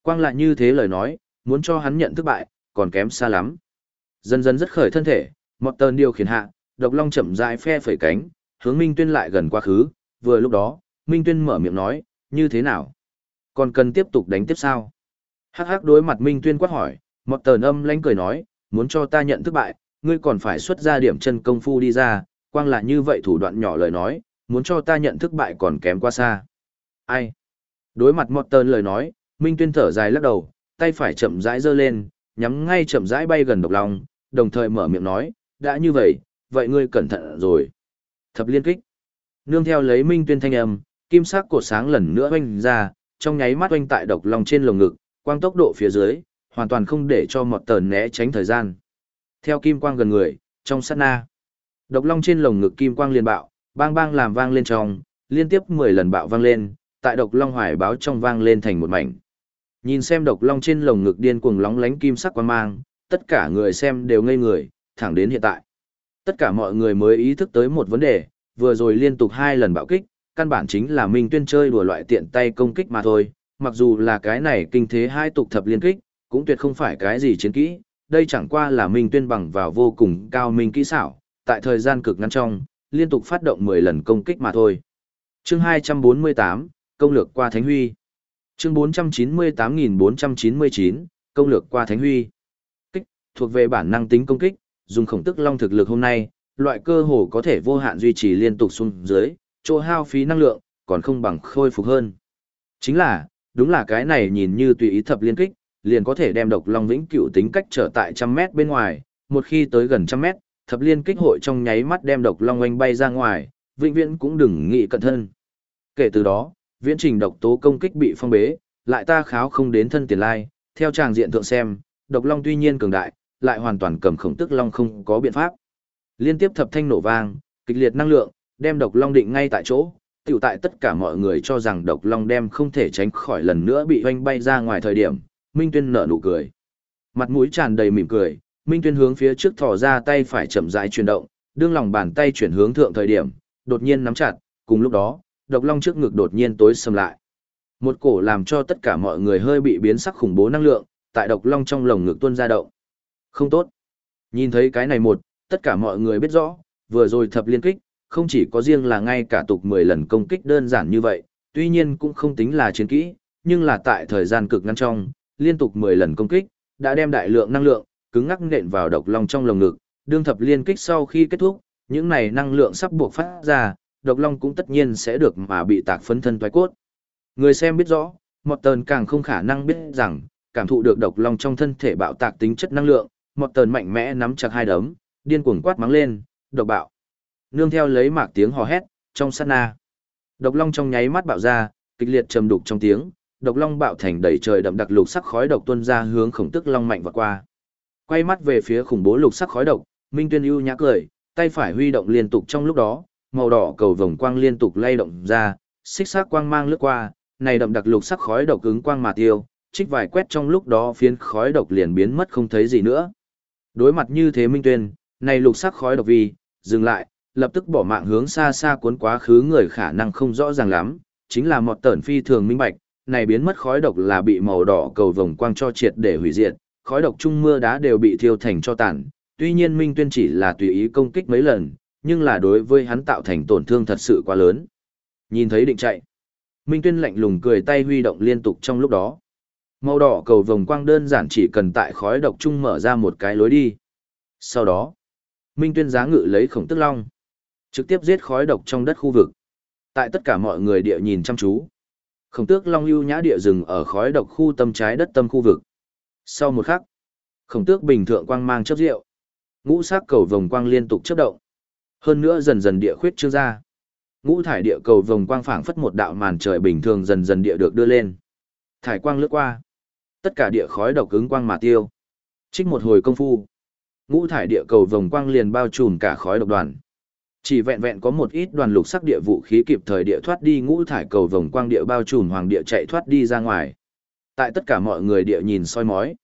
Quang lại như thế lời nói, muốn cho hắn nhận thất bại, còn kém xa lắm. Dần dần rất khởi thân thể, mọt tờn điều khiển hạ, độc long chậm rãi phe phẩy cánh, hướng Minh Tuyên lại gần quá khứ, vừa lúc đó, Minh Tuyên mở miệng nói, như thế nào? Còn cần tiếp tục đánh tiếp sao? Hắc hắc đối mặt Minh Tuyên quát hỏi, mọt tờn âm lánh cười nói, muốn cho ta nhận thất bại, ngươi còn phải xuất ra điểm chân công phu đi ra, quang là như vậy thủ đoạn nhỏ lời nói, muốn cho ta nhận thức bại còn kém quá xa. Ai? Đối mặt một tơn lời nói, Minh Tuyên thở dài lắc đầu, tay phải chậm rãi giơ lên, nhắm ngay chậm rãi bay gần độc long, đồng thời mở miệng nói, đã như vậy, vậy ngươi cẩn thận rồi. Thập liên kích. Nương theo lấy Minh Tuyên thanh âm, kim sắc cổ sáng lần nữa oanh ra, trong nháy mắt oanh tại độc long trên lồng ngực, quang tốc độ phía dưới, hoàn toàn không để cho một tờn né tránh thời gian. Theo kim quang gần người, trong sát na, độc long trên lồng ngực kim quang liên bạo, bang bang làm vang lên trong, liên tiếp 10 lần bạo vang lên, tại độc long hoài báo trong vang lên thành một mảnh. Nhìn xem độc long trên lồng ngực điên cuồng lóng lánh kim sắc quang mang, tất cả người xem đều ngây người, thẳng đến hiện tại. Tất cả mọi người mới ý thức tới một vấn đề, vừa rồi liên tục hai lần bạo kích, căn bản chính là Minh Tuyên chơi đùa loại tiện tay công kích mà thôi, mặc dù là cái này kinh thế hai tục thập liên kích, cũng tuyệt không phải cái gì chiến kỹ, đây chẳng qua là Minh Tuyên bằng vào vô cùng cao minh kỹ xảo, tại thời gian cực ngắn trong, liên tục phát động 10 lần công kích mà thôi. Chương 248, công lược qua Thánh Huy. Chương 498499, công lược qua Thánh Huy. Kích, thuộc về bản năng tính công kích, dùng khổng tức long thực lực hôm nay, loại cơ hồ có thể vô hạn duy trì liên tục xuống dưới, chỗ hao phí năng lượng, còn không bằng khôi phục hơn. Chính là, đúng là cái này nhìn như tùy ý thập liên kích, liền có thể đem độc long vĩnh cửu tính cách trở tại trăm mét bên ngoài, một khi tới gần trăm mét, thập liên kích hội trong nháy mắt đem độc long oanh bay ra ngoài, vĩnh viễn cũng đừng nghĩ cận thân. Kể từ đó, viễn trình độc tố công kích bị phong bế, lại ta kháo không đến thân tiền lai, theo tràng diện thượng xem, độc long tuy nhiên cường đại, lại hoàn toàn cầm khổng tức long không có biện pháp. Liên tiếp thập thanh nổ vang, kịch liệt năng lượng, đem độc long định ngay tại chỗ, tiểu tại tất cả mọi người cho rằng độc long đem không thể tránh khỏi lần nữa bị hoanh bay ra ngoài thời điểm, Minh Tuyên nở nụ cười. Mặt mũi tràn đầy mỉm cười, Minh Tuyên hướng phía trước thò ra tay phải chậm rãi chuyển động, đương lòng bàn tay chuyển hướng thượng thời điểm, đột nhiên nắm chặt, cùng lúc đó, độc long trước ngực đột nhiên tối sầm lại. Một cổ làm cho tất cả mọi người hơi bị biến sắc khủng bố năng lượng, tại độc long trong lồng ngực tuôn ra động. Không tốt. Nhìn thấy cái này một, tất cả mọi người biết rõ, vừa rồi thập liên kích, không chỉ có riêng là ngay cả tục 10 lần công kích đơn giản như vậy, tuy nhiên cũng không tính là chiến kỹ, nhưng là tại thời gian cực ngắn trong, liên tục 10 lần công kích, đã đem đại lượng năng lượng, cứng ngắc nện vào độc long trong lồng ngực, đương thập liên kích sau khi kết thúc, những này năng lượng sắp buộc phát ra, độc long cũng tất nhiên sẽ được mà bị tạc phấn thân toái cốt. Người xem biết rõ, một tờn càng không khả năng biết rằng, cảm thụ được độc long trong thân thể bạo tạc tính chất năng lượng, một tờn mạnh mẽ nắm chặt hai đấm, điên cuồng quát mắng lên, độc bạo. Nương theo lấy mạc tiếng hò hét, trong sát na. Độc long trong nháy mắt bạo ra, kịch liệt trầm đục trong tiếng, độc long bạo thành đầy trời đậm đặc lục sắc khói độc tuôn ra hướng khổng tức long mạnh vọt qua. Quay mắt về phía khủng bố lục sắc khói độc, Minh Tuyên ưu nhã cười, tay phải huy động liên tục trong lúc đó, màu đỏ cầu vồng quang liên tục lay động ra, xích sắc quang mang lướt qua, này đậm đặc lục sắc khói độc ứng quang mà tiêu, trích vài quét trong lúc đó phiến khói độc liền biến mất không thấy gì nữa. Đối mặt như thế Minh Tuyên, này lục sắc khói độc vì, dừng lại, lập tức bỏ mạng hướng xa xa cuốn quá khứ người khả năng không rõ ràng lắm, chính là một tẩn phi thường minh bạch, này biến mất khói độc là bị màu đỏ cầu vồng quang cho triệt để hủy diệt, khói độc trung mưa đá đều bị thiêu thành cho tàn, tuy nhiên Minh Tuyên chỉ là tùy ý công kích mấy lần, nhưng là đối với hắn tạo thành tổn thương thật sự quá lớn. Nhìn thấy định chạy. Minh Tuyên lạnh lùng cười tay huy động liên tục trong lúc đó. Màu đỏ cầu vồng quang đơn giản chỉ cần tại khói độc trung mở ra một cái lối đi. Sau đó, Minh Tuyên giá ngự lấy khổng tức long. Trực tiếp giết khói độc trong đất khu vực. Tại tất cả mọi người địa nhìn chăm chú. Khổng tước long ưu nhã địa rừng ở khói độc khu tâm trái đất tâm khu vực. Sau một khắc, khổng tước bình thượng quang mang chớp rượu. Ngũ sắc cầu vồng quang liên tục chớp động. Hơn nữa dần dần địa khuyết trương ra. Ngũ thải địa cầu vồng quang phảng phất một đạo màn trời bình thường dần dần địa được đưa lên. Thải quang lướt qua. Tất cả địa khói độc cứng quang mà tiêu. Trích một hồi công phu. Ngũ thải địa cầu vồng quang liền bao trùm cả khói độc đoàn. Chỉ vẹn vẹn có một ít đoàn lục sắc địa vũ khí kịp thời địa thoát đi ngũ thải cầu vồng quang địa bao trùm hoàng địa chạy thoát đi ra ngoài. Tại tất cả mọi người địa nhìn soi mói.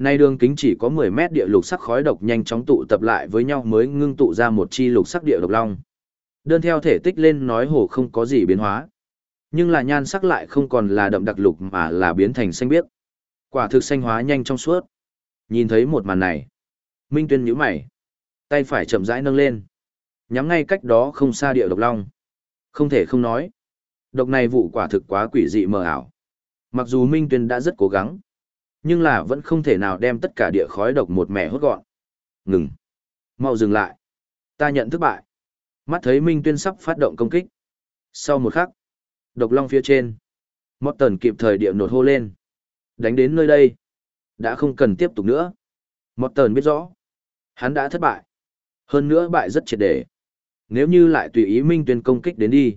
Nay đường kính chỉ có 10 mét địa lục sắc khói độc nhanh chóng tụ tập lại với nhau mới ngưng tụ ra một chi lục sắc địa độc long. Đơn theo thể tích lên nói hồ không có gì biến hóa. Nhưng là nhan sắc lại không còn là đậm đặc lục mà là biến thành xanh biếc. Quả thực xanh hóa nhanh trong suốt. Nhìn thấy một màn này. Minh tuyên nhíu mày. Tay phải chậm rãi nâng lên. Nhắm ngay cách đó không xa địa độc long. Không thể không nói. Độc này vụ quả thực quá quỷ dị mờ ảo. Mặc dù Minh tuyên đã rất cố gắng. Nhưng là vẫn không thể nào đem tất cả địa khói độc một mẻ hốt gọn. Ngừng. Mau dừng lại. Ta nhận thất bại. Mắt thấy Minh Tuyên sắp phát động công kích. Sau một khắc, độc long phía trên. Mót tần kịp thời địa nột hô lên. Đánh đến nơi đây. Đã không cần tiếp tục nữa. Mót tần biết rõ. Hắn đã thất bại. Hơn nữa bại rất triệt để. Nếu như lại tùy ý Minh Tuyên công kích đến đi.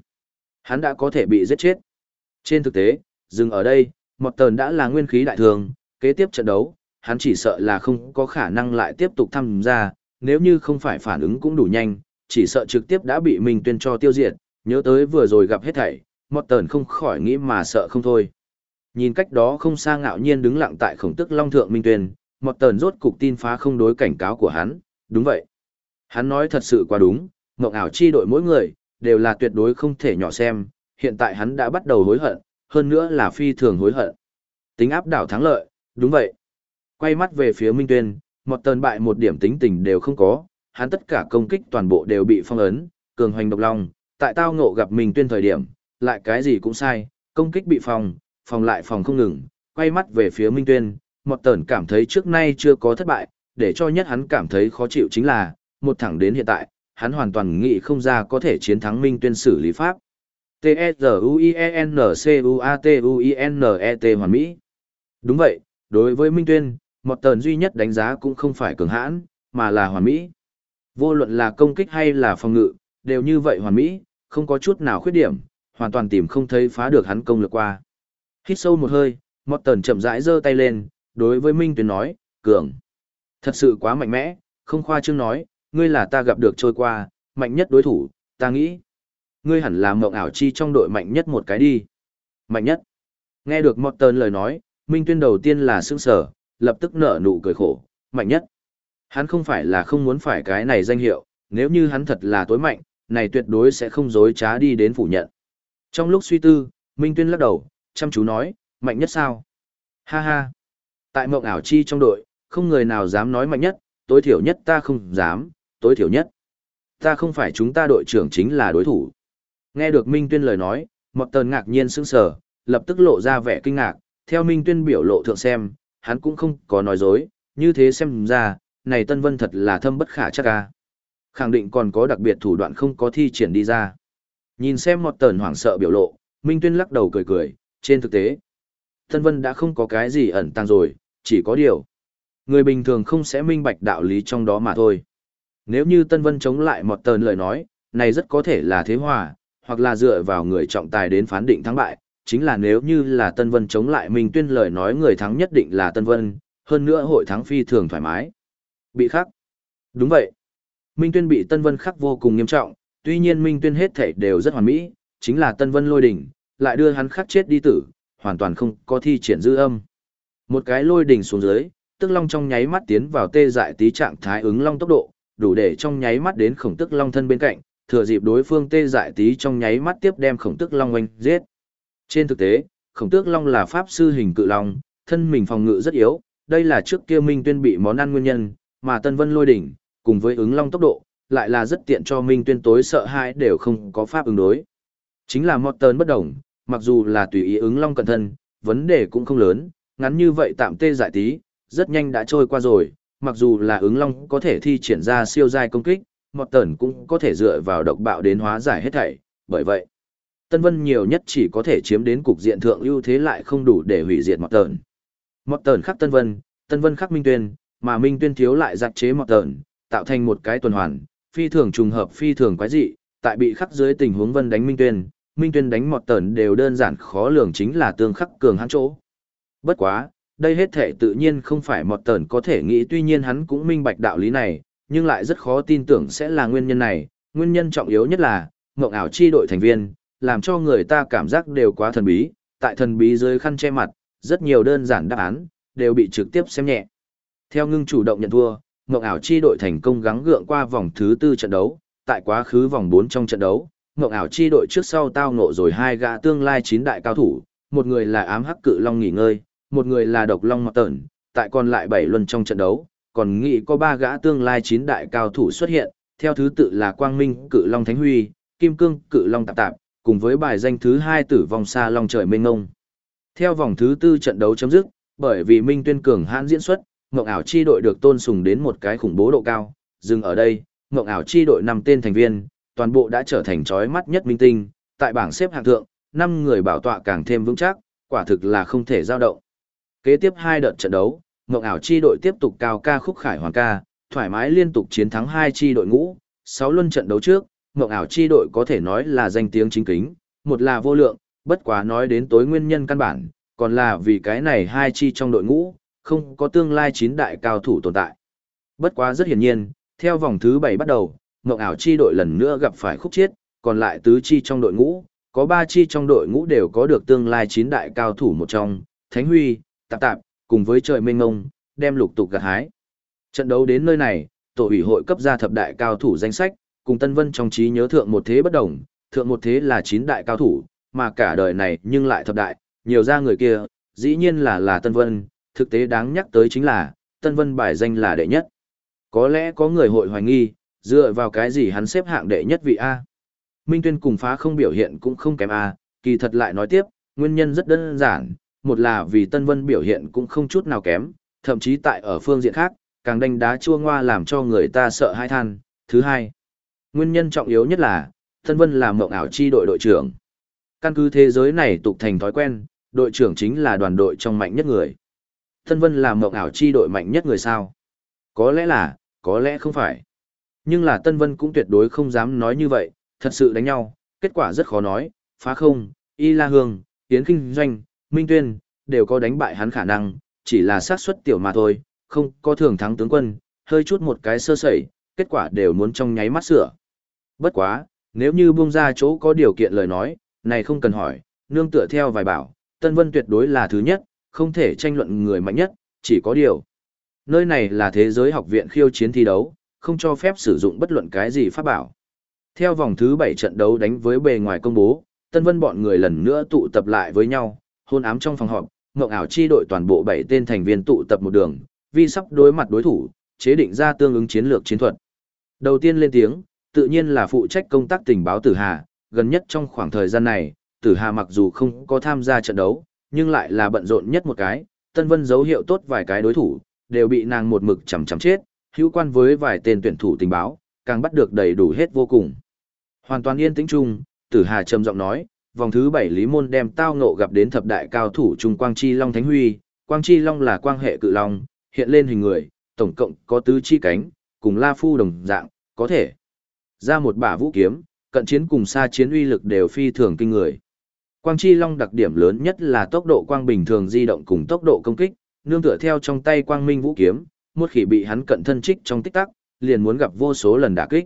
Hắn đã có thể bị giết chết. Trên thực tế, dừng ở đây, Mọt Tờn đã là nguyên khí đại thường, kế tiếp trận đấu, hắn chỉ sợ là không có khả năng lại tiếp tục tham gia, nếu như không phải phản ứng cũng đủ nhanh, chỉ sợ trực tiếp đã bị Minh Tuyên cho tiêu diệt, nhớ tới vừa rồi gặp hết thảy, Mọt Tờn không khỏi nghĩ mà sợ không thôi. Nhìn cách đó không xa ngạo nhiên đứng lặng tại khổng tức Long Thượng Minh Tuyên, Mọt Tờn rốt cục tin phá không đối cảnh cáo của hắn, đúng vậy. Hắn nói thật sự quá đúng, mộng ảo chi đội mỗi người, đều là tuyệt đối không thể nhỏ xem, hiện tại hắn đã bắt đầu hối hận, hơn nữa là phi thường hối hận. Tính áp đảo thắng lợi, đúng vậy. Quay mắt về phía Minh Tuyên, một tần bại một điểm tính tình đều không có, hắn tất cả công kích toàn bộ đều bị phong ấn, cường hoành độc long, tại tao ngộ gặp Minh Tuyên thời điểm, lại cái gì cũng sai, công kích bị phòng, phòng lại phòng không ngừng, quay mắt về phía Minh Tuyên, một tần cảm thấy trước nay chưa có thất bại, để cho nhất hắn cảm thấy khó chịu chính là, một thẳng đến hiện tại, hắn hoàn toàn nghĩ không ra có thể chiến thắng Minh Tuyên xử lý pháp. T-E-Z-U-I-E-N-C-U-A-T-U-I-N-E-T hoàn mỹ. Đúng vậy, đối với Minh Tuyên, một tờn duy nhất đánh giá cũng không phải cường hãn, mà là hoàn mỹ. Vô luận là công kích hay là phòng ngự, đều như vậy hoàn mỹ, không có chút nào khuyết điểm, hoàn toàn tìm không thấy phá được hắn công lược qua. Hít sâu một hơi, một tờn chậm rãi giơ tay lên, đối với Minh Tuyên nói, cường. Thật sự quá mạnh mẽ, không khoa trương nói, ngươi là ta gặp được trôi qua, mạnh nhất đối thủ, ta nghĩ. Ngươi hẳn là mộng ảo chi trong đội mạnh nhất một cái đi. Mạnh nhất. Nghe được Morton lời nói, Minh Tuyên đầu tiên là sững sở, lập tức nở nụ cười khổ, mạnh nhất. Hắn không phải là không muốn phải cái này danh hiệu, nếu như hắn thật là tối mạnh, này tuyệt đối sẽ không dối trá đi đến phủ nhận. Trong lúc suy tư, Minh Tuyên lắc đầu, chăm chú nói, mạnh nhất sao? Ha ha! Tại mộng ảo chi trong đội, không người nào dám nói mạnh nhất, tối thiểu nhất ta không dám, tối thiểu nhất. Ta không phải chúng ta đội trưởng chính là đối thủ. Nghe được Minh Tuyên lời nói, một tần ngạc nhiên sững sờ, lập tức lộ ra vẻ kinh ngạc, theo Minh Tuyên biểu lộ thượng xem, hắn cũng không có nói dối, như thế xem ra, này Tân Vân thật là thâm bất khả chắc ca. Khẳng định còn có đặc biệt thủ đoạn không có thi triển đi ra. Nhìn xem một tần hoảng sợ biểu lộ, Minh Tuyên lắc đầu cười cười, trên thực tế, Tân Vân đã không có cái gì ẩn tàng rồi, chỉ có điều. Người bình thường không sẽ minh bạch đạo lý trong đó mà thôi. Nếu như Tân Vân chống lại một tờn lời nói, này rất có thể là thế hòa, hoặc là dựa vào người trọng tài đến phán định thắng bại, chính là nếu như là Tân Vân chống lại Minh Tuyên lời nói người thắng nhất định là Tân Vân, hơn nữa hội thắng phi thường thoải mái. Bị khắc. Đúng vậy. Minh Tuyên bị Tân Vân khắc vô cùng nghiêm trọng, tuy nhiên Minh Tuyên hết thể đều rất hoàn mỹ, chính là Tân Vân lôi đỉnh, lại đưa hắn khắc chết đi tử, hoàn toàn không có thi triển dư âm. Một cái lôi đỉnh xuống dưới, tức long trong nháy mắt tiến vào tê dại tí trạng thái ứng long tốc độ, đủ để trong nháy mắt đến khổng tức long thân bên cạnh, thừa dịp đối phương tê dại tí trong nháy mắt tiếp đem khổng tức long oanh giết. Trên thực tế, khổng tước long là pháp sư hình cự long, thân mình phòng ngự rất yếu, đây là trước kia Minh Tuyên bị món ăn nguyên nhân, mà Tân Vân lôi đỉnh, cùng với ứng long tốc độ, lại là rất tiện cho Minh Tuyên tối sợ hãi đều không có pháp ứng đối. Chính là một tơn bất đồng, mặc dù là tùy ý ứng long cẩn thân, vấn đề cũng không lớn, ngắn như vậy tạm tê giải tí, rất nhanh đã trôi qua rồi, mặc dù là ứng long có thể thi triển ra siêu giai công kích, một tần cũng có thể dựa vào độc bạo đến hóa giải hết thảy, bởi vậy, Tân Vân nhiều nhất chỉ có thể chiếm đến cục diện thượng ưu thế lại không đủ để hủy diệt Mọt Tờn. Mọt Tờn khắc Tân Vân, Tân Vân khắc Minh Tuyên, mà Minh Tuyên thiếu lại giặc chế Mọt Tờn, tạo thành một cái tuần hoàn, phi thường trùng hợp phi thường quái dị, tại bị khắc dưới tình huống Vân đánh Minh Tuyên, Minh Tuyên đánh Mọt Tờn đều đơn giản khó lường chính là tương khắc cường hãn chỗ. Bất quá, đây hết thể tự nhiên không phải Mọt Tờn có thể nghĩ tuy nhiên hắn cũng minh bạch đạo lý này, nhưng lại rất khó tin tưởng sẽ là nguyên nhân này, nguyên nhân trọng yếu nhất là, ngộng ảo chi đội thành viên, làm cho người ta cảm giác đều quá thần bí, tại thần bí dưới khăn che mặt, rất nhiều đơn giản đáp án, đều bị trực tiếp xem nhẹ. Theo ngưng chủ động nhận thua, ngọc ảo chi đội thành công gắng gượng qua vòng thứ tư trận đấu, tại quá khứ vòng 4 trong trận đấu, ngọc ảo chi đội trước sau tao ngộ rồi hai gã tương lai chín đại cao thủ, một người là ám hắc cự long nghỉ ngơi, một người là độc long mọt tẩn, tại còn lại 7 luân trong trận đấu, còn nghĩ có ba gã tương lai chín đại cao thủ xuất hiện, theo thứ tự là Quang Minh, Cự Long Thánh Huy, Kim Cương, Cự Long Tạp Tạp, cùng với bài danh thứ hai tử vong xa Long Trời Mênh Ngông. Theo vòng thứ tư trận đấu chấm dứt, bởi vì Minh Tuyên Cường hãn diễn xuất, Ngộng ảo chi đội được tôn sùng đến một cái khủng bố độ cao, dừng ở đây, Ngộng ảo chi đội năm tên thành viên, toàn bộ đã trở thành chói mắt nhất minh tinh, tại bảng xếp hạng thượng, năm người bảo tọa càng thêm vững chắc, quả thực là không thể dao động. Kế tiếp hai đợt trận đấu, Ngộng ảo chi đội tiếp tục cao ca khúc khải hoàng ca, thoải mái liên tục chiến thắng hai chi đội ngũ, sáu luân trận đấu trước, mộng ảo chi đội có thể nói là danh tiếng chính kính, một là vô lượng, bất quá nói đến tối nguyên nhân căn bản, còn là vì cái này hai chi trong đội ngũ, không có tương lai chín đại cao thủ tồn tại. Bất quá rất hiển nhiên, theo vòng thứ 7 bắt đầu, mộng ảo chi đội lần nữa gặp phải khúc chiết, còn lại tứ chi trong đội ngũ, có ba chi trong đội ngũ đều có được tương lai chín đại cao thủ một trong, Thánh Huy, Tạp Tạp, cùng với trời mênh ngông, đem lục tục gặt hái. Trận đấu đến nơi này, tổ ủy hội cấp ra thập đại cao thủ danh sách, cùng Tân Vân trong trí nhớ thượng một thế bất đồng, thượng một thế là chín đại cao thủ, mà cả đời này nhưng lại thập đại, nhiều ra người kia, dĩ nhiên là là Tân Vân, thực tế đáng nhắc tới chính là, Tân Vân bài danh là đệ nhất. Có lẽ có người hội hoài nghi, dựa vào cái gì hắn xếp hạng đệ nhất vị A. Minh Tuyên cùng phá không biểu hiện cũng không kém A, kỳ thật lại nói tiếp, nguyên nhân rất đơn giản, một là vì Tân Vân biểu hiện cũng không chút nào kém, thậm chí tại ở phương diện khác, càng đánh đá chua ngoa làm cho người ta sợ hai than. Thứ hai, nguyên nhân trọng yếu nhất là, Tân Vân là mộng ảo chi đội đội trưởng. Căn cứ thế giới này tục thành thói quen, đội trưởng chính là đoàn đội trong mạnh nhất người. Tân Vân là mộng ảo chi đội mạnh nhất người sao? Có lẽ là, có lẽ không phải. Nhưng là Tân Vân cũng tuyệt đối không dám nói như vậy, thật sự đánh nhau, kết quả rất khó nói, phá không, y la hương, tiến kinh doanh, minh tuyên, đều có đánh bại hắn khả năng, chỉ là xác suất tiểu mà thôi, không có thường thắng tướng quân, hơi chút một cái sơ sẩy, kết quả đều muốn trong nháy mắt sửa. Bất quá, nếu như buông ra chỗ có điều kiện lời nói, này không cần hỏi, nương tựa theo vài bảo, Tân Vân tuyệt đối là thứ nhất, không thể tranh luận người mạnh nhất, chỉ có điều. Nơi này là thế giới học viện khiêu chiến thi đấu, không cho phép sử dụng bất luận cái gì pháp bảo. Theo vòng thứ 7 trận đấu đánh với bề ngoài công bố, Tân Vân bọn người lần nữa tụ tập lại với nhau, hôn ám trong phòng họp, Ngộng ảo chi đội toàn bộ 7 tên thành viên tụ tập một đường, vì sắp đối mặt đối thủ, chế định ra tương ứng chiến lược chiến thuật. Đầu tiên lên tiếng, tự nhiên là phụ trách công tác tình báo Tử Hà, gần nhất trong khoảng thời gian này, Tử Hà mặc dù không có tham gia trận đấu, nhưng lại là bận rộn nhất một cái, Tân Vân dấu hiệu tốt vài cái đối thủ, đều bị nàng một mực chằm chằm chết, hữu quan với vài tên tuyển thủ tình báo, càng bắt được đầy đủ hết vô cùng. Hoàn toàn yên tĩnh chung, Tử Hà trầm giọng nói, vòng thứ 7 Lý Môn đem tao ngộ gặp đến thập đại cao thủ Trung Quang Chi Long Thánh Huy, Quang Chi Long là quang hệ cự long, hiện lên hình người, tổng cộng có tứ chi cánh, cùng La Phu đồng dạng, có thể ra một bả vũ kiếm, cận chiến cùng xa chiến uy lực đều phi thường kinh người. Quang chi long đặc điểm lớn nhất là tốc độ quang bình thường di động cùng tốc độ công kích, nương tựa theo trong tay quang minh vũ kiếm, một khi bị hắn cận thân trích trong tích tắc, liền muốn gặp vô số lần đả kích.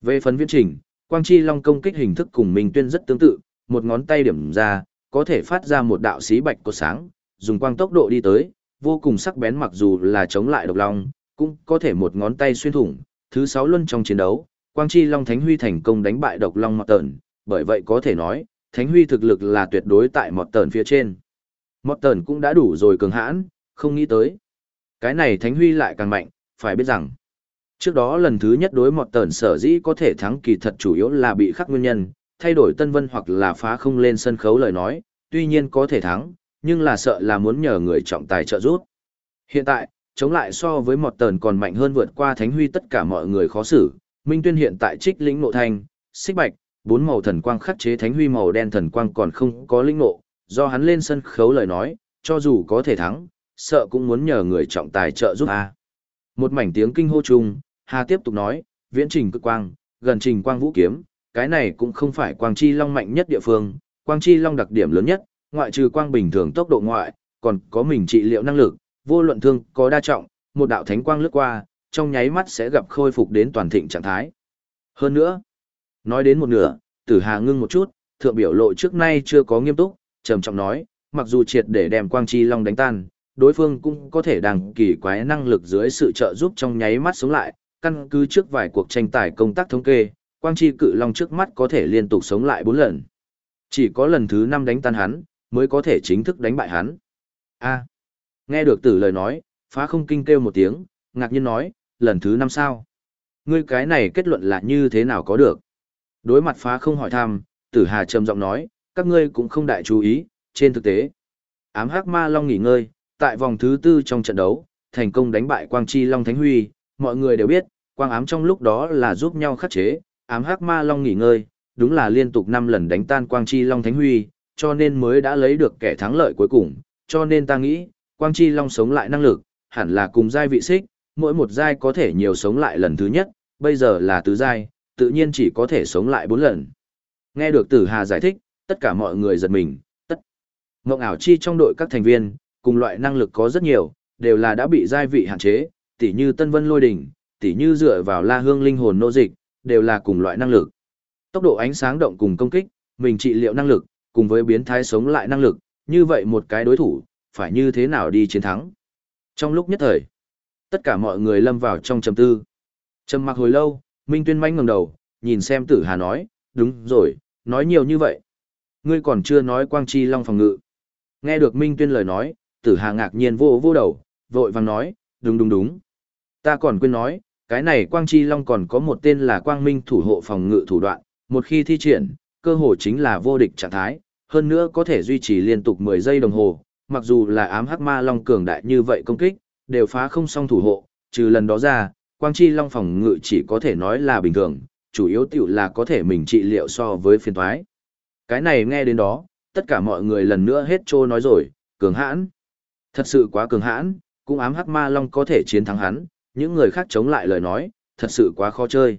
Về phần viễn trình, Quang Chi Long công kích hình thức cùng Minh Tuyên rất tương tự, một ngón tay điểm ra, có thể phát ra một đạo xí bạch cột sáng, dùng quang tốc độ đi tới, vô cùng sắc bén mặc dù là chống lại độc long, cũng có thể một ngón tay xuyên thủng. Thứ sáu luân trong chiến đấu, Quang Chi Long Thánh Huy thành công đánh bại độc long Mọt Tờn, bởi vậy có thể nói, Thánh Huy thực lực là tuyệt đối tại Mọt Tờn phía trên. Mọt Tờn cũng đã đủ rồi cường hãn, không nghĩ tới. Cái này Thánh Huy lại càng mạnh, phải biết rằng, Trước đó lần thứ nhất đối Mọt Tờn sở dĩ có thể thắng kỳ thật chủ yếu là bị khắc nguyên nhân, thay đổi Tân Vân hoặc là phá không lên sân khấu lời nói, tuy nhiên có thể thắng, nhưng là sợ là muốn nhờ người trọng tài trợ giúp. Hiện tại, chống lại so với Mọt Tờn còn mạnh hơn vượt qua Thánh Huy tất cả mọi người khó xử, Minh Tuyên hiện tại trích lĩnh nộ thành, xích bạch, bốn màu thần quang khắc chế Thánh Huy màu đen thần quang còn không có lĩnh nộ, do hắn lên sân khấu lời nói, cho dù có thể thắng, sợ cũng muốn nhờ người trọng tài trợ giúp a. Một mảnh tiếng kinh hô chung, Hà tiếp tục nói, viễn trình cực quang, gần trình quang vũ kiếm, cái này cũng không phải quang chi long mạnh nhất địa phương, quang chi long đặc điểm lớn nhất, ngoại trừ quang bình thường tốc độ ngoại, còn có mình trị liệu năng lực, vô luận thương có đa trọng, một đạo thánh quang lướt qua, trong nháy mắt sẽ gặp khôi phục đến toàn thịnh trạng thái. Hơn nữa, nói đến một nửa, tử hà ngưng một chút, thượng biểu lộ trước nay chưa có nghiêm túc, trầm trọng nói, mặc dù triệt để đem quang chi long đánh tan, đối phương cũng có thể đằng kỳ quái năng lực dưới sự trợ giúp trong nháy mắt sống lại, căn cứ trước vài cuộc tranh tài công tác thống kê, quang chi cự long trước mắt có thể liên tục sống lại 4 lần. Chỉ có lần thứ 5 đánh tan hắn, mới có thể chính thức đánh bại hắn. A. nghe được tử lời nói, phá không kinh kêu một tiếng, ngạc nhiên nói, lần thứ năm sao? Ngươi cái này kết luận là như thế nào có được? Đối mặt phá không hỏi thăm, tử hà trầm giọng nói, các ngươi cũng không đại chú ý, trên thực tế. Ám hắc ma long nghỉ ngơi, tại vòng thứ tư trong trận đấu, thành công đánh bại quang chi long thánh huy, mọi người đều biết, quang ám trong lúc đó là giúp nhau khắc chế, ám hắc ma long nghỉ ngơi, đúng là liên tục 5 lần đánh tan quang chi long thánh huy, cho nên mới đã lấy được kẻ thắng lợi cuối cùng, cho nên ta nghĩ, quang chi long sống lại năng lực, hẳn là cùng giai vị xích, mỗi một giai có thể nhiều sống lại lần thứ nhất, bây giờ là tứ giai, tự nhiên chỉ có thể sống lại 4 lần. Nghe được Tử Hà giải thích, tất cả mọi người giật mình, tất. Ngộng ảo chi trong đội các thành viên, cùng loại năng lực có rất nhiều, đều là đã bị giai vị hạn chế, tỉ như Tân Vân Lôi Đỉnh, tỉ như dựa vào La Hương linh hồn nô dịch, đều là cùng loại năng lực. Tốc độ ánh sáng động cùng công kích, mình trị liệu năng lực, cùng với biến thái sống lại năng lực, như vậy một cái đối thủ, phải như thế nào đi chiến thắng. Trong lúc nhất thời, tất cả mọi người lâm vào trong trầm tư. Trầm mặc hồi lâu, Minh Tuyên manh ngẩng đầu, nhìn xem Tử Hà nói, đúng rồi, nói nhiều như vậy. Ngươi còn chưa nói Quang Chi Long phòng ngự. Nghe được Minh Tuyên lời nói, Tử Hà ngạc nhiên vô vô đầu, vội vàng nói, đúng đúng đúng. Ta còn quên nói, cái này Quang Chi Long còn có một tên là Quang Minh thủ hộ phòng ngự thủ đoạn, một khi thi triển, cơ hội chính là vô địch trạng thái, hơn nữa có thể duy trì liên tục 10 giây đồng hồ, mặc dù là ám hắc ma long cường đại như vậy công kích, đều phá không xong thủ hộ, trừ lần đó ra, Quang Chi Long phòng ngự chỉ có thể nói là bình thường, chủ yếu tiểu là có thể mình trị liệu so với phiền thoái. Cái này nghe đến đó, tất cả mọi người lần nữa hết trô nói rồi, cường hãn. Thật sự quá cường hãn, cũng ám hắc ma long có thể chiến thắng hắn, những người khác chống lại lời nói, thật sự quá khó chơi.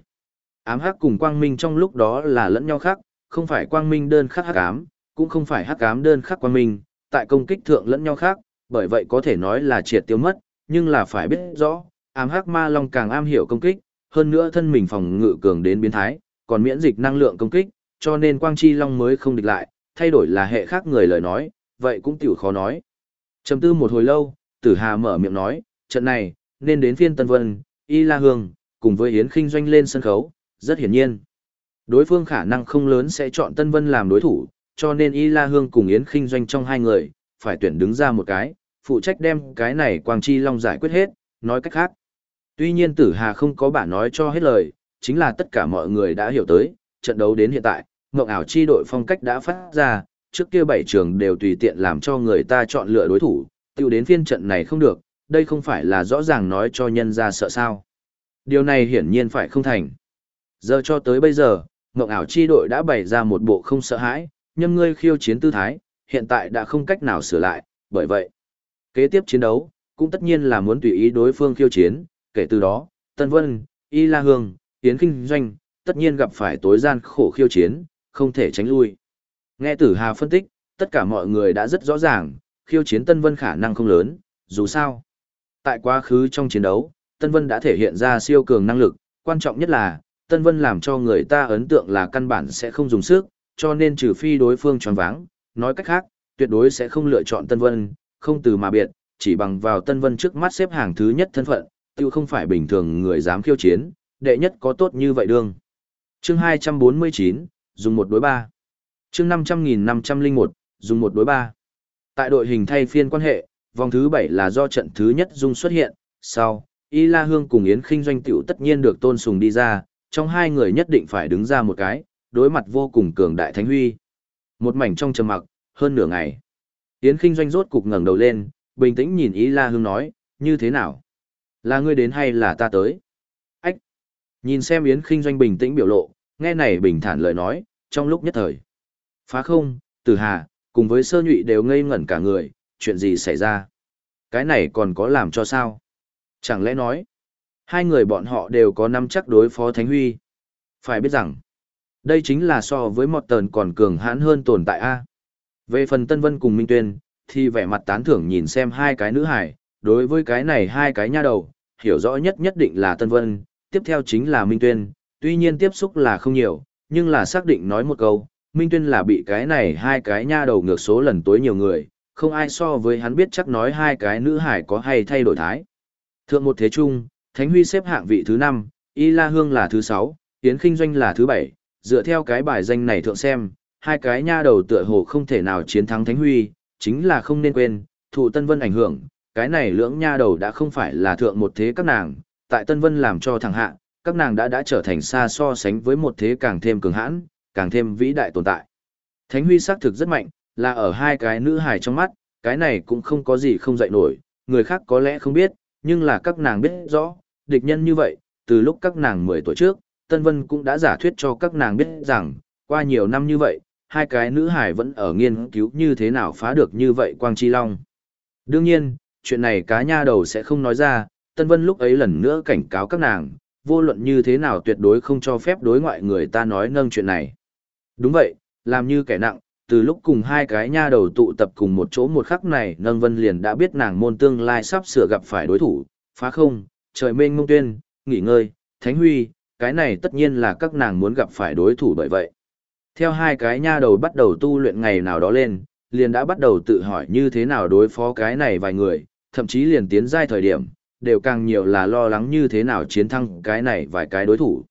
Ám hắc cùng quang minh trong lúc đó là lẫn nhau khác, không phải quang minh đơn khắc hắc ám, cũng không phải hắc ám đơn khắc quang minh, tại công kích thượng lẫn nhau khác, bởi vậy có thể nói là triệt tiêu mất, nhưng là phải biết rõ, ám hắc ma long càng am hiểu công kích, hơn nữa thân mình phòng ngự cường đến biến thái, còn miễn dịch năng lượng công kích, cho nên quang chi long mới không địch lại, thay đổi là hệ khác người lời nói, vậy cũng tiểu khó nói. Trầm tư một hồi lâu, Tử Hà mở miệng nói, trận này, nên đến phiên Tân Vân, Y La Hương, cùng với Yến Kinh Doanh lên sân khấu, rất hiển nhiên. Đối phương khả năng không lớn sẽ chọn Tân Vân làm đối thủ, cho nên Y La Hương cùng Yến Kinh Doanh trong hai người, phải tuyển đứng ra một cái, phụ trách đem cái này Quang Chi Long giải quyết hết, nói cách khác. Tuy nhiên Tử Hà không có bản nói cho hết lời, chính là tất cả mọi người đã hiểu tới, trận đấu đến hiện tại, mộng ảo chi đội phong cách đã phát ra, trước kia bảy trường đều tùy tiện làm cho người ta chọn lựa đối thủ, tiêu đến phiên trận này không được, đây không phải là rõ ràng nói cho nhân ra sợ sao. Điều này hiển nhiên phải không thành. Giờ cho tới bây giờ, mộng ảo chi đội đã bày ra một bộ không sợ hãi, nhâm ngươi khiêu chiến tư thái, hiện tại đã không cách nào sửa lại, bởi vậy. Kế tiếp chiến đấu, cũng tất nhiên là muốn tùy ý đối phương khiêu chiến, kể từ đó, Tân Vân, Y La Hương, Tiến Kinh Doanh, tất nhiên gặp phải tối gian khổ khiêu chiến, không thể tránh lui. Nghe Tử Hà phân tích, tất cả mọi người đã rất rõ ràng, khiêu chiến Tân Vân khả năng không lớn, dù sao. Tại quá khứ trong chiến đấu, Tân Vân đã thể hiện ra siêu cường năng lực, quan trọng nhất là, Tân Vân làm cho người ta ấn tượng là căn bản sẽ không dùng sức, cho nên trừ phi đối phương tròn váng, nói cách khác, tuyệt đối sẽ không lựa chọn Tân Vân, không từ mà biệt, chỉ bằng vào Tân Vân trước mắt xếp hàng thứ nhất thân phận, tiêu không phải bình thường người dám khiêu chiến, đệ nhất có tốt như vậy đương. Chương 249, dùng một đối ba. Chương 500.501, dùng một đối ba. Tại đội hình thay phiên quan hệ, vòng thứ 7 là do trận thứ nhất dung xuất hiện, sau, Y La Hương cùng Yến Kinh Doanh tiểu tất nhiên được tôn sùng đi ra, trong hai người nhất định phải đứng ra một cái, đối mặt vô cùng cường đại Thánh Huy. Một mảnh trong trầm mặc, hơn nửa ngày. Yến Kinh Doanh rốt cục ngẩng đầu lên, bình tĩnh nhìn Y La Hương nói, như thế nào? Là ngươi đến hay là ta tới? Ách! Nhìn xem Yến Kinh Doanh bình tĩnh biểu lộ, nghe này bình thản lời nói, trong lúc nhất thời. Phá không, tử hà, cùng với sơ nhụy đều ngây ngẩn cả người, chuyện gì xảy ra? Cái này còn có làm cho sao? Chẳng lẽ nói, hai người bọn họ đều có nắm chắc đối phó Thánh Huy? Phải biết rằng, đây chính là so với một tờn còn cường hãn hơn tồn tại A. Về phần Tân Vân cùng Minh Tuyên, thì vẻ mặt tán thưởng nhìn xem hai cái nữ hải, đối với cái này hai cái nha đầu, hiểu rõ nhất nhất định là Tân Vân, tiếp theo chính là Minh Tuyên, tuy nhiên tiếp xúc là không nhiều, nhưng là xác định nói một câu, Minh Tuyên là bị cái này hai cái nha đầu ngược số lần tối nhiều người, không ai so với hắn biết chắc nói hai cái nữ hải có hay thay đổi thái. Thượng một thế trung, Thánh Huy xếp hạng vị thứ 5, Y La Hương là thứ 6, Yến Kinh Doanh là thứ 7, dựa theo cái bài danh này thượng xem, hai cái nha đầu tựa hồ không thể nào chiến thắng Thánh Huy, chính là không nên quên, thụ Tân Vân ảnh hưởng, cái này lưỡng nha đầu đã không phải là thượng một thế các nàng, tại Tân Vân làm cho thằng hạ, các nàng đã đã trở thành xa so sánh với một thế càng thêm cường hãn, càng thêm vĩ đại tồn tại. Thánh huy xác thực rất mạnh, là ở hai cái nữ hài trong mắt, cái này cũng không có gì không dạy nổi, người khác có lẽ không biết, nhưng là các nàng biết rõ, địch nhân như vậy, từ lúc các nàng 10 tuổi trước, Tân Vân cũng đã giả thuyết cho các nàng biết rằng, qua nhiều năm như vậy, hai cái nữ hải vẫn ở nghiên cứu như thế nào phá được như vậy Quang Chi Long. Đương nhiên, chuyện này cá nha đầu sẽ không nói ra, Tân Vân lúc ấy lần nữa cảnh cáo các nàng, vô luận như thế nào tuyệt đối không cho phép đối ngoại người ta nói nâng chuyện này. Đúng vậy, làm như kẻ nặng, từ lúc cùng hai cái nha đầu tụ tập cùng một chỗ một khắc này nâng vân liền đã biết nàng môn tương lai sắp sửa gặp phải đối thủ, phá không, trời mênh mông tuyên, nghỉ ngơi, thánh huy, cái này tất nhiên là các nàng muốn gặp phải đối thủ bởi vậy. Theo hai cái nha đầu bắt đầu tu luyện ngày nào đó lên, liền đã bắt đầu tự hỏi như thế nào đối phó cái này vài người, thậm chí liền tiến giai thời điểm, đều càng nhiều là lo lắng như thế nào chiến thắng cái này vài cái đối thủ.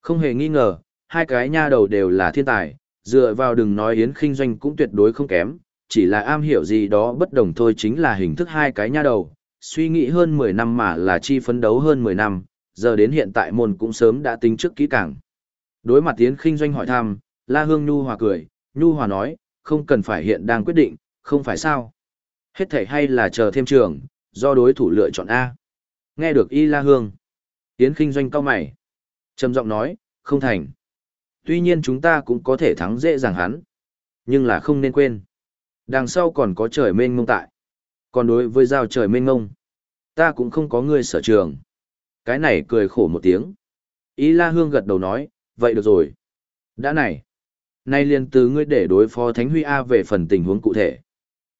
Không hề nghi ngờ, hai cái nha đầu đều là thiên tài, dựa vào đừng nói yến khinh doanh cũng tuyệt đối không kém, chỉ là am hiểu gì đó bất đồng thôi chính là hình thức hai cái nha đầu, suy nghĩ hơn 10 năm mà là chi phấn đấu hơn 10 năm, giờ đến hiện tại môn cũng sớm đã tính trước kỹ càng. Đối mặt yến khinh doanh hỏi thăm, La Hương Nhu hòa cười, Nhu hòa nói, không cần phải hiện đang quyết định, không phải sao. Hết thể hay là chờ thêm trường, do đối thủ lựa chọn A. Nghe được Y La Hương. Yến Kinh doanh cao mày. trầm giọng nói, không thành tuy nhiên chúng ta cũng có thể thắng dễ dàng hắn. Nhưng là không nên quên. Đằng sau còn có trời mênh mông tại. Còn đối với giao trời mênh mông, ta cũng không có người sở trường. Cái này cười khổ một tiếng. Y La Hương gật đầu nói, vậy được rồi. Đã này. Nay liền từ ngươi để đối phó Thánh Huy A về phần tình huống cụ thể.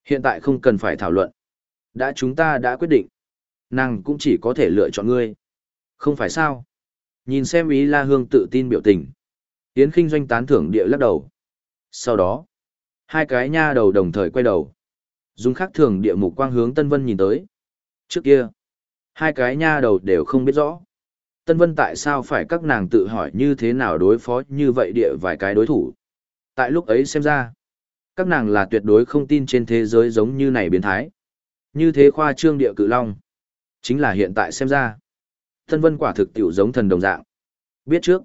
Hiện tại không cần phải thảo luận. Đã chúng ta đã quyết định. Nàng cũng chỉ có thể lựa chọn ngươi. Không phải sao? Nhìn xem ý La Hương tự tin biểu tình. Yến Kinh doanh tán thưởng địa lắc đầu. Sau đó, hai cái nha đầu đồng thời quay đầu. Dùng khắc thường địa mục quang hướng Tân Vân nhìn tới. Trước kia, hai cái nha đầu đều không biết rõ. Tân Vân tại sao phải các nàng tự hỏi như thế nào đối phó như vậy địa vài cái đối thủ. Tại lúc ấy xem ra, các nàng là tuyệt đối không tin trên thế giới giống như này biến thái. Như thế khoa trương địa cự long. Chính là hiện tại xem ra. thân Vân quả thực tiểu giống thần đồng dạng. Biết trước,